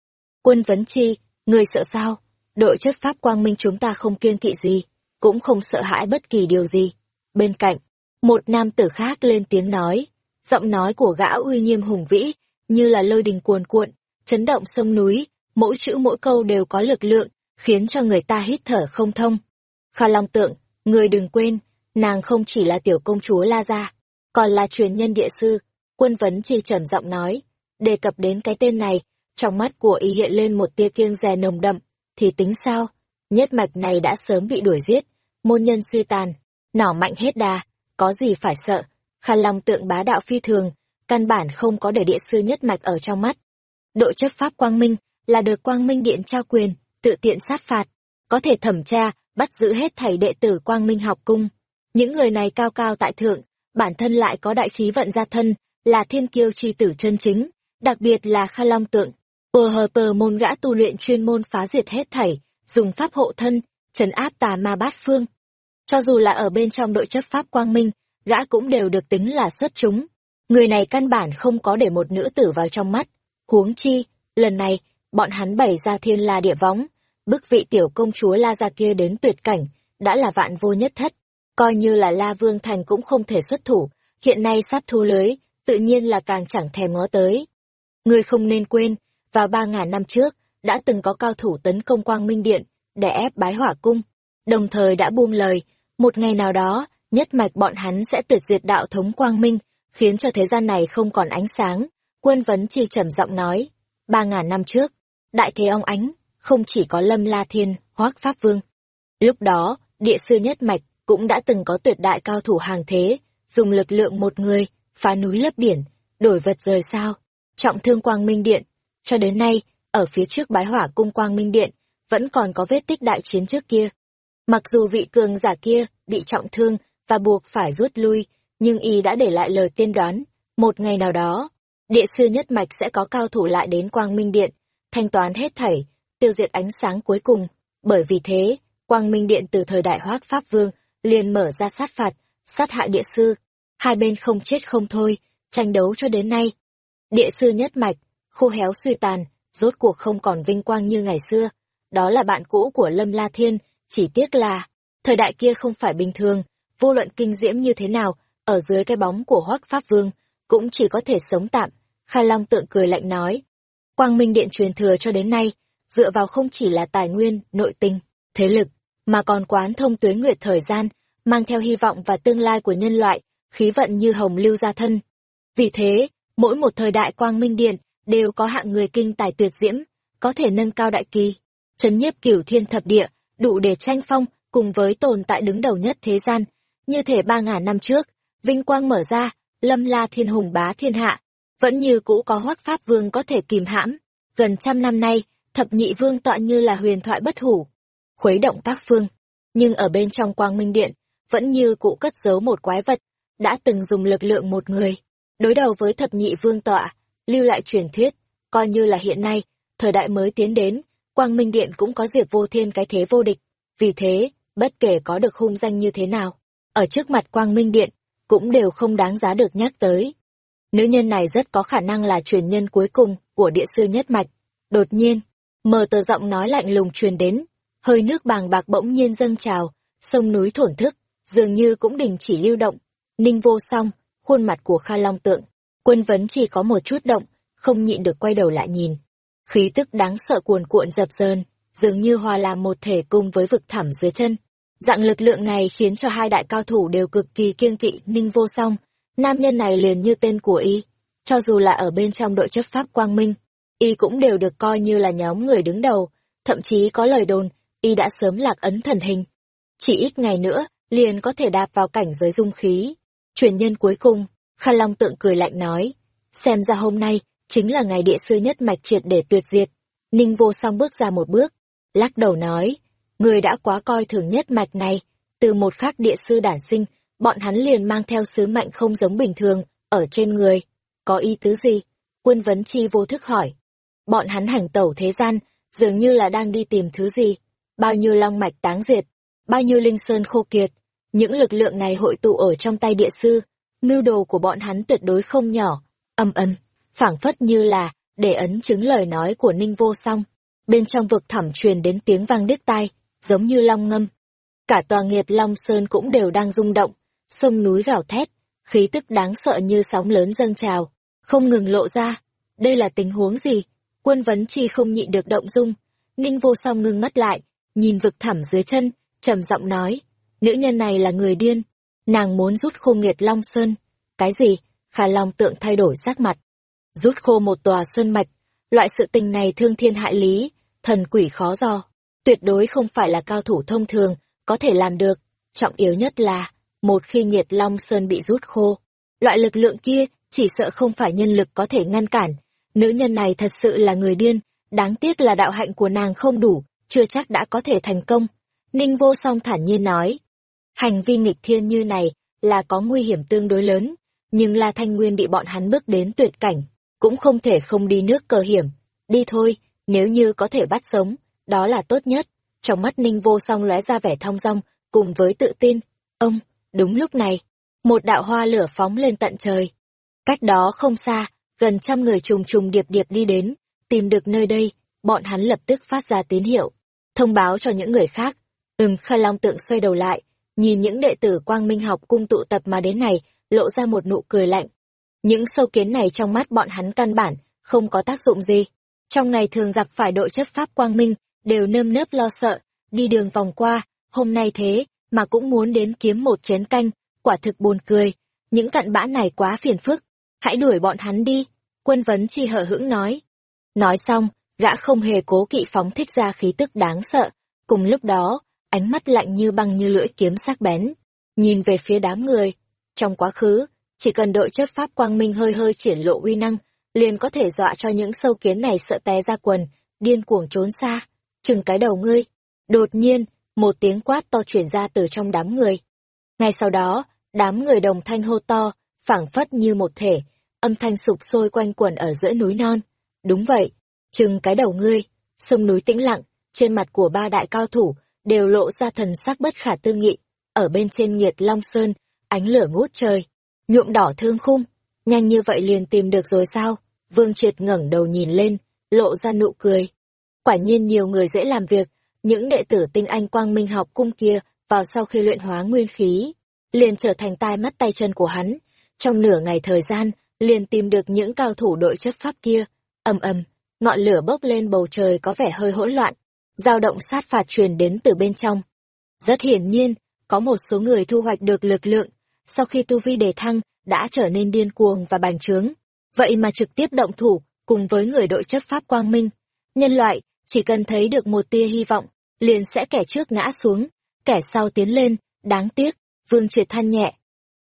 Quân vấn chi, người sợ sao? Đội chất pháp quang minh chúng ta không kiêng kỵ gì, cũng không sợ hãi bất kỳ điều gì. Bên cạnh, một nam tử khác lên tiếng nói, giọng nói của gã uy nghiêm hùng vĩ, như là lôi đình cuồn cuộn, chấn động sông núi, mỗi chữ mỗi câu đều có lực lượng, khiến cho người ta hít thở không thông. Kha Long Tượng, người đừng quên, nàng không chỉ là tiểu công chúa La Gia, còn là truyền nhân địa sư. Quân vấn chi trầm giọng nói, đề cập đến cái tên này, trong mắt của y hiện lên một tia kiêng dè nồng đậm, thì tính sao? Nhất mạch này đã sớm bị đuổi giết, môn nhân suy tàn, nỏ mạnh hết đà, có gì phải sợ, Kha Long Tượng bá đạo phi thường, căn bản không có để địa sư nhất mạch ở trong mắt. Đội chấp pháp quang minh là được quang minh điện trao quyền, tự tiện sát phạt, có thể thẩm tra, bắt giữ hết thầy đệ tử quang minh học cung. Những người này cao cao tại thượng, bản thân lại có đại khí vận gia thân, là thiên kiêu chi tử chân chính, đặc biệt là Kha Long Tượng. Ồ hờ tờ môn gã tu luyện chuyên môn phá diệt hết thảy, dùng pháp hộ thân, trấn áp tà ma bát phương. Cho dù là ở bên trong đội chấp pháp quang minh, gã cũng đều được tính là xuất chúng. Người này căn bản không có để một nữ tử vào trong mắt. Huống chi, lần này, bọn hắn bày ra thiên la địa võng, bức vị tiểu công chúa La Gia kia đến tuyệt cảnh, đã là vạn vô nhất thất. Coi như là La Vương Thành cũng không thể xuất thủ, hiện nay sắp thu lưới, tự nhiên là càng chẳng thèm ngó tới. người không nên quên, vào ba ngàn năm trước, đã từng có cao thủ tấn công Quang Minh Điện, để ép bái hỏa cung, đồng thời đã buông lời, một ngày nào đó, nhất mạch bọn hắn sẽ tuyệt diệt đạo thống Quang Minh, khiến cho thế gian này không còn ánh sáng. Quân vấn chi trầm giọng nói, ba ngàn năm trước, đại thế ông ánh, không chỉ có Lâm La Thiên, Hoác Pháp Vương. Lúc đó, địa sư nhất mạch cũng đã từng có tuyệt đại cao thủ hàng thế, dùng lực lượng một người, phá núi lấp biển, đổi vật rời sao, trọng thương Quang Minh Điện. Cho đến nay, ở phía trước bái hỏa cung Quang Minh Điện, vẫn còn có vết tích đại chiến trước kia. Mặc dù vị cường giả kia bị trọng thương và buộc phải rút lui, nhưng y đã để lại lời tiên đoán, một ngày nào đó, địa sư nhất mạch sẽ có cao thủ lại đến Quang Minh Điện, thanh toán hết thảy, tiêu diệt ánh sáng cuối cùng. Bởi vì thế, Quang Minh Điện từ thời đại Hoác Pháp Vương liền mở ra sát phạt, sát hại địa sư. Hai bên không chết không thôi, tranh đấu cho đến nay. Địa sư nhất mạch, khô héo suy tàn, rốt cuộc không còn vinh quang như ngày xưa. Đó là bạn cũ của Lâm La Thiên, chỉ tiếc là, thời đại kia không phải bình thường, vô luận kinh diễm như thế nào, ở dưới cái bóng của Hoắc Pháp Vương, cũng chỉ có thể sống tạm. Khai Long tượng cười lạnh nói. Quang Minh Điện truyền thừa cho đến nay, dựa vào không chỉ là tài nguyên, nội tình, thế lực, mà còn quán thông tuyến nguyệt thời gian, mang theo hy vọng và tương lai của nhân loại, khí vận như hồng lưu gia thân. Vì thế, mỗi một thời đại Quang Minh Điện đều có hạng người kinh tài tuyệt diễm, có thể nâng cao đại kỳ, chấn nhiếp cửu thiên thập địa, đủ để tranh phong cùng với tồn tại đứng đầu nhất thế gian. Như thể ba ngàn năm trước, vinh quang mở ra, lâm la thiên hùng bá thiên hạ, vẫn như cũ có hoắc pháp vương có thể kìm hãm. Gần trăm năm nay, thập nhị vương tọa như là huyền thoại bất hủ, khuấy động các phương. Nhưng ở bên trong quang minh điện, vẫn như cũ cất giấu một quái vật, đã từng dùng lực lượng một người. Đối đầu với thập nhị vương tọa, lưu lại truyền thuyết, coi như là hiện nay, thời đại mới tiến đến, quang minh điện cũng có diệp vô thiên cái thế vô địch. Vì thế, bất kể có được hung danh như thế nào, ở trước mặt quang minh điện, cũng đều không đáng giá được nhắc tới. Nữ nhân này rất có khả năng là truyền nhân cuối cùng của địa sư nhất mạch. Đột nhiên, mờ tờ giọng nói lạnh lùng truyền đến. hơi nước bàng bạc bỗng nhiên dâng trào, sông núi thổn thức, dường như cũng đình chỉ lưu động. Ninh vô song, khuôn mặt của Kha Long tượng, quân vấn chỉ có một chút động, không nhịn được quay đầu lại nhìn. Khí tức đáng sợ cuồn cuộn dập dờn, dường như hòa làm một thể cùng với vực thẳm dưới chân. Dạng lực lượng này khiến cho hai đại cao thủ đều cực kỳ kiêng kỵ Ninh vô song. Nam nhân này liền như tên của y, cho dù là ở bên trong đội chấp pháp quang minh, y cũng đều được coi như là nhóm người đứng đầu, thậm chí có lời đồn, y đã sớm lạc ấn thần hình. Chỉ ít ngày nữa, liền có thể đạp vào cảnh giới dung khí. Truyền nhân cuối cùng, Kha Long tượng cười lạnh nói, xem ra hôm nay, chính là ngày địa sư nhất mạch triệt để tuyệt diệt. Ninh vô song bước ra một bước, lắc đầu nói, người đã quá coi thường nhất mạch này, từ một khắc địa sư đản sinh, bọn hắn liền mang theo sứ mệnh không giống bình thường, ở trên người. Có ý tứ gì? Quân vấn chi vô thức hỏi. Bọn hắn hành tẩu thế gian, dường như là đang đi tìm thứ gì. Bao nhiêu long mạch táng diệt, bao nhiêu linh sơn khô kiệt. Những lực lượng này hội tụ ở trong tay địa sư. Mưu đồ của bọn hắn tuyệt đối không nhỏ. Âm âm, phảng phất như là, để ấn chứng lời nói của Ninh vô song. Bên trong vực thẳm truyền đến tiếng vang đứt tai, giống như long ngâm. Cả tòa nghiệt long sơn cũng đều đang rung động, sông núi gào thét, khí tức đáng sợ như sóng lớn dâng trào, không ngừng lộ ra. Đây là tình huống gì? Quân vấn chi không nhịn được động dung. Ninh vô song ngưng mắt lại, nhìn vực thẳm dưới chân, trầm giọng nói. Nữ nhân này là người điên. Nàng muốn rút khô nghiệt Long Sơn. Cái gì? Khả Long tượng thay đổi sắc mặt. Rút khô một tòa sơn mạch. Loại sự tình này thương thiên hại lý, thần quỷ khó do. Tuyệt đối không phải là cao thủ thông thường, có thể làm được. Trọng yếu nhất là, một khi nhiệt Long Sơn bị rút khô, loại lực lượng kia chỉ sợ không phải nhân lực có thể ngăn cản. Nữ nhân này thật sự là người điên, đáng tiếc là đạo hạnh của nàng không đủ, chưa chắc đã có thể thành công. Ninh vô song thản nhiên nói, hành vi nghịch thiên như này là có nguy hiểm tương đối lớn, nhưng La Thanh Nguyên bị bọn hắn bước đến tuyệt cảnh, cũng không thể không đi nước cờ hiểm. Đi thôi, nếu như có thể bắt sống, đó là tốt nhất. Trong mắt Ninh vô song lóe ra vẻ thong dong, cùng với tự tin. Ông, Đúng lúc này, một đạo hoa lửa phóng lên tận trời. Cách đó không xa, gần trăm người trùng trùng điệp điệp đi đến, tìm được nơi đây, bọn hắn lập tức phát ra tín hiệu, thông báo cho những người khác. Ừm, Khai Long tượng xoay đầu lại, nhìn những đệ tử Quang Minh học cung tụ tập mà đến này, lộ ra một nụ cười lạnh. Những sâu kiến này trong mắt bọn hắn căn bản, không có tác dụng gì. Trong ngày thường gặp phải đội chấp pháp Quang Minh, đều nơm nớp lo sợ, đi đường vòng qua, hôm nay thế, mà cũng muốn đến kiếm một chén canh, quả thực buồn cười. Những cặn bã này quá phiền phức, hãy đuổi bọn hắn đi, quân vấn chi hở hững nói. Nói xong, gã không hề cố kỵ phóng thích ra khí tức đáng sợ, cùng lúc đó, ánh mắt lạnh như băng như lưỡi kiếm sắc bén, nhìn về phía đám người. Trong quá khứ, chỉ cần đội chấp pháp quang minh hơi hơi triển lộ uy năng, liền có thể dọa cho những sâu kiến này sợ té ra quần, điên cuồng trốn xa. Chừng cái đầu ngươi. Đột nhiên, một tiếng quát to chuyển ra từ trong đám người. Ngay sau đó, đám người đồng thanh hô to, phảng phất như một thể, âm thanh sụp sôi quanh quẩn ở giữa núi non. Đúng vậy, chừng cái đầu ngươi, sông núi tĩnh lặng, trên mặt của ba đại cao thủ, đều lộ ra thần sắc bất khả tư nghị, ở bên trên nhiệt Long Sơn, ánh lửa ngút trời, nhuộm đỏ thương khung, nhanh như vậy liền tìm được rồi sao? Vương Triệt ngẩng đầu nhìn lên, lộ ra nụ cười. Quả nhiên nhiều người dễ làm việc, những đệ tử tinh anh quang minh học cung kia vào sau khi luyện hóa nguyên khí, liền trở thành tai mắt tay chân của hắn. Trong nửa ngày thời gian, liền tìm được những cao thủ đội chấp pháp kia. ầm ầm, ngọn lửa bốc lên bầu trời có vẻ hơi hỗn loạn, dao động sát phạt truyền đến từ bên trong. Rất hiển nhiên, có một số người thu hoạch được lực lượng, sau khi tu vi đề thăng, đã trở nên điên cuồng và bành trướng. Vậy mà trực tiếp động thủ, cùng với người đội chấp pháp quang minh. Nhân loại, chỉ cần thấy được một tia hy vọng, liền sẽ kẻ trước ngã xuống, kẻ sau tiến lên, đáng tiếc, Vương Triệt than nhẹ.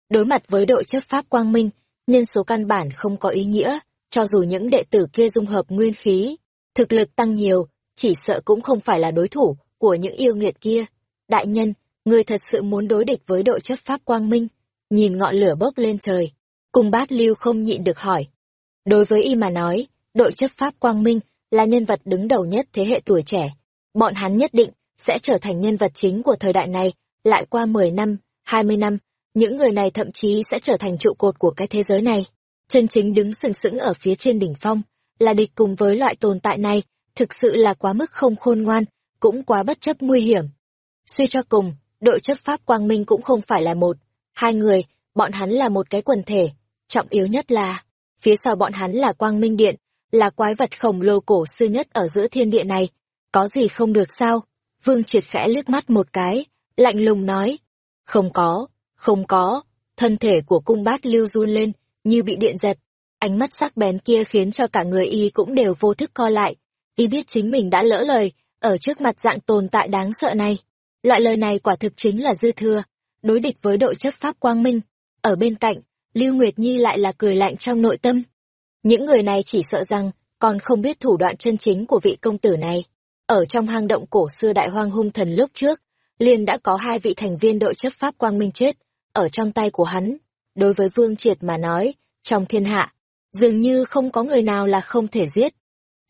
Đối mặt với đội chấp pháp quang minh, nhân số căn bản không có ý nghĩa, cho dù những đệ tử kia dung hợp nguyên khí, thực lực tăng nhiều, chỉ sợ cũng không phải là đối thủ của những yêu nghiệt kia. Đại nhân, người thật sự muốn đối địch với đội chấp pháp quang minh, nhìn ngọn lửa bốc lên trời, cùng bát lưu không nhịn được hỏi. Đối với y mà nói, đội chấp pháp quang minh là nhân vật đứng đầu nhất thế hệ tuổi trẻ. Bọn hắn nhất định sẽ trở thành nhân vật chính của thời đại này, lại qua 10 năm, 20 năm, những người này thậm chí sẽ trở thành trụ cột của cái thế giới này. Chân chính đứng sừng sững ở phía trên đỉnh phong, là địch cùng với loại tồn tại này, thực sự là quá mức không khôn ngoan, cũng quá bất chấp nguy hiểm. Suy cho cùng, đội chấp pháp quang minh cũng không phải là một, hai người, bọn hắn là một cái quần thể. Trọng yếu nhất là, phía sau bọn hắn là quang minh điện, là quái vật khổng lồ cổ xưa nhất ở giữa thiên địa này. Có gì không được sao? Vương triệt khẽ liếc mắt một cái, lạnh lùng nói. Không có, không có. Thân thể của cung bát lưu run lên, như bị điện giật. Ánh mắt sắc bén kia khiến cho cả người y cũng đều vô thức co lại. Y biết chính mình đã lỡ lời, ở trước mặt dạng tồn tại đáng sợ này. Loại lời này quả thực chính là dư thừa, đối địch với đội chấp pháp quang minh. Ở bên cạnh, Lưu Nguyệt Nhi lại là cười lạnh trong nội tâm. Những người này chỉ sợ rằng, còn không biết thủ đoạn chân chính của vị công tử này. Ở trong hang động cổ xưa đại hoang hung thần lúc trước, liền đã có hai vị thành viên đội chấp pháp quang minh chết, ở trong tay của hắn. Đối với Vương Triệt mà nói, trong thiên hạ, dường như không có người nào là không thể giết.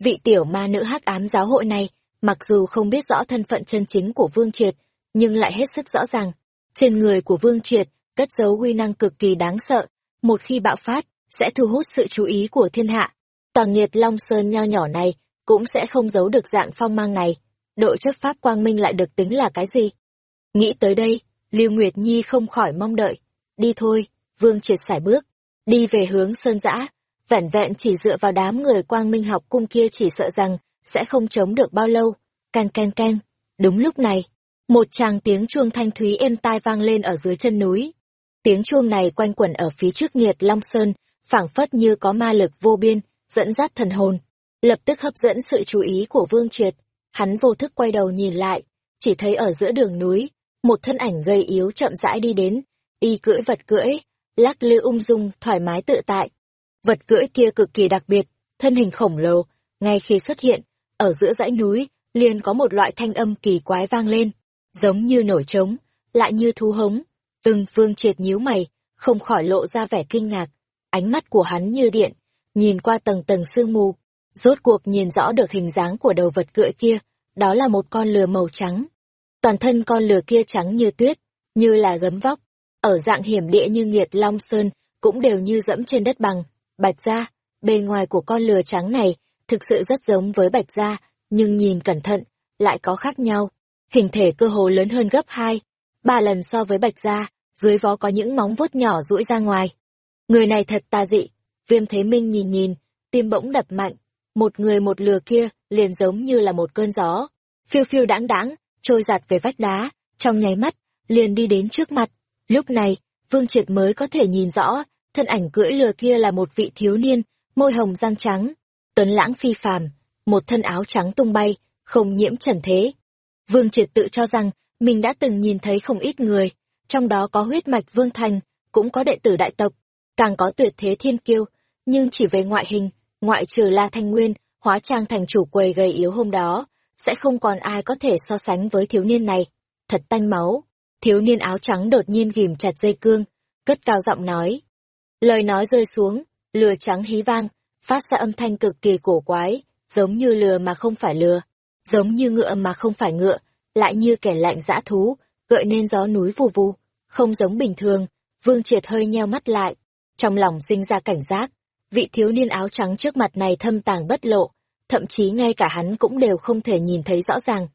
Vị tiểu ma nữ hắc ám giáo hội này, mặc dù không biết rõ thân phận chân chính của Vương Triệt, nhưng lại hết sức rõ ràng. Trên người của Vương Triệt, cất giấu uy năng cực kỳ đáng sợ, một khi bạo phát, sẽ thu hút sự chú ý của thiên hạ. Tòa nhiệt Long Sơn nho nhỏ này, cũng sẽ không giấu được dạng phong mang này. Đội chấp pháp quang minh lại được tính là cái gì? Nghĩ tới đây, Lưu Nguyệt Nhi không khỏi mong đợi. Đi thôi, Vương Triệt sải bước, đi về hướng Sơn Dã. Vẻn vẹn chỉ dựa vào đám người quang minh học cung kia chỉ sợ rằng sẽ không chống được bao lâu. Can can can. Đúng lúc này, một tràng tiếng chuông thanh thúy êm tai vang lên ở dưới chân núi. Tiếng chuông này quanh quẩn ở phía trước nghiệt Long Sơn, phảng phất như có ma lực vô biên, dẫn dắt thần hồn. Lập tức hấp dẫn sự chú ý của Vương Triệt. Hắn vô thức quay đầu nhìn lại, chỉ thấy ở giữa đường núi, một thân ảnh gầy yếu chậm rãi đi đến, y cưỡi vật cưỡi, lắc lư ung dung, thoải mái tự tại. Vật cưỡi kia cực kỳ đặc biệt, thân hình khổng lồ, ngay khi xuất hiện, ở giữa dãy núi, liền có một loại thanh âm kỳ quái vang lên, giống như nổi trống, lại như thú hống. Từng vương triệt nhíu mày, không khỏi lộ ra vẻ kinh ngạc, ánh mắt của hắn như điện, nhìn qua tầng tầng sương mù, rốt cuộc nhìn rõ được hình dáng của đầu vật cưỡi kia, đó là một con lừa màu trắng. Toàn thân con lừa kia trắng như tuyết, như là gấm vóc, ở dạng hiểm địa như nghiệt long sơn, cũng đều như dẫm trên đất bằng, bạch da, bề ngoài của con lừa trắng này thực sự rất giống với bạch da, nhưng nhìn cẩn thận, lại có khác nhau. Hình thể cơ hồ lớn hơn gấp hai, ba lần so với bạch da, dưới vó có những móng vuốt nhỏ duỗi ra ngoài. Người này thật tà dị, viêm thế minh nhìn nhìn, tim bỗng đập mạnh, một người một lừa kia liền giống như là một cơn gió, phiêu phiêu đãng đãng, trôi giạt về vách đá, trong nháy mắt, liền đi đến trước mặt. Lúc này, Vương Triệt mới có thể nhìn rõ, thân ảnh cưỡi lừa kia là một vị thiếu niên, môi hồng răng trắng, tuấn lãng phi phàm, một thân áo trắng tung bay, không nhiễm trần thế. Vương Triệt tự cho rằng, mình đã từng nhìn thấy không ít người, trong đó có huyết mạch Vương Thành, cũng có đệ tử đại tộc, càng có tuyệt thế thiên kiêu, nhưng chỉ về ngoại hình, ngoại trừ La Thanh Nguyên, hóa trang thành chủ quầy gầy yếu hôm đó, sẽ không còn ai có thể so sánh với thiếu niên này. Thật tanh máu. Thiếu niên áo trắng đột nhiên ghim chặt dây cương, cất cao giọng nói. Lời nói rơi xuống, lừa trắng hí vang, phát ra âm thanh cực kỳ cổ quái, giống như lừa mà không phải lừa, giống như ngựa mà không phải ngựa, lại như kẻ lạnh dã thú, gợi nên gió núi vù vù, không giống bình thường. Vương Triệt hơi nheo mắt lại, trong lòng sinh ra cảnh giác, vị thiếu niên áo trắng trước mặt này thâm tàng bất lộ, thậm chí ngay cả hắn cũng đều không thể nhìn thấy rõ ràng.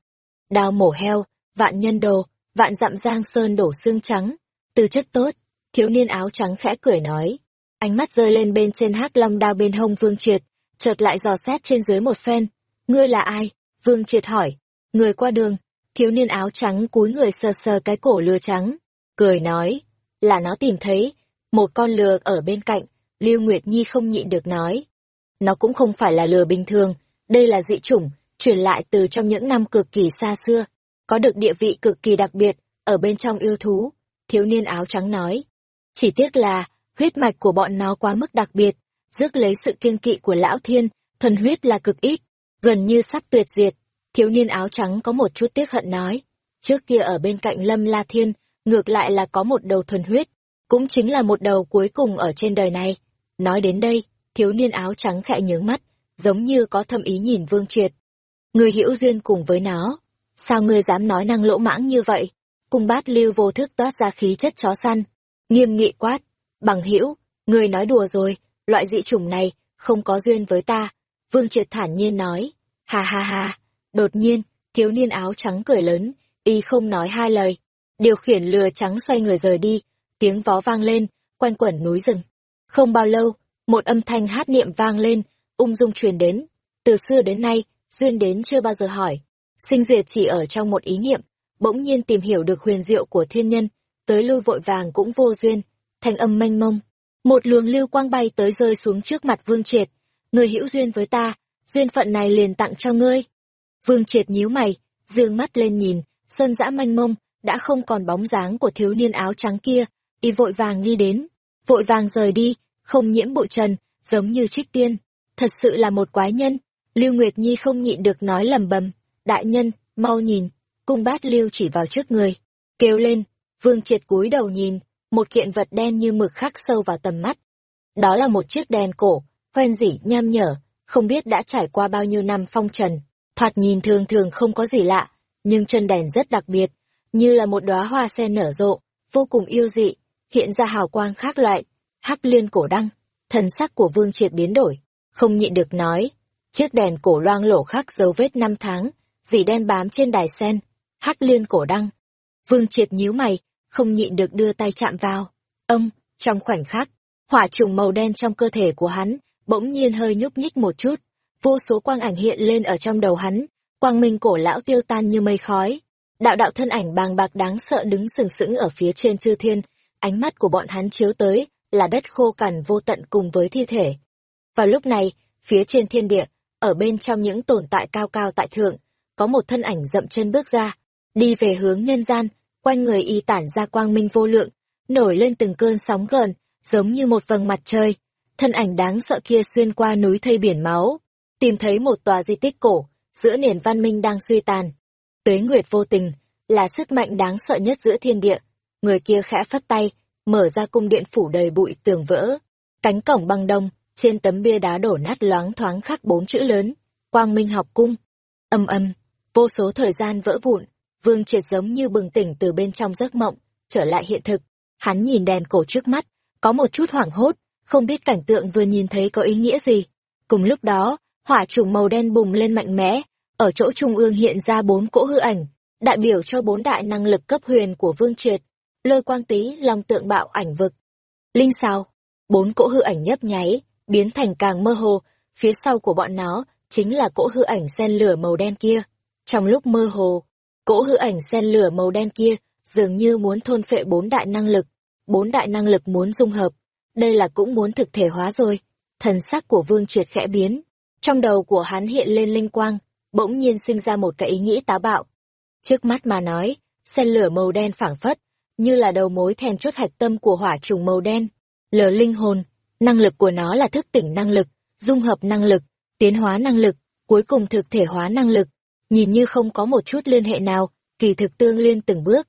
Đao mổ heo, vạn nhân đồ, vạn dặm giang sơn đổ xương trắng, từ chất tốt, thiếu niên áo trắng khẽ cười nói. Ánh mắt rơi lên bên trên hắc long đao bên hông Vương Triệt, chợt lại dò xét trên dưới một phen. Ngươi là ai? Vương Triệt hỏi. Người qua đường, thiếu niên áo trắng cúi người sờ sờ cái cổ lừa trắng, cười nói. Là nó tìm thấy, một con lừa ở bên cạnh, Lưu Nguyệt Nhi không nhịn được nói. Nó cũng không phải là lừa bình thường, đây là dị chủng, truyền lại từ trong những năm cực kỳ xa xưa, có được địa vị cực kỳ đặc biệt, ở bên trong yêu thú. Thiếu niên áo trắng nói. Chỉ tiếc là, huyết mạch của bọn nó quá mức đặc biệt, rước lấy sự kiên kỵ của lão thiên, thuần huyết là cực ít, gần như sắp tuyệt diệt. Thiếu niên áo trắng có một chút tiếc hận nói. Trước kia ở bên cạnh Lâm La Thiên, ngược lại là có một đầu thuần huyết, cũng chính là một đầu cuối cùng ở trên đời này. Nói đến đây, thiếu niên áo trắng khẽ nhướng mắt, giống như có thâm ý nhìn Vương Triệt. Người hữu duyên cùng với nó, sao ngươi dám nói năng lỗ mãng như vậy? Cung bát lưu vô thức toát ra khí chất chó săn, nghiêm nghị quát, bằng hữu, ngươi nói đùa rồi, loại dị chủng này không có duyên với ta. Vương Triệt thản nhiên nói, ha ha ha, đột nhiên, Thiếu niên áo trắng cười lớn, y không nói hai lời. Điều khiển lừa trắng xoay người rời đi, tiếng vó vang lên, quanh quẩn núi rừng. Không bao lâu, một âm thanh hát niệm vang lên, ung dung truyền đến. Từ xưa đến nay, duyên đến chưa bao giờ hỏi. Sinh diệt chỉ ở trong một ý niệm, bỗng nhiên tìm hiểu được huyền diệu của thiên nhân, tới lui vội vàng cũng vô duyên. thành âm mênh mông, một luồng lưu quang bay tới rơi xuống trước mặt Vương Triệt. Người hữu duyên với ta, duyên phận này liền tặng cho ngươi. Vương Triệt nhíu mày, dương mắt lên nhìn, sơn dã mênh mông, đã không còn bóng dáng của thiếu niên áo trắng kia, y vội vàng đi đến, vội vàng rời đi, không nhiễm bụi trần, giống như trích tiên. Thật sự là một quái nhân. Lưu Nguyệt Nhi không nhịn được nói lầm bầm. Đại nhân, mau nhìn, cung bát lưu chỉ vào trước người. Kêu lên, vương triệt cúi đầu nhìn, một kiện vật đen như mực khắc sâu vào tầm mắt. Đó là một chiếc đèn cổ, hoen dỉ nham nhở, không biết đã trải qua bao nhiêu năm phong trần. Thoạt nhìn thường thường không có gì lạ, nhưng chân đèn rất đặc biệt, như là một đóa hoa sen nở rộ, vô cùng yêu dị, hiện ra hào quang khác loại, hắc liên cổ đăng, thần sắc của Vương Triệt biến đổi, không nhịn được nói, chiếc đèn cổ loang lổ khắc dấu vết năm tháng, dỉ đen bám trên đài sen, hắc liên cổ đăng. Vương Triệt nhíu mày, không nhịn được đưa tay chạm vào. Ông, trong khoảnh khắc, hỏa trùng màu đen trong cơ thể của hắn, bỗng nhiên hơi nhúc nhích một chút, vô số quang ảnh hiện lên ở trong đầu hắn, quang minh cổ lão tiêu tan như mây khói. Đạo đạo thân ảnh bàng bạc đáng sợ đứng sừng sững ở phía trên chư thiên, ánh mắt của bọn hắn chiếu tới, là đất khô cằn vô tận cùng với thi thể. Vào lúc này, phía trên thiên địa, ở bên trong những tồn tại cao cao tại thượng, có một thân ảnh dậm chân bước ra, đi về hướng nhân gian, quanh người y tản ra quang minh vô lượng, nổi lên từng cơn sóng gần, giống như một vầng mặt trời. Thân ảnh đáng sợ kia xuyên qua núi thây biển máu, tìm thấy một tòa di tích cổ, giữa nền văn minh đang suy tàn. Tuế Nguyệt vô tình, là sức mạnh đáng sợ nhất giữa thiên địa. Người kia khẽ phất tay, mở ra cung điện phủ đầy bụi tường vỡ. Cánh cổng băng đông, trên tấm bia đá đổ nát loáng thoáng khắc bốn chữ lớn, Quang Minh học cung. Âm âm, vô số thời gian vỡ vụn, Vương Triệt giống như bừng tỉnh từ bên trong giấc mộng, trở lại hiện thực. Hắn nhìn đèn cổ trước mắt, có một chút hoảng hốt, không biết cảnh tượng vừa nhìn thấy có ý nghĩa gì. Cùng lúc đó, hỏa trùng màu đen bùng lên mạnh mẽ, ở chỗ trung ương hiện ra bốn cỗ hư ảnh, đại biểu cho bốn đại năng lực cấp huyền của Vương Triệt lôi quang tý long tượng bạo ảnh vực linh sao bốn cỗ hư ảnh nhấp nháy biến thành càng mơ hồ phía sau của bọn nó chính là cỗ hư ảnh sen lửa màu đen kia trong lúc mơ hồ cỗ hư ảnh sen lửa màu đen kia dường như muốn thôn phệ bốn đại năng lực bốn đại năng lực muốn dung hợp đây là cũng muốn thực thể hóa rồi thần sắc của vương triệt khẽ biến trong đầu của hắn hiện lên linh quang bỗng nhiên sinh ra một cái ý nghĩ táo bạo trước mắt mà nói sen lửa màu đen phảng phất như là đầu mối then chốt hạch tâm của hỏa trùng màu đen. Lờ linh hồn, năng lực của nó là thức tỉnh năng lực, dung hợp năng lực, tiến hóa năng lực, cuối cùng thực thể hóa năng lực. Nhìn như không có một chút liên hệ nào, kỳ thực tương liên từng bước.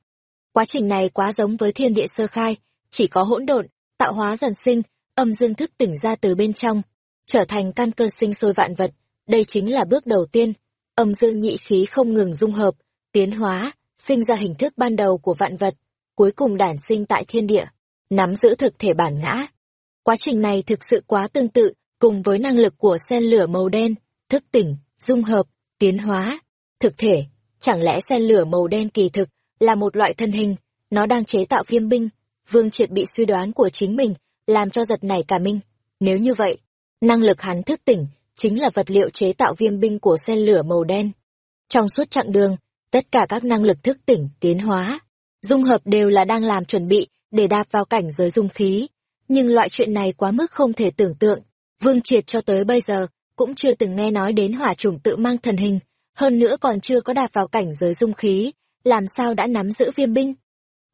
Quá trình này quá giống với thiên địa sơ khai, chỉ có hỗn độn, tạo hóa dần sinh, âm dương thức tỉnh ra từ bên trong, trở thành căn cơ sinh sôi vạn vật. Đây chính là bước đầu tiên, âm dương nhị khí không ngừng dung hợp, tiến hóa, sinh ra hình thức ban đầu của vạn vật cuối cùng đản sinh tại thiên địa, nắm giữ thực thể bản ngã. Quá trình này thực sự quá tương tự, cùng với năng lực của sen lửa màu đen, thức tỉnh, dung hợp, tiến hóa, thực thể. Chẳng lẽ sen lửa màu đen kỳ thực là một loại thân hình, nó đang chế tạo viêm binh, vương triệt bị suy đoán của chính mình, làm cho giật nảy cả minh. Nếu như vậy, năng lực hắn thức tỉnh, chính là vật liệu chế tạo viêm binh của sen lửa màu đen. Trong suốt chặng đường, tất cả các năng lực thức tỉnh, tiến hóa, dung hợp đều là đang làm chuẩn bị để đạp vào cảnh giới dung khí. Nhưng loại chuyện này quá mức không thể tưởng tượng. Vương Triệt cho tới bây giờ cũng chưa từng nghe nói đến hỏa chủng tự mang thần hình, hơn nữa còn chưa có đạp vào cảnh giới dung khí, làm sao đã nắm giữ viêm binh.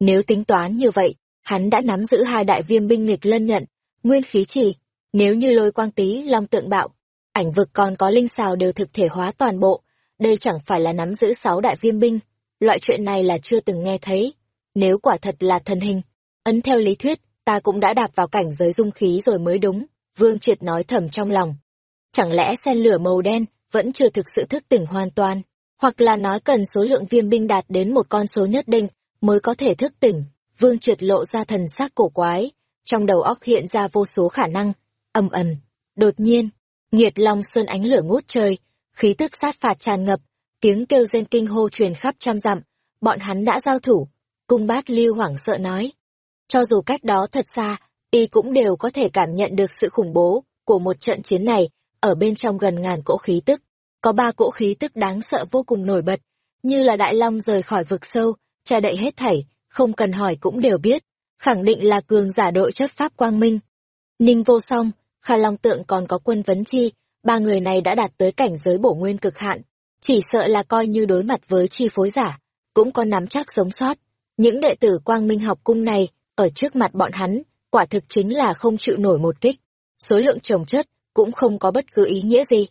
Nếu tính toán như vậy, hắn đã nắm giữ hai đại viêm binh nghịch lân nhận, nguyên khí chỉ, nếu như lôi quang tý long tượng bạo, ảnh vực còn có linh xào đều thực thể hóa toàn bộ, đây chẳng phải là nắm giữ sáu đại viêm binh, loại chuyện này là chưa từng nghe thấy. Nếu quả thật là thần hình, ấn theo lý thuyết, ta cũng đã đạp vào cảnh giới dung khí rồi mới đúng, Vương Triệt nói thầm trong lòng. Chẳng lẽ sen lửa màu đen vẫn chưa thực sự thức tỉnh hoàn toàn, hoặc là nói cần số lượng viêm binh đạt đến một con số nhất định mới có thể thức tỉnh. Vương Triệt lộ ra thần sắc cổ quái, trong đầu óc hiện ra vô số khả năng, âm ầm. Đột nhiên, nghiệt long sơn ánh lửa ngút trời, khí tức sát phạt tràn ngập, tiếng kêu rên kinh hô truyền khắp trăm dặm, bọn hắn đã giao thủ. Cung bát lưu hoảng sợ nói. Cho dù cách đó thật xa, y cũng đều có thể cảm nhận được sự khủng bố của một trận chiến này, ở bên trong gần ngàn cỗ khí tức. Có ba cỗ khí tức đáng sợ vô cùng nổi bật, như là đại long rời khỏi vực sâu, che đậy hết thảy, không cần hỏi cũng đều biết, khẳng định là cường giả đội chấp pháp quang minh. Ninh vô song, Kha Long Tượng còn có quân vấn chi, ba người này đã đạt tới cảnh giới bổ nguyên cực hạn, chỉ sợ là coi như đối mặt với chi phối giả, cũng có nắm chắc sống sót. Những đệ tử quang minh học cung này, ở trước mặt bọn hắn, quả thực chính là không chịu nổi một kích. Số lượng trồng chất, cũng không có bất cứ ý nghĩa gì.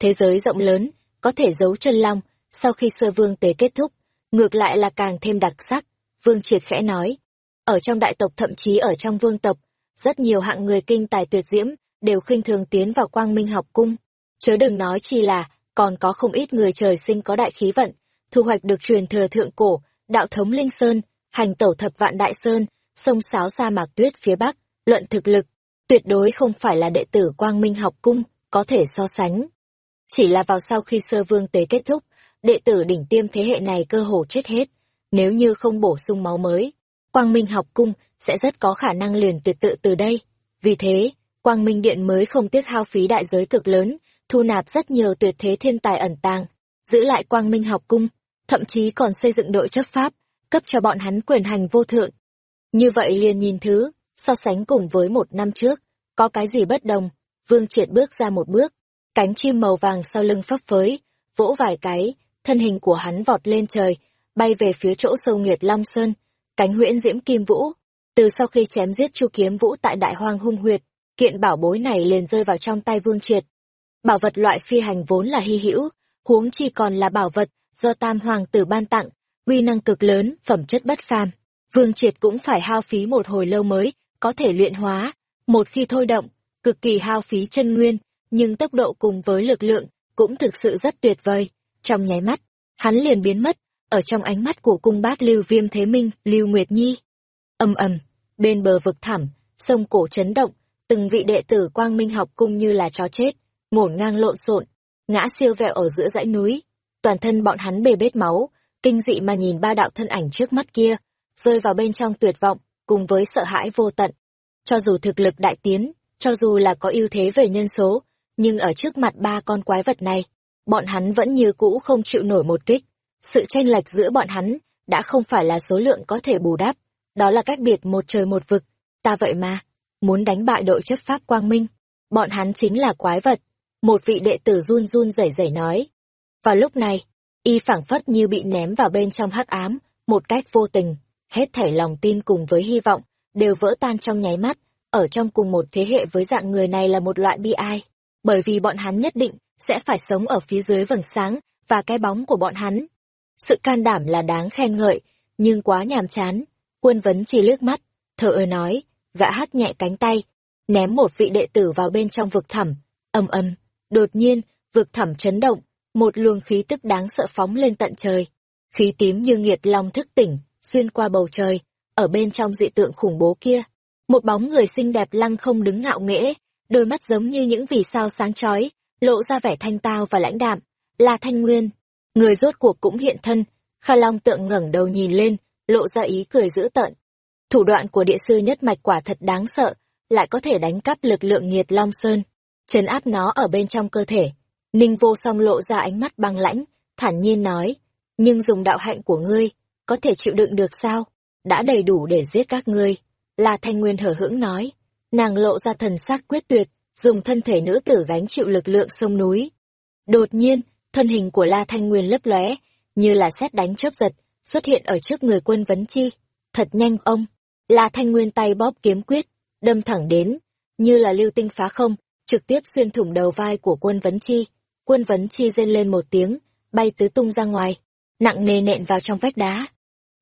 Thế giới rộng lớn, có thể giấu chân long, sau khi sơ vương tế kết thúc, ngược lại là càng thêm đặc sắc. Vương Triệt khẽ nói, ở trong đại tộc thậm chí ở trong vương tộc, rất nhiều hạng người kinh tài tuyệt diễm, đều khinh thường tiến vào quang minh học cung. Chớ đừng nói chi là, còn có không ít người trời sinh có đại khí vận, thu hoạch được truyền thừa thượng cổ, đạo thống Linh Sơn, hành tẩu thập vạn đại sơn, sông sáo sa mạc tuyết phía bắc, luận thực lực, tuyệt đối không phải là đệ tử quang minh học cung, có thể so sánh. Chỉ là vào sau khi sơ vương tế kết thúc, đệ tử đỉnh tiêm thế hệ này cơ hồ chết hết, nếu như không bổ sung máu mới, quang minh học cung sẽ rất có khả năng liền tuyệt tự từ đây. Vì thế, quang minh điện mới không tiếc hao phí đại giới cực lớn, thu nạp rất nhiều tuyệt thế thiên tài ẩn tàng, giữ lại quang minh học cung, thậm chí còn xây dựng đội chấp pháp, cấp cho bọn hắn quyền hành vô thượng. Như vậy liền nhìn thứ, so sánh cùng với một năm trước, có cái gì bất đồng, vương triệt bước ra một bước, cánh chim màu vàng sau lưng phấp phới, vỗ vài cái, thân hình của hắn vọt lên trời, bay về phía chỗ sâu nghiệt Long Sơn, cánh huyễn diễm kim vũ. Từ sau khi chém giết chu kiếm vũ tại đại hoang hung huyệt, kiện bảo bối này liền rơi vào trong tay vương triệt. Bảo vật loại phi hành vốn là hy hữu, huống chi còn là bảo vật do tam hoàng tử ban tặng, uy năng cực lớn, phẩm chất bất phàm. Vương triệt cũng phải hao phí một hồi lâu mới, có thể luyện hóa, một khi thôi động, cực kỳ hao phí chân nguyên, nhưng tốc độ cùng với lực lượng cũng thực sự rất tuyệt vời. Trong nháy mắt, hắn liền biến mất, ở trong ánh mắt của cung bát lưu viêm thế minh, lưu nguyệt nhi. ầm ầm, bên bờ vực thẳm, sông cổ chấn động, từng vị đệ tử quang minh học cung như là chó chết, ngổn ngang lộn xộn, ngã siêu vẹo ở giữa dãy núi. Toàn thân bọn hắn bề bết máu, kinh dị mà nhìn ba đạo thân ảnh trước mắt kia, rơi vào bên trong tuyệt vọng, cùng với sợ hãi vô tận. Cho dù thực lực đại tiến, cho dù là có ưu thế về nhân số, nhưng ở trước mặt ba con quái vật này, bọn hắn vẫn như cũ không chịu nổi một kích. Sự tranh lệch giữa bọn hắn đã không phải là số lượng có thể bù đắp, đó là cách biệt một trời một vực. Ta vậy mà, muốn đánh bại đội chấp pháp quang minh, bọn hắn chính là quái vật. Một vị đệ tử run run rẩy rẩy nói. Vào lúc này, y phảng phất như bị ném vào bên trong hắc ám, một cách vô tình, hết thảy lòng tin cùng với hy vọng, đều vỡ tan trong nháy mắt, ở trong cùng một thế hệ với dạng người này là một loại bi ai, bởi vì bọn hắn nhất định sẽ phải sống ở phía dưới vầng sáng và cái bóng của bọn hắn. Sự can đảm là đáng khen ngợi, nhưng quá nhàm chán. Quân vấn chỉ lướt mắt, thở ơ nói, gã hát nhẹ cánh tay, ném một vị đệ tử vào bên trong vực thẳm, ầm ầm, đột nhiên, vực thẳm chấn động, một luồng khí tức đáng sợ phóng lên tận trời. Khí tím như nghiệt long thức tỉnh, xuyên qua bầu trời, ở bên trong dị tượng khủng bố kia. Một bóng người xinh đẹp lăng không đứng ngạo nghễ, đôi mắt giống như những vì sao sáng chói, lộ ra vẻ thanh tao và lãnh đạm, là Thanh Nguyên. Người rốt cuộc cũng hiện thân, Kha Long tượng ngẩng đầu nhìn lên, lộ ra ý cười dữ tợn. Thủ đoạn của địa sư nhất mạch quả thật đáng sợ, lại có thể đánh cắp lực lượng nghiệt Long Sơn, chấn áp nó ở bên trong cơ thể. Ninh vô song lộ ra ánh mắt băng lãnh, thản nhiên nói, nhưng dùng đạo hạnh của ngươi, có thể chịu đựng được sao? Đã đầy đủ để giết các ngươi. Là Thanh Nguyên hở hững nói, nàng lộ ra thần sắc quyết tuyệt, dùng thân thể nữ tử gánh chịu lực lượng sông núi. Đột nhiên, thân hình của La Thanh Nguyên lấp lóe, như là xét đánh chớp giật, xuất hiện ở trước người quân vấn chi. Thật nhanh ông! La Thanh Nguyên tay bóp kiếm quyết, đâm thẳng đến, như là lưu tinh phá không, trực tiếp xuyên thủng đầu vai của quân vấn chi. Quân vấn chi rên lên một tiếng, bay tứ tung ra ngoài, nặng nề nện vào trong vách đá.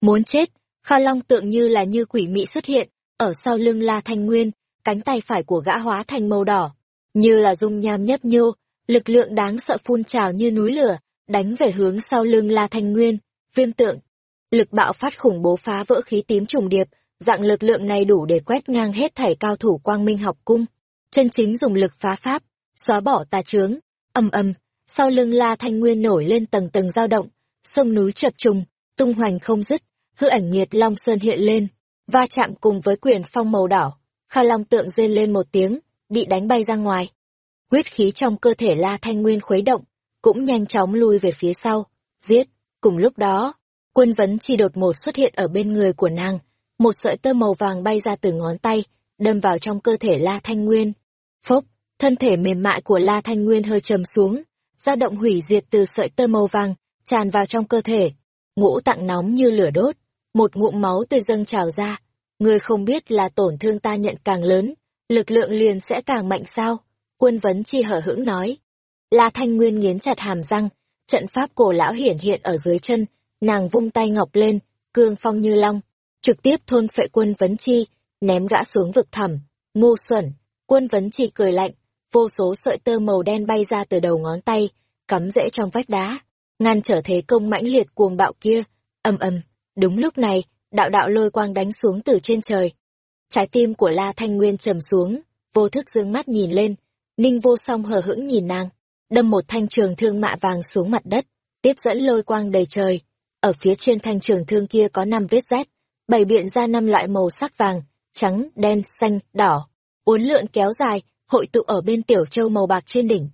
Muốn chết, Kha Long tượng như là như quỷ mị xuất hiện, ở sau lưng La Thanh Nguyên, cánh tay phải của gã hóa thành màu đỏ, như là dung nham nhấp nhô, lực lượng đáng sợ phun trào như núi lửa, đánh về hướng sau lưng La Thanh Nguyên, viêm tượng. Lực bạo phát khủng bố phá vỡ khí tím trùng điệp, dạng lực lượng này đủ để quét ngang hết thảy cao thủ quang minh học cung. Chân chính dùng lực phá pháp, xóa bỏ tà trướng, âm âm, sau lưng La Thanh Nguyên nổi lên tầng tầng dao động, sông núi chập trùng, tung hoành không dứt, hư ảnh nhiệt long sơn hiện lên, va chạm cùng với quyền phong màu đỏ, Kha Long tượng rên lên một tiếng, bị đánh bay ra ngoài. Huyết khí trong cơ thể La Thanh Nguyên khuấy động, cũng nhanh chóng lui về phía sau, giết. Cùng lúc đó, quân vấn chi đột một xuất hiện ở bên người của nàng, một sợi tơ màu vàng bay ra từ ngón tay, đâm vào trong cơ thể La Thanh Nguyên. Phốc, thân thể mềm mại của La Thanh Nguyên hơi trầm xuống, dao động hủy diệt từ sợi tơ màu vàng, tràn vào trong cơ thể. Ngũ tạng nóng như lửa đốt, một ngụm máu tươi dâng trào ra. Ngươi không biết là tổn thương ta nhận càng lớn, lực lượng liền sẽ càng mạnh sao? Quân vấn chi hở hững nói. La Thanh Nguyên nghiến chặt hàm răng, trận pháp cổ lão hiển hiện ở dưới chân, nàng vung tay ngọc lên, cương phong như long, trực tiếp thôn phệ quân vấn chi, ném gã xuống vực thẳm. Ngu xuẩn, quân vấn chi cười lạnh, vô số sợi tơ màu đen bay ra từ đầu ngón tay, cắm rễ trong vách đá, ngăn trở thế công mãnh liệt cuồng bạo kia. Ầm ầm, đúng lúc này, đạo đạo lôi quang đánh xuống từ trên trời. Trái tim của La Thanh Nguyên trầm xuống, vô thức dương mắt nhìn lên, Ninh Vô Song hờ hững nhìn nàng, đâm một thanh trường thương mạ vàng xuống mặt đất, tiếp dẫn lôi quang đầy trời. Ở phía trên thanh trường thương kia có năm vết rét, bày biện ra năm loại màu sắc vàng, trắng, đen, xanh, đỏ, uốn lượn kéo dài, hội tụ ở bên tiểu châu màu bạc trên đỉnh.